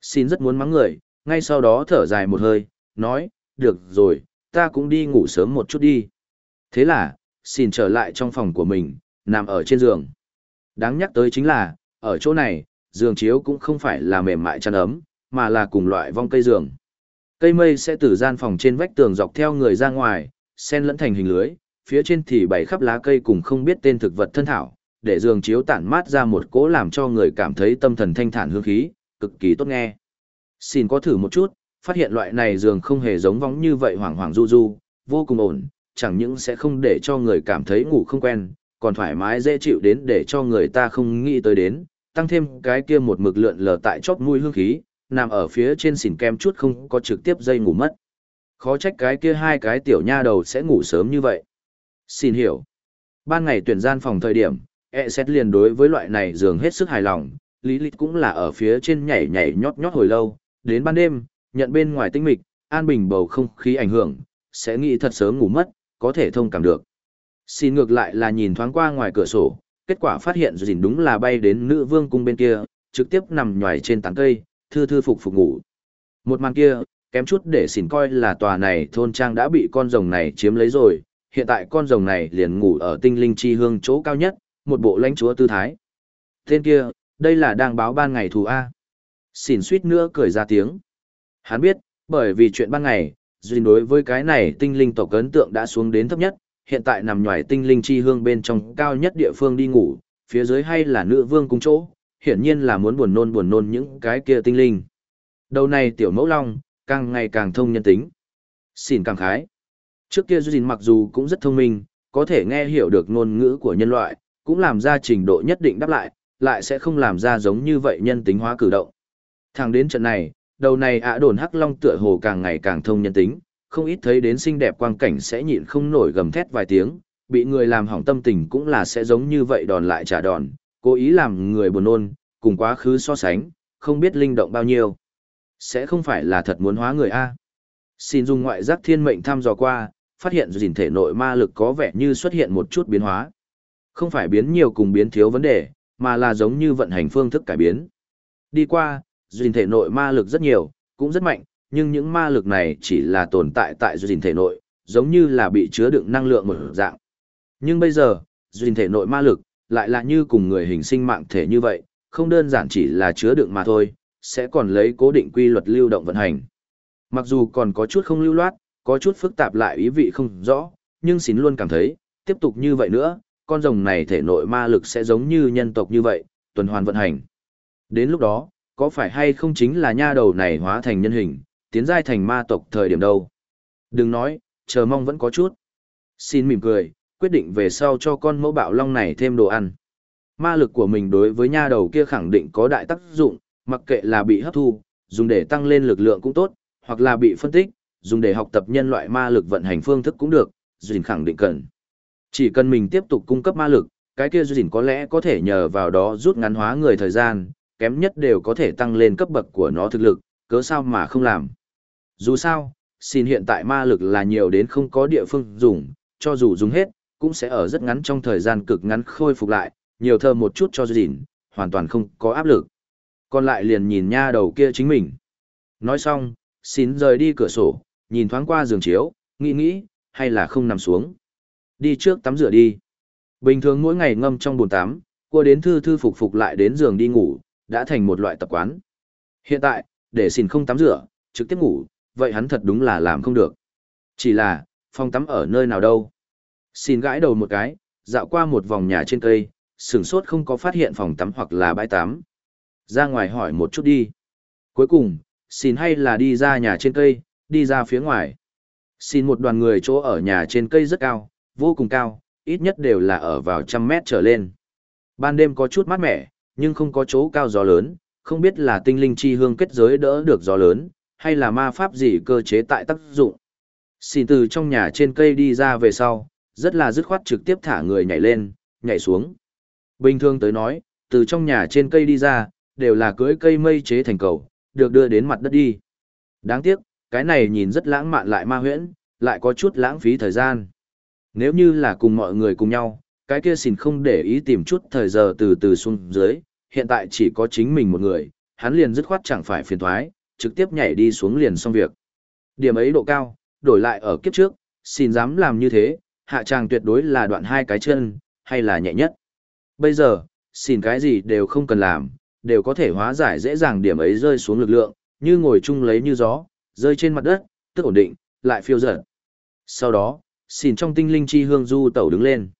Xin rất muốn mắng người, ngay sau đó thở dài một hơi, nói, được rồi, ta cũng đi ngủ sớm một chút đi. Thế là, xin trở lại trong phòng của mình, nằm ở trên giường. Đáng nhắc tới chính là, ở chỗ này, giường chiếu cũng không phải là mềm mại chăn ấm, mà là cùng loại vong cây giường. Cây mây sẽ từ gian phòng trên vách tường dọc theo người ra ngoài, sen lẫn thành hình lưới, phía trên thì bày khắp lá cây cùng không biết tên thực vật thân thảo, để giường chiếu tản mát ra một cỗ làm cho người cảm thấy tâm thần thanh thản hương khí, cực kỳ tốt nghe. Xin có thử một chút, phát hiện loại này giường không hề giống vóng như vậy hoảng hoảng du du, vô cùng ổn, chẳng những sẽ không để cho người cảm thấy ngủ không quen, còn thoải mái dễ chịu đến để cho người ta không nghĩ tới đến, tăng thêm cái kia một mực lượn lờ tại chóp mũi hương khí, nằm ở phía trên xỉn kem chút không có trực tiếp dây ngủ mất. Khó trách cái kia hai cái tiểu nha đầu sẽ ngủ sớm như vậy. Xin hiểu. Ban ngày tuyển gian phòng thời điểm, e xét liền đối với loại này giường hết sức hài lòng, lý lịch cũng là ở phía trên nhảy nhảy nhót nhót hồi lâu, đến ban đêm, nhận bên ngoài tinh mịch, an bình bầu không khí ảnh hưởng, sẽ nghĩ thật sớm ngủ mất, có thể thông cảm được. Xin ngược lại là nhìn thoáng qua ngoài cửa sổ, kết quả phát hiện dình đúng là bay đến nữ vương cung bên kia, trực tiếp nằm nhòi trên tán cây, thư thư phục phục ngủ. Một màn kia, kém chút để xỉn coi là tòa này thôn trang đã bị con rồng này chiếm lấy rồi, hiện tại con rồng này liền ngủ ở tinh linh chi hương chỗ cao nhất, một bộ lãnh chúa tư thái. Tên kia, đây là đang báo ban ngày thù A. Xỉn suýt nữa cười ra tiếng. Hắn biết, bởi vì chuyện ban ngày, duyên đối với cái này tinh linh tộc ấn tượng đã xuống đến thấp nhất, hiện tại nằm nhòi tinh linh chi hương bên trong cao nhất địa phương đi ngủ, phía dưới hay là nữ vương cung chỗ, hiển nhiên là muốn buồn nôn buồn nôn những cái kia tinh linh. Đầu này tiểu mẫu long, càng ngày càng thông nhân tính. Xin càng khái. Trước kia Duyên mặc dù cũng rất thông minh, có thể nghe hiểu được ngôn ngữ của nhân loại, cũng làm ra trình độ nhất định đáp lại, lại sẽ không làm ra giống như vậy nhân tính hóa cử động. Thẳng đến trận này, đầu này ạ đồn hắc long tựa hồ càng ngày càng thông nhân tính, không ít thấy đến xinh đẹp quang cảnh sẽ nhịn không nổi gầm thét vài tiếng, bị người làm hỏng tâm tình cũng là sẽ giống như vậy đòn lại trả đòn, cố ý làm người buồn nôn, cùng quá khứ so sánh, không biết linh động bao nhiêu. Sẽ không phải là thật muốn hóa người A. Xin dùng ngoại giác thiên mệnh thăm dò qua, phát hiện dình thể nội ma lực có vẻ như xuất hiện một chút biến hóa. Không phải biến nhiều cùng biến thiếu vấn đề, mà là giống như vận hành phương thức cải biến. Đi qua, dình thể nội ma lực rất nhiều, cũng rất mạnh, nhưng những ma lực này chỉ là tồn tại tại dình thể nội, giống như là bị chứa đựng năng lượng một dạng. Nhưng bây giờ, dình thể nội ma lực, lại là như cùng người hình sinh mạng thể như vậy, không đơn giản chỉ là chứa đựng mà thôi, sẽ còn lấy cố định quy luật lưu động vận hành. Mặc dù còn có chút không lưu loát, có chút phức tạp lại ý vị không rõ, nhưng xin luôn cảm thấy, tiếp tục như vậy nữa, con rồng này thể nội ma lực sẽ giống như nhân tộc như vậy, tuần hoàn vận hành. Đến lúc đó, có phải hay không chính là nha đầu này hóa thành nhân hình, tiến giai thành ma tộc thời điểm đâu. Đừng nói, chờ mong vẫn có chút. Xin mỉm cười, quyết định về sau cho con mẫu bạo long này thêm đồ ăn. Ma lực của mình đối với nha đầu kia khẳng định có đại tác dụng, mặc kệ là bị hấp thu, dùng để tăng lên lực lượng cũng tốt, hoặc là bị phân tích, dùng để học tập nhân loại ma lực vận hành phương thức cũng được, Duyên khẳng định cần. Chỉ cần mình tiếp tục cung cấp ma lực, cái kia Duyên có lẽ có thể nhờ vào đó rút ngắn hóa người thời gian, kém nhất đều có thể tăng lên cấp bậc của nó thực lực, cớ sao mà không làm. Dù sao, xin hiện tại ma lực là nhiều đến không có địa phương dùng, cho dù dùng hết, cũng sẽ ở rất ngắn trong thời gian cực ngắn khôi phục lại, nhiều thơ một chút cho gìn, hoàn toàn không có áp lực. Còn lại liền nhìn nha đầu kia chính mình. Nói xong, xin rời đi cửa sổ, nhìn thoáng qua giường chiếu, nghĩ nghĩ, hay là không nằm xuống. Đi trước tắm rửa đi. Bình thường mỗi ngày ngâm trong bồn tắm, qua đến thư thư phục phục lại đến giường đi ngủ, đã thành một loại tập quán. Hiện tại, để xin không tắm rửa, trực tiếp ngủ, vậy hắn thật đúng là làm không được. Chỉ là, phòng tắm ở nơi nào đâu. Xin gãi đầu một cái, dạo qua một vòng nhà trên cây, sửng sốt không có phát hiện phòng tắm hoặc là bãi tắm. Ra ngoài hỏi một chút đi. Cuối cùng, xin hay là đi ra nhà trên cây, đi ra phía ngoài. Xin một đoàn người chỗ ở nhà trên cây rất cao, vô cùng cao, ít nhất đều là ở vào trăm mét trở lên. Ban đêm có chút mát mẻ, nhưng không có chỗ cao gió lớn, không biết là tinh linh chi hương kết giới đỡ được gió lớn, hay là ma pháp gì cơ chế tại tác dụng. Xin từ trong nhà trên cây đi ra về sau, rất là dứt khoát trực tiếp thả người nhảy lên, nhảy xuống. Bình thường tới nói, từ trong nhà trên cây đi ra, đều là cưới cây mây chế thành cầu, được đưa đến mặt đất đi. Đáng tiếc, cái này nhìn rất lãng mạn lại ma huyễn, lại có chút lãng phí thời gian. Nếu như là cùng mọi người cùng nhau, cái kia xin không để ý tìm chút thời giờ từ từ xuống dưới, hiện tại chỉ có chính mình một người, hắn liền dứt khoát chẳng phải phiền thoái, trực tiếp nhảy đi xuống liền xong việc. Điểm ấy độ cao, đổi lại ở kiếp trước, xin dám làm như thế, hạ tràng tuyệt đối là đoạn hai cái chân, hay là nhẹ nhất. Bây giờ, xin cái gì đều không cần làm, đều có thể hóa giải dễ dàng điểm ấy rơi xuống lực lượng, như ngồi chung lấy như gió, rơi trên mặt đất, tức ổn định, lại phiêu dở. Sau đó, xin trong tinh linh chi hương du tẩu đứng lên.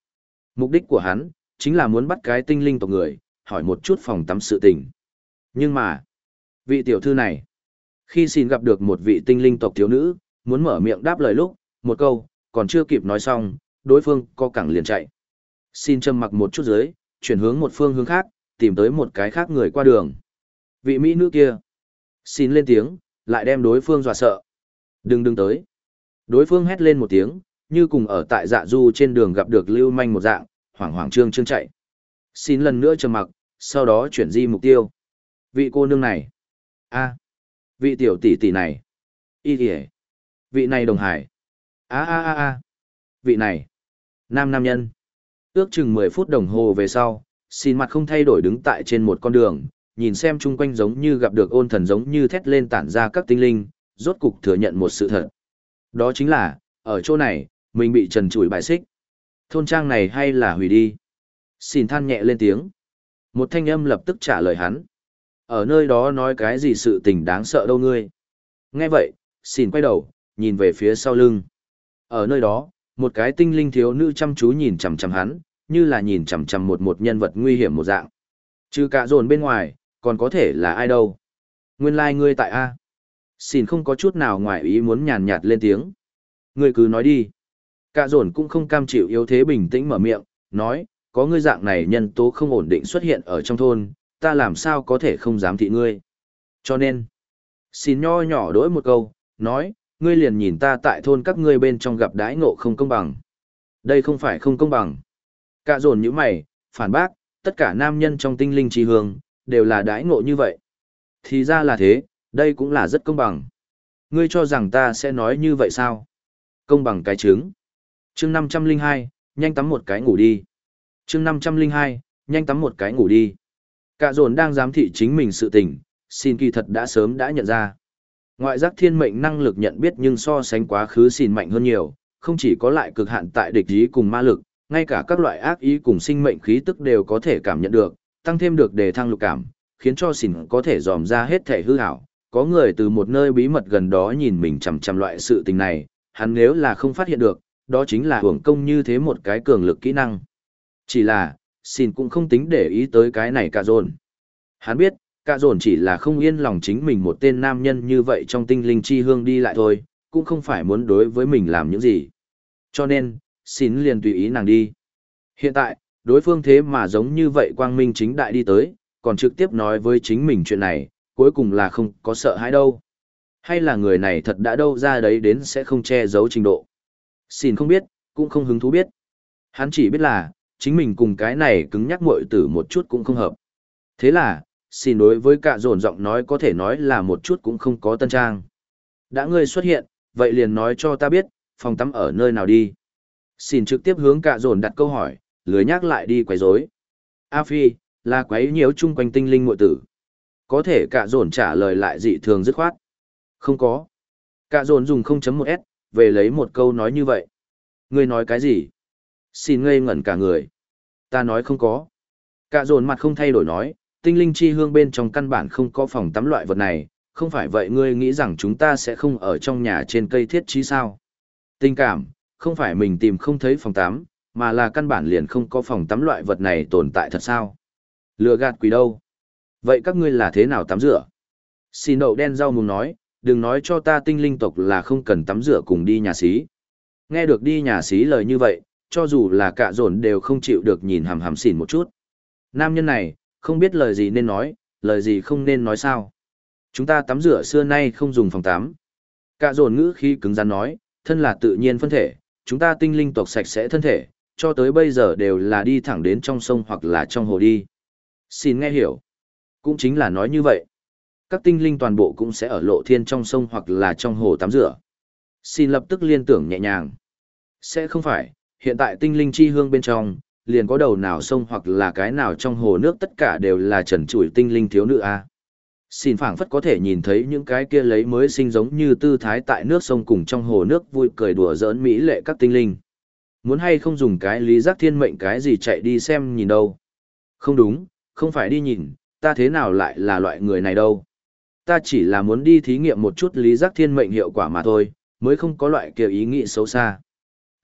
Mục đích của hắn, chính là muốn bắt cái tinh linh tộc người, hỏi một chút phòng tắm sự tình. Nhưng mà, vị tiểu thư này, khi xin gặp được một vị tinh linh tộc thiếu nữ, muốn mở miệng đáp lời lúc, một câu, còn chưa kịp nói xong, đối phương co cẳng liền chạy. Xin châm mặc một chút dưới, chuyển hướng một phương hướng khác, tìm tới một cái khác người qua đường. Vị mỹ nữ kia, xin lên tiếng, lại đem đối phương dọa sợ. Đừng đừng tới. Đối phương hét lên một tiếng, như cùng ở tại dạ du trên đường gặp được lưu manh một dạng, hoảng hoảng trương trương chạy. Xin lần nữa trầm mặc, sau đó chuyển di mục tiêu. Vị cô nương này. a Vị tiểu tỷ tỷ này. Y kìa. Vị này đồng hải a a a a Vị này. Nam nam nhân. Ước chừng 10 phút đồng hồ về sau, xin mặt không thay đổi đứng tại trên một con đường, nhìn xem chung quanh giống như gặp được ôn thần giống như thét lên tản ra các tinh linh, rốt cục thừa nhận một sự thật. Đó chính là, ở chỗ này, mình bị trần trụi bài xích. Thôn trang này hay là hủy đi? Xin than nhẹ lên tiếng. Một thanh âm lập tức trả lời hắn. Ở nơi đó nói cái gì sự tình đáng sợ đâu ngươi. Nghe vậy, xin quay đầu, nhìn về phía sau lưng. Ở nơi đó, một cái tinh linh thiếu nữ chăm chú nhìn chằm chằm hắn, như là nhìn chằm chằm một một nhân vật nguy hiểm một dạng. Trừ cả dồn bên ngoài, còn có thể là ai đâu. Nguyên lai like ngươi tại A. Xin không có chút nào ngoài ý muốn nhàn nhạt lên tiếng. Ngươi cứ nói đi. Cả dồn cũng không cam chịu yếu thế bình tĩnh mở miệng, nói, có ngươi dạng này nhân tố không ổn định xuất hiện ở trong thôn, ta làm sao có thể không dám thị ngươi. Cho nên, xin nho nhỏ đổi một câu, nói, ngươi liền nhìn ta tại thôn các ngươi bên trong gặp đãi ngộ không công bằng. Đây không phải không công bằng. Cả dồn như mày, phản bác, tất cả nam nhân trong tinh linh trì hương, đều là đãi ngộ như vậy. Thì ra là thế, đây cũng là rất công bằng. Ngươi cho rằng ta sẽ nói như vậy sao? Công bằng cái trứng. chương 502, nhanh tắm một cái ngủ đi. chương 502, nhanh tắm một cái ngủ đi. Cả dồn đang giám thị chính mình sự tình, xin kỳ thật đã sớm đã nhận ra. Ngoại giác thiên mệnh năng lực nhận biết nhưng so sánh quá khứ xin mạnh hơn nhiều, không chỉ có lại cực hạn tại địch ý cùng ma lực, ngay cả các loại ác ý cùng sinh mệnh khí tức đều có thể cảm nhận được, tăng thêm được đề thăng lục cảm, khiến cho xỉn có thể dòm ra hết thể hư hảo. Có người từ một nơi bí mật gần đó nhìn mình chằm chằm loại sự tình này, hắn nếu là không phát hiện được, đó chính là hưởng công như thế một cái cường lực kỹ năng. Chỉ là, xỉn cũng không tính để ý tới cái này cả dồn. Hắn biết, Cả dồn chỉ là không yên lòng chính mình một tên nam nhân như vậy trong tinh linh chi hương đi lại thôi, cũng không phải muốn đối với mình làm những gì. Cho nên, xin liền tùy ý nàng đi. Hiện tại, đối phương thế mà giống như vậy quang minh chính đại đi tới, còn trực tiếp nói với chính mình chuyện này, cuối cùng là không có sợ hãi đâu. Hay là người này thật đã đâu ra đấy đến sẽ không che giấu trình độ. Xin không biết, cũng không hứng thú biết. Hắn chỉ biết là, chính mình cùng cái này cứng nhắc muội tử một chút cũng không hợp. Thế là, xin đối với cả dồn giọng nói có thể nói là một chút cũng không có tân trang. Đã ngươi xuất hiện, vậy liền nói cho ta biết, phòng tắm ở nơi nào đi. Xin trực tiếp hướng cả dồn đặt câu hỏi, lười nhắc lại đi quấy rối. A Phi, là quấy nhiễu chung quanh tinh linh muội tử. Có thể cả dồn trả lời lại dị thường dứt khoát. Không có. Cả dồn dùng 0.1s, về lấy một câu nói như vậy. Ngươi nói cái gì? Xin ngây ngẩn cả người. Ta nói không có. Cả dồn mặt không thay đổi nói, tinh linh chi hương bên trong căn bản không có phòng tắm loại vật này, không phải vậy ngươi nghĩ rằng chúng ta sẽ không ở trong nhà trên cây thiết trí sao? Tình cảm, không phải mình tìm không thấy phòng tắm, mà là căn bản liền không có phòng tắm loại vật này tồn tại thật sao? Lừa gạt quỷ đâu? Vậy các ngươi là thế nào tắm rửa? Xin đậu đen rau mùng nói, đừng nói cho ta tinh linh tộc là không cần tắm rửa cùng đi nhà xí. Nghe được đi nhà xí lời như vậy, cho dù là cạ dồn đều không chịu được nhìn hàm hàm xỉn một chút. Nam nhân này, không biết lời gì nên nói, lời gì không nên nói sao. Chúng ta tắm rửa xưa nay không dùng phòng tắm. cả dồn ngữ khi cứng rắn nói, thân là tự nhiên phân thể, chúng ta tinh linh tộc sạch sẽ thân thể, cho tới bây giờ đều là đi thẳng đến trong sông hoặc là trong hồ đi. Xin nghe hiểu. Cũng chính là nói như vậy. Các tinh linh toàn bộ cũng sẽ ở lộ thiên trong sông hoặc là trong hồ tắm rửa. Xin lập tức liên tưởng nhẹ nhàng. Sẽ không phải, hiện tại tinh linh chi hương bên trong, liền có đầu nào sông hoặc là cái nào trong hồ nước tất cả đều là trần trụi tinh linh thiếu nữ a. Xin phảng phất có thể nhìn thấy những cái kia lấy mới sinh giống như tư thái tại nước sông cùng trong hồ nước vui cười đùa giỡn mỹ lệ các tinh linh. Muốn hay không dùng cái lý giác thiên mệnh cái gì chạy đi xem nhìn đâu. Không đúng, không phải đi nhìn, ta thế nào lại là loại người này đâu. Ta chỉ là muốn đi thí nghiệm một chút lý giác thiên mệnh hiệu quả mà thôi, mới không có loại kiểu ý nghĩ xấu xa.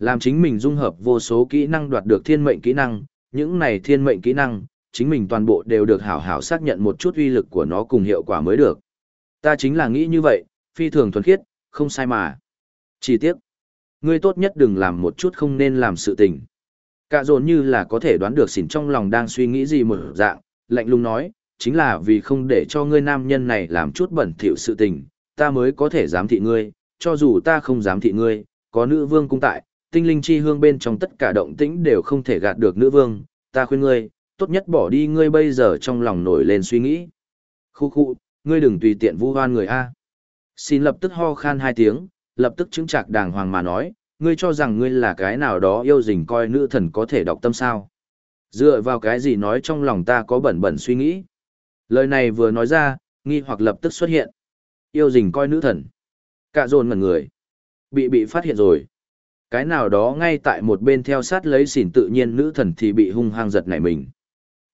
Làm chính mình dung hợp vô số kỹ năng đoạt được thiên mệnh kỹ năng, những này thiên mệnh kỹ năng, chính mình toàn bộ đều được hảo hảo xác nhận một chút uy lực của nó cùng hiệu quả mới được. Ta chính là nghĩ như vậy, phi thường thuần khiết, không sai mà. Chỉ tiếc, ngươi tốt nhất đừng làm một chút không nên làm sự tình. Cả dồn như là có thể đoán được xỉn trong lòng đang suy nghĩ gì một dạng, lạnh lùng nói, chính là vì không để cho ngươi nam nhân này làm chút bẩn thỉu sự tình, ta mới có thể giám thị ngươi, cho dù ta không giám thị ngươi, có nữ vương cung tại, tinh linh chi hương bên trong tất cả động tĩnh đều không thể gạt được nữ vương, ta khuyên ngươi, tốt nhất bỏ đi ngươi bây giờ trong lòng nổi lên suy nghĩ. Khu khu, ngươi đừng tùy tiện vu hoan người A. Xin lập tức ho khan hai tiếng, lập tức chứng trạc đàng hoàng mà nói, ngươi cho rằng ngươi là cái nào đó yêu dình coi nữ thần có thể đọc tâm sao. Dựa vào cái gì nói trong lòng ta có bẩn bẩn suy nghĩ. Lời này vừa nói ra, nghi hoặc lập tức xuất hiện. Yêu dình coi nữ thần. cả dồn ngẩn người. Bị bị phát hiện rồi. Cái nào đó ngay tại một bên theo sát lấy xỉn tự nhiên nữ thần thì bị hung hăng giật nảy mình.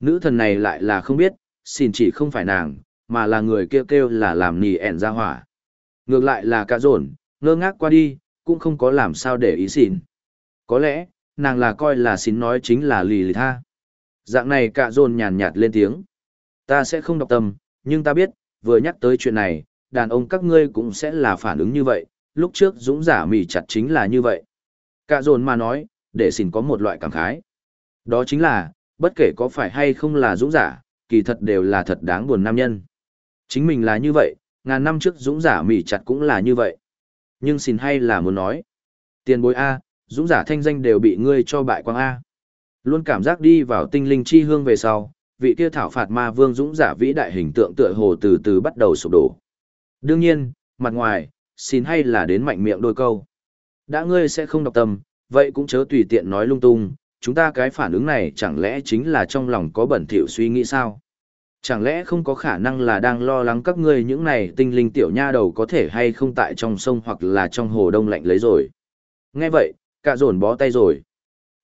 Nữ thần này lại là không biết, xỉn chỉ không phải nàng, mà là người kêu kêu là làm nì ẻn ra hỏa. Ngược lại là Cả dồn, ngơ ngác qua đi, cũng không có làm sao để ý xỉn. Có lẽ, nàng là coi là xỉn nói chính là lì lì tha. Dạng này Cả dồn nhàn nhạt lên tiếng. Ta sẽ không đọc tâm, nhưng ta biết, vừa nhắc tới chuyện này, đàn ông các ngươi cũng sẽ là phản ứng như vậy, lúc trước dũng giả mỉ chặt chính là như vậy. Cả dồn mà nói, để xin có một loại cảm khái. Đó chính là, bất kể có phải hay không là dũng giả, kỳ thật đều là thật đáng buồn nam nhân. Chính mình là như vậy, ngàn năm trước dũng giả mỉ chặt cũng là như vậy. Nhưng xin hay là muốn nói. Tiền bối A, dũng giả thanh danh đều bị ngươi cho bại quang A. Luôn cảm giác đi vào tinh linh chi hương về sau, vị kia thảo phạt ma vương dũng giả vĩ đại hình tượng tựa hồ từ từ bắt đầu sụp đổ. Đương nhiên, mặt ngoài, xin hay là đến mạnh miệng đôi câu. Đã ngươi sẽ không đọc tâm, vậy cũng chớ tùy tiện nói lung tung, chúng ta cái phản ứng này chẳng lẽ chính là trong lòng có bẩn thỉu suy nghĩ sao? Chẳng lẽ không có khả năng là đang lo lắng các ngươi những này tinh linh tiểu nha đầu có thể hay không tại trong sông hoặc là trong hồ đông lạnh lấy rồi? Nghe vậy, cả dồn bó tay rồi.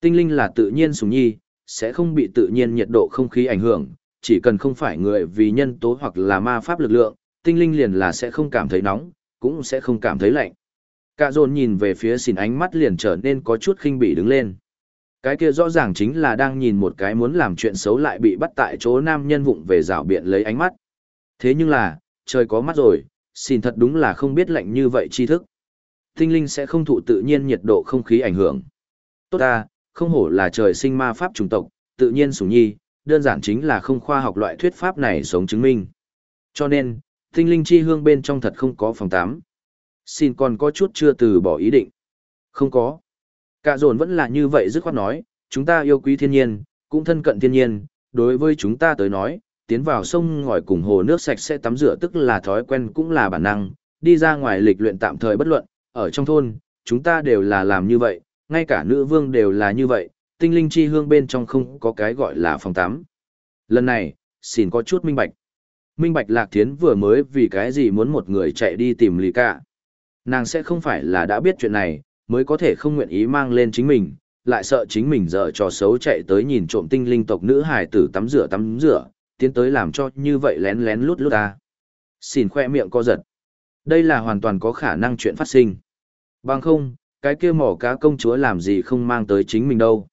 Tinh linh là tự nhiên sùng nhi, sẽ không bị tự nhiên nhiệt độ không khí ảnh hưởng, chỉ cần không phải người vì nhân tố hoặc là ma pháp lực lượng, tinh linh liền là sẽ không cảm thấy nóng, cũng sẽ không cảm thấy lạnh. Cả dồn nhìn về phía xìn ánh mắt liền trở nên có chút khinh bỉ đứng lên. Cái kia rõ ràng chính là đang nhìn một cái muốn làm chuyện xấu lại bị bắt tại chỗ nam nhân vụng về rào biện lấy ánh mắt. Thế nhưng là, trời có mắt rồi, xỉn thật đúng là không biết lạnh như vậy tri thức. Tinh linh sẽ không thụ tự nhiên nhiệt độ không khí ảnh hưởng. Tốt ta, không hổ là trời sinh ma pháp chủng tộc, tự nhiên sủng nhi, đơn giản chính là không khoa học loại thuyết pháp này sống chứng minh. Cho nên, tinh linh chi hương bên trong thật không có phòng tám. Xin còn có chút chưa từ bỏ ý định. Không có. Cả dồn vẫn là như vậy dứt khoát nói, chúng ta yêu quý thiên nhiên, cũng thân cận thiên nhiên, đối với chúng ta tới nói, tiến vào sông ngòi cùng hồ nước sạch sẽ tắm rửa tức là thói quen cũng là bản năng, đi ra ngoài lịch luyện tạm thời bất luận, ở trong thôn, chúng ta đều là làm như vậy, ngay cả nữ vương đều là như vậy, tinh linh chi hương bên trong không có cái gọi là phòng tắm. Lần này, xin có chút minh bạch. Minh bạch lạc thiến vừa mới vì cái gì muốn một người chạy đi tìm lì cả. Nàng sẽ không phải là đã biết chuyện này, mới có thể không nguyện ý mang lên chính mình, lại sợ chính mình dở trò xấu chạy tới nhìn trộm tinh linh tộc nữ hài tử tắm rửa tắm rửa, tiến tới làm cho như vậy lén lén lút lút ta. Xin khoe miệng co giật. Đây là hoàn toàn có khả năng chuyện phát sinh. Bằng không, cái kia mỏ cá công chúa làm gì không mang tới chính mình đâu.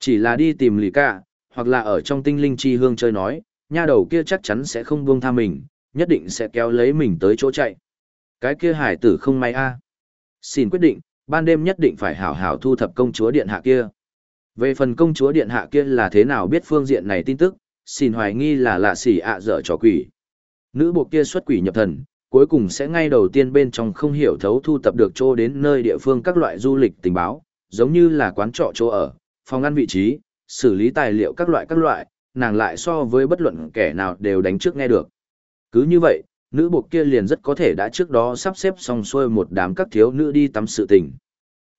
Chỉ là đi tìm lì cả, hoặc là ở trong tinh linh chi hương chơi nói, nha đầu kia chắc chắn sẽ không buông tha mình, nhất định sẽ kéo lấy mình tới chỗ chạy. Cái kia hải tử không may a. Xin quyết định, ban đêm nhất định phải hảo hảo thu thập công chúa điện hạ kia. Về phần công chúa điện hạ kia là thế nào biết phương diện này tin tức, xin hoài nghi là lạ xỉ ạ dở trò quỷ. Nữ bộ kia xuất quỷ nhập thần, cuối cùng sẽ ngay đầu tiên bên trong không hiểu thấu thu tập được chỗ đến nơi địa phương các loại du lịch tình báo, giống như là quán trọ chỗ ở, phòng ăn vị trí, xử lý tài liệu các loại các loại, nàng lại so với bất luận kẻ nào đều đánh trước nghe được. Cứ như vậy, nữ buộc kia liền rất có thể đã trước đó sắp xếp xong xuôi một đám các thiếu nữ đi tắm sự tình.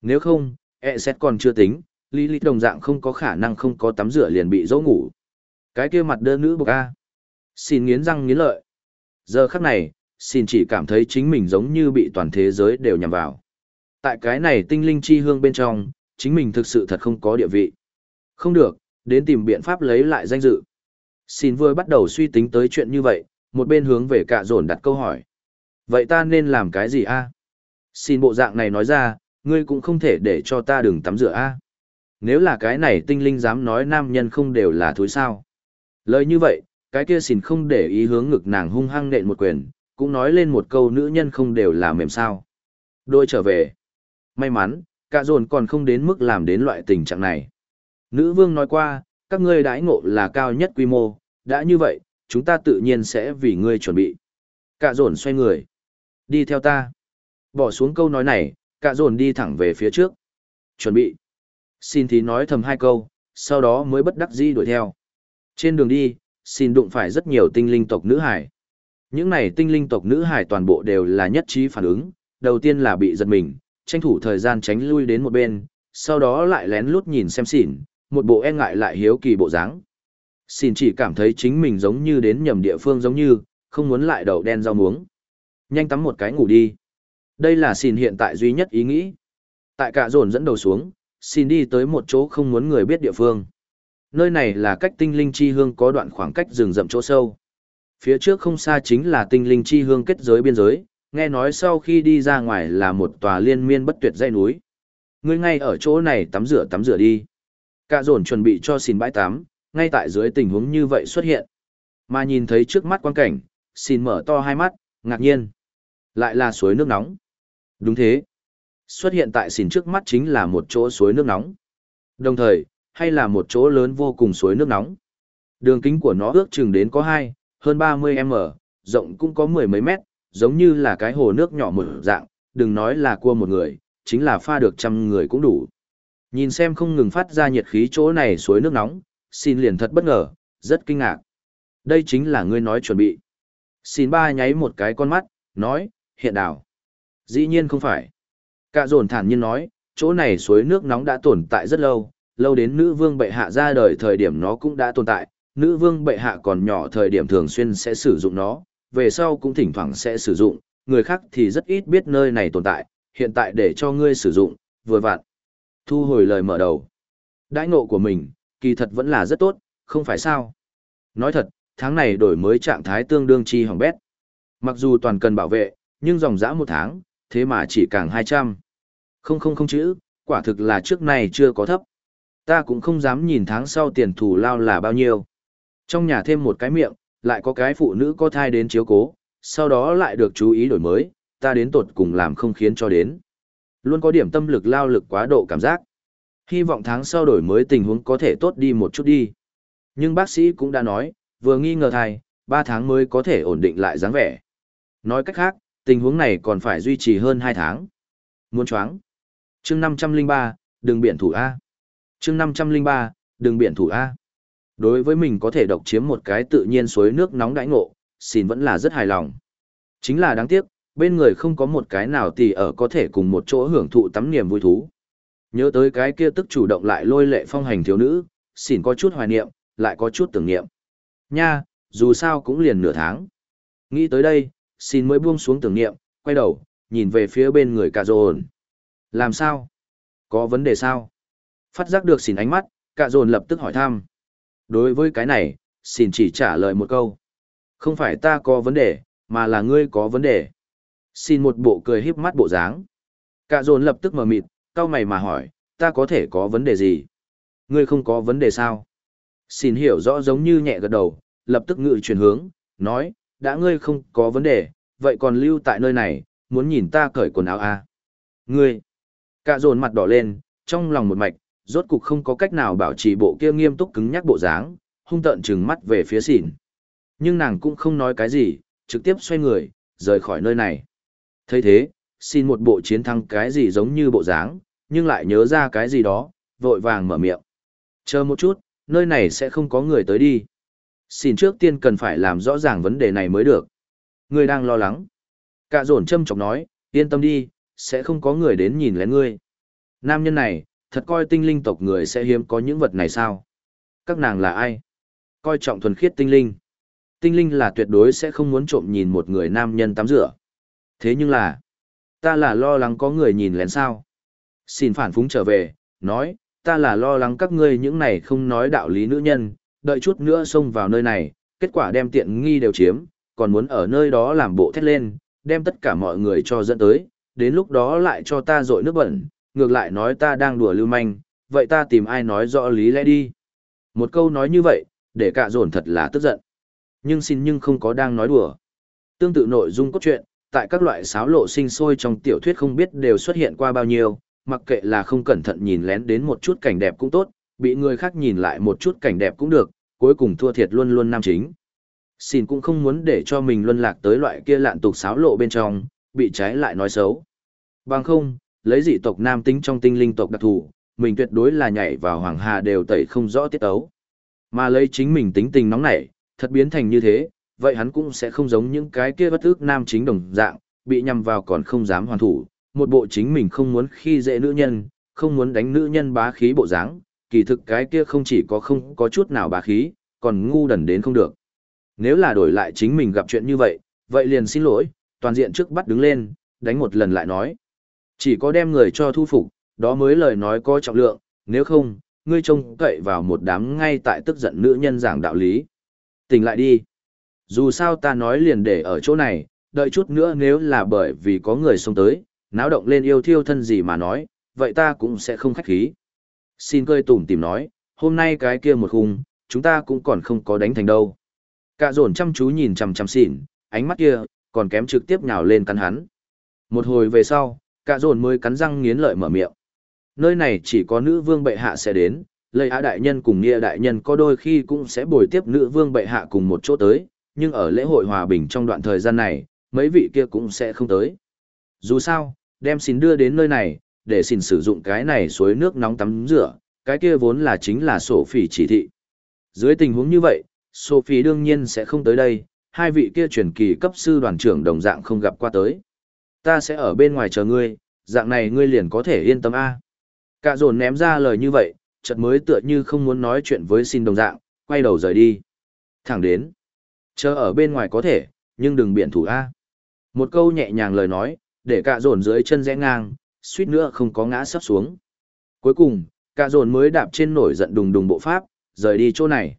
Nếu không, e xét còn chưa tính, lý lý đồng dạng không có khả năng không có tắm rửa liền bị dỗ ngủ. Cái kia mặt đơn nữ buộc A. Xin nghiến răng nghiến lợi. Giờ khắc này, xin chỉ cảm thấy chính mình giống như bị toàn thế giới đều nhằm vào. Tại cái này tinh linh chi hương bên trong, chính mình thực sự thật không có địa vị. Không được, đến tìm biện pháp lấy lại danh dự. Xin vừa bắt đầu suy tính tới chuyện như vậy, một bên hướng về cạ dồn đặt câu hỏi. Vậy ta nên làm cái gì a? Xin bộ dạng này nói ra, ngươi cũng không thể để cho ta đừng tắm rửa a. Nếu là cái này tinh linh dám nói nam nhân không đều là thối sao. Lời như vậy, cái kia xin không để ý hướng ngực nàng hung hăng nện một quyền, cũng nói lên một câu nữ nhân không đều là mềm sao. Đôi trở về. May mắn, cạ dồn còn không đến mức làm đến loại tình trạng này. Nữ vương nói qua, các ngươi đãi ngộ là cao nhất quy mô, đã như vậy, chúng ta tự nhiên sẽ vì ngươi chuẩn bị. cạ dồn xoay người. Đi theo ta. Bỏ xuống câu nói này, cạ dồn đi thẳng về phía trước. Chuẩn bị. Xin thì nói thầm hai câu, sau đó mới bất đắc dĩ đuổi theo. Trên đường đi, xin đụng phải rất nhiều tinh linh tộc nữ hải. Những này tinh linh tộc nữ hải toàn bộ đều là nhất trí phản ứng, đầu tiên là bị giật mình, tranh thủ thời gian tránh lui đến một bên, sau đó lại lén lút nhìn xem xỉn, một bộ e ngại lại hiếu kỳ bộ dáng. Xin chỉ cảm thấy chính mình giống như đến nhầm địa phương giống như, không muốn lại đầu đen rau muống. Nhanh tắm một cái ngủ đi. Đây là xin hiện tại duy nhất ý nghĩ. Tại cả dồn dẫn đầu xuống, xin đi tới một chỗ không muốn người biết địa phương. Nơi này là cách tinh linh chi hương có đoạn khoảng cách rừng rậm chỗ sâu. Phía trước không xa chính là tinh linh chi hương kết giới biên giới, nghe nói sau khi đi ra ngoài là một tòa liên miên bất tuyệt dãy núi. Ngươi ngay ở chỗ này tắm rửa tắm rửa đi. Cả dồn chuẩn bị cho xin bãi tắm, ngay tại dưới tình huống như vậy xuất hiện. Mà nhìn thấy trước mắt quan cảnh, xin mở to hai mắt, ngạc nhiên. Lại là suối nước nóng. Đúng thế. Xuất hiện tại xìn trước mắt chính là một chỗ suối nước nóng. Đồng thời, hay là một chỗ lớn vô cùng suối nước nóng. Đường kính của nó ước chừng đến có hai, hơn 30m, rộng cũng có mười mấy mét, giống như là cái hồ nước nhỏ mở dạng, đừng nói là cua một người, chính là pha được trăm người cũng đủ. Nhìn xem không ngừng phát ra nhiệt khí chỗ này suối nước nóng, xin liền thật bất ngờ, rất kinh ngạc. Đây chính là ngươi nói chuẩn bị. Xin ba nháy một cái con mắt, nói, hiện đảo. Dĩ nhiên không phải. Cả dồn thản nhiên nói, chỗ này suối nước nóng đã tồn tại rất lâu, lâu đến nữ vương bệ hạ ra đời thời điểm nó cũng đã tồn tại, nữ vương bệ hạ còn nhỏ thời điểm thường xuyên sẽ sử dụng nó, về sau cũng thỉnh thoảng sẽ sử dụng, người khác thì rất ít biết nơi này tồn tại, hiện tại để cho ngươi sử dụng, vừa vặn. Thu hồi lời mở đầu. Đãi ngộ của mình, kỳ thật vẫn là rất tốt, không phải sao. Nói thật, tháng này đổi mới trạng thái tương đương chi hỏng bét. Mặc dù toàn cần bảo vệ, nhưng dòng dã một tháng, thế mà chỉ càng 200. Không không không chữ, quả thực là trước này chưa có thấp. Ta cũng không dám nhìn tháng sau tiền thủ lao là bao nhiêu. Trong nhà thêm một cái miệng, lại có cái phụ nữ có thai đến chiếu cố, sau đó lại được chú ý đổi mới, ta đến tột cùng làm không khiến cho đến. Luôn có điểm tâm lực lao lực quá độ cảm giác. Hy vọng tháng sau đổi mới tình huống có thể tốt đi một chút đi. Nhưng bác sĩ cũng đã nói, vừa nghi ngờ thai, 3 tháng mới có thể ổn định lại dáng vẻ. Nói cách khác, tình huống này còn phải duy trì hơn 2 tháng. Muốn choáng. chương 503, đừng biển thủ A. chương 503, đừng biển thủ A. Đối với mình có thể độc chiếm một cái tự nhiên suối nước nóng đãi ngộ, xin vẫn là rất hài lòng. Chính là đáng tiếc, bên người không có một cái nào thì ở có thể cùng một chỗ hưởng thụ tắm niềm vui thú. Nhớ tới cái kia tức chủ động lại lôi lệ phong hành thiếu nữ, xỉn có chút hoài niệm, lại có chút tưởng niệm. Nha, dù sao cũng liền nửa tháng. Nghĩ tới đây, xin mới buông xuống tưởng niệm, quay đầu, nhìn về phía bên người cạ dồn. Làm sao? Có vấn đề sao? Phát giác được xin ánh mắt, cạ dồn lập tức hỏi thăm. Đối với cái này, xin chỉ trả lời một câu. Không phải ta có vấn đề, mà là ngươi có vấn đề. Xin một bộ cười híp mắt bộ dáng. Cạ dồn lập tức mở mịt, cau mày mà hỏi, ta có thể có vấn đề gì? Ngươi không có vấn đề sao? Xin hiểu rõ giống như nhẹ gật đầu, lập tức ngự chuyển hướng, nói, đã ngươi không có vấn đề, vậy còn lưu tại nơi này, muốn nhìn ta cởi quần áo à? Ngươi! Cạ dồn mặt đỏ lên, trong lòng một mạch, rốt cục không có cách nào bảo trì bộ kia nghiêm túc cứng nhắc bộ dáng, hung tợn trừng mắt về phía xỉn. Nhưng nàng cũng không nói cái gì, trực tiếp xoay người, rời khỏi nơi này. thấy thế, xin một bộ chiến thắng cái gì giống như bộ dáng, nhưng lại nhớ ra cái gì đó, vội vàng mở miệng. Chờ một chút, nơi này sẽ không có người tới đi. Xin trước tiên cần phải làm rõ ràng vấn đề này mới được. Ngươi đang lo lắng. Cả dồn châm chọc nói, yên tâm đi, sẽ không có người đến nhìn lén ngươi. Nam nhân này, thật coi tinh linh tộc người sẽ hiếm có những vật này sao? Các nàng là ai? Coi trọng thuần khiết tinh linh. Tinh linh là tuyệt đối sẽ không muốn trộm nhìn một người nam nhân tắm rửa. Thế nhưng là, ta là lo lắng có người nhìn lén sao? Xin phản phúng trở về, nói, ta là lo lắng các ngươi những này không nói đạo lý nữ nhân, đợi chút nữa xông vào nơi này, kết quả đem tiện nghi đều chiếm, còn muốn ở nơi đó làm bộ thét lên, đem tất cả mọi người cho dẫn tới, đến lúc đó lại cho ta dội nước bẩn, ngược lại nói ta đang đùa lưu manh, vậy ta tìm ai nói rõ lý lẽ đi. Một câu nói như vậy, để cả dồn thật là tức giận. Nhưng xin nhưng không có đang nói đùa. Tương tự nội dung cốt truyện, tại các loại sáo lộ sinh sôi trong tiểu thuyết không biết đều xuất hiện qua bao nhiêu, mặc kệ là không cẩn thận nhìn lén đến một chút cảnh đẹp cũng tốt, bị người khác nhìn lại một chút cảnh đẹp cũng được, cuối cùng thua thiệt luôn luôn nam chính. Xin cũng không muốn để cho mình luân lạc tới loại kia lạn tục sáo lộ bên trong, bị trái lại nói xấu. Bằng không, lấy dị tộc nam tính trong tinh linh tộc đặc thù, mình tuyệt đối là nhảy vào hoàng hà đều tẩy không rõ tiết ấu. Mà lấy chính mình tính tình nóng nảy, thật biến thành như thế, vậy hắn cũng sẽ không giống những cái kia bất ước nam chính đồng dạng, bị nhằm vào còn không dám hoàn thủ, một bộ chính mình không muốn khi dễ nữ nhân, không muốn đánh nữ nhân bá khí bộ dáng, kỳ thực cái kia không chỉ có không có chút nào bá khí, còn ngu đần đến không được. Nếu là đổi lại chính mình gặp chuyện như vậy, vậy liền xin lỗi, toàn diện trước bắt đứng lên, đánh một lần lại nói. Chỉ có đem người cho thu phục, đó mới lời nói có trọng lượng, nếu không, ngươi trông cậy vào một đám ngay tại tức giận nữ nhân giảng đạo lý. Tỉnh lại đi. Dù sao ta nói liền để ở chỗ này, đợi chút nữa nếu là bởi vì có người xông tới, náo động lên yêu thiêu thân gì mà nói, vậy ta cũng sẽ không khách khí. Xin cơi tủm tìm nói, hôm nay cái kia một khung, chúng ta cũng còn không có đánh thành đâu. Cả dồn chăm chú nhìn chằm chằm xỉn, ánh mắt kia, còn kém trực tiếp nhào lên cắn hắn. Một hồi về sau, cả dồn mới cắn răng nghiến lợi mở miệng. Nơi này chỉ có nữ vương bệ hạ sẽ đến, lây á đại nhân cùng nghĩa đại nhân có đôi khi cũng sẽ bồi tiếp nữ vương bệ hạ cùng một chỗ tới, nhưng ở lễ hội hòa bình trong đoạn thời gian này, mấy vị kia cũng sẽ không tới. Dù sao, đem xin đưa đến nơi này, để xin sử dụng cái này suối nước nóng tắm rửa, cái kia vốn là chính là sổ phỉ chỉ thị. Dưới tình huống như vậy, Sophie đương nhiên sẽ không tới đây, hai vị kia truyền kỳ cấp sư đoàn trưởng đồng dạng không gặp qua tới. Ta sẽ ở bên ngoài chờ ngươi, dạng này ngươi liền có thể yên tâm a. Cả dồn ném ra lời như vậy, chợt mới tựa như không muốn nói chuyện với xin đồng dạng, quay đầu rời đi. Thẳng đến. Chờ ở bên ngoài có thể, nhưng đừng biện thủ a. Một câu nhẹ nhàng lời nói, để cạ dồn dưới chân rẽ ngang, suýt nữa không có ngã sắp xuống. Cuối cùng, cạ dồn mới đạp trên nổi giận đùng đùng bộ pháp, rời đi chỗ này.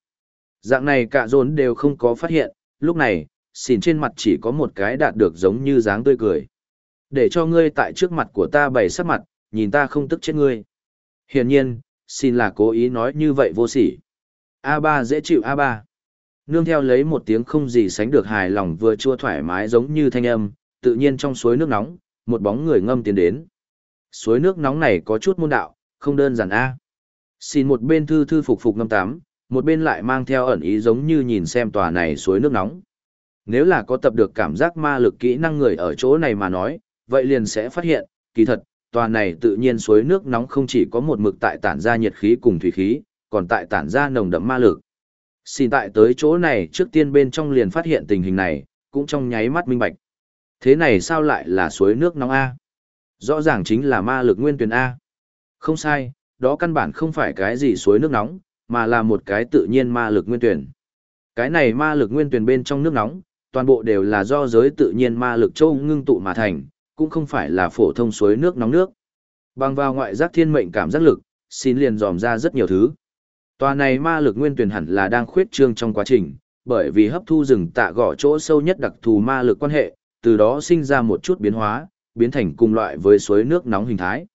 Dạng này cạ dồn đều không có phát hiện, lúc này, xỉn trên mặt chỉ có một cái đạt được giống như dáng tươi cười. Để cho ngươi tại trước mặt của ta bày sắc mặt, nhìn ta không tức chết ngươi. Hiển nhiên, xin là cố ý nói như vậy vô sỉ. A3 dễ chịu A3. Nương theo lấy một tiếng không gì sánh được hài lòng vừa chua thoải mái giống như thanh âm, tự nhiên trong suối nước nóng, một bóng người ngâm tiến đến. Suối nước nóng này có chút môn đạo, không đơn giản a. Xin một bên thư thư phục phục ngâm tắm, một bên lại mang theo ẩn ý giống như nhìn xem tòa này suối nước nóng. Nếu là có tập được cảm giác ma lực kỹ năng người ở chỗ này mà nói, vậy liền sẽ phát hiện, kỳ thật, tòa này tự nhiên suối nước nóng không chỉ có một mực tại tản ra nhiệt khí cùng thủy khí, còn tại tản ra nồng đậm ma lực. Xin tại tới chỗ này trước tiên bên trong liền phát hiện tình hình này, cũng trong nháy mắt minh bạch. Thế này sao lại là suối nước nóng A? Rõ ràng chính là ma lực nguyên tuyển A. Không sai, đó căn bản không phải cái gì suối nước nóng, mà là một cái tự nhiên ma lực nguyên tuyển. Cái này ma lực nguyên tuyển bên trong nước nóng, toàn bộ đều là do giới tự nhiên ma lực châu ngưng tụ mà thành, cũng không phải là phổ thông suối nước nóng nước. Bằng vào ngoại giác thiên mệnh cảm giác lực, xin liền dòm ra rất nhiều thứ. Tòa này ma lực nguyên tuyển hẳn là đang khuyết trương trong quá trình, bởi vì hấp thu rừng tạ gõ chỗ sâu nhất đặc thù ma lực quan hệ, từ đó sinh ra một chút biến hóa, biến thành cùng loại với suối nước nóng hình thái.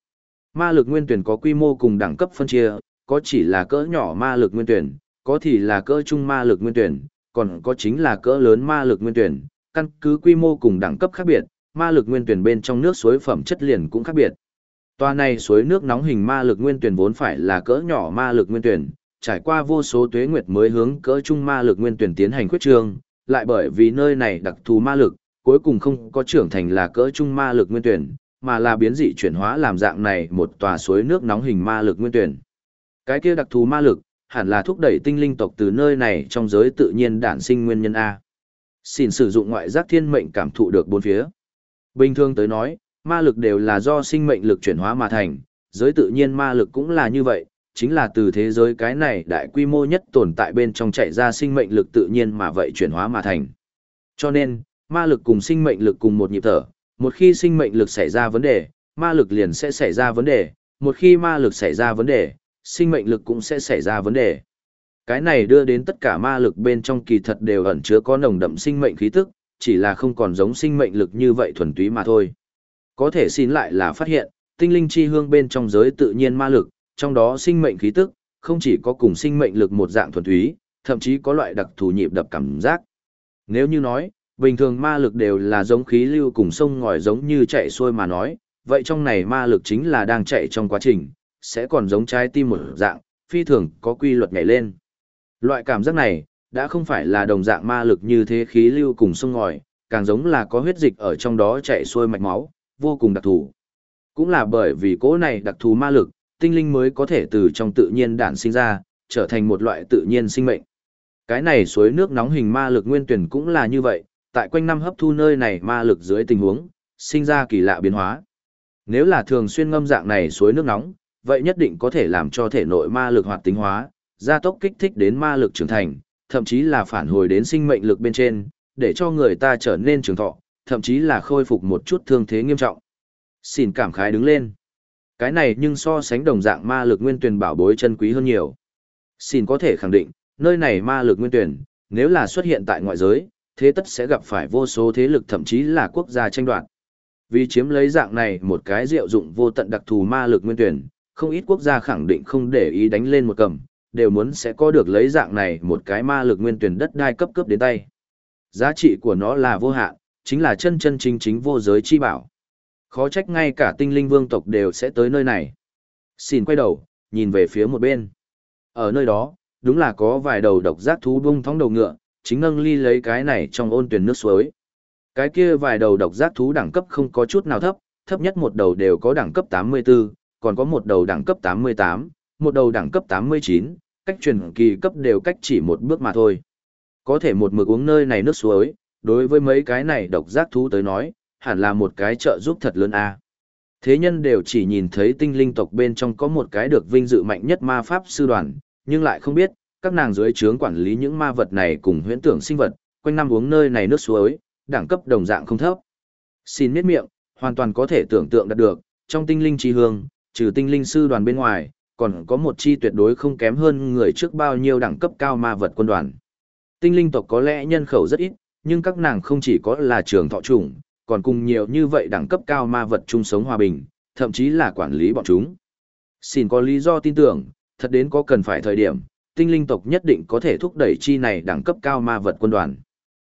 Ma lực nguyên tuyển có quy mô cùng đẳng cấp phân chia, có chỉ là cỡ nhỏ ma lực nguyên tuyển, có thì là cỡ trung ma lực nguyên tuyển, còn có chính là cỡ lớn ma lực nguyên tuyển, căn cứ quy mô cùng đẳng cấp khác biệt, ma lực nguyên tuyển bên trong nước suối phẩm chất liền cũng khác biệt. Toa này suối nước nóng hình ma lực nguyên tuyển vốn phải là cỡ nhỏ ma lực nguyên tuyển, trải qua vô số tuế nguyệt mới hướng cỡ trung ma lực nguyên tuyển tiến hành khuyết trương, lại bởi vì nơi này đặc thù ma lực, cuối cùng không có trưởng thành là cỡ trung ma lực nguyên tuyển, mà là biến dị chuyển hóa làm dạng này một tòa suối nước nóng hình ma lực nguyên tuyển. Cái kia đặc thù ma lực, hẳn là thúc đẩy tinh linh tộc từ nơi này trong giới tự nhiên đản sinh nguyên nhân A. Xin sử dụng ngoại giác thiên mệnh cảm thụ được bốn phía. Bình thường tới nói, ma lực đều là do sinh mệnh lực chuyển hóa mà thành, giới tự nhiên ma lực cũng là như vậy, chính là từ thế giới cái này đại quy mô nhất tồn tại bên trong chạy ra sinh mệnh lực tự nhiên mà vậy chuyển hóa mà thành. Cho nên, ma lực cùng sinh mệnh lực cùng một nhịp thở, một khi sinh mệnh lực xảy ra vấn đề, ma lực liền sẽ xảy ra vấn đề, một khi ma lực xảy ra vấn đề, sinh mệnh lực cũng sẽ xảy ra vấn đề. Cái này đưa đến tất cả ma lực bên trong kỳ thật đều ẩn chứa có nồng đậm sinh mệnh khí tức, chỉ là không còn giống sinh mệnh lực như vậy thuần túy mà thôi. Có thể xin lại là phát hiện, tinh linh chi hương bên trong giới tự nhiên ma lực, trong đó sinh mệnh khí tức, không chỉ có cùng sinh mệnh lực một dạng thuần túy, thậm chí có loại đặc thù nhịp đập cảm giác. Nếu như nói, bình thường ma lực đều là giống khí lưu cùng sông ngòi giống như chạy xuôi mà nói, vậy trong này ma lực chính là đang chạy trong quá trình, sẽ còn giống trái tim một dạng, phi thường có quy luật nhảy lên. Loại cảm giác này, đã không phải là đồng dạng ma lực như thế khí lưu cùng sông ngòi, càng giống là có huyết dịch ở trong đó chạy xuôi mạch máu, vô cùng đặc thù. Cũng là bởi vì cỗ này đặc thù ma lực, tinh linh mới có thể từ trong tự nhiên đản sinh ra, trở thành một loại tự nhiên sinh mệnh. Cái này suối nước nóng hình ma lực nguyên tuyển cũng là như vậy, tại quanh năm hấp thu nơi này ma lực dưới tình huống, sinh ra kỳ lạ biến hóa. Nếu là thường xuyên ngâm dạng này suối nước nóng, vậy nhất định có thể làm cho thể nội ma lực hoạt tính hóa, gia tốc kích thích đến ma lực trưởng thành, thậm chí là phản hồi đến sinh mệnh lực bên trên, để cho người ta trở nên trường thọ, thậm chí là khôi phục một chút thương thế nghiêm trọng. Xin cảm khái đứng lên. Cái này nhưng so sánh đồng dạng ma lực nguyên tuyển bảo bối chân quý hơn nhiều. Xin có thể khẳng định, nơi này ma lực nguyên tuyển, nếu là xuất hiện tại ngoại giới, thế tất sẽ gặp phải vô số thế lực thậm chí là quốc gia tranh đoạt. Vì chiếm lấy dạng này một cái diệu dụng vô tận đặc thù ma lực nguyên tuyển, không ít quốc gia khẳng định không để ý đánh lên một cầm, đều muốn sẽ có được lấy dạng này một cái ma lực nguyên tuyển đất đai cấp cấp đến tay. Giá trị của nó là vô hạn, chính là chân chân chính chính vô giới chi bảo. Khó trách ngay cả tinh linh vương tộc đều sẽ tới nơi này. Xin quay đầu, nhìn về phía một bên. Ở nơi đó, đúng là có vài đầu độc giác thú bung thóng đầu ngựa, chính ngâng ly lấy cái này trong ôn tuyển nước suối. Cái kia vài đầu độc giác thú đẳng cấp không có chút nào thấp, thấp nhất một đầu đều có đẳng cấp 84, còn có một đầu đẳng cấp 88, một đầu đẳng cấp 89, cách truyền kỳ cấp đều cách chỉ một bước mà thôi. Có thể một mực uống nơi này nước suối, đối với mấy cái này độc giác thú tới nói, hẳn là một cái trợ giúp thật lớn a. Thế nhân đều chỉ nhìn thấy tinh linh tộc bên trong có một cái được vinh dự mạnh nhất ma pháp sư đoàn, nhưng lại không biết, các nàng dưới trướng quản lý những ma vật này cùng huyễn tưởng sinh vật, quanh năm uống nơi này nước suối, đẳng cấp đồng dạng không thấp. Xin miết miệng, hoàn toàn có thể tưởng tượng đạt được, trong tinh linh chi hương, trừ tinh linh sư đoàn bên ngoài, còn có một chi tuyệt đối không kém hơn người trước bao nhiêu đẳng cấp cao ma vật quân đoàn. Tinh linh tộc có lẽ nhân khẩu rất ít, nhưng các nàng không chỉ có là trường thọ chủng, còn cùng nhiều như vậy đẳng cấp cao ma vật chung sống hòa bình, thậm chí là quản lý bọn chúng. Xin có lý do tin tưởng, thật đến có cần phải thời điểm, tinh linh tộc nhất định có thể thúc đẩy chi này đẳng cấp cao ma vật quân đoàn.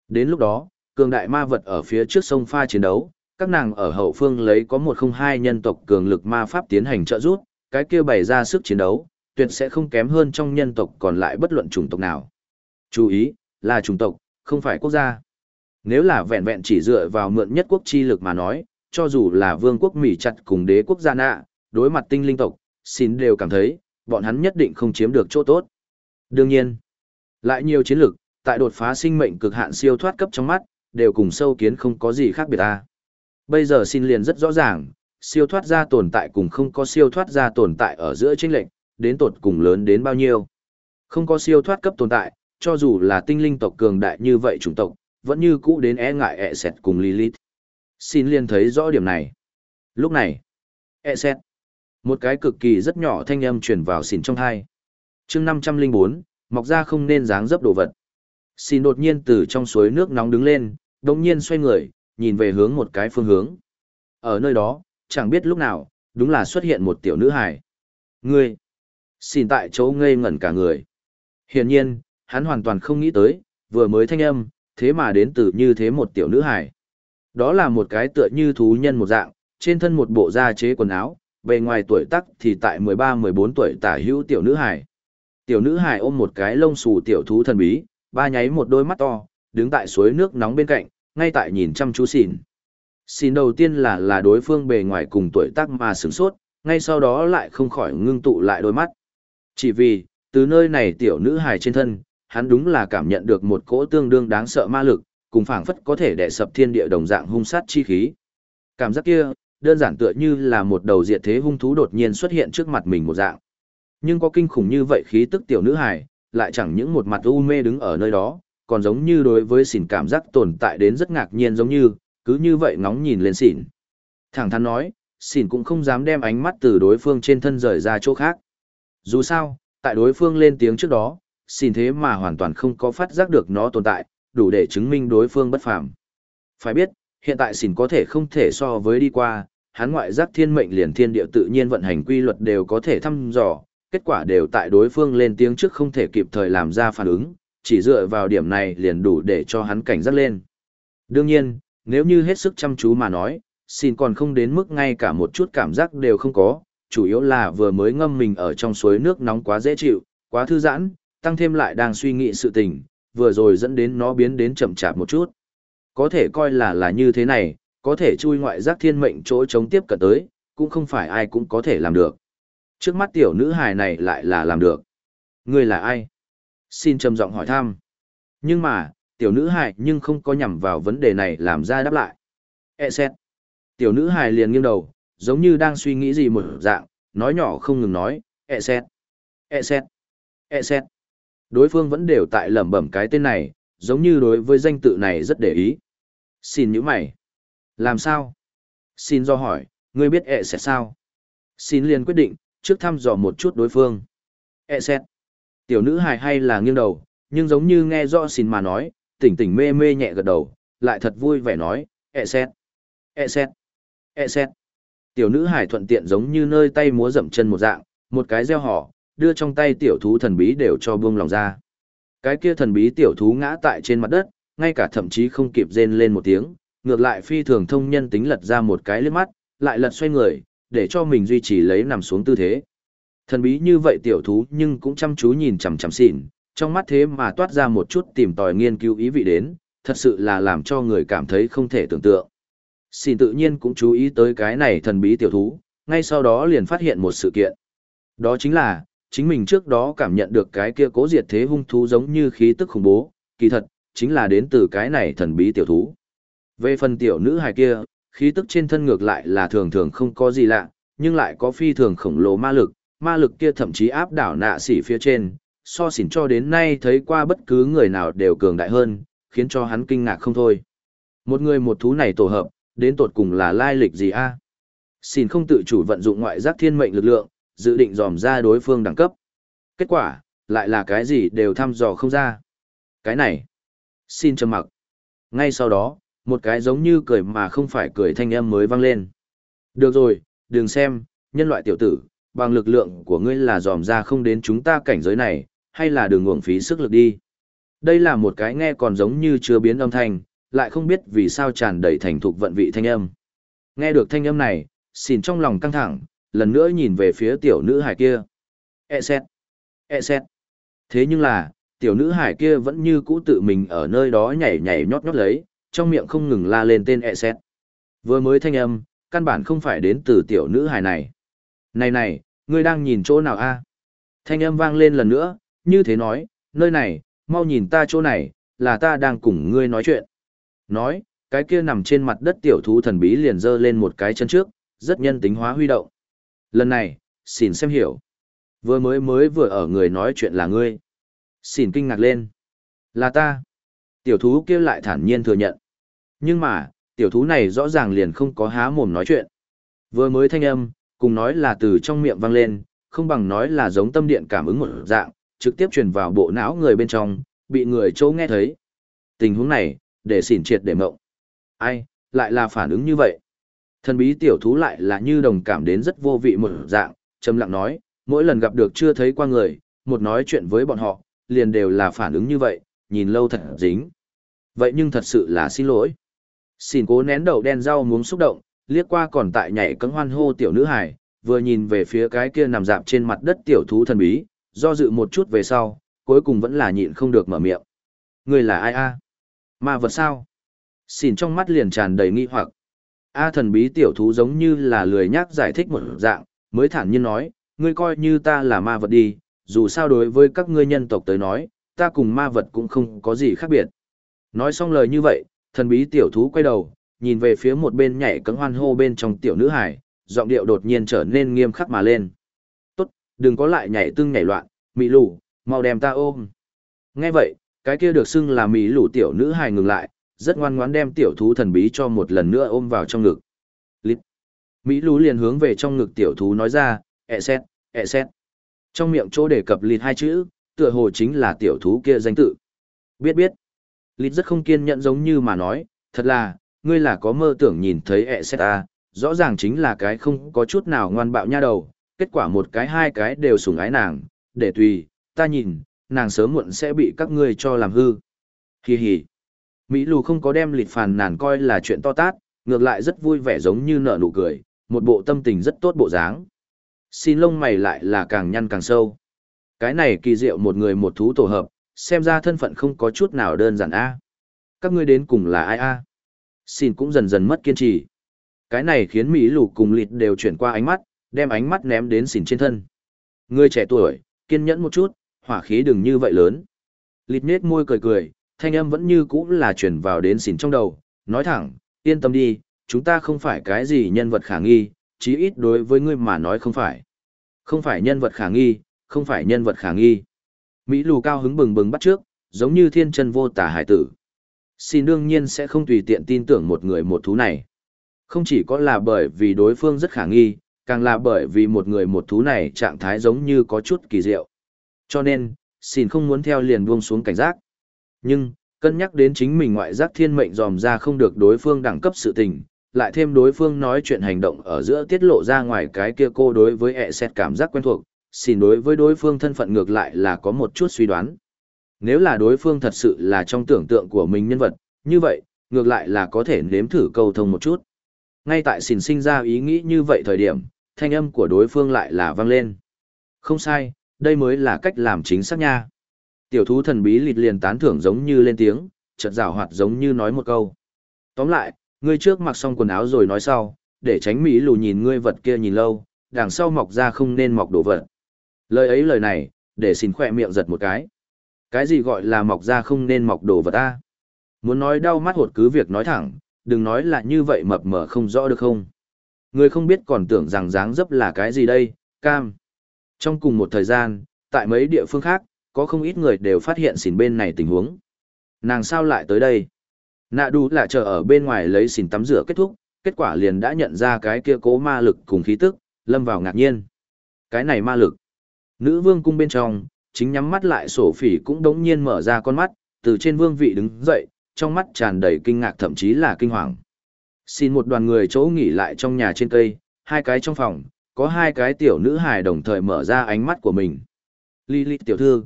Đến lúc đó, cường đại ma vật ở phía trước sông pha chiến đấu, các nàng ở hậu phương lấy có một không hai nhân tộc cường lực ma pháp tiến hành trợ giúp, cái kia bày ra sức chiến đấu, tuyệt sẽ không kém hơn trong nhân tộc còn lại bất luận chủng tộc nào. Chú ý, là chủng tộc, không phải quốc gia. Nếu là vẹn vẹn chỉ dựa vào mượn nhất quốc chi lực mà nói, cho dù là vương quốc Mỹ chặt cùng đế quốc gia nạ, đối mặt tinh linh tộc, xin đều cảm thấy, bọn hắn nhất định không chiếm được chỗ tốt. Đương nhiên, lại nhiều chiến lược, tại đột phá sinh mệnh cực hạn siêu thoát cấp trong mắt, đều cùng sâu kiến không có gì khác biệt ta. Bây giờ xin liền rất rõ ràng, siêu thoát ra tồn tại cùng không có siêu thoát ra tồn tại ở giữa chênh lệnh, đến tột cùng lớn đến bao nhiêu. Không có siêu thoát cấp tồn tại, cho dù là tinh linh tộc cường đại như vậy chủng tộc, vẫn như cũ đến e ngại ẹ e sẹt cùng Lilith. Xin liền thấy rõ điểm này. Lúc này, ẹ e sẹt, một cái cực kỳ rất nhỏ thanh âm truyền vào xin trong hai. chương 504, mọc ra không nên dáng dấp đồ vật. Xin đột nhiên từ trong suối nước nóng đứng lên, đồng nhiên xoay người, nhìn về hướng một cái phương hướng. Ở nơi đó, chẳng biết lúc nào, đúng là xuất hiện một tiểu nữ hài. Ngươi! Xin tại chỗ ngây ngẩn cả người. Hiển nhiên, hắn hoàn toàn không nghĩ tới, vừa mới thanh âm, thế mà đến từ như thế một tiểu nữ hài. Đó là một cái tựa như thú nhân một dạng, trên thân một bộ da chế quần áo, bề ngoài tuổi tác thì tại 13-14 tuổi tả hữu tiểu nữ hài. Tiểu nữ hài ôm một cái lông xù tiểu thú thần bí, ba nháy một đôi mắt to, đứng tại suối nước nóng bên cạnh, ngay tại nhìn chăm chú xỉn. Xỉn đầu tiên là là đối phương bề ngoài cùng tuổi tác mà sửng sốt, ngay sau đó lại không khỏi ngưng tụ lại đôi mắt. Chỉ vì, từ nơi này tiểu nữ hài trên thân, hắn đúng là cảm nhận được một cỗ tương đương đáng sợ ma lực, cùng phảng phất có thể đè sập thiên địa đồng dạng hung sát chi khí. Cảm giác kia, đơn giản tựa như là một đầu diệt thế hung thú đột nhiên xuất hiện trước mặt mình một dạng. Nhưng có kinh khủng như vậy khí tức tiểu nữ hài, lại chẳng những một mặt u mê đứng ở nơi đó, còn giống như đối với xỉn cảm giác tồn tại đến rất ngạc nhiên giống như, cứ như vậy ngóng nhìn lên xỉn. Thẳng thắn nói, xỉn cũng không dám đem ánh mắt từ đối phương trên thân rời ra chỗ khác. Dù sao, tại đối phương lên tiếng trước đó, xin thế mà hoàn toàn không có phát giác được nó tồn tại, đủ để chứng minh đối phương bất phàm. Phải biết, hiện tại xin có thể không thể so với đi qua, hắn ngoại giác thiên mệnh liền thiên địa tự nhiên vận hành quy luật đều có thể thăm dò, kết quả đều tại đối phương lên tiếng trước không thể kịp thời làm ra phản ứng, chỉ dựa vào điểm này liền đủ để cho hắn cảnh giác lên. Đương nhiên, nếu như hết sức chăm chú mà nói, xin còn không đến mức ngay cả một chút cảm giác đều không có, chủ yếu là vừa mới ngâm mình ở trong suối nước nóng quá dễ chịu, quá thư giãn, tăng thêm lại đang suy nghĩ sự tình, vừa rồi dẫn đến nó biến đến chậm chạp một chút. Có thể coi là là như thế này, có thể chui ngoại giác thiên mệnh chỗ chống tiếp cận tới, cũng không phải ai cũng có thể làm được. Trước mắt tiểu nữ hài này lại là làm được. Người là ai? Xin trầm giọng hỏi thăm. Nhưng mà, tiểu nữ hài nhưng không có nhằm vào vấn đề này làm ra đáp lại. E xét. Tiểu nữ hài liền nghiêng đầu, giống như đang suy nghĩ gì một dạng, nói nhỏ không ngừng nói, e xét. E xét. E xét. Đối phương vẫn đều tại lẩm bẩm cái tên này, giống như đối với danh tự này rất để ý. Xin nhíu mày. Làm sao? Xin do hỏi, ngươi biết ẹ e sẽ sao? Xin liền quyết định, trước thăm dò một chút đối phương. E sẽ. Tiểu nữ hài hay là nghiêng đầu, nhưng giống như nghe rõ xin mà nói, tỉnh tỉnh mê mê nhẹ gật đầu, lại thật vui vẻ nói, e xét. E xét. E xét. Tiểu nữ hài thuận tiện giống như nơi tay múa dậm chân một dạng, một cái gieo họ, đưa trong tay tiểu thú thần bí đều cho buông lòng ra. Cái kia thần bí tiểu thú ngã tại trên mặt đất, ngay cả thậm chí không kịp rên lên một tiếng, ngược lại phi thường thông nhân tính lật ra một cái liếc mắt, lại lật xoay người, để cho mình duy trì lấy nằm xuống tư thế. Thần bí như vậy tiểu thú nhưng cũng chăm chú nhìn chằm chằm xỉn, trong mắt thế mà toát ra một chút tìm tòi nghiên cứu ý vị đến, thật sự là làm cho người cảm thấy không thể tưởng tượng. xin tự nhiên cũng chú ý tới cái này thần bí tiểu thú, ngay sau đó liền phát hiện một sự kiện. Đó chính là, chính mình trước đó cảm nhận được cái kia cố diệt thế hung thú giống như khí tức khủng bố, kỳ thật, chính là đến từ cái này thần bí tiểu thú. Về phần tiểu nữ hài kia, khí tức trên thân ngược lại là thường thường không có gì lạ, nhưng lại có phi thường khổng lồ ma lực, ma lực kia thậm chí áp đảo nạ sỉ phía trên, so xỉn cho đến nay thấy qua bất cứ người nào đều cường đại hơn, khiến cho hắn kinh ngạc không thôi. Một người một thú này tổ hợp, đến tột cùng là lai lịch gì a? À? Xỉn không tự chủ vận dụng ngoại giác thiên mệnh lực lượng, dự định dòm ra đối phương đẳng cấp. Kết quả, lại là cái gì đều thăm dò không ra. Cái này, xin trầm mặc. Ngay sau đó, một cái giống như cười mà không phải cười thanh âm mới vang lên. Được rồi, đừng xem, nhân loại tiểu tử, bằng lực lượng của ngươi là dòm ra không đến chúng ta cảnh giới này, hay là đừng uổng phí sức lực đi. Đây là một cái nghe còn giống như chưa biến âm thanh, lại không biết vì sao tràn đầy thành thục vận vị thanh âm. Nghe được thanh âm này, xỉn trong lòng căng thẳng, lần nữa nhìn về phía tiểu nữ hải kia. E xét, e xét. Thế nhưng là, tiểu nữ hải kia vẫn như cũ tự mình ở nơi đó nhảy nhảy nhót nhót lấy, trong miệng không ngừng la lên tên e xét. Vừa mới thanh âm, căn bản không phải đến từ tiểu nữ hải này. Này này, ngươi đang nhìn chỗ nào a? Thanh âm vang lên lần nữa, như thế nói, nơi này, mau nhìn ta chỗ này, là ta đang cùng ngươi nói chuyện. Nói, cái kia nằm trên mặt đất tiểu thú thần bí liền giơ lên một cái chân trước, rất nhân tính hóa huy động. Lần này, xin xem hiểu. Vừa mới mới vừa ở người nói chuyện là ngươi. Xin kinh ngạc lên. Là ta. Tiểu thú kia lại thản nhiên thừa nhận. Nhưng mà, tiểu thú này rõ ràng liền không có há mồm nói chuyện. Vừa mới thanh âm, cùng nói là từ trong miệng vang lên, không bằng nói là giống tâm điện cảm ứng một dạng, trực tiếp truyền vào bộ não người bên trong, bị người chỗ nghe thấy. Tình huống này, để xỉn triệt để mộng. Ai, lại là phản ứng như vậy. Thần bí tiểu thú lại là như đồng cảm đến rất vô vị một dạng, trầm lặng nói, mỗi lần gặp được chưa thấy qua người, một nói chuyện với bọn họ, liền đều là phản ứng như vậy, nhìn lâu thật dính. Vậy nhưng thật sự là xin lỗi. Xin cố nén đầu đen rau muống xúc động, liếc qua còn tại nhảy cấm hoan hô tiểu nữ hải, vừa nhìn về phía cái kia nằm dạp trên mặt đất tiểu thú thần bí, do dự một chút về sau, cuối cùng vẫn là nhịn không được mở miệng. Người là ai a? Ma vật sao? Xin trong mắt liền tràn đầy nghi hoặc. A thần bí tiểu thú giống như là lười nhác giải thích một dạng, mới thản nhiên nói, ngươi coi như ta là ma vật đi, dù sao đối với các ngươi nhân tộc tới nói, ta cùng ma vật cũng không có gì khác biệt. Nói xong lời như vậy, thần bí tiểu thú quay đầu, nhìn về phía một bên nhảy cấm hoan hô bên trong tiểu nữ hải, giọng điệu đột nhiên trở nên nghiêm khắc mà lên. Tốt, đừng có lại nhảy tưng nhảy loạn, Mị lù, mau đem ta ôm. Nghe vậy, cái kia được xưng là mị lù tiểu nữ hải ngừng lại, rất ngoan ngoãn đem tiểu thú thần bí cho một lần nữa ôm vào trong ngực. Lít. Mỹ Lú liền hướng về trong ngực tiểu thú nói ra, ẹ xét, ẹ xét. Trong miệng chỗ đề cập lịt hai chữ, tựa hồ chính là tiểu thú kia danh tự. Biết biết. Lịt rất không kiên nhẫn giống như mà nói, thật là, ngươi là có mơ tưởng nhìn thấy ẹ xét à, rõ ràng chính là cái không có chút nào ngoan bạo nha đầu, kết quả một cái hai cái đều sủng ái nàng, để tùy, ta nhìn, nàng sớm muộn sẽ bị các ngươi cho làm hư. Hi hi. Mỹ lù không có đem lịt phàn nàn coi là chuyện to tát, ngược lại rất vui vẻ giống như nở nụ cười, một bộ tâm tình rất tốt bộ dáng xin lông mày lại là càng nhăn càng sâu. Cái này kỳ diệu một người một thú tổ hợp, xem ra thân phận không có chút nào đơn giản a. Các ngươi đến cùng là ai a? Xin cũng dần dần mất kiên trì. Cái này khiến Mỹ Lù cùng lịt đều chuyển qua ánh mắt, đem ánh mắt ném đến xỉn trên thân. Người trẻ tuổi, kiên nhẫn một chút, hỏa khí đừng như vậy lớn. Lịt nết môi cười cười, thanh âm vẫn như cũ là chuyển vào đến xỉn trong đầu, nói thẳng, yên tâm đi, chúng ta không phải cái gì nhân vật khả nghi, chí ít đối với ngươi mà nói không phải. Không phải nhân vật khả nghi, không phải nhân vật khả nghi. Mỹ lù cao hứng bừng bừng bắt trước, giống như thiên chân vô tả hải tử. Xin đương nhiên sẽ không tùy tiện tin tưởng một người một thú này. Không chỉ có là bởi vì đối phương rất khả nghi, càng là bởi vì một người một thú này trạng thái giống như có chút kỳ diệu. Cho nên, xin không muốn theo liền buông xuống cảnh giác. Nhưng, cân nhắc đến chính mình ngoại giác thiên mệnh dòm ra không được đối phương đẳng cấp sự tình, lại thêm đối phương nói chuyện hành động ở giữa tiết lộ ra ngoài cái kia cô đối với ẹ xét cảm giác quen thuộc, xin đối với đối phương thân phận ngược lại là có một chút suy đoán. Nếu là đối phương thật sự là trong tưởng tượng của mình nhân vật, như vậy, ngược lại là có thể nếm thử câu thông một chút. Ngay tại xin sinh ra ý nghĩ như vậy thời điểm, thanh âm của đối phương lại là vang lên. Không sai, đây mới là cách làm chính xác nha. Tiểu thú thần bí lịt liền tán thưởng giống như lên tiếng, chợt rào hoạt giống như nói một câu. Tóm lại, ngươi trước mặc xong quần áo rồi nói sau, để tránh Mỹ lù nhìn ngươi vật kia nhìn lâu, đằng sau mọc ra không nên mọc đồ vật. Lời ấy lời này, để xin khỏe miệng giật một cái. Cái gì gọi là mọc ra không nên mọc đồ vật ta? Muốn nói đau mắt hột cứ việc nói thẳng, đừng nói là như vậy mập mờ không rõ được không? Người không biết còn tưởng rằng dáng dấp là cái gì đây, cam. Trong cùng một thời gian, tại mấy địa phương khác, có không ít người đều phát hiện xỉn bên này tình huống. Nàng sao lại tới đây? nạ đủ là chờ ở bên ngoài lấy xỉn tắm rửa kết thúc, kết quả liền đã nhận ra cái kia cố ma lực cùng khí tức, lâm vào ngạc nhiên cái này ma lực nữ vương cung bên trong, chính nhắm mắt lại sổ phỉ cũng đống nhiên mở ra con mắt, từ trên vương vị đứng dậy, trong mắt tràn đầy kinh ngạc thậm chí là kinh hoàng xin một đoàn người chỗ nghỉ lại trong nhà trên cây, hai cái trong phòng, có hai cái tiểu nữ hài đồng thời mở ra ánh mắt của mình Lilith tiểu thư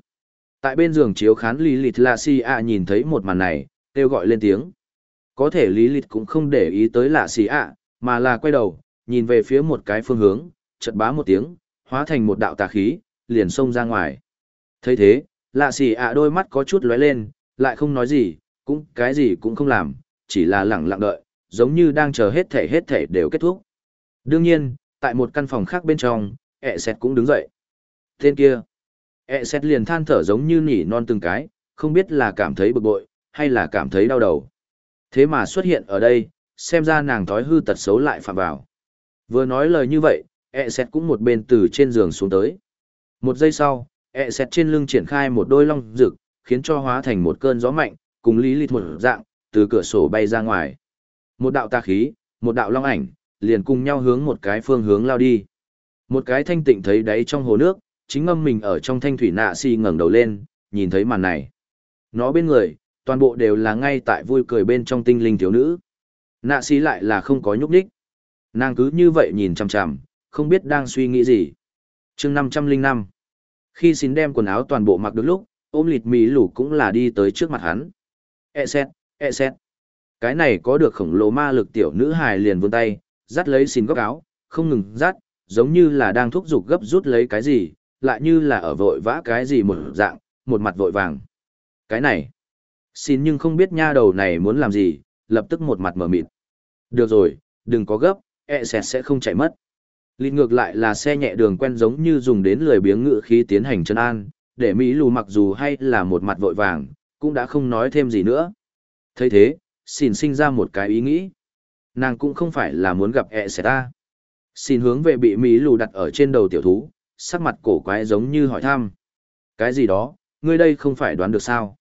Tại bên giường chiếu khán Lý Lịt Lạ Si A nhìn thấy một màn này, kêu gọi lên tiếng. Có thể Lý Lịt cũng không để ý tới Lạ Si A, mà là quay đầu, nhìn về phía một cái phương hướng, chật bá một tiếng, hóa thành một đạo tà khí, liền xông ra ngoài. thấy thế, Lạ Xì ạ đôi mắt có chút lóe lên, lại không nói gì, cũng cái gì cũng không làm, chỉ là lẳng lặng đợi, giống như đang chờ hết thể hết thể đều kết thúc. Đương nhiên, tại một căn phòng khác bên trong, ẹ sẹt cũng đứng dậy. Tên kia, E xét liền than thở giống như nỉ non từng cái, không biết là cảm thấy bực bội, hay là cảm thấy đau đầu. Thế mà xuất hiện ở đây, xem ra nàng thói hư tật xấu lại phạm vào. Vừa nói lời như vậy, E xét cũng một bên từ trên giường xuống tới. Một giây sau, E xét trên lưng triển khai một đôi long rực, khiến cho hóa thành một cơn gió mạnh, cùng lý lịt một dạng, từ cửa sổ bay ra ngoài. Một đạo tà khí, một đạo long ảnh, liền cùng nhau hướng một cái phương hướng lao đi. Một cái thanh tịnh thấy đáy trong hồ nước, chính ngâm mình ở trong thanh thủy nạ si ngẩng đầu lên, nhìn thấy màn này. Nó bên người, toàn bộ đều là ngay tại vui cười bên trong tinh linh thiếu nữ. Nạ si lại là không có nhúc nhích Nàng cứ như vậy nhìn chằm chằm, không biết đang suy nghĩ gì. chương 505. Khi xin đem quần áo toàn bộ mặc được lúc, ôm lịt mì lủ cũng là đi tới trước mặt hắn. E xét, e xét. Cái này có được khổng lồ ma lực tiểu nữ hài liền vươn tay, dắt lấy xin góc áo, không ngừng dắt, giống như là đang thúc giục gấp rút lấy cái gì, lại như là ở vội vã cái gì một dạng, một mặt vội vàng. Cái này, xin nhưng không biết nha đầu này muốn làm gì, lập tức một mặt mở mịt. Được rồi, đừng có gấp, e sẽ sẽ không chạy mất. Lịt ngược lại là xe nhẹ đường quen giống như dùng đến lười biếng ngự khí tiến hành chân an, để Mỹ lù mặc dù hay là một mặt vội vàng, cũng đã không nói thêm gì nữa. thấy thế, xin sinh ra một cái ý nghĩ. Nàng cũng không phải là muốn gặp e ẹ sẽ ta. Xin hướng về bị Mỹ lù đặt ở trên đầu tiểu thú, sắc mặt cổ quái giống như hỏi thăm. Cái gì đó, ngươi đây không phải đoán được sao?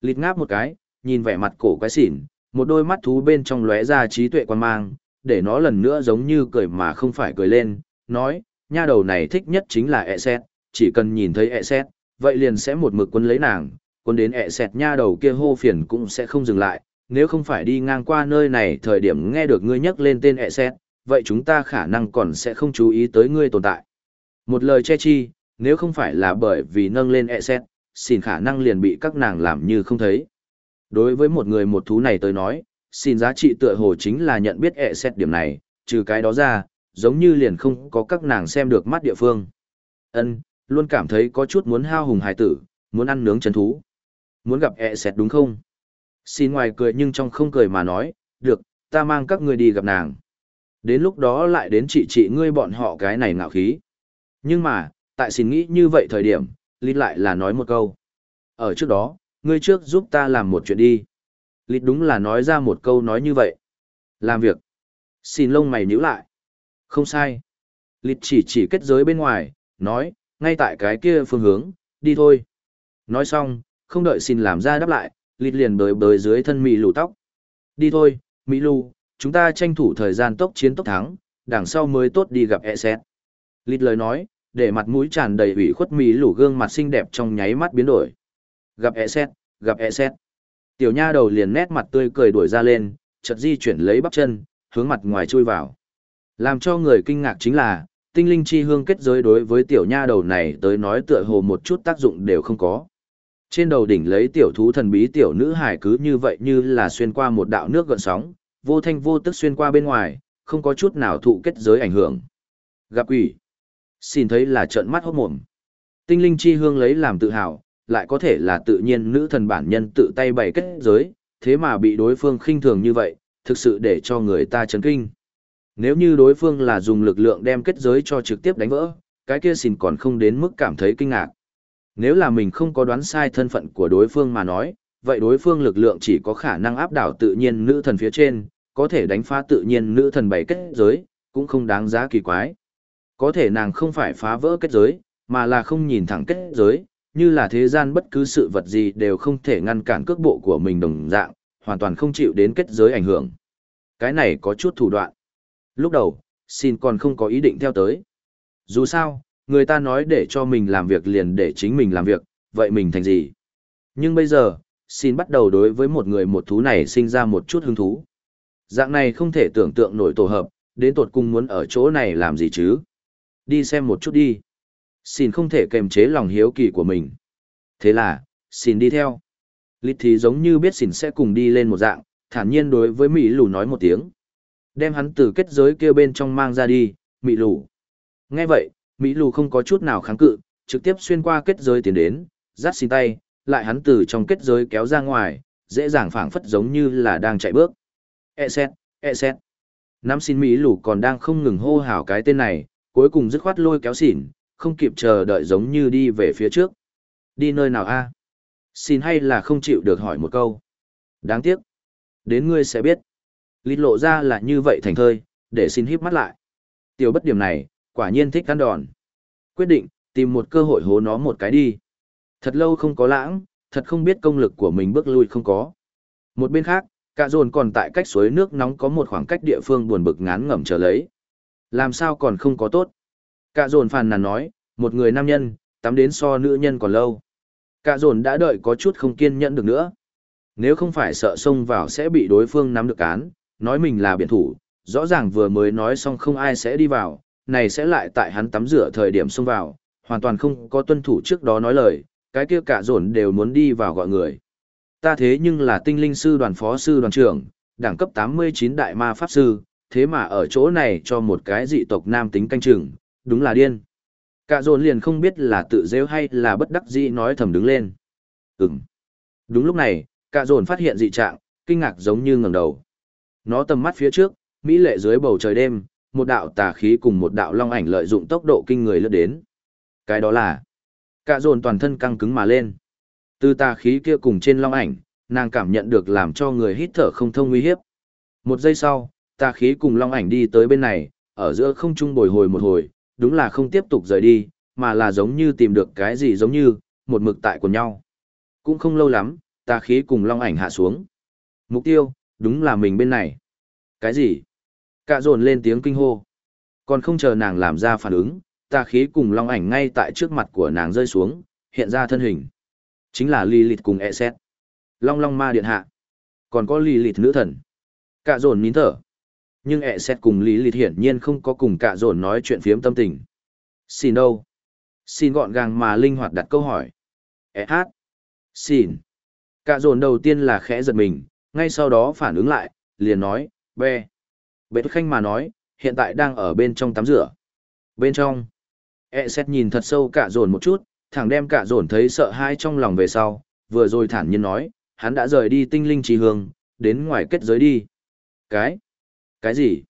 Lịt ngáp một cái, nhìn vẻ mặt cổ quái xỉn, một đôi mắt thú bên trong lóe ra trí tuệ quan mang, để nó lần nữa giống như cười mà không phải cười lên, nói, nha đầu này thích nhất chính là ẹ xét, chỉ cần nhìn thấy ẹ xét, vậy liền sẽ một mực quân lấy nàng, quân đến ẹ xét nha đầu kia hô phiền cũng sẽ không dừng lại, nếu không phải đi ngang qua nơi này thời điểm nghe được ngươi nhắc lên tên ẹ xét, vậy chúng ta khả năng còn sẽ không chú ý tới ngươi tồn tại. Một lời che chi, nếu không phải là bởi vì nâng lên e xét, xin khả năng liền bị các nàng làm như không thấy. Đối với một người một thú này tới nói, xin giá trị tựa hồ chính là nhận biết e xét điểm này, trừ cái đó ra, giống như liền không có các nàng xem được mắt địa phương. Ân, luôn cảm thấy có chút muốn hao hùng hài tử, muốn ăn nướng chân thú. Muốn gặp e xét đúng không? Xin ngoài cười nhưng trong không cười mà nói, được, ta mang các ngươi đi gặp nàng. Đến lúc đó lại đến chị chị ngươi bọn họ cái này ngạo khí. Nhưng mà, tại xin nghĩ như vậy thời điểm, Lít lại là nói một câu. Ở trước đó, ngươi trước giúp ta làm một chuyện đi. Lít đúng là nói ra một câu nói như vậy. Làm việc. Xin lông mày nhíu lại. Không sai. Lít chỉ chỉ kết giới bên ngoài, nói, ngay tại cái kia phương hướng, đi thôi. Nói xong, không đợi xin làm ra đáp lại, lịt liền bới bới dưới thân Mỹ lù tóc. Đi thôi, Mỹ lù, chúng ta tranh thủ thời gian tốc chiến tốc thắng, đằng sau mới tốt đi gặp e xét. Lịt lời nói, để mặt mũi tràn đầy ủy khuất Mỹ lũ gương mặt xinh đẹp trong nháy mắt biến đổi. Gặp e xét, gặp e xét. Tiểu nha đầu liền nét mặt tươi cười đuổi ra lên, chợt di chuyển lấy bắp chân, hướng mặt ngoài chui vào. Làm cho người kinh ngạc chính là, tinh linh chi hương kết giới đối với tiểu nha đầu này tới nói tựa hồ một chút tác dụng đều không có. Trên đầu đỉnh lấy tiểu thú thần bí tiểu nữ hải cứ như vậy như là xuyên qua một đạo nước gợn sóng, vô thanh vô tức xuyên qua bên ngoài, không có chút nào thụ kết giới ảnh hưởng. Gặp quỷ. Xin thấy là trợn mắt hốt mồm. Tinh linh chi hương lấy làm tự hào, lại có thể là tự nhiên nữ thần bản nhân tự tay bày kết giới, thế mà bị đối phương khinh thường như vậy, thực sự để cho người ta chấn kinh. Nếu như đối phương là dùng lực lượng đem kết giới cho trực tiếp đánh vỡ, cái kia xin còn không đến mức cảm thấy kinh ngạc. Nếu là mình không có đoán sai thân phận của đối phương mà nói, vậy đối phương lực lượng chỉ có khả năng áp đảo tự nhiên nữ thần phía trên, có thể đánh phá tự nhiên nữ thần bảy kết giới, cũng không đáng giá kỳ quái. Có thể nàng không phải phá vỡ kết giới, mà là không nhìn thẳng kết giới, như là thế gian bất cứ sự vật gì đều không thể ngăn cản cước bộ của mình đồng dạng, hoàn toàn không chịu đến kết giới ảnh hưởng. Cái này có chút thủ đoạn. Lúc đầu, xin còn không có ý định theo tới. Dù sao, người ta nói để cho mình làm việc liền để chính mình làm việc, vậy mình thành gì? Nhưng bây giờ, xin bắt đầu đối với một người một thú này sinh ra một chút hứng thú. Dạng này không thể tưởng tượng nổi tổ hợp, đến tột cùng muốn ở chỗ này làm gì chứ? Đi xem một chút đi. Xin không thể kềm chế lòng hiếu kỳ của mình. Thế là, xin đi theo. Lít thì giống như biết xin sẽ cùng đi lên một dạng, thản nhiên đối với Mỹ lù nói một tiếng. Đem hắn từ kết giới kia bên trong mang ra đi, Mỹ lù. Nghe vậy, Mỹ lù không có chút nào kháng cự, trực tiếp xuyên qua kết giới tiến đến, dắt xin tay, lại hắn từ trong kết giới kéo ra ngoài, dễ dàng phảng phất giống như là đang chạy bước. E xét, e xét. Nắm xin Mỹ lù còn đang không ngừng hô hào cái tên này, cuối cùng dứt khoát lôi kéo xỉn, không kịp chờ đợi giống như đi về phía trước. Đi nơi nào a? Xin hay là không chịu được hỏi một câu. Đáng tiếc. Đến ngươi sẽ biết. Lít lộ ra là như vậy thành thơi, để xin híp mắt lại. Tiểu bất điểm này, quả nhiên thích cắn đòn. Quyết định, tìm một cơ hội hố nó một cái đi. Thật lâu không có lãng, thật không biết công lực của mình bước lui không có. Một bên khác, cả dồn còn tại cách suối nước nóng có một khoảng cách địa phương buồn bực ngán ngẩm chờ lấy. Làm sao còn không có tốt? Cả dồn phàn nàn nói, một người nam nhân, tắm đến so nữ nhân còn lâu. Cả dồn đã đợi có chút không kiên nhẫn được nữa. Nếu không phải sợ xông vào sẽ bị đối phương nắm được án, nói mình là biện thủ, rõ ràng vừa mới nói xong không ai sẽ đi vào, này sẽ lại tại hắn tắm rửa thời điểm xông vào, hoàn toàn không có tuân thủ trước đó nói lời, cái kia cả dồn đều muốn đi vào gọi người. Ta thế nhưng là tinh linh sư đoàn phó sư đoàn trưởng, đẳng cấp 89 đại ma pháp sư, thế mà ở chỗ này cho một cái dị tộc nam tính canh chừng, đúng là điên. Cả dồn liền không biết là tự rêu hay là bất đắc dĩ nói thầm đứng lên. Ừm. Đúng lúc này, cả dồn phát hiện dị trạng, kinh ngạc giống như ngẩng đầu. Nó tầm mắt phía trước, mỹ lệ dưới bầu trời đêm, một đạo tà khí cùng một đạo long ảnh lợi dụng tốc độ kinh người lướt đến. Cái đó là, cả dồn toàn thân căng cứng mà lên. Từ tà khí kia cùng trên long ảnh, nàng cảm nhận được làm cho người hít thở không thông nguy hiếp. Một giây sau, tà khí cùng long ảnh đi tới bên này, ở giữa không trung bồi hồi một hồi, đúng là không tiếp tục rời đi, mà là giống như tìm được cái gì giống như, một mực tại của nhau. Cũng không lâu lắm, tà khí cùng long ảnh hạ xuống. Mục tiêu, đúng là mình bên này. Cái gì? Cả dồn lên tiếng kinh hô. Còn không chờ nàng làm ra phản ứng, tà khí cùng long ảnh ngay tại trước mặt của nàng rơi xuống, hiện ra thân hình. Chính là Lilith cùng Eset. Long long ma điện hạ. Còn có Lilith nữ thần. Cả dồn nín thở. Nhưng Eset cùng lý Lilith hiển nhiên không có cùng cả dồn nói chuyện phiếm tâm tình. Xin đâu? Xin gọn gàng mà linh hoạt đặt câu hỏi. E hát. Xin. Cả dồn đầu tiên là khẽ giật mình, ngay sau đó phản ứng lại, liền nói, be. Bệ khanh mà nói, hiện tại đang ở bên trong tắm rửa. Bên trong, e xét nhìn thật sâu cả dồn một chút, thẳng đem cả dồn thấy sợ hãi trong lòng về sau, vừa rồi thản nhiên nói, hắn đã rời đi tinh linh trì hương, đến ngoài kết giới đi. Cái? Cái gì?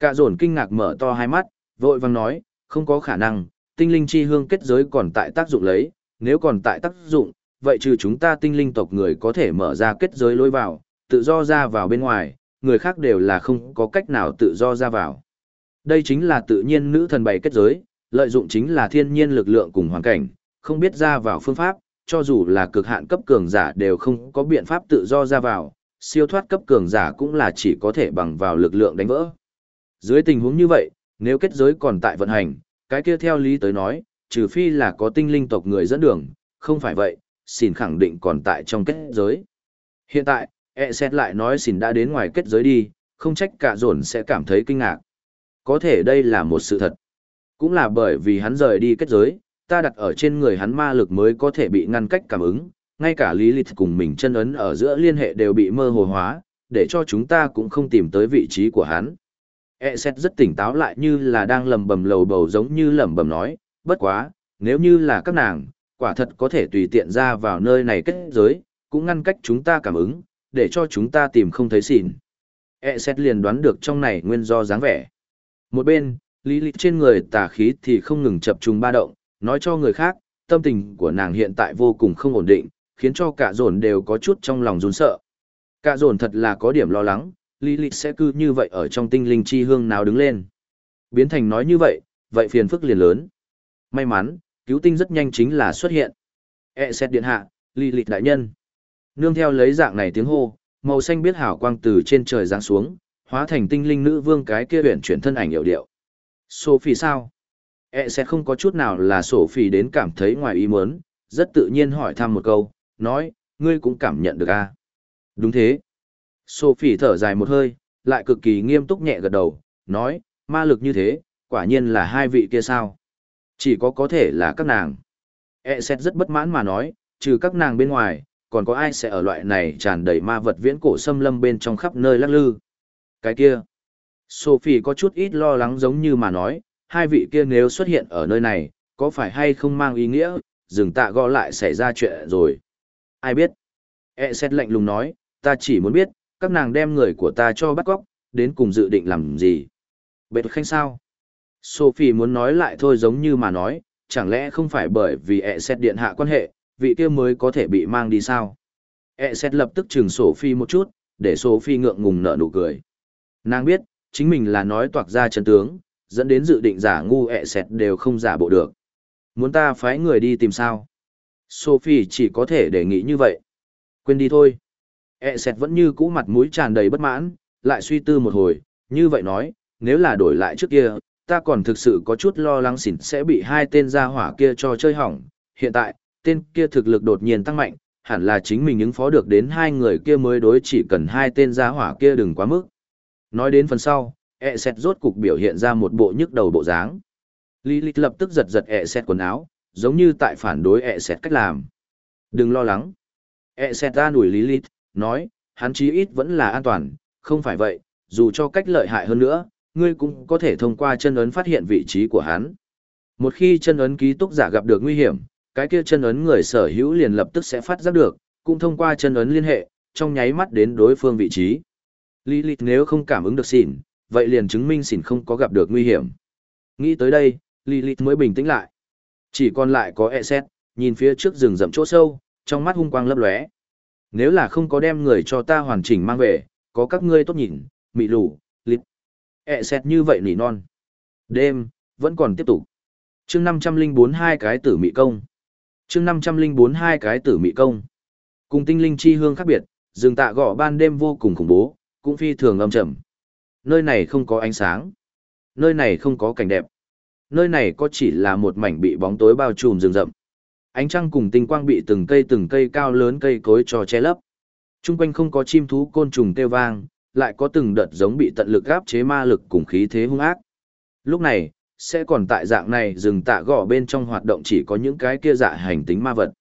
Cả dồn kinh ngạc mở to hai mắt, vội vang nói, không có khả năng, tinh linh chi hương kết giới còn tại tác dụng lấy, nếu còn tại tác dụng, vậy trừ chúng ta tinh linh tộc người có thể mở ra kết giới lối vào, tự do ra vào bên ngoài, người khác đều là không có cách nào tự do ra vào. Đây chính là tự nhiên nữ thần bày kết giới, lợi dụng chính là thiên nhiên lực lượng cùng hoàn cảnh, không biết ra vào phương pháp, cho dù là cực hạn cấp cường giả đều không có biện pháp tự do ra vào, siêu thoát cấp cường giả cũng là chỉ có thể bằng vào lực lượng đánh vỡ. Dưới tình huống như vậy, nếu kết giới còn tại vận hành, cái kia theo lý tới nói, trừ phi là có tinh linh tộc người dẫn đường, không phải vậy, xin khẳng định còn tại trong kết giới. Hiện tại, e xét lại nói xin đã đến ngoài kết giới đi, không trách cả dồn sẽ cảm thấy kinh ngạc. Có thể đây là một sự thật. Cũng là bởi vì hắn rời đi kết giới, ta đặt ở trên người hắn ma lực mới có thể bị ngăn cách cảm ứng, ngay cả lý lịch cùng mình chân ấn ở giữa liên hệ đều bị mơ hồ hóa, để cho chúng ta cũng không tìm tới vị trí của hắn. E xét rất tỉnh táo lại như là đang lầm bầm lầu bầu giống như lẩm bẩm nói, bất quá, nếu như là các nàng, quả thật có thể tùy tiện ra vào nơi này kết giới, cũng ngăn cách chúng ta cảm ứng, để cho chúng ta tìm không thấy xỉn. E xét liền đoán được trong này nguyên do dáng vẻ. Một bên, lý lịch trên người tà khí thì không ngừng chập trùng ba động, nói cho người khác, tâm tình của nàng hiện tại vô cùng không ổn định, khiến cho cả dồn đều có chút trong lòng run sợ. Cả dồn thật là có điểm lo lắng, lý lịch sẽ cứ như vậy ở trong tinh linh chi hương nào đứng lên. Biến thành nói như vậy, vậy phiền phức liền lớn. May mắn, cứu tinh rất nhanh chính là xuất hiện. E xét điện hạ, lý lịch đại nhân. Nương theo lấy dạng này tiếng hô, màu xanh biết hảo quang từ trên trời giáng xuống, hóa thành tinh linh nữ vương cái kia huyền chuyển thân ảnh hiệu điệu. Sophie sao? E sẽ không có chút nào là Sophie đến cảm thấy ngoài ý muốn, rất tự nhiên hỏi thăm một câu, nói, ngươi cũng cảm nhận được à? Đúng thế. Sophie thở dài một hơi, lại cực kỳ nghiêm túc nhẹ gật đầu, nói, ma lực như thế, quả nhiên là hai vị kia sao? Chỉ có có thể là các nàng. E sẽ rất bất mãn mà nói, trừ các nàng bên ngoài, còn có ai sẽ ở loại này tràn đầy ma vật viễn cổ xâm lâm bên trong khắp nơi lắc lư. Cái kia, Sophie có chút ít lo lắng giống như mà nói, hai vị kia nếu xuất hiện ở nơi này, có phải hay không mang ý nghĩa, dừng tạ gõ lại xảy ra chuyện rồi. Ai biết? E xét lạnh lùng nói, ta chỉ muốn biết, các nàng đem người của ta cho bắt cóc, đến cùng dự định làm gì. Bệt khanh sao? Sophie muốn nói lại thôi giống như mà nói, chẳng lẽ không phải bởi vì E xét điện hạ quan hệ, vị kia mới có thể bị mang đi sao? E xét lập tức chừng Sophie một chút, để Sophie ngượng ngùng nở nụ cười. Nàng biết, chính mình là nói toạc ra chân tướng, dẫn đến dự định giả ngu ẹ xẹt đều không giả bộ được. Muốn ta phái người đi tìm sao? Sophie chỉ có thể đề nghị như vậy. Quên đi thôi. E sẹt vẫn như cũ mặt mũi tràn đầy bất mãn, lại suy tư một hồi, như vậy nói, nếu là đổi lại trước kia, ta còn thực sự có chút lo lắng xỉn sẽ bị hai tên gia hỏa kia cho chơi hỏng. Hiện tại, tên kia thực lực đột nhiên tăng mạnh, hẳn là chính mình ứng phó được đến hai người kia mới đối chỉ cần hai tên gia hỏa kia đừng quá mức. Nói đến phần sau, E sẹt rốt cục biểu hiện ra một bộ nhức đầu bộ dáng. Lý lịch lập tức giật giật E sẹt quần áo, giống như tại phản đối ẹ xẹt cách làm. Đừng lo lắng. ẹ xẹt ra đuổi Lilith, nói, hắn chí ít vẫn là an toàn, không phải vậy, dù cho cách lợi hại hơn nữa, ngươi cũng có thể thông qua chân ấn phát hiện vị trí của hắn. Một khi chân ấn ký túc giả gặp được nguy hiểm, cái kia chân ấn người sở hữu liền lập tức sẽ phát giác được, cũng thông qua chân ấn liên hệ, trong nháy mắt đến đối phương vị trí. Lilith nếu không cảm ứng được xỉn, vậy liền chứng minh xỉn không có gặp được nguy hiểm. Nghĩ tới đây, Lilith mới bình tĩnh lại. Chỉ còn lại có e xét, nhìn phía trước rừng rậm chỗ sâu, trong mắt hung quang lấp lóe. Nếu là không có đem người cho ta hoàn chỉnh mang về, có các ngươi tốt nhìn, mị lù, lít. E xét như vậy nỉ non. Đêm, vẫn còn tiếp tục. chương 504 hai cái tử mị công. chương 504 hai cái tử mị công. Cùng tinh linh chi hương khác biệt, rừng tạ gõ ban đêm vô cùng khủng bố, cũng phi thường âm trầm. Nơi này không có ánh sáng. Nơi này không có cảnh đẹp. Nơi này có chỉ là một mảnh bị bóng tối bao trùm rừng rậm. Ánh trăng cùng tinh quang bị từng cây từng cây cao lớn cây cối cho che lấp. Trung quanh không có chim thú côn trùng kêu vang, lại có từng đợt giống bị tận lực gáp chế ma lực cùng khí thế hung ác. Lúc này, sẽ còn tại dạng này rừng tạ gỏ bên trong hoạt động chỉ có những cái kia dạ hành tính ma vật.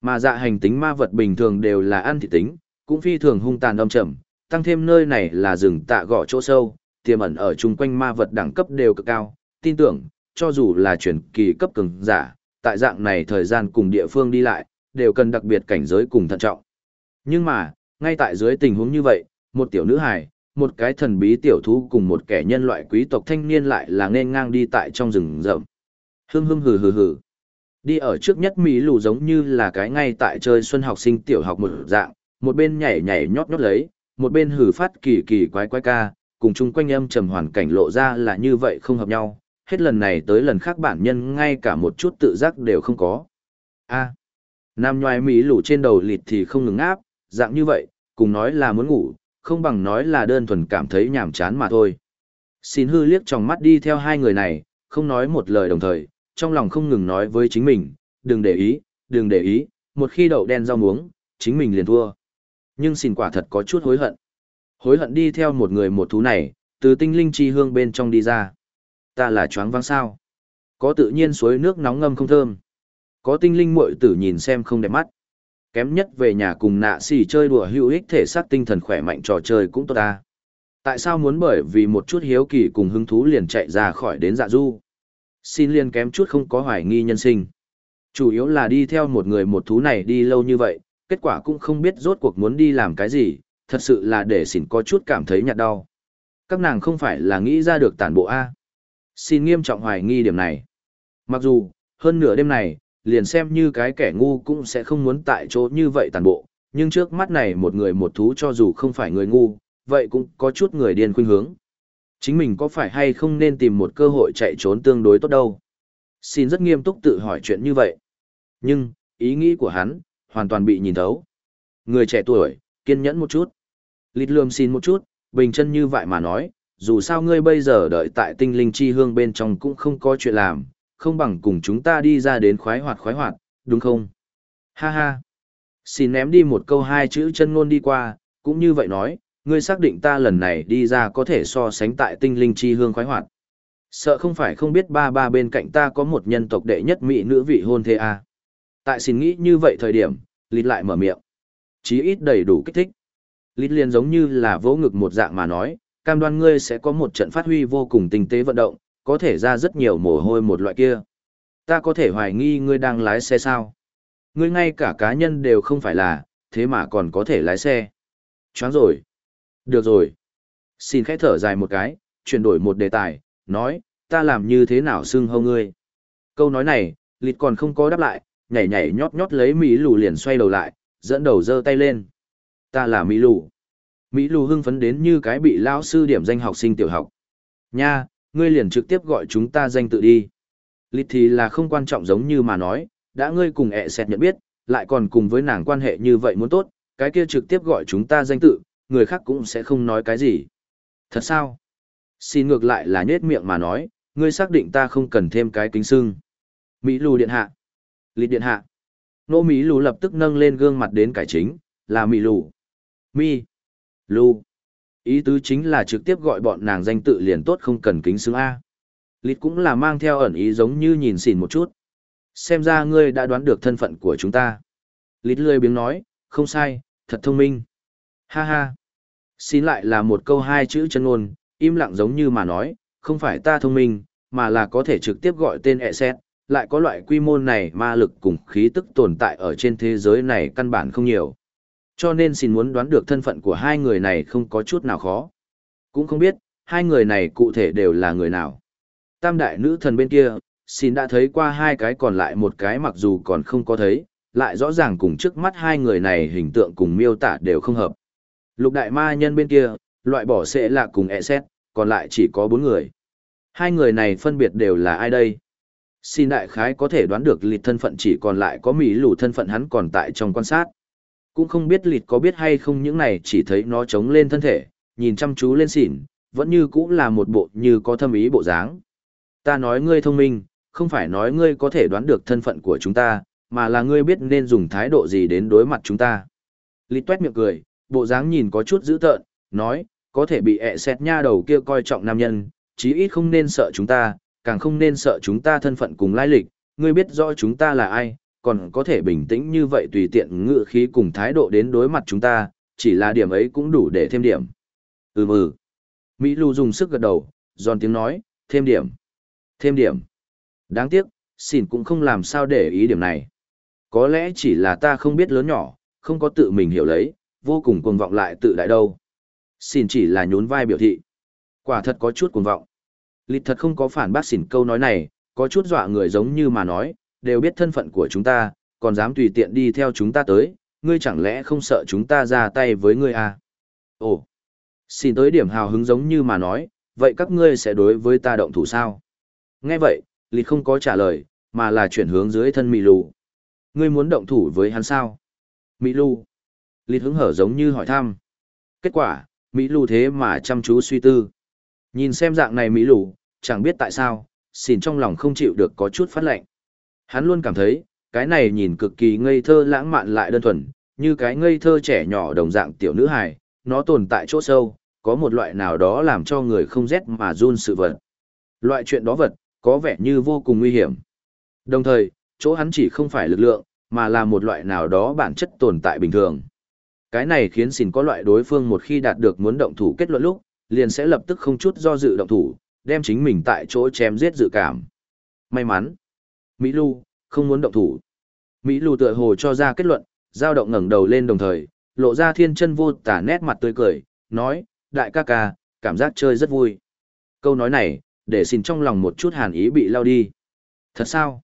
Mà dạ hành tính ma vật bình thường đều là ăn thị tính, cũng phi thường hung tàn âm trầm, tăng thêm nơi này là rừng tạ gỏ chỗ sâu, tiềm ẩn ở chung quanh ma vật đẳng cấp đều cực cao, tin tưởng, cho dù là chuyển kỳ cấp cường giả, tại dạng này thời gian cùng địa phương đi lại, đều cần đặc biệt cảnh giới cùng thận trọng. Nhưng mà, ngay tại dưới tình huống như vậy, một tiểu nữ hài, một cái thần bí tiểu thú cùng một kẻ nhân loại quý tộc thanh niên lại là nên ngang đi tại trong rừng rậm. Hưng hưng hừ hừ hừ. Đi ở trước nhất Mỹ lù giống như là cái ngay tại chơi xuân học sinh tiểu học một dạng, một bên nhảy nhảy nhót nhót lấy, một bên hử phát kỳ kỳ quái quái ca, cùng chung quanh âm trầm hoàn cảnh lộ ra là như vậy không hợp nhau, hết lần này tới lần khác bản nhân ngay cả một chút tự giác đều không có. A. Nam nhoài mỹ lủ trên đầu lịt thì không ngừng áp, dạng như vậy, cùng nói là muốn ngủ, không bằng nói là đơn thuần cảm thấy nhàm chán mà thôi. Xin hư liếc trong mắt đi theo hai người này, không nói một lời đồng thời, trong lòng không ngừng nói với chính mình, đừng để ý, đừng để ý, một khi đậu đen rau muống, chính mình liền thua nhưng xin quả thật có chút hối hận. Hối hận đi theo một người một thú này, từ tinh linh chi hương bên trong đi ra. Ta là choáng váng sao. Có tự nhiên suối nước nóng ngâm không thơm. Có tinh linh muội tử nhìn xem không đẹp mắt. Kém nhất về nhà cùng nạ xì chơi đùa hữu ích thể xác tinh thần khỏe mạnh trò chơi cũng tốt ta. Tại sao muốn bởi vì một chút hiếu kỳ cùng hứng thú liền chạy ra khỏi đến dạ du? Xin liền kém chút không có hoài nghi nhân sinh. Chủ yếu là đi theo một người một thú này đi lâu như vậy, kết quả cũng không biết rốt cuộc muốn đi làm cái gì, thật sự là để xỉn có chút cảm thấy nhạt đau. Các nàng không phải là nghĩ ra được tản bộ A. Xin nghiêm trọng hoài nghi điểm này. Mặc dù, hơn nửa đêm này, liền xem như cái kẻ ngu cũng sẽ không muốn tại chỗ như vậy tàn bộ, nhưng trước mắt này một người một thú cho dù không phải người ngu, vậy cũng có chút người điên khuynh hướng. Chính mình có phải hay không nên tìm một cơ hội chạy trốn tương đối tốt đâu. Xin rất nghiêm túc tự hỏi chuyện như vậy. Nhưng, ý nghĩ của hắn, hoàn toàn bị nhìn thấu. Người trẻ tuổi, kiên nhẫn một chút. Lịt lườm xin một chút, bình chân như vậy mà nói, dù sao ngươi bây giờ đợi tại tinh linh chi hương bên trong cũng không có chuyện làm, không bằng cùng chúng ta đi ra đến khoái hoạt khoái hoạt, đúng không? Ha ha. Xin ném đi một câu hai chữ chân ngôn đi qua, cũng như vậy nói, ngươi xác định ta lần này đi ra có thể so sánh tại tinh linh chi hương khoái hoạt. Sợ không phải không biết ba ba bên cạnh ta có một nhân tộc đệ nhất mỹ nữ vị hôn thế à. Tại xin nghĩ như vậy thời điểm, lịt lại mở miệng. Chí ít đầy đủ kích thích. Lít liền giống như là vỗ ngực một dạng mà nói, cam đoan ngươi sẽ có một trận phát huy vô cùng tinh tế vận động, có thể ra rất nhiều mồ hôi một loại kia. Ta có thể hoài nghi ngươi đang lái xe sao? Ngươi ngay cả cá nhân đều không phải là, thế mà còn có thể lái xe. Choáng rồi. Được rồi. Xin khẽ thở dài một cái, chuyển đổi một đề tài, nói, ta làm như thế nào xưng hâu ngươi. Câu nói này, lịt còn không có đáp lại, nhảy nhảy nhót nhót lấy Mỹ lù liền xoay đầu lại, dẫn đầu giơ tay lên. Ta là Mỹ lù. Mỹ lù hưng phấn đến như cái bị lao sư điểm danh học sinh tiểu học. Nha, ngươi liền trực tiếp gọi chúng ta danh tự đi. Lịt thì là không quan trọng giống như mà nói, đã ngươi cùng ẹ xẹt nhận biết, lại còn cùng với nàng quan hệ như vậy muốn tốt, cái kia trực tiếp gọi chúng ta danh tự, người khác cũng sẽ không nói cái gì. Thật sao? Xin ngược lại là nhết miệng mà nói, ngươi xác định ta không cần thêm cái kính sưng. Mỹ lù điện hạ. Lịt điện hạ. Nô Mỹ lù lập tức nâng lên gương mặt đến cải chính, là Mỹ lù. Mi. Lu. Ý tứ chính là trực tiếp gọi bọn nàng danh tự liền tốt không cần kính xứng A. Lít cũng là mang theo ẩn ý giống như nhìn xỉn một chút. Xem ra ngươi đã đoán được thân phận của chúng ta. Lít lười biếng nói, không sai, thật thông minh. Ha ha. Xin lại là một câu hai chữ chân ngôn, im lặng giống như mà nói, không phải ta thông minh, mà là có thể trực tiếp gọi tên ẹ xét, lại có loại quy mô này ma lực cùng khí tức tồn tại ở trên thế giới này căn bản không nhiều. Cho nên xin muốn đoán được thân phận của hai người này không có chút nào khó. Cũng không biết, hai người này cụ thể đều là người nào. Tam đại nữ thần bên kia, xin đã thấy qua hai cái còn lại một cái mặc dù còn không có thấy, lại rõ ràng cùng trước mắt hai người này hình tượng cùng miêu tả đều không hợp. Lục đại ma nhân bên kia, loại bỏ sẽ là cùng e xét, còn lại chỉ có bốn người. Hai người này phân biệt đều là ai đây? Xin đại khái có thể đoán được lịch thân phận chỉ còn lại có mỹ lù thân phận hắn còn tại trong quan sát. Cũng không biết lịt có biết hay không những này chỉ thấy nó trống lên thân thể, nhìn chăm chú lên xỉn, vẫn như cũng là một bộ như có thâm ý bộ dáng. Ta nói ngươi thông minh, không phải nói ngươi có thể đoán được thân phận của chúng ta, mà là ngươi biết nên dùng thái độ gì đến đối mặt chúng ta. Lịt tuét miệng cười, bộ dáng nhìn có chút dữ tợn, nói, có thể bị ẹ xẹt nha đầu kia coi trọng nam nhân, chí ít không nên sợ chúng ta, càng không nên sợ chúng ta thân phận cùng lai lịch, ngươi biết rõ chúng ta là ai, còn có thể bình tĩnh như vậy tùy tiện ngự khí cùng thái độ đến đối mặt chúng ta, chỉ là điểm ấy cũng đủ để thêm điểm. ừm ừ. Mỹ Lưu dùng sức gật đầu, giòn tiếng nói, thêm điểm. Thêm điểm. Đáng tiếc, xin cũng không làm sao để ý điểm này. Có lẽ chỉ là ta không biết lớn nhỏ, không có tự mình hiểu lấy, vô cùng cuồng vọng lại tự đại đâu. Xin chỉ là nhún vai biểu thị. Quả thật có chút cuồng vọng. Lịch thật không có phản bác xỉn câu nói này, có chút dọa người giống như mà nói, đều biết thân phận của chúng ta, còn dám tùy tiện đi theo chúng ta tới, ngươi chẳng lẽ không sợ chúng ta ra tay với ngươi à? Ồ, xin tới điểm hào hứng giống như mà nói, vậy các ngươi sẽ đối với ta động thủ sao? Nghe vậy, Lịt không có trả lời, mà là chuyển hướng dưới thân Mị Lù. Ngươi muốn động thủ với hắn sao? Mỹ Lù. Lịt hứng hở giống như hỏi thăm. Kết quả, Mỹ Lù thế mà chăm chú suy tư. Nhìn xem dạng này Mỹ Lù, chẳng biết tại sao, xỉn trong lòng không chịu được có chút phát lệnh. Hắn luôn cảm thấy, cái này nhìn cực kỳ ngây thơ lãng mạn lại đơn thuần, như cái ngây thơ trẻ nhỏ đồng dạng tiểu nữ hài, nó tồn tại chỗ sâu, có một loại nào đó làm cho người không rét mà run sự vật. Loại chuyện đó vật, có vẻ như vô cùng nguy hiểm. Đồng thời, chỗ hắn chỉ không phải lực lượng, mà là một loại nào đó bản chất tồn tại bình thường. Cái này khiến xỉn có loại đối phương một khi đạt được muốn động thủ kết luận lúc, liền sẽ lập tức không chút do dự động thủ, đem chính mình tại chỗ chém giết dự cảm. May mắn, Mỹ Lu, không muốn động thủ. Mỹ Lu tựa hồ cho ra kết luận, dao động ngẩng đầu lên đồng thời, lộ ra thiên chân vô tả nét mặt tươi cười, nói, đại ca ca, cảm giác chơi rất vui. Câu nói này, để xin trong lòng một chút hàn ý bị lao đi. Thật sao?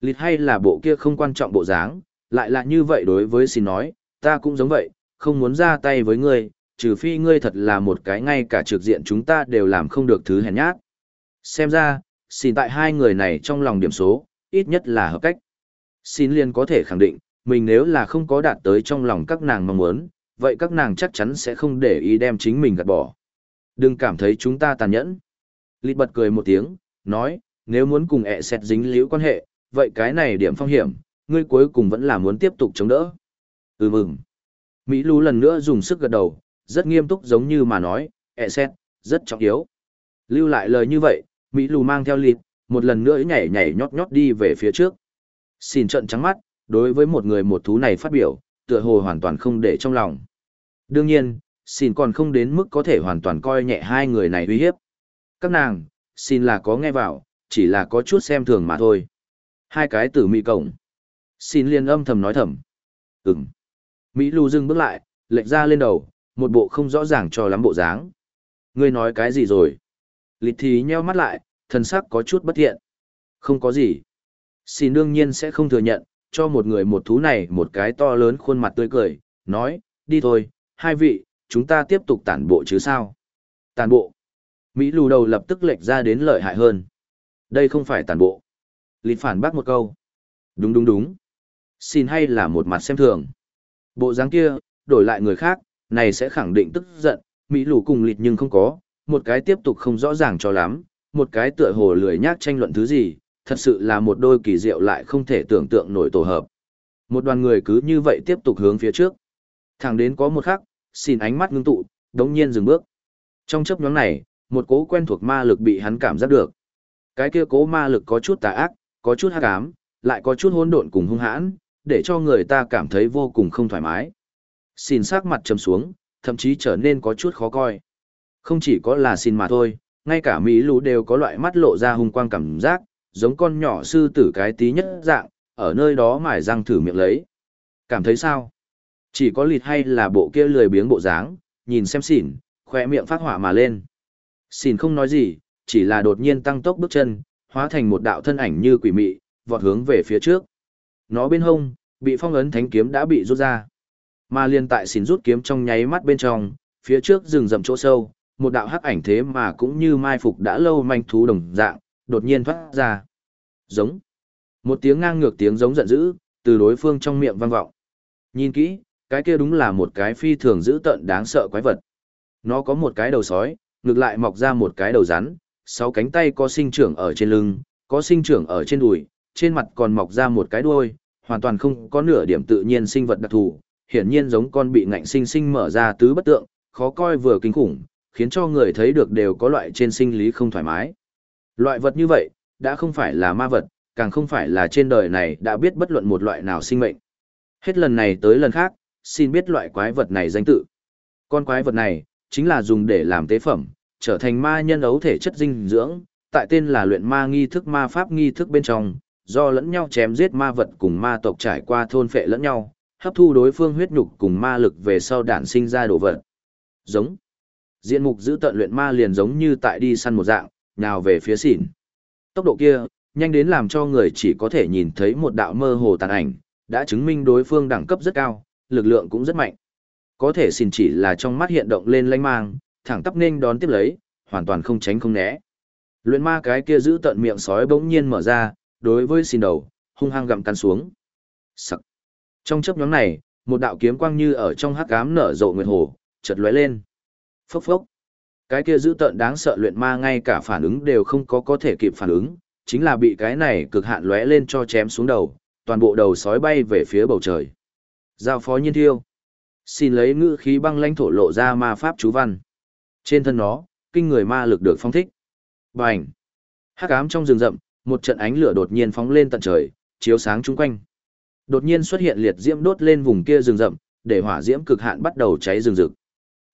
Lịt hay là bộ kia không quan trọng bộ dáng, lại là như vậy đối với xin nói, ta cũng giống vậy, không muốn ra tay với ngươi, trừ phi ngươi thật là một cái ngay cả trực diện chúng ta đều làm không được thứ hèn nhát. Xem ra, xin tại hai người này trong lòng điểm số, ít nhất là hợp cách. Xin liền có thể khẳng định, mình nếu là không có đạt tới trong lòng các nàng mong muốn, vậy các nàng chắc chắn sẽ không để ý đem chính mình gạt bỏ. Đừng cảm thấy chúng ta tàn nhẫn. Lịt bật cười một tiếng, nói, nếu muốn cùng ẹ xẹt dính liễu quan hệ, vậy cái này điểm phong hiểm, ngươi cuối cùng vẫn là muốn tiếp tục chống đỡ. Ừ mừng. Mỹ Lú lần nữa dùng sức gật đầu, rất nghiêm túc giống như mà nói, ẹ xẹt, rất trọng yếu. Lưu lại lời như vậy, Mỹ Lù mang theo lịt, một lần nữa nhảy nhảy nhót nhót đi về phía trước. Xin trận trắng mắt, đối với một người một thú này phát biểu, tựa hồ hoàn toàn không để trong lòng. Đương nhiên, xin còn không đến mức có thể hoàn toàn coi nhẹ hai người này uy hiếp. Các nàng, xin là có nghe vào, chỉ là có chút xem thường mà thôi. Hai cái tử mỹ cổng. Xin liên âm thầm nói thầm. Ừm. Mỹ lù dừng bước lại, lệch ra lên đầu, một bộ không rõ ràng cho lắm bộ dáng. Ngươi nói cái gì rồi? Lịt thì nheo mắt lại, thần sắc có chút bất thiện. Không có gì. Xin đương nhiên sẽ không thừa nhận, cho một người một thú này một cái to lớn khuôn mặt tươi cười, nói, đi thôi, hai vị, chúng ta tiếp tục tản bộ chứ sao? Tản bộ. Mỹ lù đầu lập tức lệch ra đến lợi hại hơn. Đây không phải tản bộ. Lịt phản bác một câu. Đúng đúng đúng. Xin hay là một mặt xem thường. Bộ dáng kia, đổi lại người khác, này sẽ khẳng định tức giận, Mỹ lù cùng lịt nhưng không có, một cái tiếp tục không rõ ràng cho lắm, một cái tựa hồ lười nhác tranh luận thứ gì, thật sự là một đôi kỳ diệu lại không thể tưởng tượng nổi tổ hợp. Một đoàn người cứ như vậy tiếp tục hướng phía trước. Thẳng đến có một khắc, xin ánh mắt ngưng tụ, đống nhiên dừng bước. Trong chấp nhóm này, một cố quen thuộc ma lực bị hắn cảm giác được. Cái kia cố ma lực có chút tà ác, có chút hắc ám, lại có chút hỗn độn cùng hung hãn, để cho người ta cảm thấy vô cùng không thoải mái. Xin sắc mặt trầm xuống, thậm chí trở nên có chút khó coi. Không chỉ có là xin mà thôi, ngay cả Mỹ lũ đều có loại mắt lộ ra hung quang cảm giác, giống con nhỏ sư tử cái tí nhất dạng, ở nơi đó mải răng thử miệng lấy. Cảm thấy sao? Chỉ có lịt hay là bộ kia lười biếng bộ dáng, nhìn xem xỉn, khoe miệng phát hỏa mà lên. Xỉn không nói gì, chỉ là đột nhiên tăng tốc bước chân, hóa thành một đạo thân ảnh như quỷ mị, vọt hướng về phía trước. Nó bên hông, bị phong ấn thánh kiếm đã bị rút ra. Mà liên tại xỉn rút kiếm trong nháy mắt bên trong, phía trước rừng rậm chỗ sâu, một đạo hắc ảnh thế mà cũng như mai phục đã lâu manh thú đồng dạng, đột nhiên thoát ra. Giống. Một tiếng ngang ngược tiếng giống giận dữ, từ đối phương trong miệng vang vọng. Nhìn kỹ, cái kia đúng là một cái phi thường dữ tợn đáng sợ quái vật. Nó có một cái đầu sói, ngược lại mọc ra một cái đầu rắn, sáu cánh tay có sinh trưởng ở trên lưng, có sinh trưởng ở trên đùi, trên mặt còn mọc ra một cái đuôi, hoàn toàn không có nửa điểm tự nhiên sinh vật đặc thù, hiển nhiên giống con bị ngạnh sinh sinh mở ra tứ bất tượng, khó coi vừa kinh khủng, khiến cho người thấy được đều có loại trên sinh lý không thoải mái. Loại vật như vậy, đã không phải là ma vật, càng không phải là trên đời này đã biết bất luận một loại nào sinh mệnh. Hết lần này tới lần khác, xin biết loại quái vật này danh tự. Con quái vật này, chính là dùng để làm tế phẩm, trở thành ma nhân ấu thể chất dinh dưỡng, tại tên là luyện ma nghi thức ma pháp nghi thức bên trong, do lẫn nhau chém giết ma vật cùng ma tộc trải qua thôn phệ lẫn nhau, hấp thu đối phương huyết nhục cùng ma lực về sau đản sinh ra đồ vật. Giống. Diện mục giữ tận luyện ma liền giống như tại đi săn một dạng, nào về phía xỉn. Tốc độ kia, nhanh đến làm cho người chỉ có thể nhìn thấy một đạo mơ hồ tàn ảnh, đã chứng minh đối phương đẳng cấp rất cao, lực lượng cũng rất mạnh. Có thể xỉn chỉ là trong mắt hiện động lên lanh mang, thẳng tắp nên đón tiếp lấy, hoàn toàn không tránh không né. Luyện ma cái kia giữ tận miệng sói bỗng nhiên mở ra, đối với xỉn đầu, hung hăng gặm cắn xuống. Sắc. Trong chớp nhóm này, một đạo kiếm quang như ở trong hắc ám nở rộ nguyệt hồ, chợt lóe lên. Phốc phốc. Cái kia giữ tợn đáng sợ luyện ma ngay cả phản ứng đều không có có thể kịp phản ứng, chính là bị cái này cực hạn lóe lên cho chém xuống đầu, toàn bộ đầu sói bay về phía bầu trời. Giao phó nhiên thiêu. Xin lấy ngữ khí băng lãnh thổ lộ ra ma pháp chú văn. Trên thân nó, kinh người ma lực được phong thích. Bành. Hắc ám trong rừng rậm, một trận ánh lửa đột nhiên phóng lên tận trời, chiếu sáng chung quanh. Đột nhiên xuất hiện liệt diễm đốt lên vùng kia rừng rậm, để hỏa diễm cực hạn bắt đầu cháy rừng rực.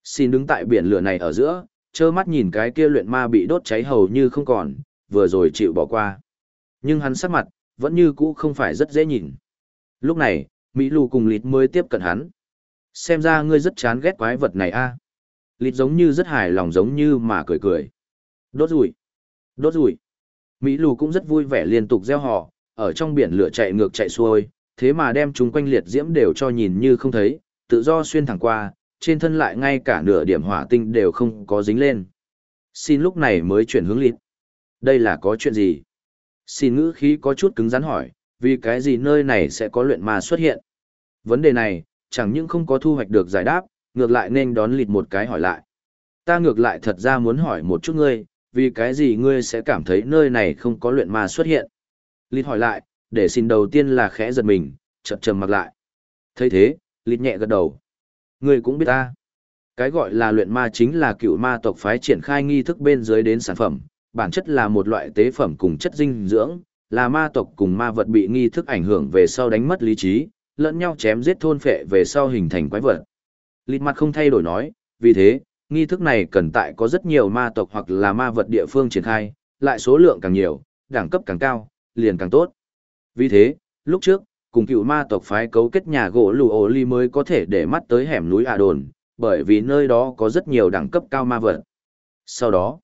Xin đứng tại biển lửa này ở giữa, trơ mắt nhìn cái kia luyện ma bị đốt cháy hầu như không còn, vừa rồi chịu bỏ qua. Nhưng hắn sắc mặt, vẫn như cũ không phải rất dễ nhìn. Lúc này, Mỹ lù cùng lịt mới tiếp cận hắn. Xem ra ngươi rất chán ghét quái vật này a. À? Lịt giống như rất hài lòng giống như mà cười cười. Đốt rủi. Đốt rủi. Mỹ lù cũng rất vui vẻ liên tục gieo họ, ở trong biển lửa chạy ngược chạy xuôi, thế mà đem chúng quanh liệt diễm đều cho nhìn như không thấy, tự do xuyên thẳng qua, trên thân lại ngay cả nửa điểm hỏa tinh đều không có dính lên. Xin lúc này mới chuyển hướng lịt. Đây là có chuyện gì? Xin ngữ khí có chút cứng rắn hỏi, vì cái gì nơi này sẽ có luyện ma xuất hiện? Vấn đề này, chẳng những không có thu hoạch được giải đáp, ngược lại nên đón lịt một cái hỏi lại. Ta ngược lại thật ra muốn hỏi một chút ngươi, vì cái gì ngươi sẽ cảm thấy nơi này không có luyện ma xuất hiện? Lịt hỏi lại, để xin đầu tiên là khẽ giật mình, chậm chậm mặc lại. thấy thế, lịt nhẹ gật đầu. Ngươi cũng biết ta. Cái gọi là luyện ma chính là cựu ma tộc phái triển khai nghi thức bên dưới đến sản phẩm, bản chất là một loại tế phẩm cùng chất dinh dưỡng, là ma tộc cùng ma vật bị nghi thức ảnh hưởng về sau đánh mất lý trí, lẫn nhau chém giết thôn phệ về sau hình thành quái vật. Lịt mặt không thay đổi nói, vì thế, nghi thức này cần tại có rất nhiều ma tộc hoặc là ma vật địa phương triển khai, lại số lượng càng nhiều, đẳng cấp càng cao, liền càng tốt. Vì thế, lúc trước, cùng cựu ma tộc phái cấu kết nhà gỗ lù ổ ly mới có thể để mắt tới hẻm núi ả đồn, bởi vì nơi đó có rất nhiều đẳng cấp cao ma vật. Sau đó,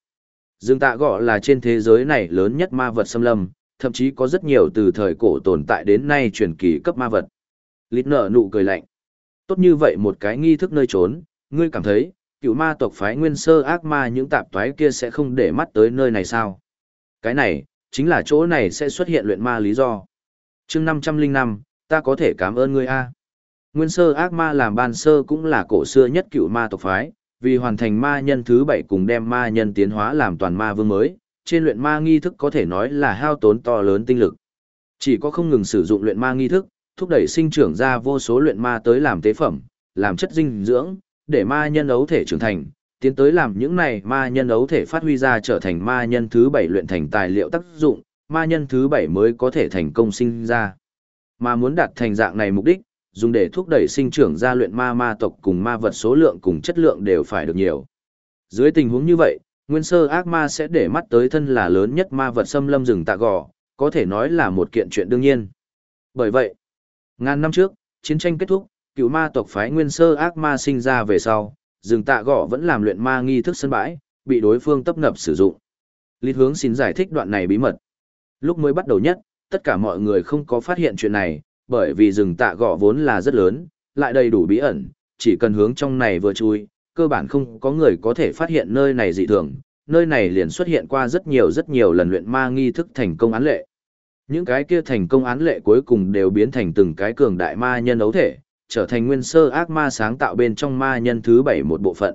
Dương Tạ Gọ là trên thế giới này lớn nhất ma vật xâm lâm, thậm chí có rất nhiều từ thời cổ tồn tại đến nay truyền kỳ cấp ma vật. Lít nở nụ cười lạnh. Tốt như vậy một cái nghi thức nơi trốn, ngươi cảm thấy, cựu ma tộc phái nguyên sơ ác ma những tạp toái kia sẽ không để mắt tới nơi này sao? Cái này, chính là chỗ này sẽ xuất hiện luyện ma lý do chương 505, ta có thể cảm ơn ngươi a Nguyên sơ ác ma làm ban sơ cũng là cổ xưa nhất cựu ma tộc phái, vì hoàn thành ma nhân thứ bảy cùng đem ma nhân tiến hóa làm toàn ma vương mới, trên luyện ma nghi thức có thể nói là hao tốn to lớn tinh lực. Chỉ có không ngừng sử dụng luyện ma nghi thức, thúc đẩy sinh trưởng ra vô số luyện ma tới làm tế phẩm, làm chất dinh dưỡng, để ma nhân ấu thể trưởng thành, tiến tới làm những này ma nhân ấu thể phát huy ra trở thành ma nhân thứ bảy luyện thành tài liệu tác dụng, ma nhân thứ bảy mới có thể thành công sinh ra. Mà muốn đạt thành dạng này mục đích, dùng để thúc đẩy sinh trưởng ra luyện ma ma tộc cùng ma vật số lượng cùng chất lượng đều phải được nhiều. Dưới tình huống như vậy, nguyên sơ ác ma sẽ để mắt tới thân là lớn nhất ma vật xâm lâm rừng tạ gò, có thể nói là một kiện chuyện đương nhiên. Bởi vậy, ngàn năm trước, chiến tranh kết thúc, cựu ma tộc phái nguyên sơ ác ma sinh ra về sau, rừng tạ gò vẫn làm luyện ma nghi thức sân bãi, bị đối phương tấp nập sử dụng. Lý hướng xin giải thích đoạn này bí mật. Lúc mới bắt đầu nhất, tất cả mọi người không có phát hiện chuyện này, bởi vì rừng tạ gọ vốn là rất lớn, lại đầy đủ bí ẩn, chỉ cần hướng trong này vừa chui, cơ bản không có người có thể phát hiện nơi này dị thường, nơi này liền xuất hiện qua rất nhiều rất nhiều lần luyện ma nghi thức thành công án lệ. Những cái kia thành công án lệ cuối cùng đều biến thành từng cái cường đại ma nhân ấu thể, trở thành nguyên sơ ác ma sáng tạo bên trong ma nhân thứ bảy một bộ phận.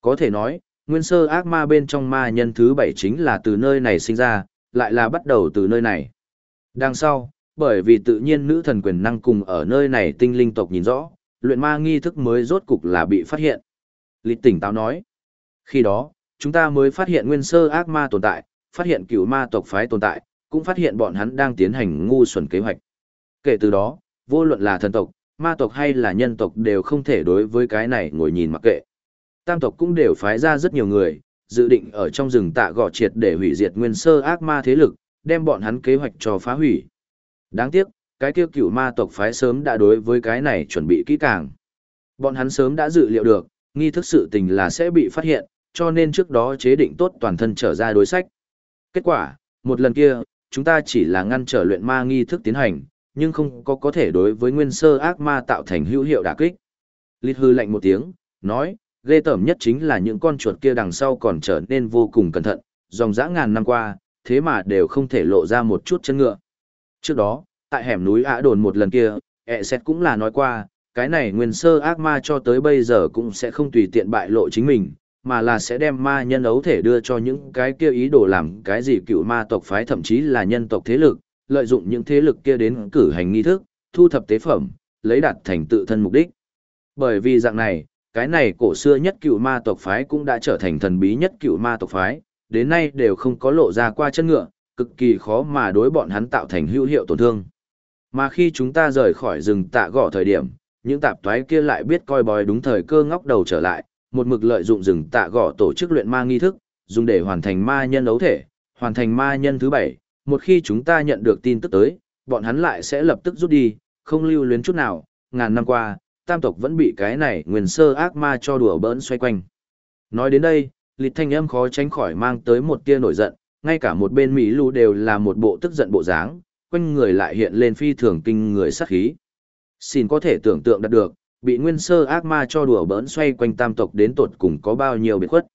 Có thể nói, nguyên sơ ác ma bên trong ma nhân thứ bảy chính là từ nơi này sinh ra, lại là bắt đầu từ nơi này. Đằng sau, bởi vì tự nhiên nữ thần quyền năng cùng ở nơi này tinh linh tộc nhìn rõ, luyện ma nghi thức mới rốt cục là bị phát hiện. Lịch tỉnh táo nói. Khi đó, chúng ta mới phát hiện nguyên sơ ác ma tồn tại, phát hiện cửu ma tộc phái tồn tại, cũng phát hiện bọn hắn đang tiến hành ngu xuẩn kế hoạch. Kể từ đó, vô luận là thần tộc, ma tộc hay là nhân tộc đều không thể đối với cái này ngồi nhìn mặc kệ. Tam tộc cũng đều phái ra rất nhiều người, dự định ở trong rừng tạ gọ triệt để hủy diệt nguyên sơ ác ma thế lực, đem bọn hắn kế hoạch cho phá hủy. Đáng tiếc, cái kia cựu ma tộc phái sớm đã đối với cái này chuẩn bị kỹ càng. Bọn hắn sớm đã dự liệu được, nghi thức sự tình là sẽ bị phát hiện, cho nên trước đó chế định tốt toàn thân trở ra đối sách. Kết quả, một lần kia, chúng ta chỉ là ngăn trở luyện ma nghi thức tiến hành, nhưng không có có thể đối với nguyên sơ ác ma tạo thành hữu hiệu đả kích. Lít hư lạnh một tiếng, nói, ghê tởm nhất chính là những con chuột kia đằng sau còn trở nên vô cùng cẩn thận, dòng dã ngàn năm qua, thế mà đều không thể lộ ra một chút chân ngựa. Trước đó, tại hẻm núi Ả Đồn một lần kia, ẹ xét cũng là nói qua, cái này nguyên sơ ác ma cho tới bây giờ cũng sẽ không tùy tiện bại lộ chính mình, mà là sẽ đem ma nhân ấu thể đưa cho những cái kia ý đồ làm cái gì cựu ma tộc phái thậm chí là nhân tộc thế lực, lợi dụng những thế lực kia đến cử hành nghi thức, thu thập tế phẩm, lấy đạt thành tự thân mục đích. Bởi vì dạng này, cái này cổ xưa nhất cựu ma tộc phái cũng đã trở thành thần bí nhất cựu ma tộc phái, đến nay đều không có lộ ra qua chân ngựa, cực kỳ khó mà đối bọn hắn tạo thành hữu hiệu tổn thương. Mà khi chúng ta rời khỏi rừng tạ gõ thời điểm, những tạp toái kia lại biết coi bói đúng thời cơ ngóc đầu trở lại, một mực lợi dụng rừng tạ gõ tổ chức luyện ma nghi thức, dùng để hoàn thành ma nhân ấu thể, hoàn thành ma nhân thứ bảy. Một khi chúng ta nhận được tin tức tới, bọn hắn lại sẽ lập tức rút đi, không lưu luyến chút nào. Ngàn năm qua, tam tộc vẫn bị cái này nguyên sơ ác ma cho đùa bỡn xoay quanh. Nói đến đây, lịch thanh âm khó tránh khỏi mang tới một tia nổi giận, ngay cả một bên Mỹ lù đều là một bộ tức giận bộ dáng, quanh người lại hiện lên phi thường kinh người sát khí. Xin có thể tưởng tượng đạt được, bị nguyên sơ ác ma cho đùa bỡn xoay quanh tam tộc đến tột cùng có bao nhiêu biệt khuất.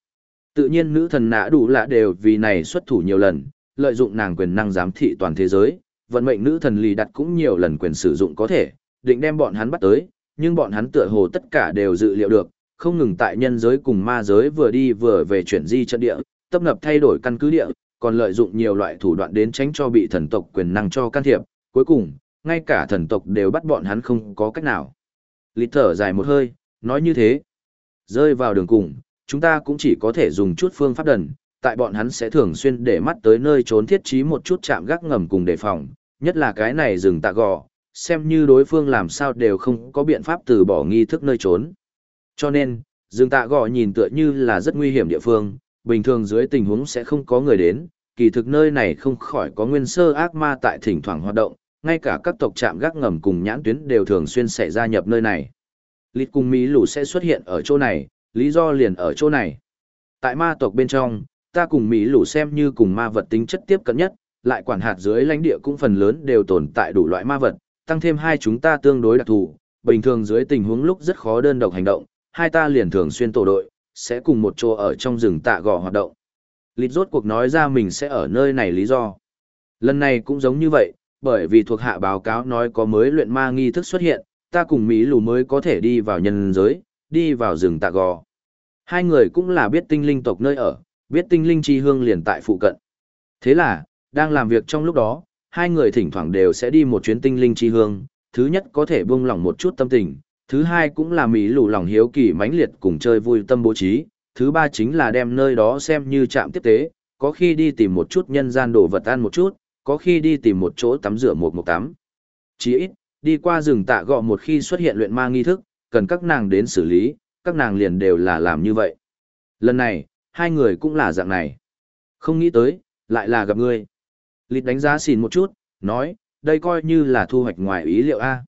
Tự nhiên nữ thần nã đủ lạ đều vì này xuất thủ nhiều lần, lợi dụng nàng quyền năng giám thị toàn thế giới, vận mệnh nữ thần lì đặt cũng nhiều lần quyền sử dụng có thể, định đem bọn hắn bắt tới, nhưng bọn hắn tựa hồ tất cả đều dự liệu được, không ngừng tại nhân giới cùng ma giới vừa đi vừa về chuyển di trận địa, tập ngập thay đổi căn cứ địa, còn lợi dụng nhiều loại thủ đoạn đến tránh cho bị thần tộc quyền năng cho can thiệp, cuối cùng, ngay cả thần tộc đều bắt bọn hắn không có cách nào. Lít thở dài một hơi, nói như thế. Rơi vào đường cùng, chúng ta cũng chỉ có thể dùng chút phương pháp đần, tại bọn hắn sẽ thường xuyên để mắt tới nơi trốn thiết trí một chút chạm gác ngầm cùng đề phòng, nhất là cái này rừng tạ gò, xem như đối phương làm sao đều không có biện pháp từ bỏ nghi thức nơi trốn. Cho nên, rừng tạ gò nhìn tựa như là rất nguy hiểm địa phương, bình thường dưới tình huống sẽ không có người đến, kỳ thực nơi này không khỏi có nguyên sơ ác ma tại thỉnh thoảng hoạt động, ngay cả các tộc trạm gác ngầm cùng nhãn tuyến đều thường xuyên sẽ gia nhập nơi này. Lít cùng Mỹ lũ sẽ xuất hiện ở chỗ này, lý do liền ở chỗ này. Tại ma tộc bên trong, ta cùng Mỹ lũ xem như cùng ma vật tính chất tiếp cận nhất, lại quản hạt dưới lãnh địa cũng phần lớn đều tồn tại đủ loại ma vật, tăng thêm hai chúng ta tương đối đặc thù, bình thường dưới tình huống lúc rất khó đơn độc hành động, hai ta liền thường xuyên tổ đội, sẽ cùng một chỗ ở trong rừng tạ gò hoạt động. Lịch rốt cuộc nói ra mình sẽ ở nơi này lý do. Lần này cũng giống như vậy, bởi vì thuộc hạ báo cáo nói có mới luyện ma nghi thức xuất hiện, ta cùng Mỹ lù mới có thể đi vào nhân giới, đi vào rừng tạ gò. Hai người cũng là biết tinh linh tộc nơi ở, biết tinh linh chi hương liền tại phụ cận. Thế là, đang làm việc trong lúc đó, hai người thỉnh thoảng đều sẽ đi một chuyến tinh linh chi hương, thứ nhất có thể buông lỏng một chút tâm tình, thứ hai cũng là mỹ lù lòng hiếu kỳ mãnh liệt cùng chơi vui tâm bố trí, thứ ba chính là đem nơi đó xem như trạm tiếp tế, có khi đi tìm một chút nhân gian đồ vật ăn một chút, có khi đi tìm một chỗ tắm rửa một một tắm. Chỉ ít, đi qua rừng tạ gọ một khi xuất hiện luyện ma nghi thức, cần các nàng đến xử lý, các nàng liền đều là làm như vậy. Lần này, hai người cũng là dạng này. Không nghĩ tới, lại là gặp ngươi. Lịt đánh giá xìn một chút, nói, đây coi như là thu hoạch ngoài ý liệu a.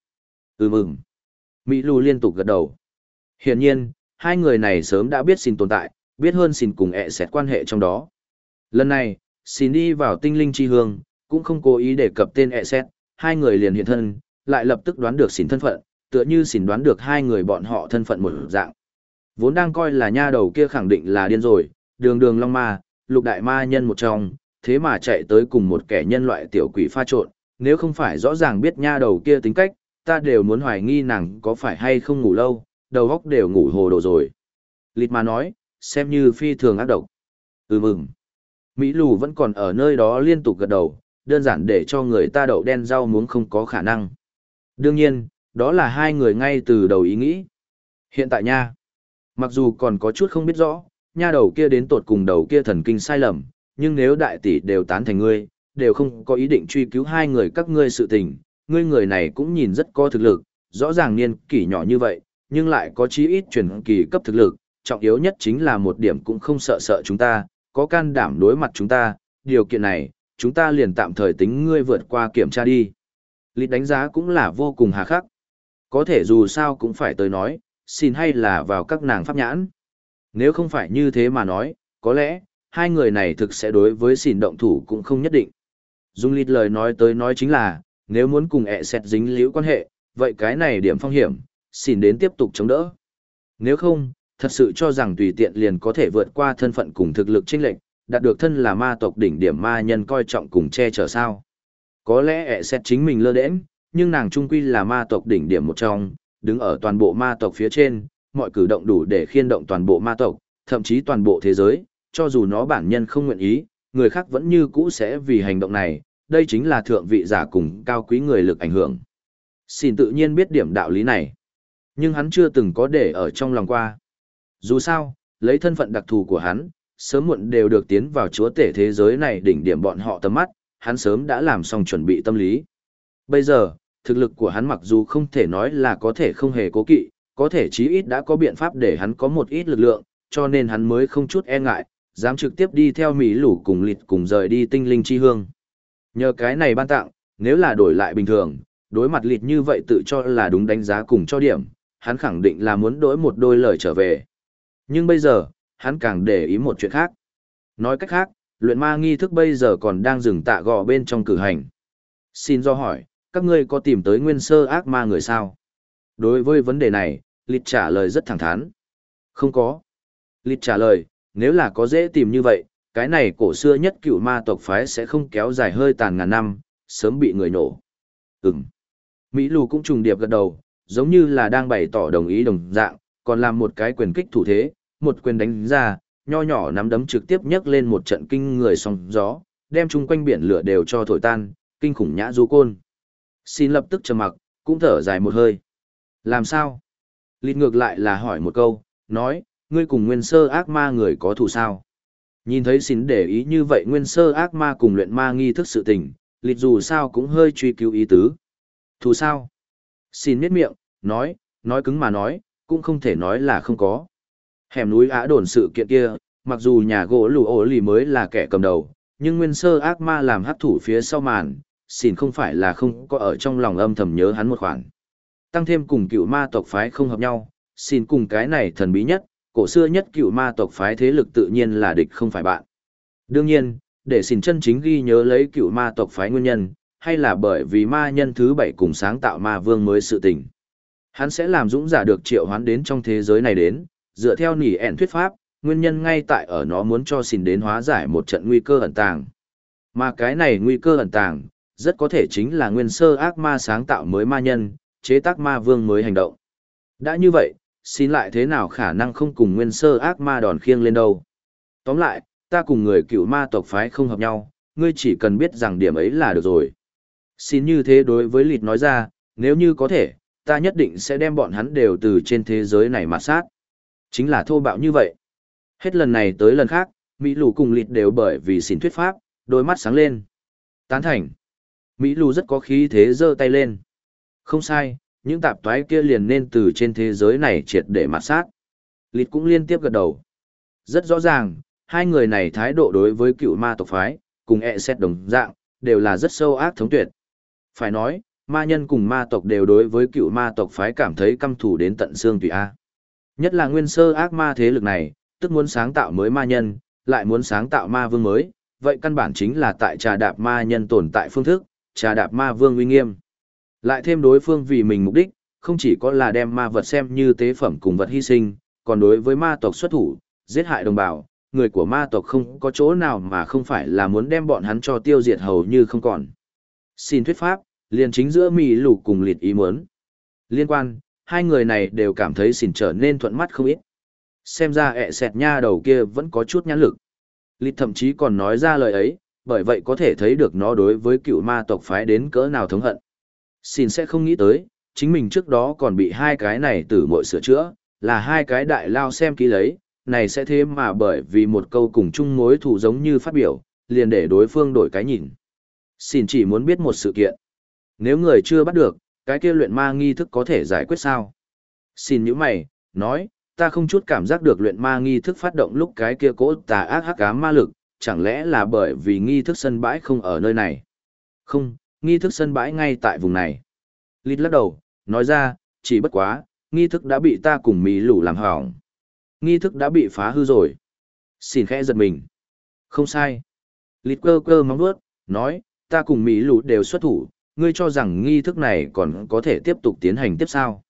Ừ mừng. Mỹ Lù liên tục gật đầu. Hiển nhiên, hai người này sớm đã biết xỉn tồn tại, biết hơn xỉn cùng ẹ xét quan hệ trong đó. Lần này, xỉn đi vào tinh linh chi hương, cũng không cố ý đề cập tên ẹ xét, hai người liền hiện thân, lại lập tức đoán được xỉn thân phận, tựa như xỉn đoán được hai người bọn họ thân phận một dạng. Vốn đang coi là nha đầu kia khẳng định là điên rồi, đường đường long ma, lục đại ma nhân một trong, thế mà chạy tới cùng một kẻ nhân loại tiểu quỷ pha trộn, nếu không phải rõ ràng biết nha đầu kia tính cách, ta đều muốn hoài nghi nàng có phải hay không ngủ lâu, đầu óc đều ngủ hồ đồ rồi. Lịt mà nói, xem như phi thường ác độc. Ừ mừng. Mỹ lù vẫn còn ở nơi đó liên tục gật đầu, đơn giản để cho người ta đậu đen rau muống không có khả năng. Đương nhiên, đó là hai người ngay từ đầu ý nghĩ. Hiện tại nha, mặc dù còn có chút không biết rõ, nha đầu kia đến tột cùng đầu kia thần kinh sai lầm, nhưng nếu đại tỷ đều tán thành ngươi, đều không có ý định truy cứu hai người các ngươi sự tình, ngươi người này cũng nhìn rất có thực lực, rõ ràng niên kỷ nhỏ như vậy, nhưng lại có chí ít truyền kỳ cấp thực lực, trọng yếu nhất chính là một điểm cũng không sợ sợ chúng ta, có can đảm đối mặt chúng ta, điều kiện này, chúng ta liền tạm thời tính ngươi vượt qua kiểm tra đi. Lít đánh giá cũng là vô cùng hà khắc. Có thể dù sao cũng phải tới nói, xin hay là vào các nàng pháp nhãn. Nếu không phải như thế mà nói, có lẽ, hai người này thực sẽ đối với xỉn động thủ cũng không nhất định. Dung lít lời nói tới nói chính là, nếu muốn cùng ẹ xẹt dính liễu quan hệ, vậy cái này điểm phong hiểm, xỉn đến tiếp tục chống đỡ. Nếu không, thật sự cho rằng tùy tiện liền có thể vượt qua thân phận cùng thực lực chênh lệnh, đạt được thân là ma tộc đỉnh điểm ma nhân coi trọng cùng che chở sao. Có lẽ ẹ xẹt chính mình lơ đễnh, nhưng nàng trung quy là ma tộc đỉnh điểm một trong, đứng ở toàn bộ ma tộc phía trên, mọi cử động đủ để khiên động toàn bộ ma tộc, thậm chí toàn bộ thế giới, cho dù nó bản nhân không nguyện ý, người khác vẫn như cũ sẽ vì hành động này, đây chính là thượng vị giả cùng cao quý người lực ảnh hưởng. Xin tự nhiên biết điểm đạo lý này, nhưng hắn chưa từng có để ở trong lòng qua. Dù sao, lấy thân phận đặc thù của hắn, sớm muộn đều được tiến vào chúa tể thế giới này đỉnh điểm bọn họ tầm mắt, hắn sớm đã làm xong chuẩn bị tâm lý. Bây giờ, thực lực của hắn mặc dù không thể nói là có thể không hề cố kỵ, có thể chí ít đã có biện pháp để hắn có một ít lực lượng, cho nên hắn mới không chút e ngại, dám trực tiếp đi theo Mỹ lũ cùng lịt cùng rời đi tinh linh chi hương. Nhờ cái này ban tặng, nếu là đổi lại bình thường, đối mặt lịt như vậy tự cho là đúng đánh giá cùng cho điểm, hắn khẳng định là muốn đổi một đôi lời trở về. Nhưng bây giờ, hắn càng để ý một chuyện khác. Nói cách khác, luyện ma nghi thức bây giờ còn đang dừng tạ gò bên trong cử hành. Xin do hỏi, các ngươi có tìm tới nguyên sơ ác ma người sao? Đối với vấn đề này, Lịt trả lời rất thẳng thắn. Không có. Lịt trả lời, nếu là có dễ tìm như vậy, cái này cổ xưa nhất cựu ma tộc phái sẽ không kéo dài hơi tàn ngàn năm, sớm bị người nổ. Ừm. Mỹ lù cũng trùng điệp gật đầu, giống như là đang bày tỏ đồng ý đồng dạng, còn làm một cái quyền kích thủ thế, một quyền đánh ra, nho nhỏ nắm đấm trực tiếp nhấc lên một trận kinh người sóng gió, đem chung quanh biển lửa đều cho thổi tan, kinh khủng nhã du côn. Xin lập tức trầm mặc, cũng thở dài một hơi. Làm sao? Lịt ngược lại là hỏi một câu, nói, ngươi cùng nguyên sơ ác ma người có thù sao? Nhìn thấy xin để ý như vậy nguyên sơ ác ma cùng luyện ma nghi thức sự tình, lịch dù sao cũng hơi truy cứu ý tứ. Thù sao? Xin miết miệng, nói, nói cứng mà nói, cũng không thể nói là không có. Hẻm núi á đồn sự kiện kia, mặc dù nhà gỗ lù ổ lì mới là kẻ cầm đầu, nhưng nguyên sơ ác ma làm hấp thủ phía sau màn, xin không phải là không có ở trong lòng âm thầm nhớ hắn một khoản. Tăng thêm cùng cựu ma tộc phái không hợp nhau, xin cùng cái này thần bí nhất, cổ xưa nhất cựu ma tộc phái thế lực tự nhiên là địch không phải bạn. Đương nhiên, để xin chân chính ghi nhớ lấy cựu ma tộc phái nguyên nhân, hay là bởi vì ma nhân thứ bảy cùng sáng tạo ma vương mới sự tình. Hắn sẽ làm dũng giả được triệu hoán đến trong thế giới này đến, dựa theo nỉ ẻn thuyết pháp, nguyên nhân ngay tại ở nó muốn cho xin đến hóa giải một trận nguy cơ ẩn tàng. Mà cái này nguy cơ ẩn tàng, rất có thể chính là nguyên sơ ác ma sáng tạo mới ma nhân, chế tác ma vương mới hành động. Đã như vậy, xin lại thế nào khả năng không cùng nguyên sơ ác ma đòn khiêng lên đâu. Tóm lại, ta cùng người cựu ma tộc phái không hợp nhau, ngươi chỉ cần biết rằng điểm ấy là được rồi. Xin như thế đối với lịt nói ra, nếu như có thể, ta nhất định sẽ đem bọn hắn đều từ trên thế giới này mà sát. Chính là thô bạo như vậy. Hết lần này tới lần khác, Mỹ lù cùng lịt đều bởi vì xin thuyết pháp, đôi mắt sáng lên. Tán thành. Mỹ lù rất có khí thế giơ tay lên. Không sai, những tạp toái kia liền nên từ trên thế giới này triệt để mặt sát. Lịt cũng liên tiếp gật đầu. Rất rõ ràng, hai người này thái độ đối với cựu ma tộc phái, cùng ẹ e xét đồng dạng, đều là rất sâu ác thống tuyệt. Phải nói, ma nhân cùng ma tộc đều đối với cựu ma tộc phái cảm thấy căm thù đến tận xương tùy A. Nhất là nguyên sơ ác ma thế lực này, tức muốn sáng tạo mới ma nhân, lại muốn sáng tạo ma vương mới, vậy căn bản chính là tại trà đạp ma nhân tồn tại phương thức, trà đạp ma vương uy nghiêm. Lại thêm đối phương vì mình mục đích, không chỉ có là đem ma vật xem như tế phẩm cùng vật hy sinh, còn đối với ma tộc xuất thủ, giết hại đồng bào, người của ma tộc không có chỗ nào mà không phải là muốn đem bọn hắn cho tiêu diệt hầu như không còn. Xin thuyết pháp, liền chính giữa mì lục cùng liệt ý muốn. Liên quan, hai người này đều cảm thấy xỉn trở nên thuận mắt không ít. Xem ra ẹ sẹt nha đầu kia vẫn có chút nhãn lực. Lịt thậm chí còn nói ra lời ấy, bởi vậy có thể thấy được nó đối với cựu ma tộc phái đến cỡ nào thống hận. Xin sẽ không nghĩ tới, chính mình trước đó còn bị hai cái này tử mội sửa chữa, là hai cái đại lao xem kỹ lấy, này sẽ thế mà bởi vì một câu cùng chung mối thù giống như phát biểu, liền để đối phương đổi cái nhìn. Xin chỉ muốn biết một sự kiện. Nếu người chưa bắt được, cái kia luyện ma nghi thức có thể giải quyết sao? Xin những mày, nói, ta không chút cảm giác được luyện ma nghi thức phát động lúc cái kia cỗ tà ác hắc ám ma lực, chẳng lẽ là bởi vì nghi thức sân bãi không ở nơi này? Không, nghi thức sân bãi ngay tại vùng này. Lít lắc đầu, nói ra, chỉ bất quá, nghi thức đã bị ta cùng mì lũ làm hỏng. Nghi thức đã bị phá hư rồi. Xin khẽ giật mình. Không sai. Lít cơ cơ móng bước, nói, ta cùng Mỹ lũ đều xuất thủ, ngươi cho rằng nghi thức này còn có thể tiếp tục tiến hành tiếp sao.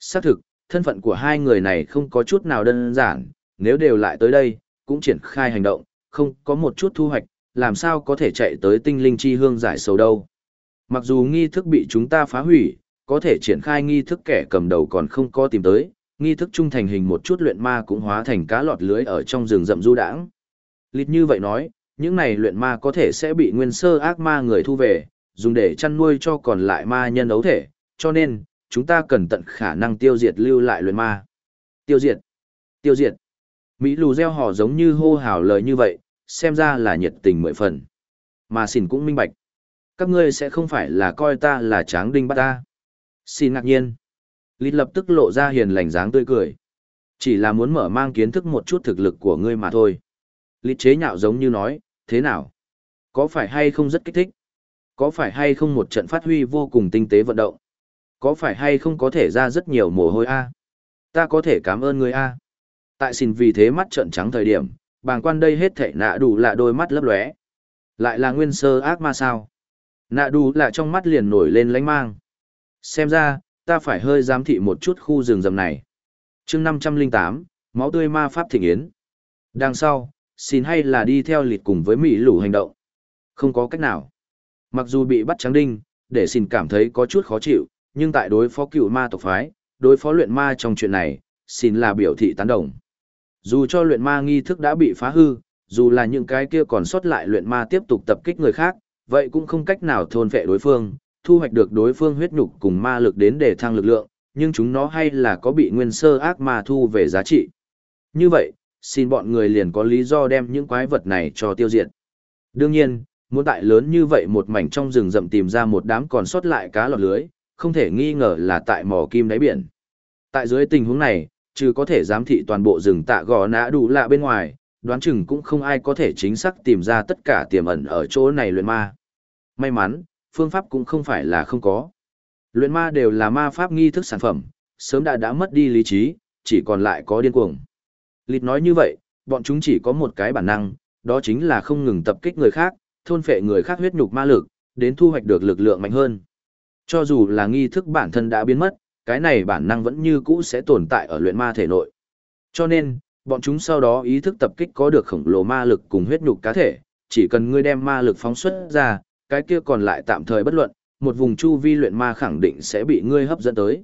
Xác thực, thân phận của hai người này không có chút nào đơn giản, nếu đều lại tới đây, cũng triển khai hành động, không có một chút thu hoạch, làm sao có thể chạy tới tinh linh chi hương giải sầu đâu. Mặc dù nghi thức bị chúng ta phá hủy, có thể triển khai nghi thức kẻ cầm đầu còn không có tìm tới, nghi thức trung thành hình một chút luyện ma cũng hóa thành cá lọt lưới ở trong rừng rậm du đãng. Lít như vậy nói, những này luyện ma có thể sẽ bị nguyên sơ ác ma người thu về, dùng để chăn nuôi cho còn lại ma nhân ấu thể, cho nên, chúng ta cần tận khả năng tiêu diệt lưu lại luyện ma. Tiêu diệt! Tiêu diệt! Mỹ lù gieo họ giống như hô hào lời như vậy, xem ra là nhiệt tình mười phần. Mà xin cũng minh bạch. Các ngươi sẽ không phải là coi ta là tráng đinh bắt ta. Xin ngạc nhiên. Lít lập tức lộ ra hiền lành dáng tươi cười. Chỉ là muốn mở mang kiến thức một chút thực lực của ngươi mà thôi. Lít chế nhạo giống như nói, thế nào? Có phải hay không rất kích thích? Có phải hay không một trận phát huy vô cùng tinh tế vận động? Có phải hay không có thể ra rất nhiều mồ hôi a? Ta có thể cảm ơn ngươi a. Tại xin vì thế mắt trợn trắng thời điểm, bàng quan đây hết thảy nạ đủ là đôi mắt lấp lóe. Lại là nguyên sơ ác ma sao? Nạ đủ là trong mắt liền nổi lên lánh mang. Xem ra, ta phải hơi giám thị một chút khu rừng rầm này. chương 508, máu tươi ma pháp thịnh yến. Đằng sau, xin hay là đi theo lịch cùng với Mỹ lũ hành động. Không có cách nào. Mặc dù bị bắt trắng đinh, để xin cảm thấy có chút khó chịu, nhưng tại đối phó cựu ma tộc phái, đối phó luyện ma trong chuyện này, xin là biểu thị tán đồng. Dù cho luyện ma nghi thức đã bị phá hư, dù là những cái kia còn sót lại luyện ma tiếp tục tập kích người khác, vậy cũng không cách nào thôn vệ đối phương, thu hoạch được đối phương huyết nhục cùng ma lực đến để thăng lực lượng, nhưng chúng nó hay là có bị nguyên sơ ác ma thu về giá trị. Như vậy, xin bọn người liền có lý do đem những quái vật này cho tiêu diệt. Đương nhiên, muốn tại lớn như vậy một mảnh trong rừng rậm tìm ra một đám còn sót lại cá lọt lưới, không thể nghi ngờ là tại mỏ kim đáy biển. Tại dưới tình huống này, trừ có thể giám thị toàn bộ rừng tạ gò nã đủ lạ bên ngoài, đoán chừng cũng không ai có thể chính xác tìm ra tất cả tiềm ẩn ở chỗ này luyện ma. May mắn, phương pháp cũng không phải là không có. Luyện ma đều là ma pháp nghi thức sản phẩm, sớm đã đã mất đi lý trí, chỉ còn lại có điên cuồng. Lịt nói như vậy, bọn chúng chỉ có một cái bản năng, đó chính là không ngừng tập kích người khác, thôn phệ người khác huyết nhục ma lực, đến thu hoạch được lực lượng mạnh hơn. Cho dù là nghi thức bản thân đã biến mất, cái này bản năng vẫn như cũ sẽ tồn tại ở luyện ma thể nội. Cho nên, bọn chúng sau đó ý thức tập kích có được khổng lồ ma lực cùng huyết nhục cá thể, chỉ cần ngươi đem ma lực phóng xuất ra, cái kia còn lại tạm thời bất luận, một vùng chu vi luyện ma khẳng định sẽ bị ngươi hấp dẫn tới.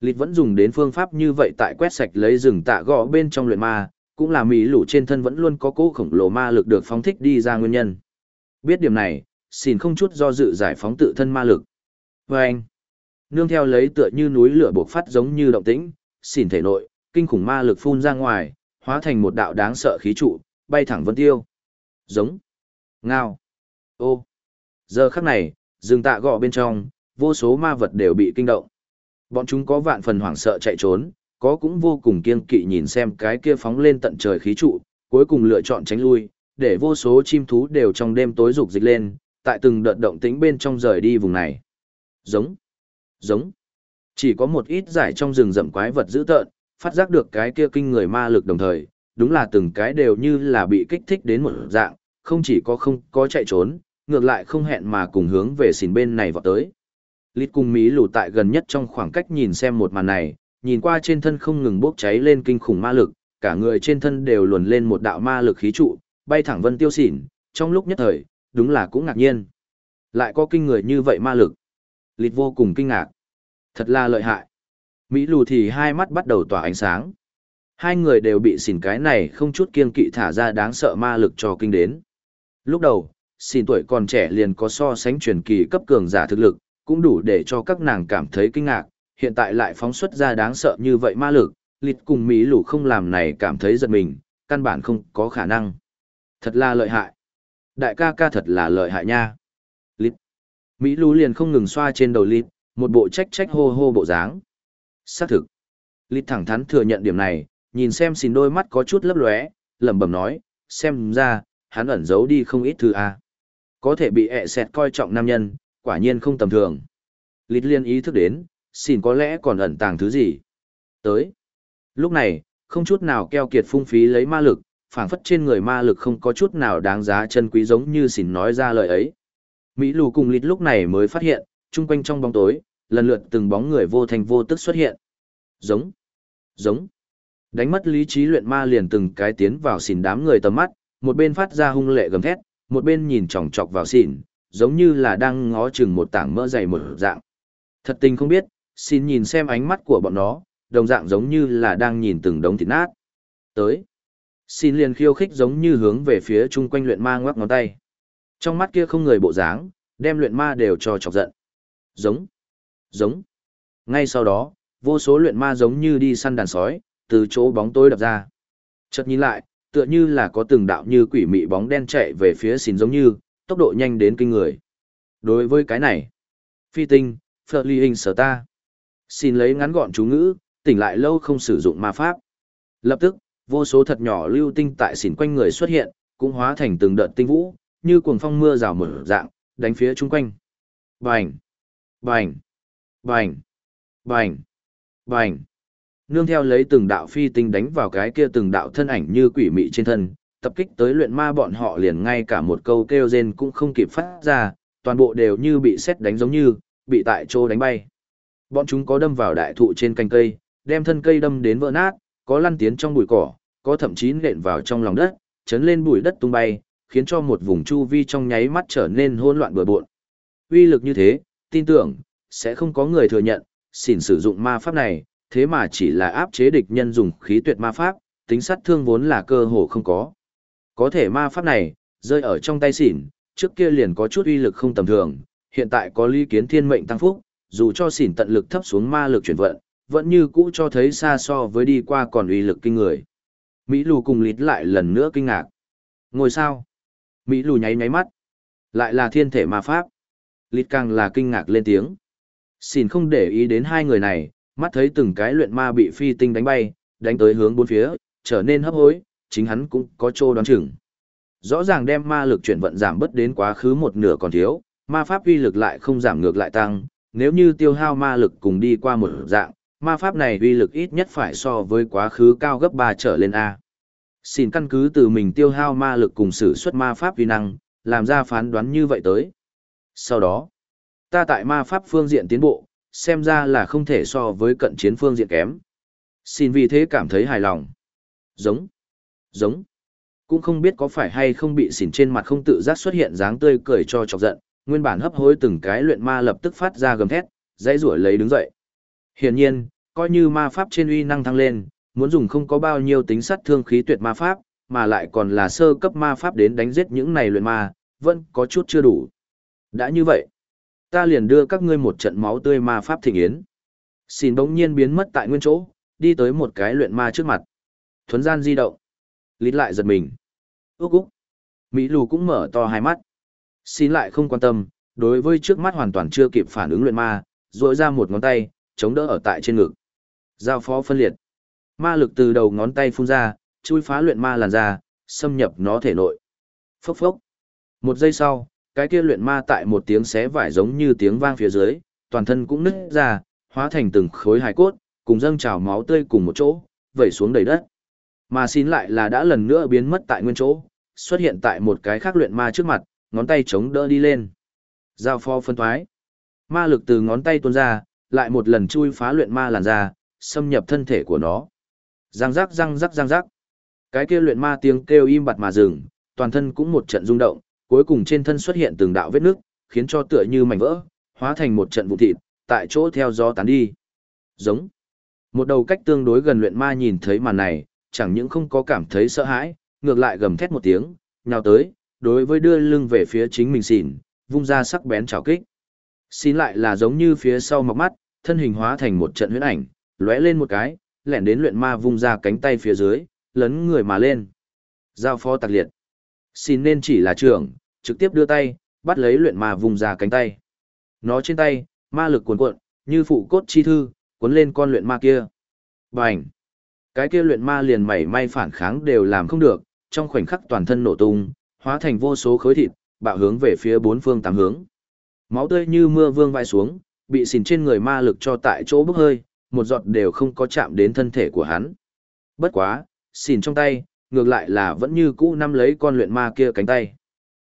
Lịt vẫn dùng đến phương pháp như vậy tại quét sạch lấy rừng tạ gõ bên trong luyện ma, cũng là mỹ lũ trên thân vẫn luôn có cỗ khổng lồ ma lực được phóng thích đi ra nguyên nhân. Biết điểm này, xin không chút do dự giải phóng tự thân ma lực. Và anh, nương theo lấy tựa như núi lửa bộc phát giống như động tĩnh, xỉn thể nội, kinh khủng ma lực phun ra ngoài, hóa thành một đạo đáng sợ khí trụ, bay thẳng vân tiêu. Giống. Ngao. Ô. Giờ khắc này, rừng tạ gọ bên trong, vô số ma vật đều bị kinh động. Bọn chúng có vạn phần hoảng sợ chạy trốn, có cũng vô cùng kiên kỵ nhìn xem cái kia phóng lên tận trời khí trụ, cuối cùng lựa chọn tránh lui, để vô số chim thú đều trong đêm tối rục dịch lên, tại từng đợt động tĩnh bên trong rời đi vùng này. Giống, giống. Chỉ có một ít giải trong rừng rậm quái vật dữ tợn, phát giác được cái kia kinh người ma lực đồng thời, đúng là từng cái đều như là bị kích thích đến một dạng, không chỉ có không có chạy trốn, ngược lại không hẹn mà cùng hướng về xìn bên này vọt tới. Lít cùng Mỹ lù tại gần nhất trong khoảng cách nhìn xem một màn này, nhìn qua trên thân không ngừng bốc cháy lên kinh khủng ma lực, cả người trên thân đều luồn lên một đạo ma lực khí trụ, bay thẳng vân tiêu xỉn, trong lúc nhất thời, đúng là cũng ngạc nhiên. Lại có kinh người như vậy ma lực. Lít vô cùng kinh ngạc. Thật là lợi hại. Mỹ lù thì hai mắt bắt đầu tỏa ánh sáng. Hai người đều bị xỉn cái này không chút kiên kỵ thả ra đáng sợ ma lực cho kinh đến. Lúc đầu, xỉn tuổi còn trẻ liền có so sánh truyền kỳ cấp cường giả thực lực, cũng đủ để cho các nàng cảm thấy kinh ngạc, hiện tại lại phóng xuất ra đáng sợ như vậy ma lực, lịt cùng Mỹ lù không làm này cảm thấy giật mình, căn bản không có khả năng. Thật là lợi hại. Đại ca ca thật là lợi hại nha. Lịt. Mỹ lù liền không ngừng xoa trên đầu lịt, một bộ trách trách hô hô bộ dáng. Xác thực. lít thẳng thắn thừa nhận điểm này, nhìn xem xin đôi mắt có chút lấp lóe, lẩm bẩm nói, xem ra, hắn ẩn giấu đi không ít thứ a. Có thể bị ẹ xẹt coi trọng nam nhân, quả nhiên không tầm thường. lít liên ý thức đến, xin có lẽ còn ẩn tàng thứ gì. Tới. Lúc này, không chút nào keo kiệt phung phí lấy ma lực, phảng phất trên người ma lực không có chút nào đáng giá chân quý giống như xin nói ra lời ấy. Mỹ lù cùng lịt lúc này mới phát hiện, chung quanh trong bóng tối, lần lượt từng bóng người vô thành vô tức xuất hiện. Giống. Giống. Đánh mất lý trí luyện ma liền từng cái tiến vào xỉn đám người tầm mắt, một bên phát ra hung lệ gầm thét, một bên nhìn chòng chọc vào xỉn, giống như là đang ngó chừng một tảng mỡ dày một dạng. Thật tình không biết, xin nhìn xem ánh mắt của bọn nó, đồng dạng giống như là đang nhìn từng đống thịt nát. Tới. Xin liền khiêu khích giống như hướng về phía chung quanh luyện ma ngoắc ngón tay. Trong mắt kia không người bộ dáng, đem luyện ma đều cho chọc giận. Giống. Giống. Ngay sau đó, vô số luyện ma giống như đi săn đàn sói, từ chỗ bóng tối đập ra. Chợt nhìn lại, tựa như là có từng đạo như quỷ mị bóng đen chạy về phía xìn giống như, tốc độ nhanh đến kinh người. Đối với cái này, phi tinh, phật ly hình sở ta. Xin lấy ngắn gọn chú ngữ, tỉnh lại lâu không sử dụng ma pháp. Lập tức, vô số thật nhỏ lưu tinh tại xỉn quanh người xuất hiện, cũng hóa thành từng đợt tinh vũ, như cuồng phong mưa rào mở dạng, đánh phía chung quanh. Bành! Bành! Bành! Bành! Bành! Nương theo lấy từng đạo phi tinh đánh vào cái kia từng đạo thân ảnh như quỷ mị trên thân, tập kích tới luyện ma bọn họ liền ngay cả một câu kêu rên cũng không kịp phát ra, toàn bộ đều như bị xét đánh giống như, bị tại chỗ đánh bay. Bọn chúng có đâm vào đại thụ trên cành cây, đem thân cây đâm đến vỡ nát, có lăn tiến trong bụi cỏ, có thậm chí nện vào trong lòng đất, chấn lên bụi đất tung bay, khiến cho một vùng chu vi trong nháy mắt trở nên hỗn loạn bừa bộn. Uy lực như thế, tin tưởng, sẽ không có người thừa nhận, xỉn sử dụng ma pháp này, thế mà chỉ là áp chế địch nhân dùng khí tuyệt ma pháp, tính sát thương vốn là cơ hồ không có. Có thể ma pháp này, rơi ở trong tay xỉn, trước kia liền có chút uy lực không tầm thường, hiện tại có ly kiến thiên mệnh tăng phúc, dù cho xỉn tận lực thấp xuống ma lực chuyển vận, vẫn như cũ cho thấy xa so với đi qua còn uy lực kinh người. Mỹ lù cùng lít lại lần nữa kinh ngạc. Ngồi sao? Mỹ lù nháy nháy mắt. Lại là thiên thể ma pháp. Lít càng là kinh ngạc lên tiếng. Xin không để ý đến hai người này, mắt thấy từng cái luyện ma bị phi tinh đánh bay, đánh tới hướng bốn phía, trở nên hấp hối, chính hắn cũng có trô đoán chừng. Rõ ràng đem ma lực chuyển vận giảm bớt đến quá khứ một nửa còn thiếu, ma pháp uy lực lại không giảm ngược lại tăng, nếu như tiêu hao ma lực cùng đi qua một dạng, ma pháp này uy lực ít nhất phải so với quá khứ cao gấp 3 trở lên A. Xin căn cứ từ mình tiêu hao ma lực cùng sử xuất ma pháp uy năng, làm ra phán đoán như vậy tới. Sau đó, ta tại ma pháp phương diện tiến bộ, xem ra là không thể so với cận chiến phương diện kém. Xin vì thế cảm thấy hài lòng. Giống, giống. Cũng không biết có phải hay không bị xỉn trên mặt không tự giác xuất hiện dáng tươi cười cho chọc giận, nguyên bản hấp hối từng cái luyện ma lập tức phát ra gầm thét, dãy rủi lấy đứng dậy. Hiển nhiên, coi như ma pháp trên uy năng thăng lên, muốn dùng không có bao nhiêu tính sát thương khí tuyệt ma pháp, mà lại còn là sơ cấp ma pháp đến đánh giết những này luyện ma, vẫn có chút chưa đủ. Đã như vậy, ta liền đưa các ngươi một trận máu tươi ma pháp thịnh yến. Xin bỗng nhiên biến mất tại nguyên chỗ, đi tới một cái luyện ma trước mặt. Thuấn gian di động. Lít lại giật mình. Úc úc. Mỹ lù cũng mở to hai mắt. Xin lại không quan tâm, đối với trước mắt hoàn toàn chưa kịp phản ứng luyện ma, rội ra một ngón tay, chống đỡ ở tại trên ngực. Giao phó phân liệt. Ma lực từ đầu ngón tay phun ra, chui phá luyện ma làn ra, xâm nhập nó thể nội. Phốc phốc. Một giây sau, cái kia luyện ma tại một tiếng xé vải giống như tiếng vang phía dưới, toàn thân cũng nứt ra, hóa thành từng khối hài cốt, cùng dâng trào máu tươi cùng một chỗ, vẩy xuống đầy đất. Mà xin lại là đã lần nữa biến mất tại nguyên chỗ, xuất hiện tại một cái khác luyện ma trước mặt, ngón tay chống đỡ đi lên. Giao pho phân thoái. Ma lực từ ngón tay tuôn ra, lại một lần chui phá luyện ma làn ra, xâm nhập thân thể của nó. Răng rắc răng rắc răng rắc. Cái kia luyện ma tiếng kêu im bặt mà dừng, toàn thân cũng một trận rung động, cuối cùng trên thân xuất hiện từng đạo vết nước, khiến cho tựa như mảnh vỡ, hóa thành một trận vụ thịt, tại chỗ theo gió tán đi. Giống. Một đầu cách tương đối gần luyện ma nhìn thấy màn này, chẳng những không có cảm thấy sợ hãi, ngược lại gầm thét một tiếng, nhào tới, đối với đưa lưng về phía chính mình xỉn, vung ra sắc bén chảo kích. Xin lại là giống như phía sau mọc mắt, thân hình hóa thành một trận huyễn ảnh, lóe lên một cái, lẻn đến luyện ma vung ra cánh tay phía dưới, lấn người mà lên. Giao phó tạc liệt. Xin nên chỉ là trưởng, trực tiếp đưa tay, bắt lấy luyện ma vùng ra cánh tay. Nó trên tay, ma lực cuồn cuộn, như phụ cốt chi thư, cuốn lên con luyện ma kia. Bành! Cái kia luyện ma liền mảy may phản kháng đều làm không được, trong khoảnh khắc toàn thân nổ tung, hóa thành vô số khối thịt, bạo hướng về phía bốn phương tám hướng. Máu tươi như mưa vương vai xuống, bị xỉn trên người ma lực cho tại chỗ bốc hơi, một giọt đều không có chạm đến thân thể của hắn. Bất quá, xỉn trong tay, ngược lại là vẫn như cũ nắm lấy con luyện ma kia cánh tay.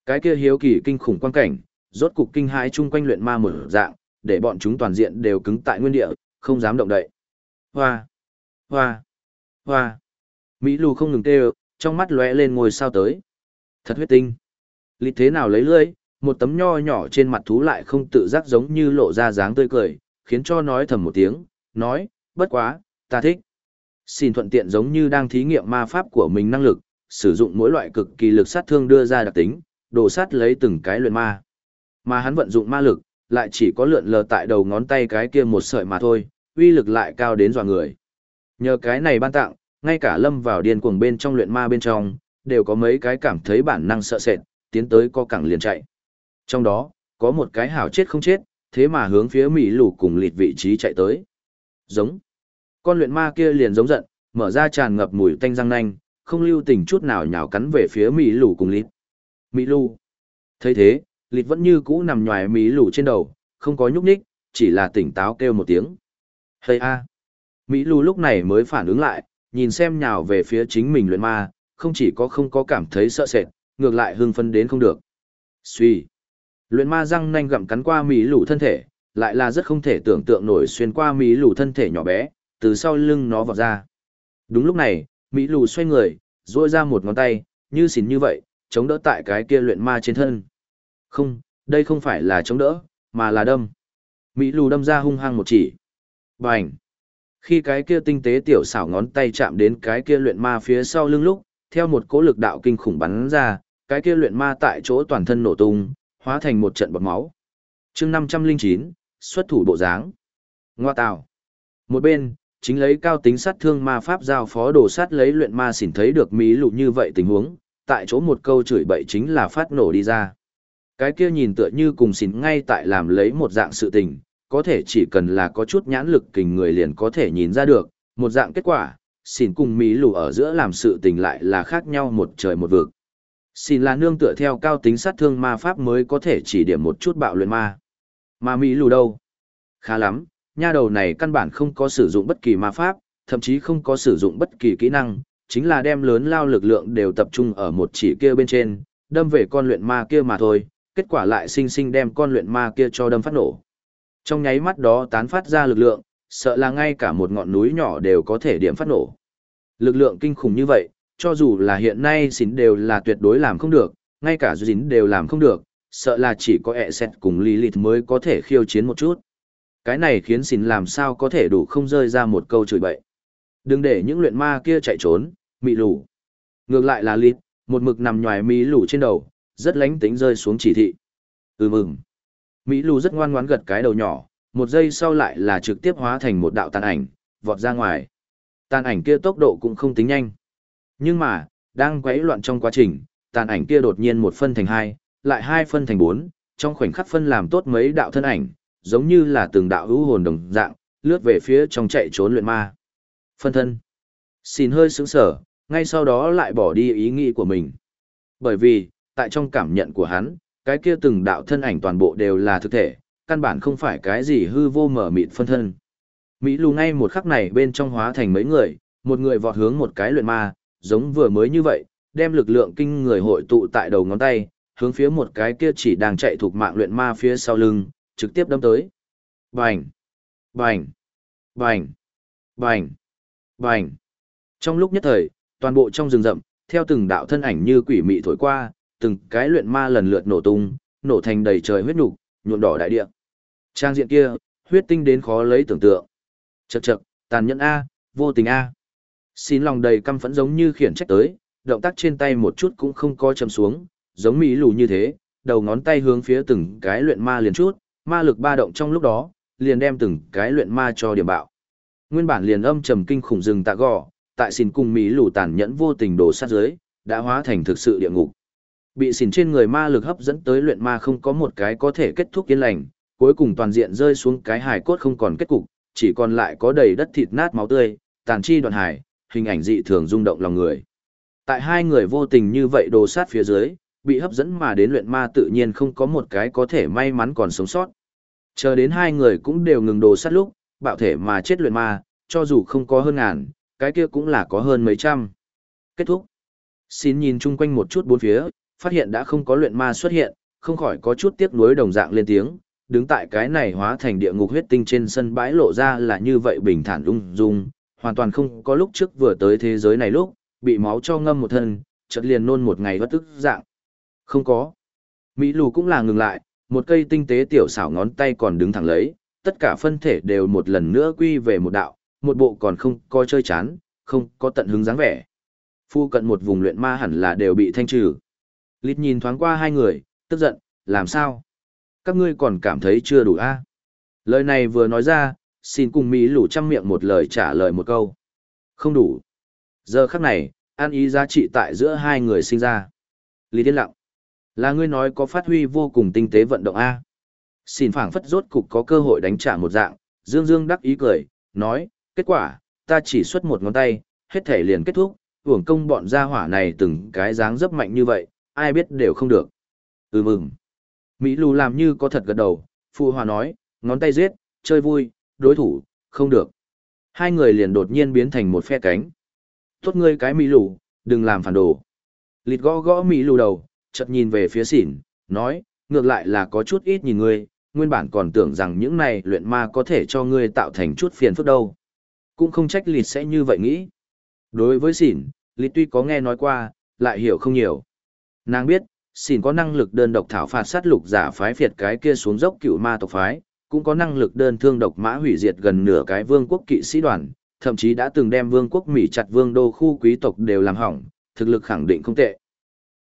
Cái kia hiếu kỳ kinh khủng quan cảnh, rốt cục kinh hãi chung quanh luyện ma mở dạng, để bọn chúng toàn diện đều cứng tại nguyên địa, không dám động đậy. Hoa! Hoa! Hoa! Mỹ lù không ngừng tê trong mắt lóe lên ngôi sao tới. Thật huyết tinh! Lịch thế nào lấy lưỡi, một tấm nho nhỏ trên mặt thú lại không tự giác giống như lộ ra dáng tươi cười, khiến cho nói thầm một tiếng, nói, bất quá, ta thích. Xin thuận tiện giống như đang thí nghiệm ma pháp của mình năng lực, sử dụng mỗi loại cực kỳ lực sát thương đưa ra đặc tính, đồ sát lấy từng cái luyện ma. Mà hắn vận dụng ma lực, lại chỉ có lượn lờ tại đầu ngón tay cái kia một sợi mà thôi, uy lực lại cao đến dọa người. Nhờ cái này ban tặng, ngay cả lâm vào điên cuồng bên trong luyện ma bên trong, đều có mấy cái cảm thấy bản năng sợ sệt, tiến tới co cẳng liền chạy. Trong đó, có một cái hảo chết không chết, thế mà hướng phía Mỹ lù cùng lịt vị trí chạy tới. Giống. Con luyện ma kia liền giống giận, mở ra tràn ngập mùi tanh răng nanh, không lưu tình chút nào nhào cắn về phía Mỹ lù cùng lịt. Mỹ lù. thấy thế, lịt vẫn như cũ nằm nhoài Mỹ lù trên đầu, không có nhúc nhích, chỉ là tỉnh táo kêu một tiếng. hay a. Mỹ lù lúc này mới phản ứng lại, nhìn xem nhào về phía chính mình luyện ma, không chỉ có không có cảm thấy sợ sệt, ngược lại hưng phân đến không được. Suy. Luyện ma răng nanh gặm cắn qua mỹ lù thân thể, lại là rất không thể tưởng tượng nổi xuyên qua mỹ lù thân thể nhỏ bé, từ sau lưng nó vào ra. Đúng lúc này, mỹ lù xoay người, duỗi ra một ngón tay, như xỉn như vậy, chống đỡ tại cái kia luyện ma trên thân. Không, đây không phải là chống đỡ, mà là đâm. Mỹ lù đâm ra hung hăng một chỉ. Bành! Khi cái kia tinh tế tiểu xảo ngón tay chạm đến cái kia luyện ma phía sau lưng lúc, theo một cỗ lực đạo kinh khủng bắn ra, cái kia luyện ma tại chỗ toàn thân nổ tung, hóa thành một trận bọt máu. chương 509, xuất thủ bộ dáng. Ngoa tào. Một bên, chính lấy cao tính sát thương ma pháp giao phó đồ sát lấy luyện ma xỉn thấy được mỹ lụ như vậy tình huống, tại chỗ một câu chửi bậy chính là phát nổ đi ra. Cái kia nhìn tựa như cùng xỉn ngay tại làm lấy một dạng sự tình, có thể chỉ cần là có chút nhãn lực kình người liền có thể nhìn ra được, một dạng kết quả, xỉn cùng mỹ lù ở giữa làm sự tình lại là khác nhau một trời một vực. Xỉn là nương tựa theo cao tính sát thương ma pháp mới có thể chỉ điểm một chút bạo luyện ma. Mà mỹ lù đâu? Khá lắm, nha đầu này căn bản không có sử dụng bất kỳ ma pháp, thậm chí không có sử dụng bất kỳ kỹ năng, chính là đem lớn lao lực lượng đều tập trung ở một chỉ kia bên trên, đâm về con luyện ma kia mà thôi, kết quả lại sinh sinh đem con luyện ma kia cho đâm phát nổ. Trong nháy mắt đó tán phát ra lực lượng, sợ là ngay cả một ngọn núi nhỏ đều có thể điểm phát nổ. Lực lượng kinh khủng như vậy, cho dù là hiện nay xín đều là tuyệt đối làm không được, ngay cả dính đều làm không được, sợ là chỉ có ẹ xẹt cùng Lilith mới có thể khiêu chiến một chút. Cái này khiến xín làm sao có thể đủ không rơi ra một câu chửi bậy. Đừng để những luyện ma kia chạy trốn, mị lù. Ngược lại là lịt, một mực nằm nhòi mị lù trên đầu, rất lánh tính rơi xuống chỉ thị. Ừ mừng. Mỹ lù rất ngoan ngoãn gật cái đầu nhỏ, một giây sau lại là trực tiếp hóa thành một đạo tàn ảnh, vọt ra ngoài. Tàn ảnh kia tốc độ cũng không tính nhanh. Nhưng mà, đang quấy loạn trong quá trình, tàn ảnh kia đột nhiên một phân thành hai, lại hai phân thành bốn, trong khoảnh khắc phân làm tốt mấy đạo thân ảnh, giống như là từng đạo hữu hồn đồng dạng, lướt về phía trong chạy trốn luyện ma. Phân thân. Xin hơi sững sở, ngay sau đó lại bỏ đi ý nghĩ của mình. Bởi vì, tại trong cảm nhận của hắn, cái kia từng đạo thân ảnh toàn bộ đều là thực thể, căn bản không phải cái gì hư vô mở mịt phân thân. Mỹ lù ngay một khắc này bên trong hóa thành mấy người, một người vọt hướng một cái luyện ma, giống vừa mới như vậy, đem lực lượng kinh người hội tụ tại đầu ngón tay, hướng phía một cái kia chỉ đang chạy thuộc mạng luyện ma phía sau lưng, trực tiếp đâm tới. Bành! Bành! Bành! Bành! Bành! Trong lúc nhất thời, toàn bộ trong rừng rậm, theo từng đạo thân ảnh như quỷ mị thổi qua, từng cái luyện ma lần lượt nổ tung, nổ thành đầy trời huyết nhục, nhuộm đỏ đại địa. Trang diện kia, huyết tinh đến khó lấy tưởng tượng. Chậc chậc, tàn nhẫn a, vô tình a. Xin lòng đầy căm phẫn giống như khiển trách tới, động tác trên tay một chút cũng không co chầm xuống, giống mỹ lù như thế, đầu ngón tay hướng phía từng cái luyện ma liền chút, ma lực ba động trong lúc đó, liền đem từng cái luyện ma cho điểm bạo. Nguyên bản liền âm trầm kinh khủng rừng tạ gò, tại xin cùng mỹ lù tàn nhẫn vô tình đổ sát dưới, đã hóa thành thực sự địa ngục. Bị xỉn trên người ma lực hấp dẫn tới luyện ma không có một cái có thể kết thúc yên lành, cuối cùng toàn diện rơi xuống cái hài cốt không còn kết cục, chỉ còn lại có đầy đất thịt nát máu tươi, tàn chi đoạn hải, hình ảnh dị thường rung động lòng người. Tại hai người vô tình như vậy đồ sát phía dưới, bị hấp dẫn mà đến luyện ma tự nhiên không có một cái có thể may mắn còn sống sót. Chờ đến hai người cũng đều ngừng đồ sát lúc, bạo thể mà chết luyện ma, cho dù không có hơn ngàn, cái kia cũng là có hơn mấy trăm. Kết thúc. Xin nhìn chung quanh một chút bốn phía, phát hiện đã không có luyện ma xuất hiện, không khỏi có chút tiếc nuối đồng dạng lên tiếng, đứng tại cái này hóa thành địa ngục huyết tinh trên sân bãi lộ ra là như vậy bình thản ung dung, hoàn toàn không có lúc trước vừa tới thế giới này lúc, bị máu cho ngâm một thân, chợt liền nôn một ngày bất tức dạng. Không có. Mỹ lù cũng là ngừng lại, một cây tinh tế tiểu xảo ngón tay còn đứng thẳng lấy, tất cả phân thể đều một lần nữa quy về một đạo, một bộ còn không coi chơi chán, không có tận hứng dáng vẻ. Phu cận một vùng luyện ma hẳn là đều bị thanh trừ. Lít nhìn thoáng qua hai người, tức giận, làm sao? Các ngươi còn cảm thấy chưa đủ a? À? Lời này vừa nói ra, xin cùng Mỹ lủ trăm miệng một lời trả lời một câu. Không đủ. Giờ khắc này, an ý giá trị tại giữa hai người sinh ra. Lý Điên lặng. Là ngươi nói có phát huy vô cùng tinh tế vận động A. Xin phảng phất rốt cục có cơ hội đánh trả một dạng, dương dương đắc ý cười, nói, kết quả, ta chỉ xuất một ngón tay, hết thể liền kết thúc, hưởng công bọn gia hỏa này từng cái dáng dấp mạnh như vậy, ai biết đều không được. Ừ mừng. Mỹ lù làm như có thật gật đầu, phụ hòa nói, ngón tay giết, chơi vui, đối thủ, không được. Hai người liền đột nhiên biến thành một phe cánh. Tốt ngươi cái Mỹ lù, đừng làm phản đồ. Lịt gõ gõ Mỹ lù đầu, chợt nhìn về phía xỉn, nói, ngược lại là có chút ít nhìn ngươi, nguyên bản còn tưởng rằng những này luyện ma có thể cho ngươi tạo thành chút phiền phức đâu. Cũng không trách lịt sẽ như vậy nghĩ. Đối với xỉn, lịt tuy có nghe nói qua, lại hiểu không nhiều. Nàng biết, xỉn có năng lực đơn độc thảo phạt sát lục giả phái phiệt cái kia xuống dốc cựu ma tộc phái, cũng có năng lực đơn thương độc mã hủy diệt gần nửa cái vương quốc kỵ sĩ đoàn, thậm chí đã từng đem vương quốc Mỹ chặt vương đô khu quý tộc đều làm hỏng, thực lực khẳng định không tệ.